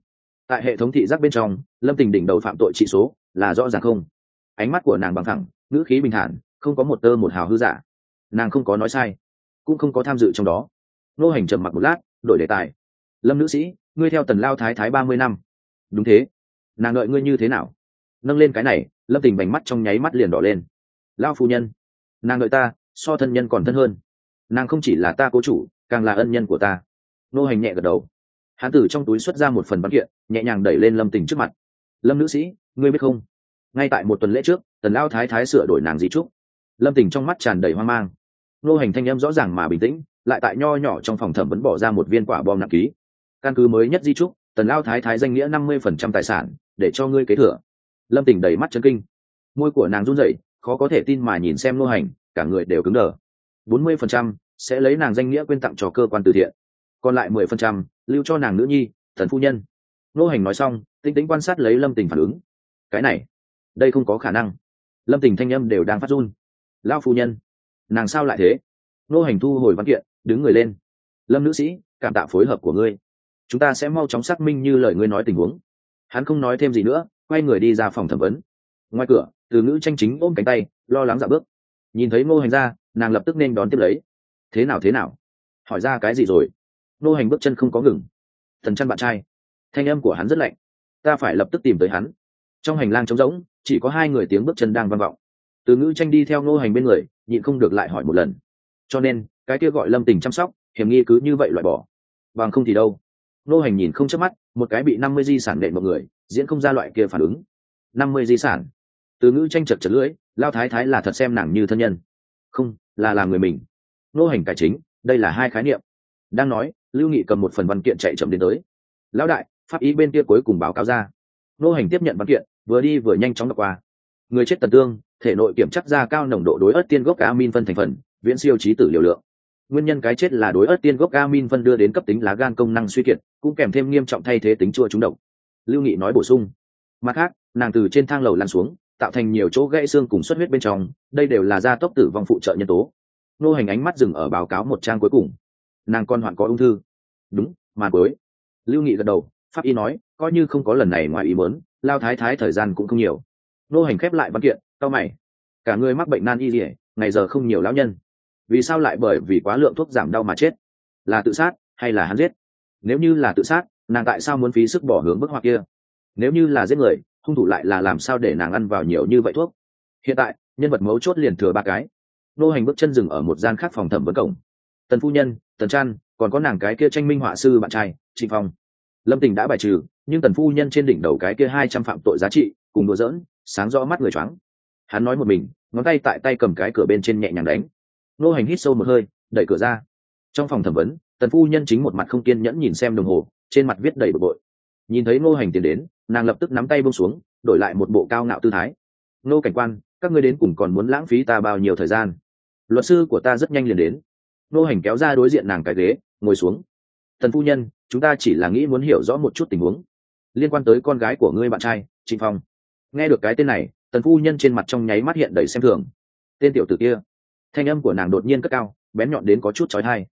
Tại hệ thống thị giác bên trong, lâm tình đỉnh đầu phạm tội trị số là rõ ràng không. Ánh mắt của nàng bằng thẳng, ngữ khí bình thản, không có một tơ một hào hư giả. Nàng không có nói sai, cũng không có tham dự trong đó. Nô hành trầm mặc một lát, đổi đề tài. Lâm nữ sĩ, ngươi theo tần lao thái thái ba mươi năm. Đúng thế. Nàng đợi ngươi như thế nào? Nâng lên cái này, lâm tình bành mắt trong nháy mắt liền đỏ lên. Lao phu nhân, nàng đợi ta, so thân nhân còn thân hơn nàng không chỉ là ta cố chủ, càng là ân nhân của ta. Nô hành nhẹ gật đầu. Hán tử trong túi xuất ra một phần văn kiện, nhẹ nhàng đẩy lên lâm tình trước mặt. Lâm nữ sĩ, ngươi biết không? Ngay tại một tuần lễ trước, tần lao thái thái sửa đổi nàng di trúc. Lâm tình trong mắt tràn đầy hoang mang. Nô hành thanh em rõ ràng mà bình tĩnh, lại tại nho nhỏ trong phòng thẩm vấn bỏ ra một viên quả bom nặng ký. Căn cứ mới nhất di trúc, tần lao thái thái danh nghĩa năm mươi phần trăm tài sản, để cho ngươi kế thừa. Lâm tình đầy mắt chân kinh. Môi của nàng run rẩy, khó có thể tin mà nhìn xem nô hành, cả người đều cứng đờ bốn mươi phần trăm sẽ lấy nàng danh nghĩa quyên tặng cho cơ quan từ thiện. Còn lại mười phần trăm lưu cho nàng nữ nhi, thần phu nhân. Nô hành nói xong, tinh tĩnh quan sát lấy lâm tình phản ứng. Cái này, đây không có khả năng. Lâm tình thanh âm đều đang phát run. Lao phu nhân, nàng sao lại thế? Nô hành thu hồi văn kiện, đứng người lên. Lâm nữ sĩ, cảm tạ phối hợp của ngươi. Chúng ta sẽ mau chóng xác minh như lời ngươi nói tình huống. Hắn không nói thêm gì nữa, quay người đi ra phòng thẩm vấn. Ngoài cửa, từ ngữ tranh chính ôm cánh tay, lo lắng dạ bước. Nhìn thấy ngô hành ra nàng lập tức nên đón tiếp lấy. Thế nào thế nào? Hỏi ra cái gì rồi? Nô hành bước chân không có ngừng. Thần chăn bạn trai. Thanh âm của hắn rất lạnh. Ta phải lập tức tìm tới hắn. Trong hành lang trống rỗng, chỉ có hai người tiếng bước chân đang vang vọng. Từ ngữ tranh đi theo nô hành bên người, nhịn không được lại hỏi một lần. Cho nên, cái kia gọi lâm tình chăm sóc, hiểm nghi cứ như vậy loại bỏ. Bằng không thì đâu? Nô hành nhìn không chớp mắt, một cái bị năm mươi di sản đệ một người, diễn không ra loại kia phản ứng. năm mươi di sản. Từ ngữ tranh chật chật lưỡi, lao thái thái là thật xem nàng như thân nhân. Không là làm người mình. Nô hành cải chính, đây là hai khái niệm. Đang nói, lưu nghị cầm một phần văn kiện chạy chậm đến tới. Lão đại, pháp ý bên kia cuối cùng báo cáo ra. Nô hành tiếp nhận văn kiện, vừa đi vừa nhanh chóng đọc qua. Người chết tần tương, thể nội kiểm chắc ra cao nồng độ đối ớt tiên gốc amin phân thành phần, viễn siêu trí tử liều lượng. Nguyên nhân cái chết là đối ớt tiên gốc amin phân đưa đến cấp tính lá gan công năng suy kiệt, cũng kèm thêm nghiêm trọng thay thế tính chua trúng độc. Lưu nghị nói bổ sung. Mặt khác, nàng từ trên thang lầu lăn xuống tạo thành nhiều chỗ gãy xương cùng xuất huyết bên trong, đây đều là gia tốc tử vong phụ trợ nhân tố. Nô hành ánh mắt dừng ở báo cáo một trang cuối cùng. Nàng con hoạn có ung thư. Đúng, mà cuối. Lưu nghị gật đầu, pháp y nói, coi như không có lần này ngoài ý mớn lao thái thái thời gian cũng không nhiều. Nô hành khép lại văn kiện cao mày. Cả người mắc bệnh nan y dỉa ngày giờ không nhiều lão nhân. Vì sao lại bởi vì quá lượng thuốc giảm đau mà chết? Là tự sát hay là hắn giết? Nếu như là tự sát, nàng tại sao muốn phí sức bỏ hướng bức họa kia? Nếu như là giết người hung thủ lại là làm sao để nàng ăn vào nhiều như vậy thuốc? Hiện tại, nhân vật mấu chốt liền thừa ba cái. Nô hành bước chân dừng ở một gian khác phòng thẩm vấn cổng. Tần phu nhân, tần trăn còn có nàng cái kia tranh minh họa sư bạn trai, trịnh phong. Lâm tình đã bài trừ, nhưng tần phu nhân trên đỉnh đầu cái kia hai trăm phạm tội giá trị, cùng đùa dỡn sáng rõ mắt người choáng. Hắn nói một mình, ngón tay tại tay cầm cái cửa bên trên nhẹ nhàng đánh. Nô hành hít sâu một hơi, đẩy cửa ra. Trong phòng thẩm vấn, tần phu nhân chính một mặt không kiên nhẫn nhìn xem đồng hồ, trên mặt viết đầy bực bội. Nhìn thấy nô hành tiến đến nàng lập tức nắm tay bông xuống, đổi lại một bộ cao ngạo tư thái. Nô cảnh quan, các ngươi đến cùng còn muốn lãng phí ta bao nhiêu thời gian? Luật sư của ta rất nhanh liền đến. Nô hành kéo ra đối diện nàng cái ghế, ngồi xuống. Tần phu nhân, chúng ta chỉ là nghĩ muốn hiểu rõ một chút tình huống liên quan tới con gái của ngươi bạn trai, trịnh phong. Nghe được cái tên này, tần phu nhân trên mặt trong nháy mắt hiện đầy xem thường. Tên tiểu tử kia, thanh âm của nàng đột nhiên cất cao, bén nhọn đến có chút trói thai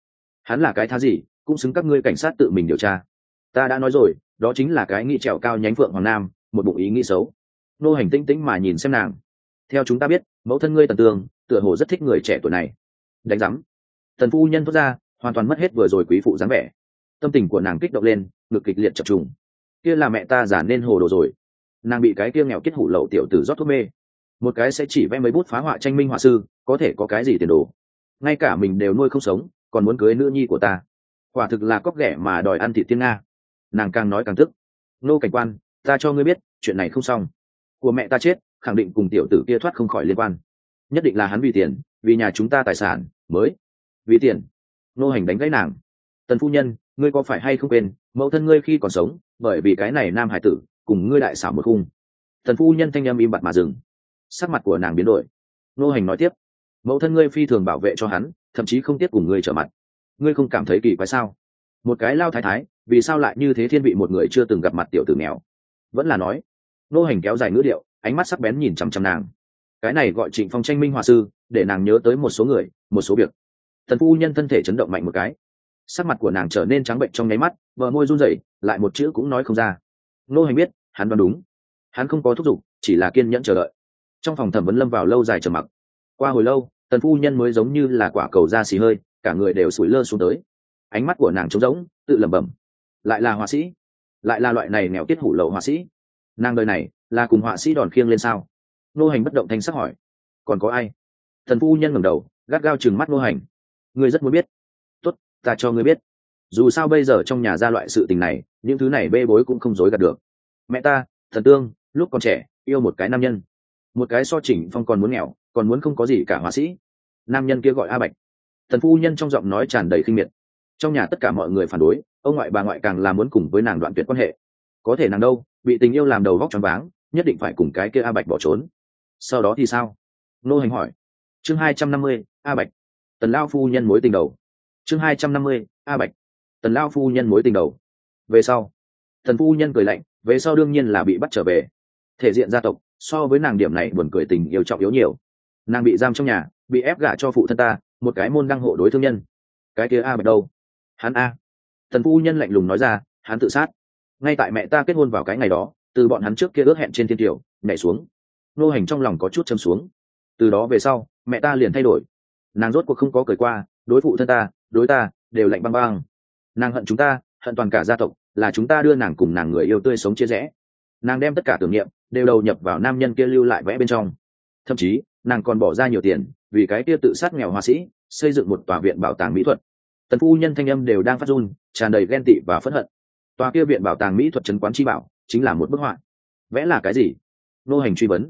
hắn là cái thá gì, cũng xứng các ngươi cảnh sát tự mình điều tra. Ta đã nói rồi đó chính là cái nghĩ trèo cao nhánh phượng hoàng nam, một bụng ý nghĩ xấu. Nô hành tinh tĩnh mà nhìn xem nàng. Theo chúng ta biết, mẫu thân ngươi tần tường, tựa hồ rất thích người trẻ tuổi này. Đánh giám. Tần phu nhân thốt ra, hoàn toàn mất hết vừa rồi quý phụ dáng vẻ. Tâm tình của nàng kích động lên, ngực kịch liệt chập trùng. Kia là mẹ ta giả nên hồ đồ rồi. Nàng bị cái kia nghèo kết hủ lậu tiểu tử rót thuốc mê. Một cái sẽ chỉ vẽ mấy bút phá họa tranh minh họa sư, có thể có cái gì tiền đồ. Ngay cả mình đều nuôi không sống, còn muốn cưới nữ nhi của ta. Quả thực là cóc ghẻ mà đòi ăn thị tiên nga nàng càng nói càng tức. Nô cảnh quan, ta cho ngươi biết, chuyện này không xong. Của mẹ ta chết, khẳng định cùng tiểu tử kia thoát không khỏi liên quan. Nhất định là hắn vì tiền, vì nhà chúng ta tài sản, mới vì tiền. Nô hành đánh gãy nàng. Tần phu nhân, ngươi có phải hay không quên, mẫu thân ngươi khi còn sống, bởi vì cái này nam hải tử, cùng ngươi đại xảo một khung. Tần phu nhân thanh âm im bặt mà dừng. Sắc mặt của nàng biến đổi. Nô hành nói tiếp. Mẫu thân ngươi phi thường bảo vệ cho hắn, thậm chí không tiếp cùng ngươi trở mặt. Ngươi không cảm thấy kỳ quái sao? Một cái lao thái thái vì sao lại như thế thiên vị một người chưa từng gặp mặt tiểu tử nghèo? Vẫn là nói, nô hành kéo dài ngữ điệu, ánh mắt sắc bén nhìn chằm chằm nàng. Cái này gọi trịnh phong tranh minh hòa sư, để nàng nhớ tới một số người, một số việc. Thần phu nhân thân thể chấn động mạnh một cái. Sắc mặt của nàng trở nên trắng bệnh trong nháy mắt vợ môi run rẩy, lại một chữ cũng nói không ra. Nô hành biết, hắn đoán đúng. Hắn không có thúc giục, chỉ là kiên nhẫn chờ đợi. Trong phòng thẩm vấn lâm vào lâu dài trầm mặc. Qua hồi lâu tần phu nhân mới giống như là quả cầu da xì hơi, cả người đều sủi lơ xuống tới. Ánh mắt của nàng trống rỗng, tự lẩm bẩm lại là họa sĩ, lại là loại này nghèo tiết hủ lậu họa sĩ. Nàng đời này là cùng họa sĩ đòn khiêng lên sao? Nô hành bất động thanh sắc hỏi. Còn có ai? Thần phu nhân ngẩng đầu, gắt gao chừng mắt nô hành. Ngươi rất muốn biết. Tốt, ta cho ngươi biết. Dù sao bây giờ trong nhà ra loại sự tình này, những thứ này bê bối cũng không dối gạt được. Mẹ ta, thần tương, lúc còn trẻ, yêu một cái nam nhân. Một cái so chỉnh phong còn muốn nghèo, còn muốn không có gì cả họa sĩ. Nam nhân kia gọi a bạch. Thần phu nhân trong giọng nói tràn đầy khinh miệt trong nhà tất cả mọi người phản đối, ông ngoại bà ngoại càng là muốn cùng với nàng đoạn tuyệt quan hệ. Có thể nàng đâu, bị tình yêu làm đầu vóc tròn váng, nhất định phải cùng cái kia a bạch bỏ trốn. Sau đó thì sao? Nô hành hỏi. Chương hai trăm năm mươi, a bạch. Tần lao phu nhân mối tình đầu. Chương hai trăm năm mươi, a bạch. Tần lao phu nhân mối tình đầu. Về sau. Thần phu nhân cười lạnh, về sau đương nhiên là bị bắt trở về. Thể diện gia tộc, so với nàng điểm này buồn cười tình yêu trọng yếu nhiều. Nàng bị giam trong nhà, bị ép gả cho phụ thân ta, một cái môn đăng hộ đối thương nhân. Cái kia a bạch đâu? Hắn a. Thần phu nhân lạnh lùng nói ra, hắn tự sát. Ngay tại mẹ ta kết hôn vào cái ngày đó, từ bọn hắn trước kia ước hẹn trên thiên tiểu, nhảy xuống. Nô hành trong lòng có chút châm xuống. Từ đó về sau, mẹ ta liền thay đổi. Nàng rốt cuộc không có cười qua, đối phụ thân ta, đối ta, đều lạnh băng băng. Nàng hận chúng ta, hận toàn cả gia tộc, là chúng ta đưa nàng cùng nàng người yêu tươi sống chia rẽ. Nàng đem tất cả tưởng niệm, đều đầu nhập vào nam nhân kia lưu lại vẽ bên trong. Thậm chí, nàng còn bỏ ra nhiều tiền, vì cái kia tự sát nghèo họa sĩ, xây dựng một tòa viện bảo tàng mỹ thuật tần phu nhân thanh âm đều đang phát run, tràn đầy ghen tị và phẫn hận. Tòa kia viện bảo tàng mỹ thuật trấn quán chi bảo, chính là một bức họa. Vẽ là cái gì? Nô hành truy vấn.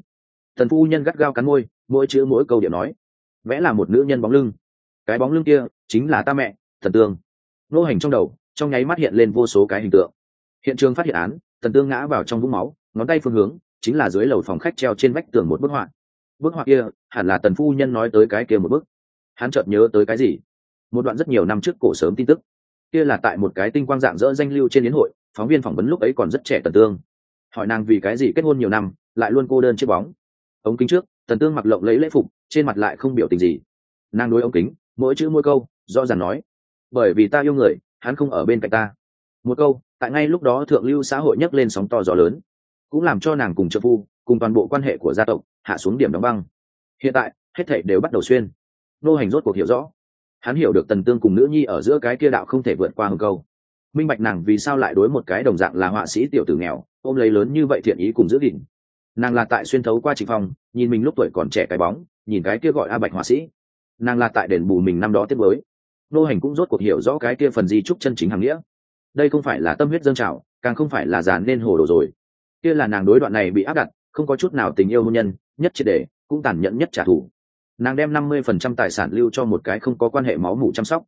Tần phu nhân gắt gao cắn môi, mỗi chữ mỗi câu điện nói. Vẽ là một nữ nhân bóng lưng. Cái bóng lưng kia chính là ta mẹ thần tương. Nô hành trong đầu, trong nháy mắt hiện lên vô số cái hình tượng. Hiện trường phát hiện án thần tương ngã vào trong vũng máu, ngón tay phương hướng chính là dưới lầu phòng khách treo trên vách tường một bức họa. Bức họa kia hẳn là tần phu nhân nói tới cái kia một bức. Hắn chợt nhớ tới cái gì? Một đoạn rất nhiều năm trước cổ sớm tin tức. Kia là tại một cái tinh quang dạng dỡ danh lưu trên yến hội, phóng viên phỏng vấn lúc ấy còn rất trẻ tần tương. Hỏi nàng vì cái gì kết hôn nhiều năm, lại luôn cô đơn chiếc bóng. Ống kính trước, tần tương mặc lộng lấy lễ phục, trên mặt lại không biểu tình gì. Nàng đối ống kính, mỗi chữ mỗi câu, rõ ràng nói, bởi vì ta yêu người, hắn không ở bên cạnh ta. Một câu, tại ngay lúc đó thượng lưu xã hội nhấc lên sóng to gió lớn, cũng làm cho nàng cùng trợ phu, cùng toàn bộ quan hệ của gia tộc, hạ xuống điểm đóng băng. Hiện tại, hết thảy đều bắt đầu xuyên. Nô hành rốt cuộc hiểu rõ hắn hiểu được tần tương cùng nữ nhi ở giữa cái kia đạo không thể vượt qua hừng câu. Minh bạch nàng vì sao lại đối một cái đồng dạng là họa sĩ tiểu tử nghèo, ôm lấy lớn như vậy thiện ý cùng giữ gìn. Nàng là tại xuyên thấu qua trịnh phong, nhìn mình lúc tuổi còn trẻ cái bóng, nhìn cái kia gọi a bạch họa sĩ. Nàng là tại đền bù mình năm đó tiếp với nô hành cũng rốt cuộc hiểu rõ cái kia phần di trúc chân chính hàng nghĩa. Đây không phải là tâm huyết dân trào, càng không phải là dàn nên hồ đồ rồi. Kia là nàng đối đoạn này bị áp đặt, không có chút nào tình yêu hôn nhân, nhất triệt để, cũng tàn nhẫn nhất trả thù nàng đem năm mươi phần trăm tài sản lưu cho một cái không có quan hệ máu mủ chăm sóc,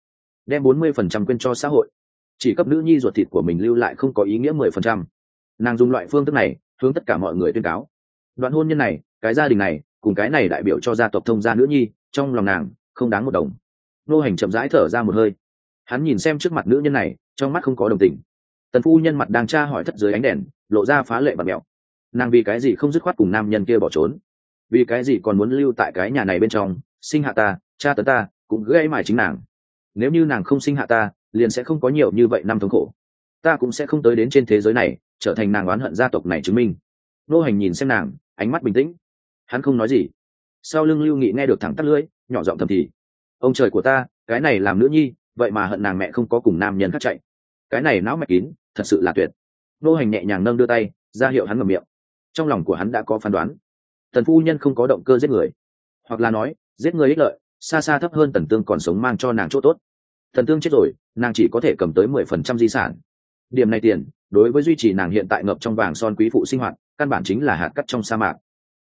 đem bốn mươi phần trăm quyên cho xã hội. Chỉ cấp nữ nhi ruột thịt của mình lưu lại không có ý nghĩa mười phần trăm. Nàng dùng loại phương thức này, hướng tất cả mọi người tuyên cáo. Đoạn hôn nhân này, cái gia đình này, cùng cái này đại biểu cho gia tộc thông gia nữ nhi, trong lòng nàng, không đáng một đồng. Nô hành chậm rãi thở ra một hơi. Hắn nhìn xem trước mặt nữ nhân này, trong mắt không có đồng tình. Tần phu nhân mặt đang tra hỏi thất dưới ánh đèn, lộ ra phá lệ và mẹo. Nàng vì cái gì không dứt khoát cùng nam nhân kia bỏ trốn? Vì cái gì còn muốn lưu tại cái nhà này bên trong, sinh hạ ta, cha tấn ta, cũng gây mải chính nàng. Nếu như nàng không sinh hạ ta, liền sẽ không có nhiều như vậy năm thống khổ. Ta cũng sẽ không tới đến trên thế giới này, trở thành nàng oán hận gia tộc này chứng minh. Nô hành nhìn xem nàng, ánh mắt bình tĩnh. Hắn không nói gì. Sau lưng lưu nghị nghe được thẳng tắt lưỡi, nhỏ giọng thầm thì. Ông trời của ta, cái này làm nữ nhi, vậy mà hận nàng mẹ không có cùng nam nhân khác chạy. Cái này não mạch kín, thật sự là tuyệt. Nô hành nhẹ nhàng nâng đưa tay, ra hiệu hắn ngầm miệng. Trong lòng của hắn đã có phán đoán tần phu nhân không có động cơ giết người. Hoặc là nói, giết người ích lợi, xa xa thấp hơn tần tương còn sống mang cho nàng chỗ tốt. Tần tương chết rồi, nàng chỉ có thể cầm tới mười phần trăm di sản. Điểm này tiền, đối với duy trì nàng hiện tại ngập trong vàng son quý phụ sinh hoạt, căn bản chính là hạt cắt trong sa mạc.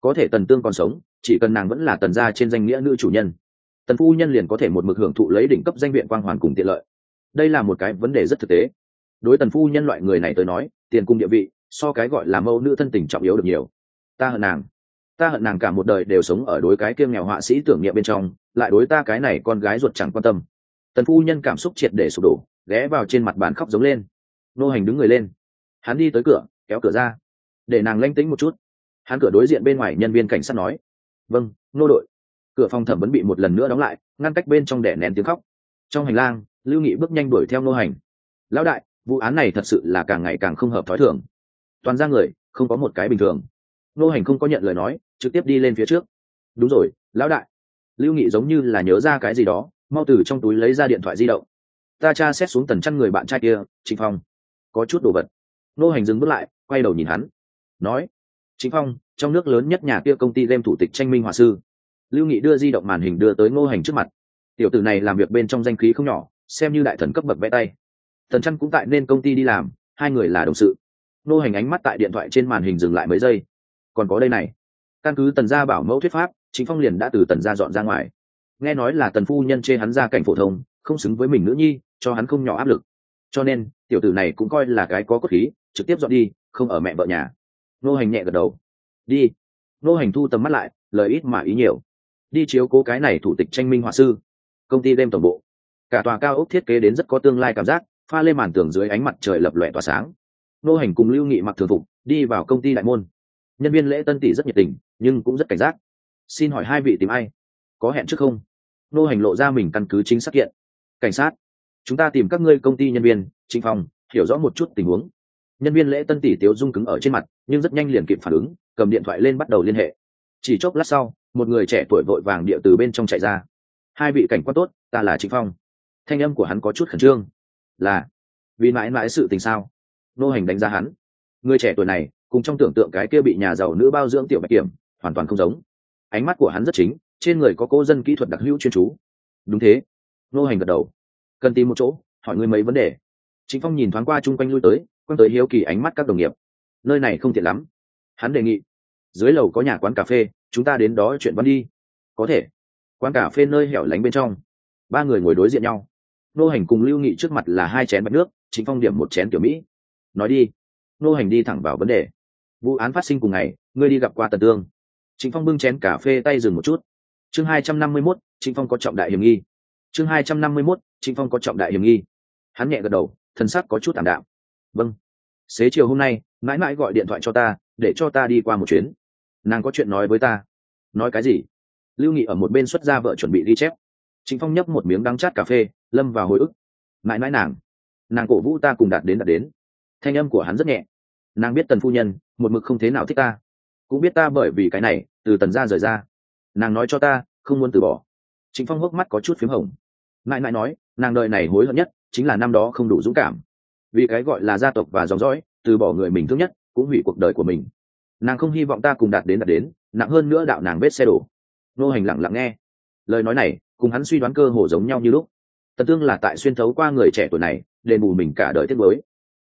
Có thể tần tương còn sống, chỉ cần nàng vẫn là tần gia trên danh nghĩa nữ chủ nhân, tần phu nhân liền có thể một mực hưởng thụ lấy đỉnh cấp danh viện quang hoàn cùng tiện lợi. Đây là một cái vấn đề rất thực tế. Đối tần phu nhân loại người này tới nói, tiền cung địa vị, so cái gọi là mâu nữ thân tình trọng yếu được nhiều. Ta hận nàng ta hận nàng cả một đời đều sống ở đối cái kia nghèo họa sĩ tưởng niệm bên trong, lại đối ta cái này con gái ruột chẳng quan tâm. Tần phu nhân cảm xúc triệt để sụp đổ, ghé vào trên mặt bàn khóc giống lên. Nô hành đứng người lên. Hắn đi tới cửa, kéo cửa ra. Để nàng lanh tĩnh một chút. Hắn cửa đối diện bên ngoài nhân viên cảnh sát nói. Vâng nô đội. Cửa phòng thẩm vẫn bị một lần nữa đóng lại, ngăn cách bên trong đẻ nén tiếng khóc. Trong hành lang, lưu nghị bước nhanh đuổi theo nô hành. Lão đại, vụ án này thật sự là càng ngày càng không hợp thói thường. Toàn ra người, không có một cái bình thường nô hành không có nhận lời nói, trực tiếp đi lên phía trước. Đúng rồi, lão đại. Lưu nghị giống như là nhớ ra cái gì đó, mau từ trong túi lấy ra điện thoại di động. Ta tra xét xuống tần chăn người bạn trai kia, trịnh phong. Có chút đồ vật. Nô hành dừng bước lại, quay đầu nhìn hắn. Nói, trịnh phong, trong nước lớn nhất nhà kia công ty đem thủ tịch tranh minh hòa sư. Lưu nghị đưa di động màn hình đưa tới ngô hành trước mặt. Tiểu tử này làm việc bên trong danh khí không nhỏ, xem như đại thần cấp bậc vẽ tay. Thần chăn cũng tại nên công ty đi làm, hai người là đồng sự. Nô hành ánh mắt tại điện thoại trên màn hình dừng lại mấy giây còn có đây này. Căn cứ tần gia bảo mẫu thuyết pháp, chính phong liền đã từ tần gia dọn ra ngoài. Nghe nói là tần phu nhân chê hắn ra cảnh phổ thông, không xứng với mình nữ nhi, cho hắn không nhỏ áp lực. Cho nên, tiểu tử này cũng coi là cái có cốt khí, trực tiếp dọn đi, không ở mẹ vợ nhà. Nô hành nhẹ gật đầu. Đi. Nô hành thu tầm mắt lại, lời ít mà ý nhiều. Đi chiếu cố cái này thủ tịch tranh minh họa sư. Công ty đêm tổng bộ. Cả tòa cao ốc thiết kế đến rất có tương lai cảm giác, pha lên màn tường dưới ánh mặt trời lập lòe tỏa sáng. Nô hành cùng lưu nghị mặc thường phục, đi vào công ty đại môn nhân viên lễ tân tỷ rất nhiệt tình, nhưng cũng rất cảnh giác. Xin hỏi hai vị tìm ai? Có hẹn trước không? Nô hành lộ ra mình căn cứ chính xác kiện. Cảnh sát, chúng ta tìm các ngươi công ty nhân viên trinh phòng hiểu rõ một chút tình huống. Nhân viên lễ tân tỷ tiếu dung cứng ở trên mặt, nhưng rất nhanh liền kịp phản ứng, cầm điện thoại lên bắt đầu liên hệ. Chỉ chốc lát sau, một người trẻ tuổi vội vàng địa từ bên trong chạy ra. Hai vị cảnh quan tốt, ta là trịnh phong. Thanh âm của hắn có chút khẩn trương. Là, vì mãi mãi sự tình sao? Nô hành đánh giá hắn. Người trẻ tuổi này cùng trong tưởng tượng cái kia bị nhà giàu nữ bao dưỡng tiểu bạch kiểm, hoàn toàn không giống. Ánh mắt của hắn rất chính, trên người có cô dân kỹ thuật đặc hữu chuyên chú. Đúng thế. Nô hành gật đầu. Cần tìm một chỗ, hỏi ngươi mấy vấn đề. Chính phong nhìn thoáng qua chung quanh lui tới, quăng tới hiếu kỳ ánh mắt các đồng nghiệp. Nơi này không tiện lắm. Hắn đề nghị, dưới lầu có nhà quán cà phê, chúng ta đến đó chuyện văn đi. Có thể. Quán cà phê nơi hẻo lánh bên trong. Ba người ngồi đối diện nhau. Nô hành cùng lưu nghị trước mặt là hai chén bạch nước chính phong điểm một chén kiểu mỹ. Nói đi. Nô hành đi thẳng vào vấn đề vụ án phát sinh cùng ngày, ngươi đi gặp qua tần tương. Chính phong bưng chén cà phê tay dừng một chút. Chương hai trăm năm mươi mốt chính phong có trọng đại hiểm nghi. Chương hai trăm năm mươi mốt chính phong có trọng đại hiểm nghi. Hắn nhẹ gật đầu thân sắc có chút tảm đạm. Vâng. Xế chiều hôm nay, mãi mãi gọi điện thoại cho ta, để cho ta đi qua một chuyến. Nàng có chuyện nói với ta. Nói cái gì? Lưu nghị ở một bên xuất ra vợ chuẩn bị ghi chép. Chính phong nhấp một miếng đắng chát cà phê, lâm vào hồi ức. Mãi mãi nàng. Nàng cổ vũ ta cùng đạt đến đạt đến. Thanh âm của hắn rất nhẹ. Nàng biết tần phu nhân một mực không thế nào thích ta. Cũng biết ta bởi vì cái này, từ tần ra rời ra. Nàng nói cho ta, không muốn từ bỏ. Chính phong hốc mắt có chút p h í m hồng. Mãi mãi nói, nàng đợi này hối hận nhất, chính là năm đó không đủ dũng cảm. Vì cái gọi là gia tộc và dòng dõi, từ bỏ người mình thương nhất, cũng hủy cuộc đời của mình. Nàng không hy vọng ta cùng đạt đến đạt đến, nặng hơn nữa đạo nàng vết xe đổ. Nô hành lặng lặng nghe. Lời nói này, cùng hắn suy đoán cơ hồ giống nhau như lúc. Tần tương là tại xuyên thấu qua người trẻ tuổi này để bù mình cả đời tiết mới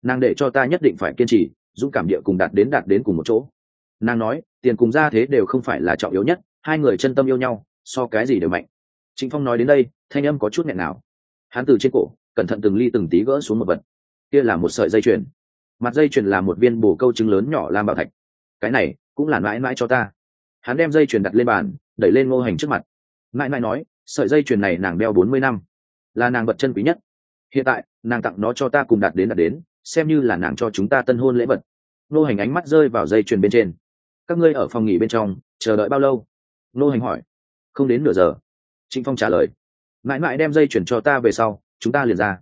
nàng để cho ta nhất định phải kiên trì dũng cảm địa cùng đạt đến đạt đến cùng một chỗ. Nàng nói, tiền cùng ra thế đều không phải là trọng yếu nhất, hai người chân tâm yêu nhau, so cái gì đều mạnh. Trịnh phong nói đến đây, thanh âm có chút nghẹn nào. Hắn từ trên cổ, cẩn thận từng ly từng tí gỡ xuống một vật. Kia là một sợi dây chuyền. Mặt dây chuyền là một viên bồ câu trứng lớn nhỏ lam bảo thạch. Cái này, cũng là mãi mãi cho ta. Hắn đem dây chuyền đặt lên bàn, đẩy lên ngô hành trước mặt. Mãi mãi nói, sợi dây chuyền này nàng đeo bốn mươi năm. Là nàng vật chân quý nhất. Hiện tại, nàng tặng nó cho ta cùng đạt đến đạt đến xem như là nàng cho chúng ta tân hôn lễ vật. Nô hành ánh mắt rơi vào dây chuyền bên trên. Các ngươi ở phòng nghỉ bên trong, chờ đợi bao lâu? Nô hành hỏi. Không đến nửa giờ. Trịnh phong trả lời. Mãi mãi đem dây chuyển cho ta về sau, chúng ta liền ra.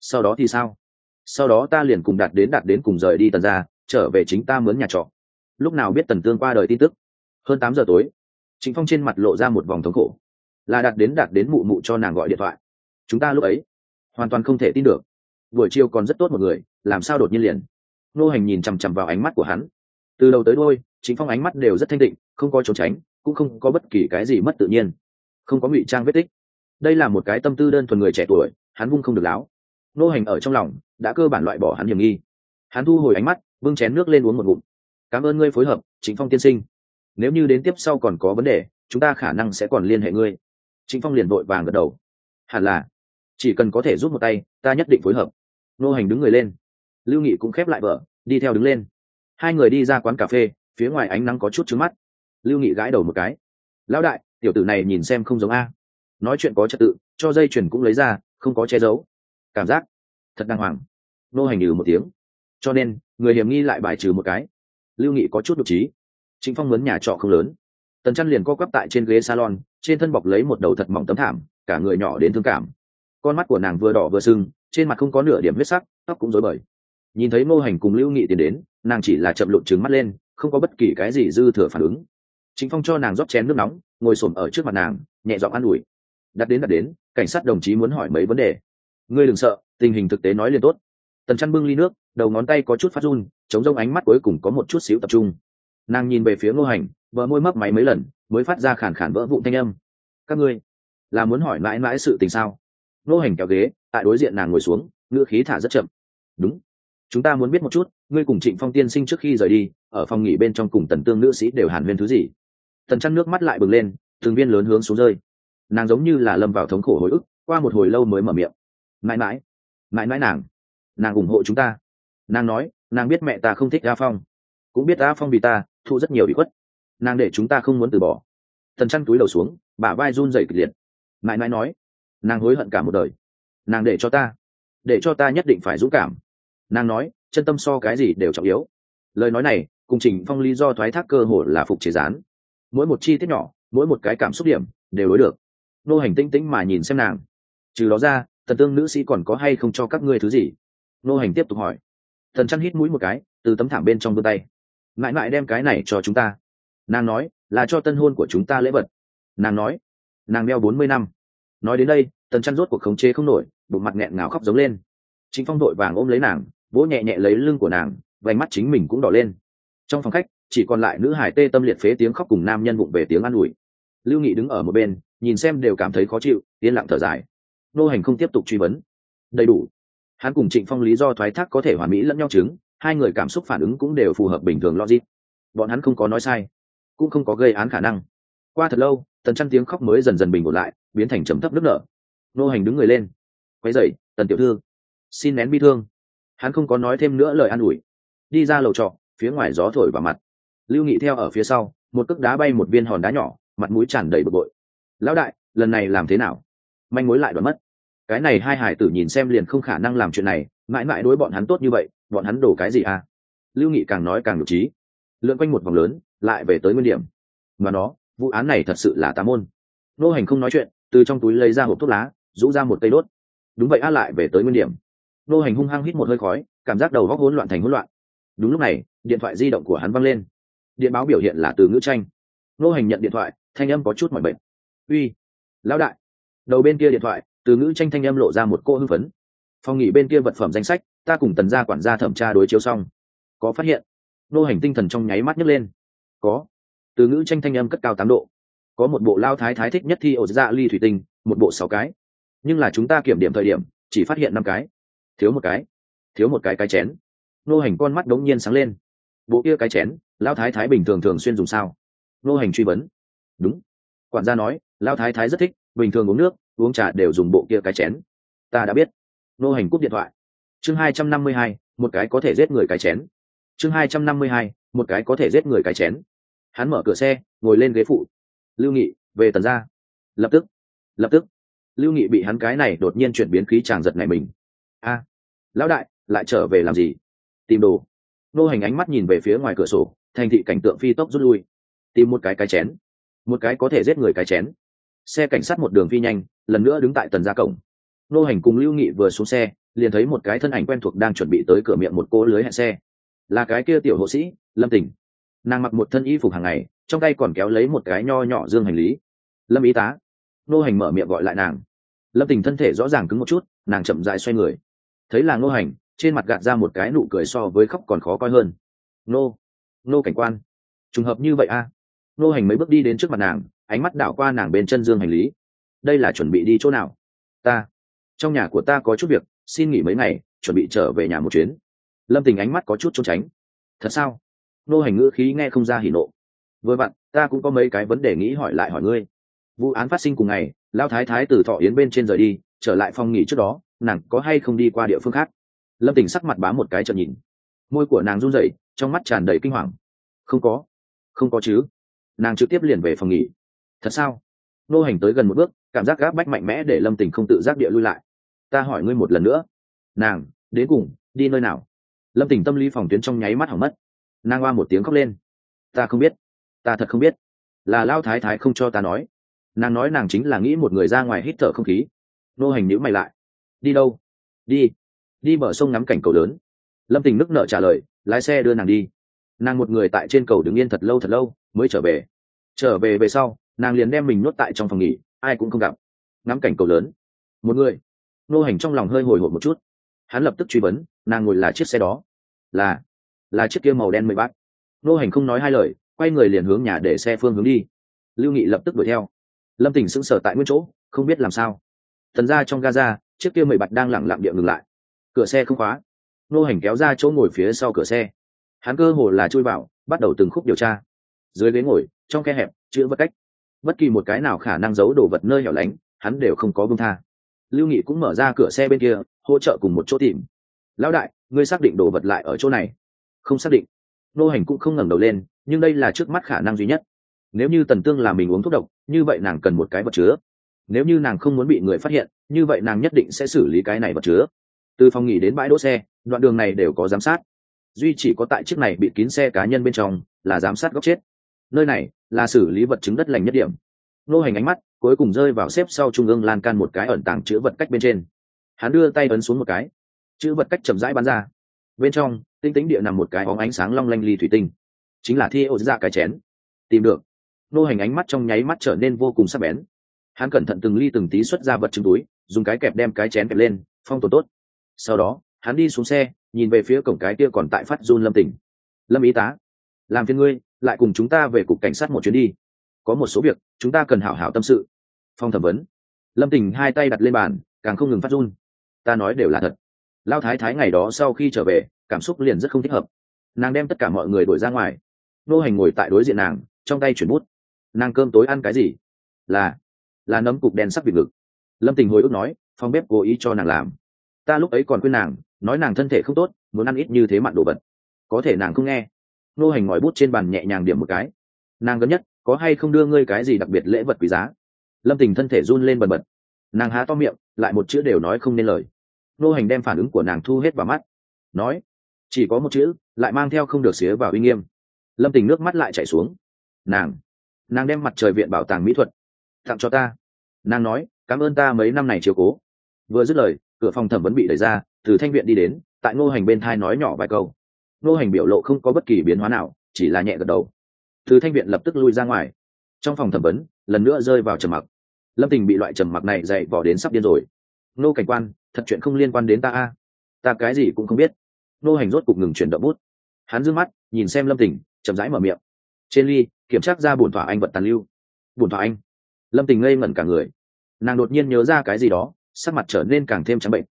Sau đó thì sao? Sau đó ta liền cùng đạt đến đạt đến cùng rời đi tần ra trở về chính ta mướn nhà trọ. Lúc nào biết tần tương qua đời tin tức? Hơn tám giờ tối, trịnh phong trên mặt lộ ra một vòng thống khổ. Là đạt đến đạt đến mụ mụ cho nàng gọi điện thoại. Chúng ta lúc ấy hoàn toàn không thể tin được. Buổi chiều còn rất tốt một người làm sao đột nhiên liền? Nô hành nhìn chằm chằm vào ánh mắt của hắn. Từ đầu tới đôi chính phong ánh mắt đều rất thanh định, không có trốn tránh, cũng không có bất kỳ cái gì mất tự nhiên. Không có ngụy trang vết tích. Đây là một cái tâm tư đơn thuần người trẻ tuổi, hắn vung không được láo. Nô hành ở trong lòng, đã cơ bản loại bỏ hắn hiểm nghi. Hắn thu hồi ánh mắt vương chén nước lên uống một ngụm. Cảm ơn ngươi phối hợp chính phong tiên sinh. Nếu như đến tiếp sau còn có vấn đề, chúng ta khả năng sẽ còn liên hệ ngươi. Chính phong liền vội vàng gật đầu. Hẳn là, chỉ cần có thể giúp một tay, ta nhất định phối hợp. Nô hành đứng người lên lưu nghị cũng khép lại vợ đi theo đứng lên. Hai người đi ra quán cà phê, phía ngoài ánh nắng có chút trứng mắt. Lưu nghị gãi đầu một cái. Lão đại, tiểu tử này nhìn xem không giống a. Nói chuyện có trật tự, cho dây chuyền cũng lấy ra, không có che giấu. Cảm giác thật đàng hoàng. Nô hành nhừ một tiếng. Cho nên, người hiểm nghi lại bài trừ một cái. Lưu nghị có chút đ ộ trí. Chính phong mướn nhà trọ không lớn. Tần chăn liền co quắp tại trên ghế salon, trên thân bọc lấy một đầu thật mỏng tấm thảm, cả người nhỏ đến thương cảm. Con mắt của nàng vừa đỏ vừa sưng, trên mặt không có nửa điểm huyết sắc, tóc cũng rối bời nhìn thấy ngô hành cùng lưu nghị tiến đến, nàng chỉ là chậm lụn trứng mắt lên, không có bất kỳ cái gì dư thừa phản ứng. Chính phong cho nàng rót chén nước nóng, ngồi xổm ở trước mặt nàng, nhẹ giọng an ủi. Đặt đến đặt đến, cảnh sát đồng chí muốn hỏi mấy vấn đề. Ngươi đừng sợ, tình hình thực tế nói liền tốt. Tần chăn bưng ly nước, đầu ngón tay có chút phát run, chống rông ánh mắt cuối cùng có một chút xíu tập trung. Nàng nhìn về phía ngô hành vợ môi mấp máy mấy lần, mới phát ra khản khản vỡ vụn thanh âm. Các ngươi, là muốn hỏi mãi mãi sự tình sao? Ngô hành kéo ghế, tại đối diện nàng ngồi xuống ngựa khí thả rất chậm. Đúng chúng ta muốn biết một chút, ngươi cùng trịnh phong tiên sinh trước khi rời đi, ở phòng nghỉ bên trong cùng tần tương nữ sĩ đều hàn huyên thứ gì? Tần chăn nước mắt lại bừng lên thường viên lớn hướng xuống rơi. Nàng giống như là lâm vào thống khổ hồi ức, qua một hồi lâu mới mở miệng. Mãi mãi mãi mãi nàng nàng ủng hộ chúng ta. Nàng nói, nàng biết mẹ ta không thích a phong. Cũng biết a phong vì ta thu rất nhiều bị khuất. Nàng để chúng ta không muốn từ bỏ. Tần chăn túi đầu xuống, bả vai run dậy kịch liệt. Mãi mãi nói, nàng hối hận cả một đời. Nàng để cho ta, để cho ta nhất định phải dũng cảm nàng nói, chân tâm so cái gì đều trọng yếu. Lời nói này, cùng trình phong lý do thoái thác cơ hồ là phục chế gián. Mỗi một chi tiết nhỏ, mỗi một cái cảm xúc điểm, đều đối được. Nô hành tinh tĩnh mà nhìn xem nàng. Trừ đó ra, thần tương nữ sĩ còn có hay không cho các ngươi thứ gì? Nô hành tiếp tục hỏi. Thần chăn hít mũi một cái, từ tấm thảm bên trong vươn tay. Mãi mãi đem cái này cho chúng ta. Nàng nói, là cho tân hôn của chúng ta lễ vật. Nàng nói, nàng đeo bốn mươi năm. Nói đến đây tần chăn rốt cuộc khống chế không nổi, bụng mặt nghẹn ngào khóc giống lên. Chính phong đội vàng ôm lấy nàng vỗ nhẹ nhẹ lấy lưng của nàng, vành mắt chính mình cũng đỏ lên. Trong phòng khách, chỉ còn lại nữ hải tê tâm liệt phế tiếng khóc cùng nam nhân vụng về tiếng an ủi. Lưu nghị đứng ở một bên, nhìn xem đều cảm thấy khó chịu, yên lặng thở dài. Nô hành không tiếp tục truy vấn. Đầy đủ. Hắn cùng trịnh phong lý do thoái thác có thể hoàn mỹ lẫn nhau chứng, hai người cảm xúc phản ứng cũng đều phù hợp bình thường logic. Bọn hắn không có nói sai, cũng không có gây án khả năng. Qua thật lâu, tần chăn tiếng khóc mới dần dần bình ổn lại, biến thành trầm thấp nước nở. Nô hành đứng người lên. Quay dậy tần tiểu thư, xin nén bi thương hắn không có nói thêm nữa lời an ủi. Đi ra lầu trọ, phía ngoài gió thổi vào mặt. Lưu nghị theo ở phía sau, một cước đá bay một viên hòn đá nhỏ, mặt mũi tràn đầy bực bội. Lão đại, lần này làm thế nào? Manh mối lại đoán mất. Cái này hai hải tử nhìn xem liền không khả năng làm chuyện này, mãi mãi đối bọn hắn tốt như vậy, bọn hắn đổ cái gì à? Lưu nghị càng nói càng nhục trí lượn quanh một vòng lớn, lại về tới nguyên điểm. Mà nó, vụ án này thật sự là tà môn. Nô hành không nói chuyện, từ trong túi lấy ra hộp thuốc lá, rũ ra một cây đốt. Đúng vậy a, lại về tới nguyên điểm nô hành hung hăng hít một hơi khói, cảm giác đầu góc hỗn loạn thành hỗn loạn. Đúng lúc này, điện thoại di động của hắn văng lên. Điện báo biểu hiện là từ ngữ tranh. Nô hành nhận điện thoại, thanh âm có chút mọi bệnh uy, lão đại. Đầu bên kia điện thoại, từ ngữ tranh thanh âm lộ ra một cô hưng phấn. Phòng nghỉ bên kia vật phẩm danh sách, ta cùng tần gia quản gia thẩm tra đối chiếu xong. Có phát hiện? Nô hành tinh thần trong nháy mắt nhấc lên. Có. Từ ngữ tranh thanh âm cất cao tám độ. Có một bộ lao thái thái thích nhất thi ổ dạ ly thủy tinh, một bộ sáu cái. Nhưng là chúng ta kiểm điểm thời điểm, chỉ phát hiện năm cái thiếu một cái, thiếu một cái cái chén. Nô hành con mắt đống nhiên sáng lên. Bộ kia cái chén, Lão thái thái bình thường thường xuyên dùng sao? Nô hành truy vấn. Đúng. Quản gia nói, Lão thái thái rất thích, bình thường uống nước, uống trà đều dùng bộ kia cái chén. Ta đã biết. Nô hành cúp điện thoại. Chương hai trăm năm mươi hai, một cái có thể giết người cái chén. Chương hai trăm năm mươi hai, một cái có thể giết người cái chén. Hắn mở cửa xe, ngồi lên ghế phụ. Lưu nghị, về tần ra lập tức. Lập tức. Lưu nghị bị hắn cái này đột nhiên chuyển biến khí tràng giật này mình. A lão đại, lại trở về làm gì? Tìm đồ. Nô hành ánh mắt nhìn về phía ngoài cửa sổ, thành thị cảnh tượng phi tốc rút lui. Tìm một cái cái chén. Một cái có thể giết người cái chén. Xe cảnh sát một đường phi nhanh, lần nữa đứng tại tần gia cổng. Nô hành cùng lưu nghị vừa xuống xe, liền thấy một cái thân ảnh quen thuộc đang chuẩn bị tới cửa miệng một cô lưới hẹn xe. Là cái kia tiểu hộ sĩ, lâm tình nàng mặc một thân y phục hàng ngày, trong tay còn kéo lấy một cái nho nhỏ dương hành lý. Lâm y tá. Nô hành mở miệng gọi lại nàng. Lâm tình thân thể rõ ràng cứng một chút, nàng chậm dại xoay người thấy là nô hành, trên mặt gạt ra một cái nụ cười so với khóc còn khó coi hơn. Nô nô cảnh quan, trùng hợp như vậy a? Nô hành mấy bước đi đến trước mặt nàng, ánh mắt đảo qua nàng bên chân dương hành lý. Đây là chuẩn bị đi chỗ nào? Ta, trong nhà của ta có chút việc, xin nghỉ mấy ngày, chuẩn bị trở về nhà một chuyến. Lâm tình ánh mắt có chút trốn tránh. Thật sao? Nô hành ngữ khí nghe không ra hỉ nộ. Vừa vặn, ta cũng có mấy cái vấn đề nghĩ hỏi lại hỏi ngươi. Vụ án phát sinh cùng ngày lao thái thái từ thọ yến bên trên rời đi, trở lại phòng nghỉ trước đó nàng có hay không đi qua địa phương khác? Lâm tình sắc mặt bám một cái chợt nhìn. Môi của nàng run rẩy, trong mắt tràn đầy kinh hoàng. Không có. Không có chứ. Nàng trực tiếp liền về phòng nghỉ. Thật sao? Nô hành tới gần một bước, cảm giác gáp bách mạnh mẽ để lâm tình không tự giác địa lui lại. Ta hỏi ngươi một lần nữa. Nàng, đến cùng, đi nơi nào? Lâm tình tâm lý phòng tuyến trong nháy mắt hỏng mất. Nàng oa một tiếng khóc lên. Ta không biết. Ta thật không biết. Là lao thái thái không cho ta nói. Nàng nói nàng chính là nghĩ một người ra ngoài hít thở không khí. Nô hành nhữ mày lại đi đâu? Đi. Đi bờ sông ngắm cảnh cầu lớn. Lâm tình nức nợ trả lời, lái xe đưa nàng đi. Nàng một người tại trên cầu đứng yên thật lâu thật lâu, mới trở về. Trở về về sau, nàng liền đem mình nuốt tại trong phòng nghỉ, ai cũng không gặp. Ngắm cảnh cầu lớn. Một người. Nô hành trong lòng hơi hồi hộp một chút. Hắn lập tức truy vấn, nàng ngồi là chiếc xe đó. Là là chiếc kia màu đen mười bát. Nô hành không nói hai lời, quay người liền hướng nhà để xe phương hướng đi. Lưu nghị lập tức đuổi theo. Lâm tình sững sờ tại nguyên chỗ, không biết làm sao. Thần ra trong gaza chiếc kia mười bạch đang lẳng lặng địa ngừng lại. Cửa xe không khóa. Nô hành kéo ra chỗ ngồi phía sau cửa xe. Hắn cơ hồ là chui vào, bắt đầu từng khúc điều tra. Dưới ghế ngồi, trong khe hẹp, chữ vật cách. Bất kỳ một cái nào khả năng giấu đồ vật nơi hẻo lánh, hắn đều không có bông tha. Lưu nghị cũng mở ra cửa xe bên kia, hỗ trợ cùng một chỗ tìm. Lão đại, ngươi xác định đồ vật lại ở chỗ này? Không xác định. Nô hành cũng không ngẩng đầu lên, nhưng đây là trước mắt khả năng duy nhất. Nếu như tần tương là mình uống thuốc độc, như vậy nàng cần một cái vật chứa. Nếu như nàng không muốn bị người phát hiện như vậy nàng nhất định sẽ xử lý cái này vật chứa. Từ phòng nghỉ đến bãi đỗ xe, đoạn đường này đều có giám sát. Duy chỉ có tại chiếc này bị kín xe cá nhân bên trong là giám sát góc chết. Nơi này là xử lý vật chứng đất lành nhất điểm. Nô hành ánh mắt cuối cùng rơi vào xếp sau trung ương lan can một cái ẩn tàng chữ vật cách bên trên. Hắn đưa tay ấn xuống một cái. Chữ vật cách chậm rãi bắn ra. Bên trong, tinh tính địa nằm một cái óng ánh sáng long lanh ly thủy tinh. Chính là thi ô ra cái chén. Tìm được. Nô hành ánh mắt trong nháy mắt trở nên vô cùng sắc bén. Hắn cẩn thận từng ly từng tí xuất ra vật chứng túi dùng cái kẹp đem cái chén kẹp lên, phong tồn tốt. Sau đó, hắn đi xuống xe, nhìn về phía cổng cái kia còn tại phát run lâm tỉnh. Lâm y tá, làm phiên ngươi, lại cùng chúng ta về cục cảnh sát một chuyến đi. Có một số việc, chúng ta cần hảo hảo tâm sự. Phong thẩm vấn. Lâm tình hai tay đặt lên bàn, càng không ngừng phát run. Ta nói đều là thật. Lao thái thái ngày đó sau khi trở về, cảm xúc liền rất không thích hợp. Nàng đem tất cả mọi người đuổi ra ngoài. Nô hành ngồi tại đối diện nàng, trong tay chuyển bút. Nàng cơm tối ăn cái gì? Là là nấm cục đen sắc vịt ngực lâm tình hồi ức nói phòng bếp cố ý cho nàng làm. Ta lúc ấy còn khuyên nàng, nói nàng thân thể không tốt, muốn ăn ít như thế mặn đồ vật. Có thể nàng không nghe. Nô hành ngòi bút trên bàn nhẹ nhàng điểm một cái. Nàng gần nhất, có hay không đưa ngươi cái gì đặc biệt lễ vật quý giá? Lâm tình thân thể run lên bần bật. Nàng há to miệng, lại một chữ đều nói không nên lời. Nô hành đem phản ứng của nàng thu hết vào mắt. Nói, chỉ có một chữ, lại mang theo không được xía vào uy nghiêm. Lâm tình nước mắt lại chảy xuống. Nàng nàng đem mặt trời viện bảo tàng mỹ thuật tặng cho ta. Nàng nói cảm ơn ta mấy năm này chiều cố. Vừa dứt lời, cửa phòng thẩm vẫn bị đẩy ra, từ thanh viện đi đến, tại ngô hành bên thai nói nhỏ vài câu. Ngô hành biểu lộ không có bất kỳ biến hóa nào, chỉ là nhẹ gật đầu. Từ thanh viện lập tức lui ra ngoài. Trong phòng thẩm vấn, lần nữa rơi vào trầm mặc. Lâm tình bị loại trầm mặc này dậy vỏ đến sắp điên rồi. Nô cảnh quan, thật chuyện không liên quan đến ta a. Ta cái gì cũng không biết. Nô hành rốt cục ngừng chuyển động bút. Hắn d mắt, nhìn xem lâm tình, chậm rãi mở miệng. Trên ly, kiểm tra ra bổn thỏa anh vật tàn lưu. Bổn thỏa anh. Lâm tình ngây ngẩn cả người nàng đột nhiên nhớ ra cái gì đó, sắc mặt trở nên càng thêm trắng bệnh.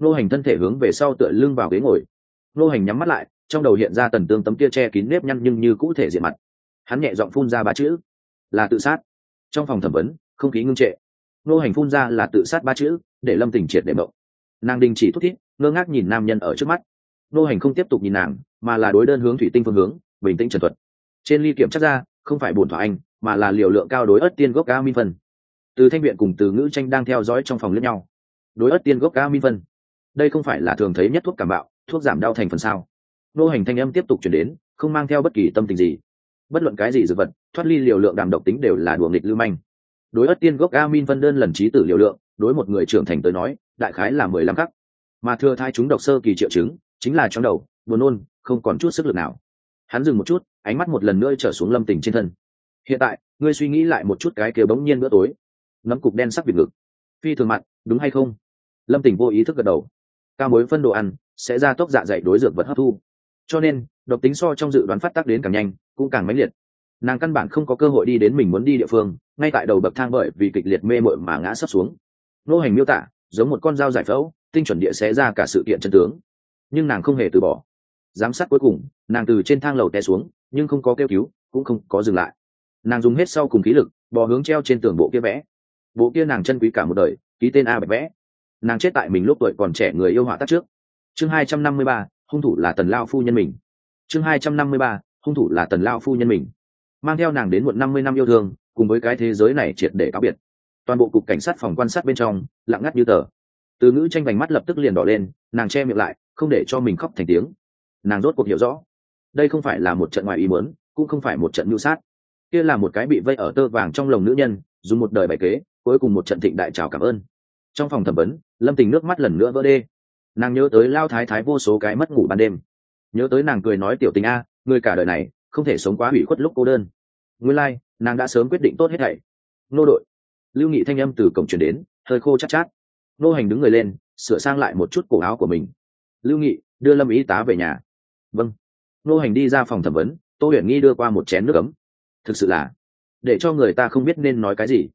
Nô hành thân thể hướng về sau tựa lưng vào ghế ngồi. Nô hành nhắm mắt lại, trong đầu hiện ra tần tương tấm kia che kín nếp nhăn nhưng như cũ thể diện mặt. Hắn nhẹ giọng phun ra ba chữ, là tự sát. Trong phòng thẩm vấn, không khí ngưng trệ. Nô hành phun ra là tự sát ba chữ, để lâm tình triệt để mộng. Nàng đình chỉ thúc thiết, ngơ ngác nhìn nam nhân ở trước mắt. Nô hành không tiếp tục nhìn nàng, mà là đối đơn hướng thủy tinh phương hướng, bình tĩnh trần thuật. Trên ly kiểm chắc ra, không phải bổn thỏa anh, mà là liều lượng cao đối ớt tiên gốc cao minh phân từ thanh viện cùng từ ngữ tranh đang theo dõi trong phòng lẫn nhau. Đối ớt tiên gốc ca minh phân đây không phải là thường thấy nhất thuốc cảm bạo, thuốc giảm đau thành phần sao? Nô hành thanh âm tiếp tục chuyển đến, không mang theo bất kỳ tâm tình gì. Bất luận cái gì dược vật, thoát ly liều lượng đàm độc tính đều là đùa nghịch lưu manh. Đối ớt tiên gốc amin phân đơn lần trí tử liều lượng, đối một người trưởng thành tới nói, đại khái là mười lăm khắc. Mà thừa thai chúng độc sơ kỳ triệu chứng, chính là trong đầu, buồn nôn, không còn chút sức lực nào. Hắn dừng một chút, ánh mắt một lần nữa trở xuống lâm tình trên thân. Hiện tại, ngươi suy nghĩ lại một chút cái kia bỗng nhiên bữa tối ngấm cục đen sắc việt ngực. Phi thường mặt đúng hay không? Lâm tình vô ý thức gật đầu. Cao mối phân đồ ăn sẽ ra tốc dạ dày đối dược vật hấp thu. Cho nên, độc tính so trong dự đoán phát tác đến càng nhanh, cũng càng mãnh liệt. Nàng căn bản không có cơ hội đi đến mình muốn đi địa phương, ngay tại đầu bậc thang bởi vì kịch liệt mê mội mà ngã sấp xuống. Nô hành miêu tả, giống một con dao giải phẫu, tinh chuẩn địa xé ra cả sự kiện chân tướng. Nhưng nàng không hề từ bỏ. Giám sát cuối cùng, nàng từ trên thang lầu té xuống, nhưng không có kêu cứu, cũng không có dừng lại. Nàng dùng hết sau cùng khí lực, bò hướng treo trên tường bộ kia vẽ bộ kia nàng chân quý cả một đời, ký tên a bạch vẽ. Nàng chết tại mình lúc tuổi còn trẻ người yêu họa tắt trước. Chương hai trăm năm mươi ba, hung thủ là tần lao phu nhân mình. Chương hai trăm năm mươi ba, hung thủ là tần lao phu nhân mình. Mang theo nàng đến muộn năm mươi năm yêu thương, cùng với cái thế giới này triệt để cáo biệt. Toàn bộ cục cảnh sát phòng quan sát bên trong, lặng ngắt như tờ. Từ ngữ tranh vành mắt lập tức liền đỏ lên, nàng che miệng lại, không để cho mình khóc thành tiếng. Nàng rốt cuộc hiểu rõ, đây không phải là một trận ngoài ý muốn, cũng không phải một trận mưu sát. Kia là một cái bị vây ở tơ vàng trong lồng nữ nhân, dùng một đời bài kế cuối cùng một trận thịnh đại chào cảm ơn. Trong phòng thẩm vấn lâm tình nước mắt lần nữa vỡ đê. Nàng nhớ tới lao thái thái vô số cái mất ngủ ban đêm. Nhớ tới nàng cười nói tiểu tình a người cả đời này không thể sống quá hủy khuất lúc cô đơn. Nguyên lai、like, nàng đã sớm quyết định tốt hết thảy. Nô đội. Lưu nghị thanh âm từ cổng truyền đến hơi khô chát, chát. Nô hành đứng người lên sửa sang lại một chút cổ áo của mình. Lưu nghị đưa lâm y tá về nhà. Vâng. Nô hành đi ra phòng thẩm vấn tô huyền nghi đưa qua một chén nước ấm. Thực sự là để cho người ta không biết nên nói cái gì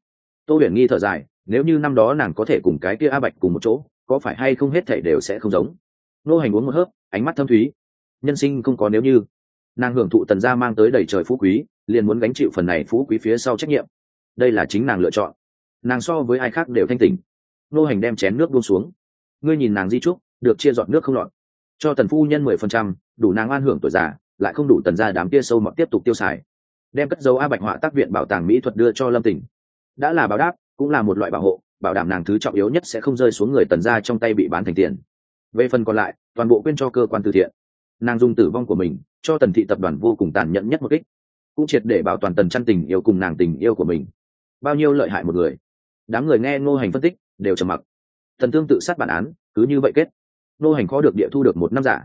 tô huyền nghi thở dài, nếu như năm đó nàng có thể cùng cái kia a bạch cùng một chỗ, có phải hay không hết thảy đều sẽ không giống? Nô hành uống một hớp, ánh mắt thâm thúy. Nhân sinh không có nếu như. Nàng hưởng thụ tần gia mang tới đầy trời phú quý, liền muốn gánh chịu phần này phú quý phía sau trách nhiệm. Đây là chính nàng lựa chọn. Nàng so với ai khác đều thanh tỉnh. Nô hành đem chén nước buông xuống. Ngươi nhìn nàng di trúc, được chia dọn nước không lọt. Cho tần phu nhân mười phần trăm, đủ nàng an hưởng tuổi già, lại không đủ tần gia đám kia sâu mọt tiếp tục tiêu xài. Đem cất dấu a bạch họa tác viện bảo tàng mỹ thuật đưa cho lâm tỉnh đã là báo đáp, cũng là một loại bảo hộ, bảo đảm nàng thứ trọng yếu nhất sẽ không rơi xuống người tần gia trong tay bị bán thành tiền. Về phần còn lại, toàn bộ quyên cho cơ quan từ thiện. Nàng dùng tử vong của mình, cho tần thị tập đoàn vô cùng tàn nhẫn nhất một kích. Cũng triệt để bảo toàn tần chăn tình yêu cùng nàng tình yêu của mình. Bao nhiêu lợi hại một người. Đám người nghe ngô hành phân tích, đều trầm mặc. Thần tương tự sát bản án, cứ như vậy kết. Ngô hành khó được địa thu được một năm giả.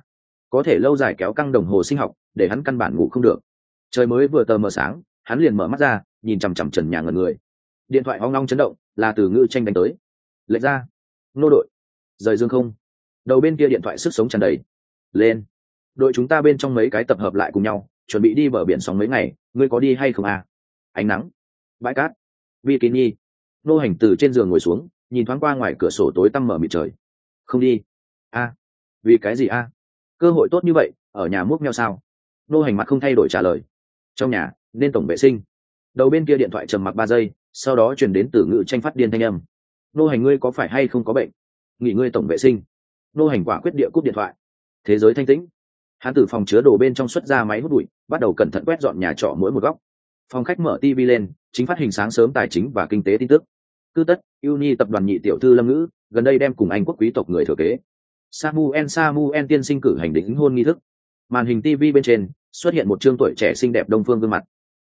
Có thể lâu dài kéo căng đồng hồ sinh học, để hắn căn bản ngủ không được. Trời mới vừa tờ mờ sáng, hắn liền mở mắt ra, nhìn chằm chằm trần nhà ngần người điện thoại hoang long chấn động, là từ ngữ tranh đánh tới. Lệnh ra. Nô đội. Rời dương không. Đầu bên kia điện thoại sức sống tràn đầy. Lên. Đội chúng ta bên trong mấy cái tập hợp lại cùng nhau, chuẩn bị đi bờ biển sóng mấy ngày, ngươi có đi hay không à? Ánh nắng. Bãi cát. Bikini. Nô hành từ trên giường ngồi xuống, nhìn thoáng qua ngoài cửa sổ tối tăm mở mịt trời. Không đi. A vì cái gì a cơ hội tốt như vậy, ở nhà múc meo sao? Nô hành mặt không thay đổi trả lời. Trong nhà, nên tổng vệ sinh. Đầu bên kia điện thoại trầm mặc ba giây sau đó chuyển đến từ ngữ tranh phát điên thanh âm. Nô hành ngươi có phải hay không có bệnh? Nghỉ ngươi tổng vệ sinh. Nô hành quả quyết địa cúp điện thoại. Thế giới thanh tĩnh. Hắn từ phòng chứa đồ bên trong xuất ra máy hút bụi, bắt đầu cẩn thận quét dọn nhà trọ mỗi một góc. Phòng khách mở tv lên, chính phát hình sáng sớm tài chính và kinh tế tin tức. Cư tất, uni tập đoàn nhị tiểu thư lâm ngữ, gần đây đem cùng anh quốc quý tộc người thừa kế. Samuel samuel tiên sinh cử hành đính hôn nghi thức. Màn hình tv bên trên, xuất hiện một trương tuổi trẻ xinh đẹp đông phương gương mặt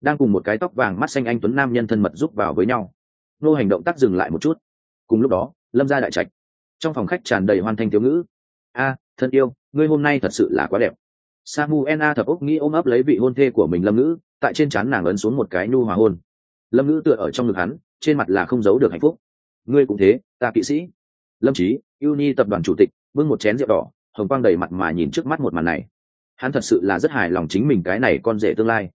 đang cùng một cái tóc vàng mắt xanh anh tuấn nam nhân thân mật giúp vào với nhau. Nô hành động tác dừng lại một chút. Cùng lúc đó, lâm ra đại trạch. Trong phòng khách tràn đầy hoàn thành thiếu ngữ. A, thân yêu, ngươi hôm nay thật sự là quá đẹp. Samuel a thập úc nghĩ ôm ấp lấy vị hôn thê của mình lâm ngữ, tại trên trán nàng ấn xuống một cái nhu hòa hôn. Lâm ngữ tựa ở trong ngực hắn, trên mặt là không giấu được hạnh phúc. Ngươi cũng thế, ta kỵ sĩ. Lâm trí uni tập đoàn chủ tịch, bưng một chén rượu đỏ, hồng quang đầy mặt mà nhìn trước mắt một màn này. Hắn thật sự là rất hài lòng chính mình cái này con rể tương lai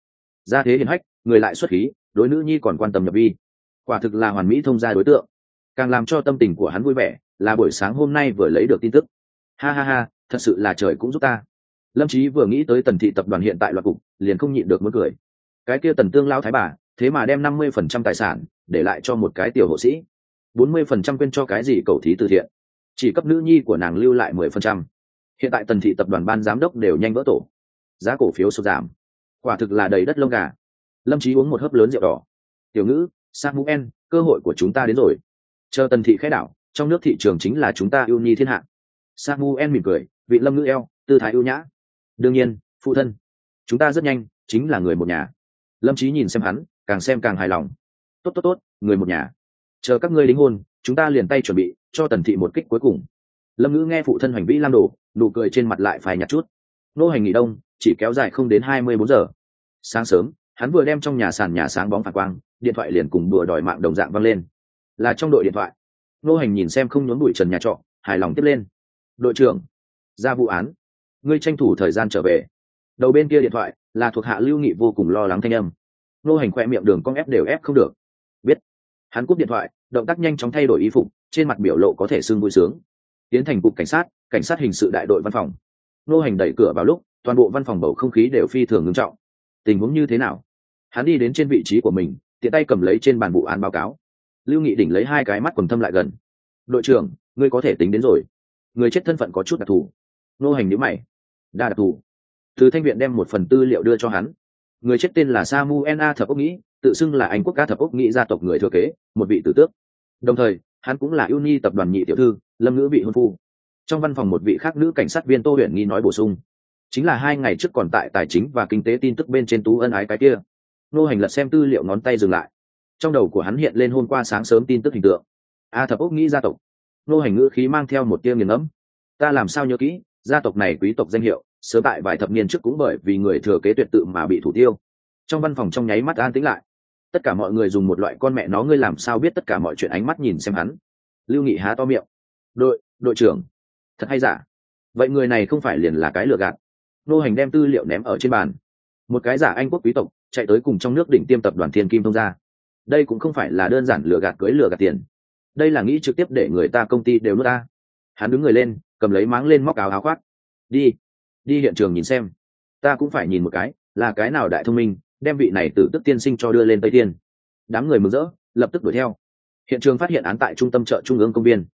ra thế hiền hách, người lại xuất khí, đối nữ nhi còn quan tâm nhập vi. Quả thực là hoàn mỹ thông gia đối tượng. Càng làm cho tâm tình của hắn vui vẻ, là buổi sáng hôm nay vừa lấy được tin tức. Ha ha ha, thật sự là trời cũng giúp ta. Lâm trí vừa nghĩ tới tần thị tập đoàn hiện tại loạt cục, liền không nhịn được muốn cười. Cái kia tần tương lão thái bà, thế mà đem năm mươi phần trăm tài sản để lại cho một cái tiểu hộ sĩ. bốn mươi phần trăm quên cho cái gì cầu thí từ thiện. Chỉ cấp nữ nhi của nàng lưu lại mười phần trăm. Hiện tại tần thị tập đoàn ban giám đốc đều nhanh vỡ tổ. Giá cổ phiếu sụt giảm quả thực là đầy đất lông gà. Lâm trí uống một hớp lớn rượu đỏ. Tiểu ngữ samuel cơ hội của chúng ta đến rồi. Chờ tần thị khai đảo, trong nước thị trường chính là chúng ta ưu ni thiên hạ. Samuel mỉm cười, vị lâm ngữ eo, tư thái ưu nhã. Đương nhiên, phụ thân, chúng ta rất nhanh, chính là người một nhà. Lâm trí nhìn xem hắn, càng xem càng hài lòng. Tốt tốt tốt, người một nhà. Chờ các ngươi đính hôn, chúng ta liền tay chuẩn bị, cho tần thị một kích cuối cùng. Lâm ngữ nghe phụ thân hành vi lam đồ nụ cười trên mặt lại phải nhặt chút. Nô hành nghỉ đông chỉ kéo dài không đến hai mươi bốn giờ. Sáng sớm, hắn vừa đem trong nhà sàn nhà sáng bóng phản quang, điện thoại liền cùng đùa đòi mạng đồng dạng văng lên. Là trong đội điện thoại. Nô hành nhìn xem không nhốn bụi trần nhà trọ, hài lòng tiếp lên. Đội trưởng, ra vụ án. Ngươi tranh thủ thời gian trở về. Đầu bên kia điện thoại là thuộc hạ lưu nghị vô cùng lo lắng thanh âm. Nô hành khoe miệng đường cong ép đều ép không được. Biết. Hắn cúp điện thoại, động tác nhanh chóng thay đổi y phục, trên mặt biểu lộ có thể sưng vui sướng. Tiến thành cục cảnh sát cảnh sát hình sự đại đội văn phòng. Nô hành đẩy cửa vào lúc toàn bộ văn phòng bầu không khí đều phi thường ngưng trọng. Tình huống như thế nào? Hắn đi đến trên vị trí của mình, tiện tay cầm lấy trên bàn vụ án báo cáo. Lưu nghị đỉnh lấy hai cái mắt quần thâm lại gần. Đội trưởng, ngươi có thể tính đến rồi. Người chết thân phận có chút đặc thù. Nô hành nhữ mày. Đa đặc thù. Từ thanh viện đem một phần tư liệu đưa cho hắn. Người chết tên là samuel a. Thập ốc nghĩ, tự xưng là anh quốc ca thập ốc nghĩ gia tộc người thừa kế, một vị tử tước. Đồng thời, hắn cũng là ưu ni tập đoàn nhị tiểu thư, lâm ngữ bị hôn phu. Trong văn phòng một vị khác nữ cảnh sát viên tô huyền nghi nói bổ sung chính là hai ngày trước còn tại tài chính và kinh tế tin tức bên trên tú ân ái cái kia. Nô hành lật xem tư liệu ngón tay dừng lại. Trong đầu của hắn hiện lên hôm qua sáng sớm tin tức hình tượng. A thập ốc nghĩ gia tộc. Nô hành ngữ khí mang theo một tia nghiền ngẫm. Ta làm sao nhớ kỹ, gia tộc này quý tộc danh hiệu, sớm tại vài thập niên trước cũng bởi vì người thừa kế tuyệt tự mà bị thủ tiêu. Trong văn phòng trong nháy mắt an tĩnh lại. Tất cả mọi người dùng một loại con mẹ nó ngươi làm sao biết tất cả mọi chuyện ánh mắt nhìn xem hắn. Lưu nghị há to miệng. Đội đội trưởng. Thật hay giả? Vậy người này không phải liền là cái lừa gạt nô hành đem tư liệu ném ở trên bàn. Một cái giả anh quốc quý tộc chạy tới cùng trong nước đỉnh tiêm tập đoàn thiên kim thông gia. Đây cũng không phải là đơn giản lừa gạt cưới lừa gạt tiền. Đây là nghĩ trực tiếp để người ta công ty đều nước ta. Hắn đứng người lên, cầm lấy máng lên móc áo áo khoác. Đi đi hiện trường nhìn xem. Ta cũng phải nhìn một cái, là cái nào đại thông minh, đem vị này từ tức tiên sinh cho đưa lên tây tiên. Đám người mừng rỡ, lập tức đuổi theo. Hiện trường phát hiện án tại trung tâm chợ trung ương công viên.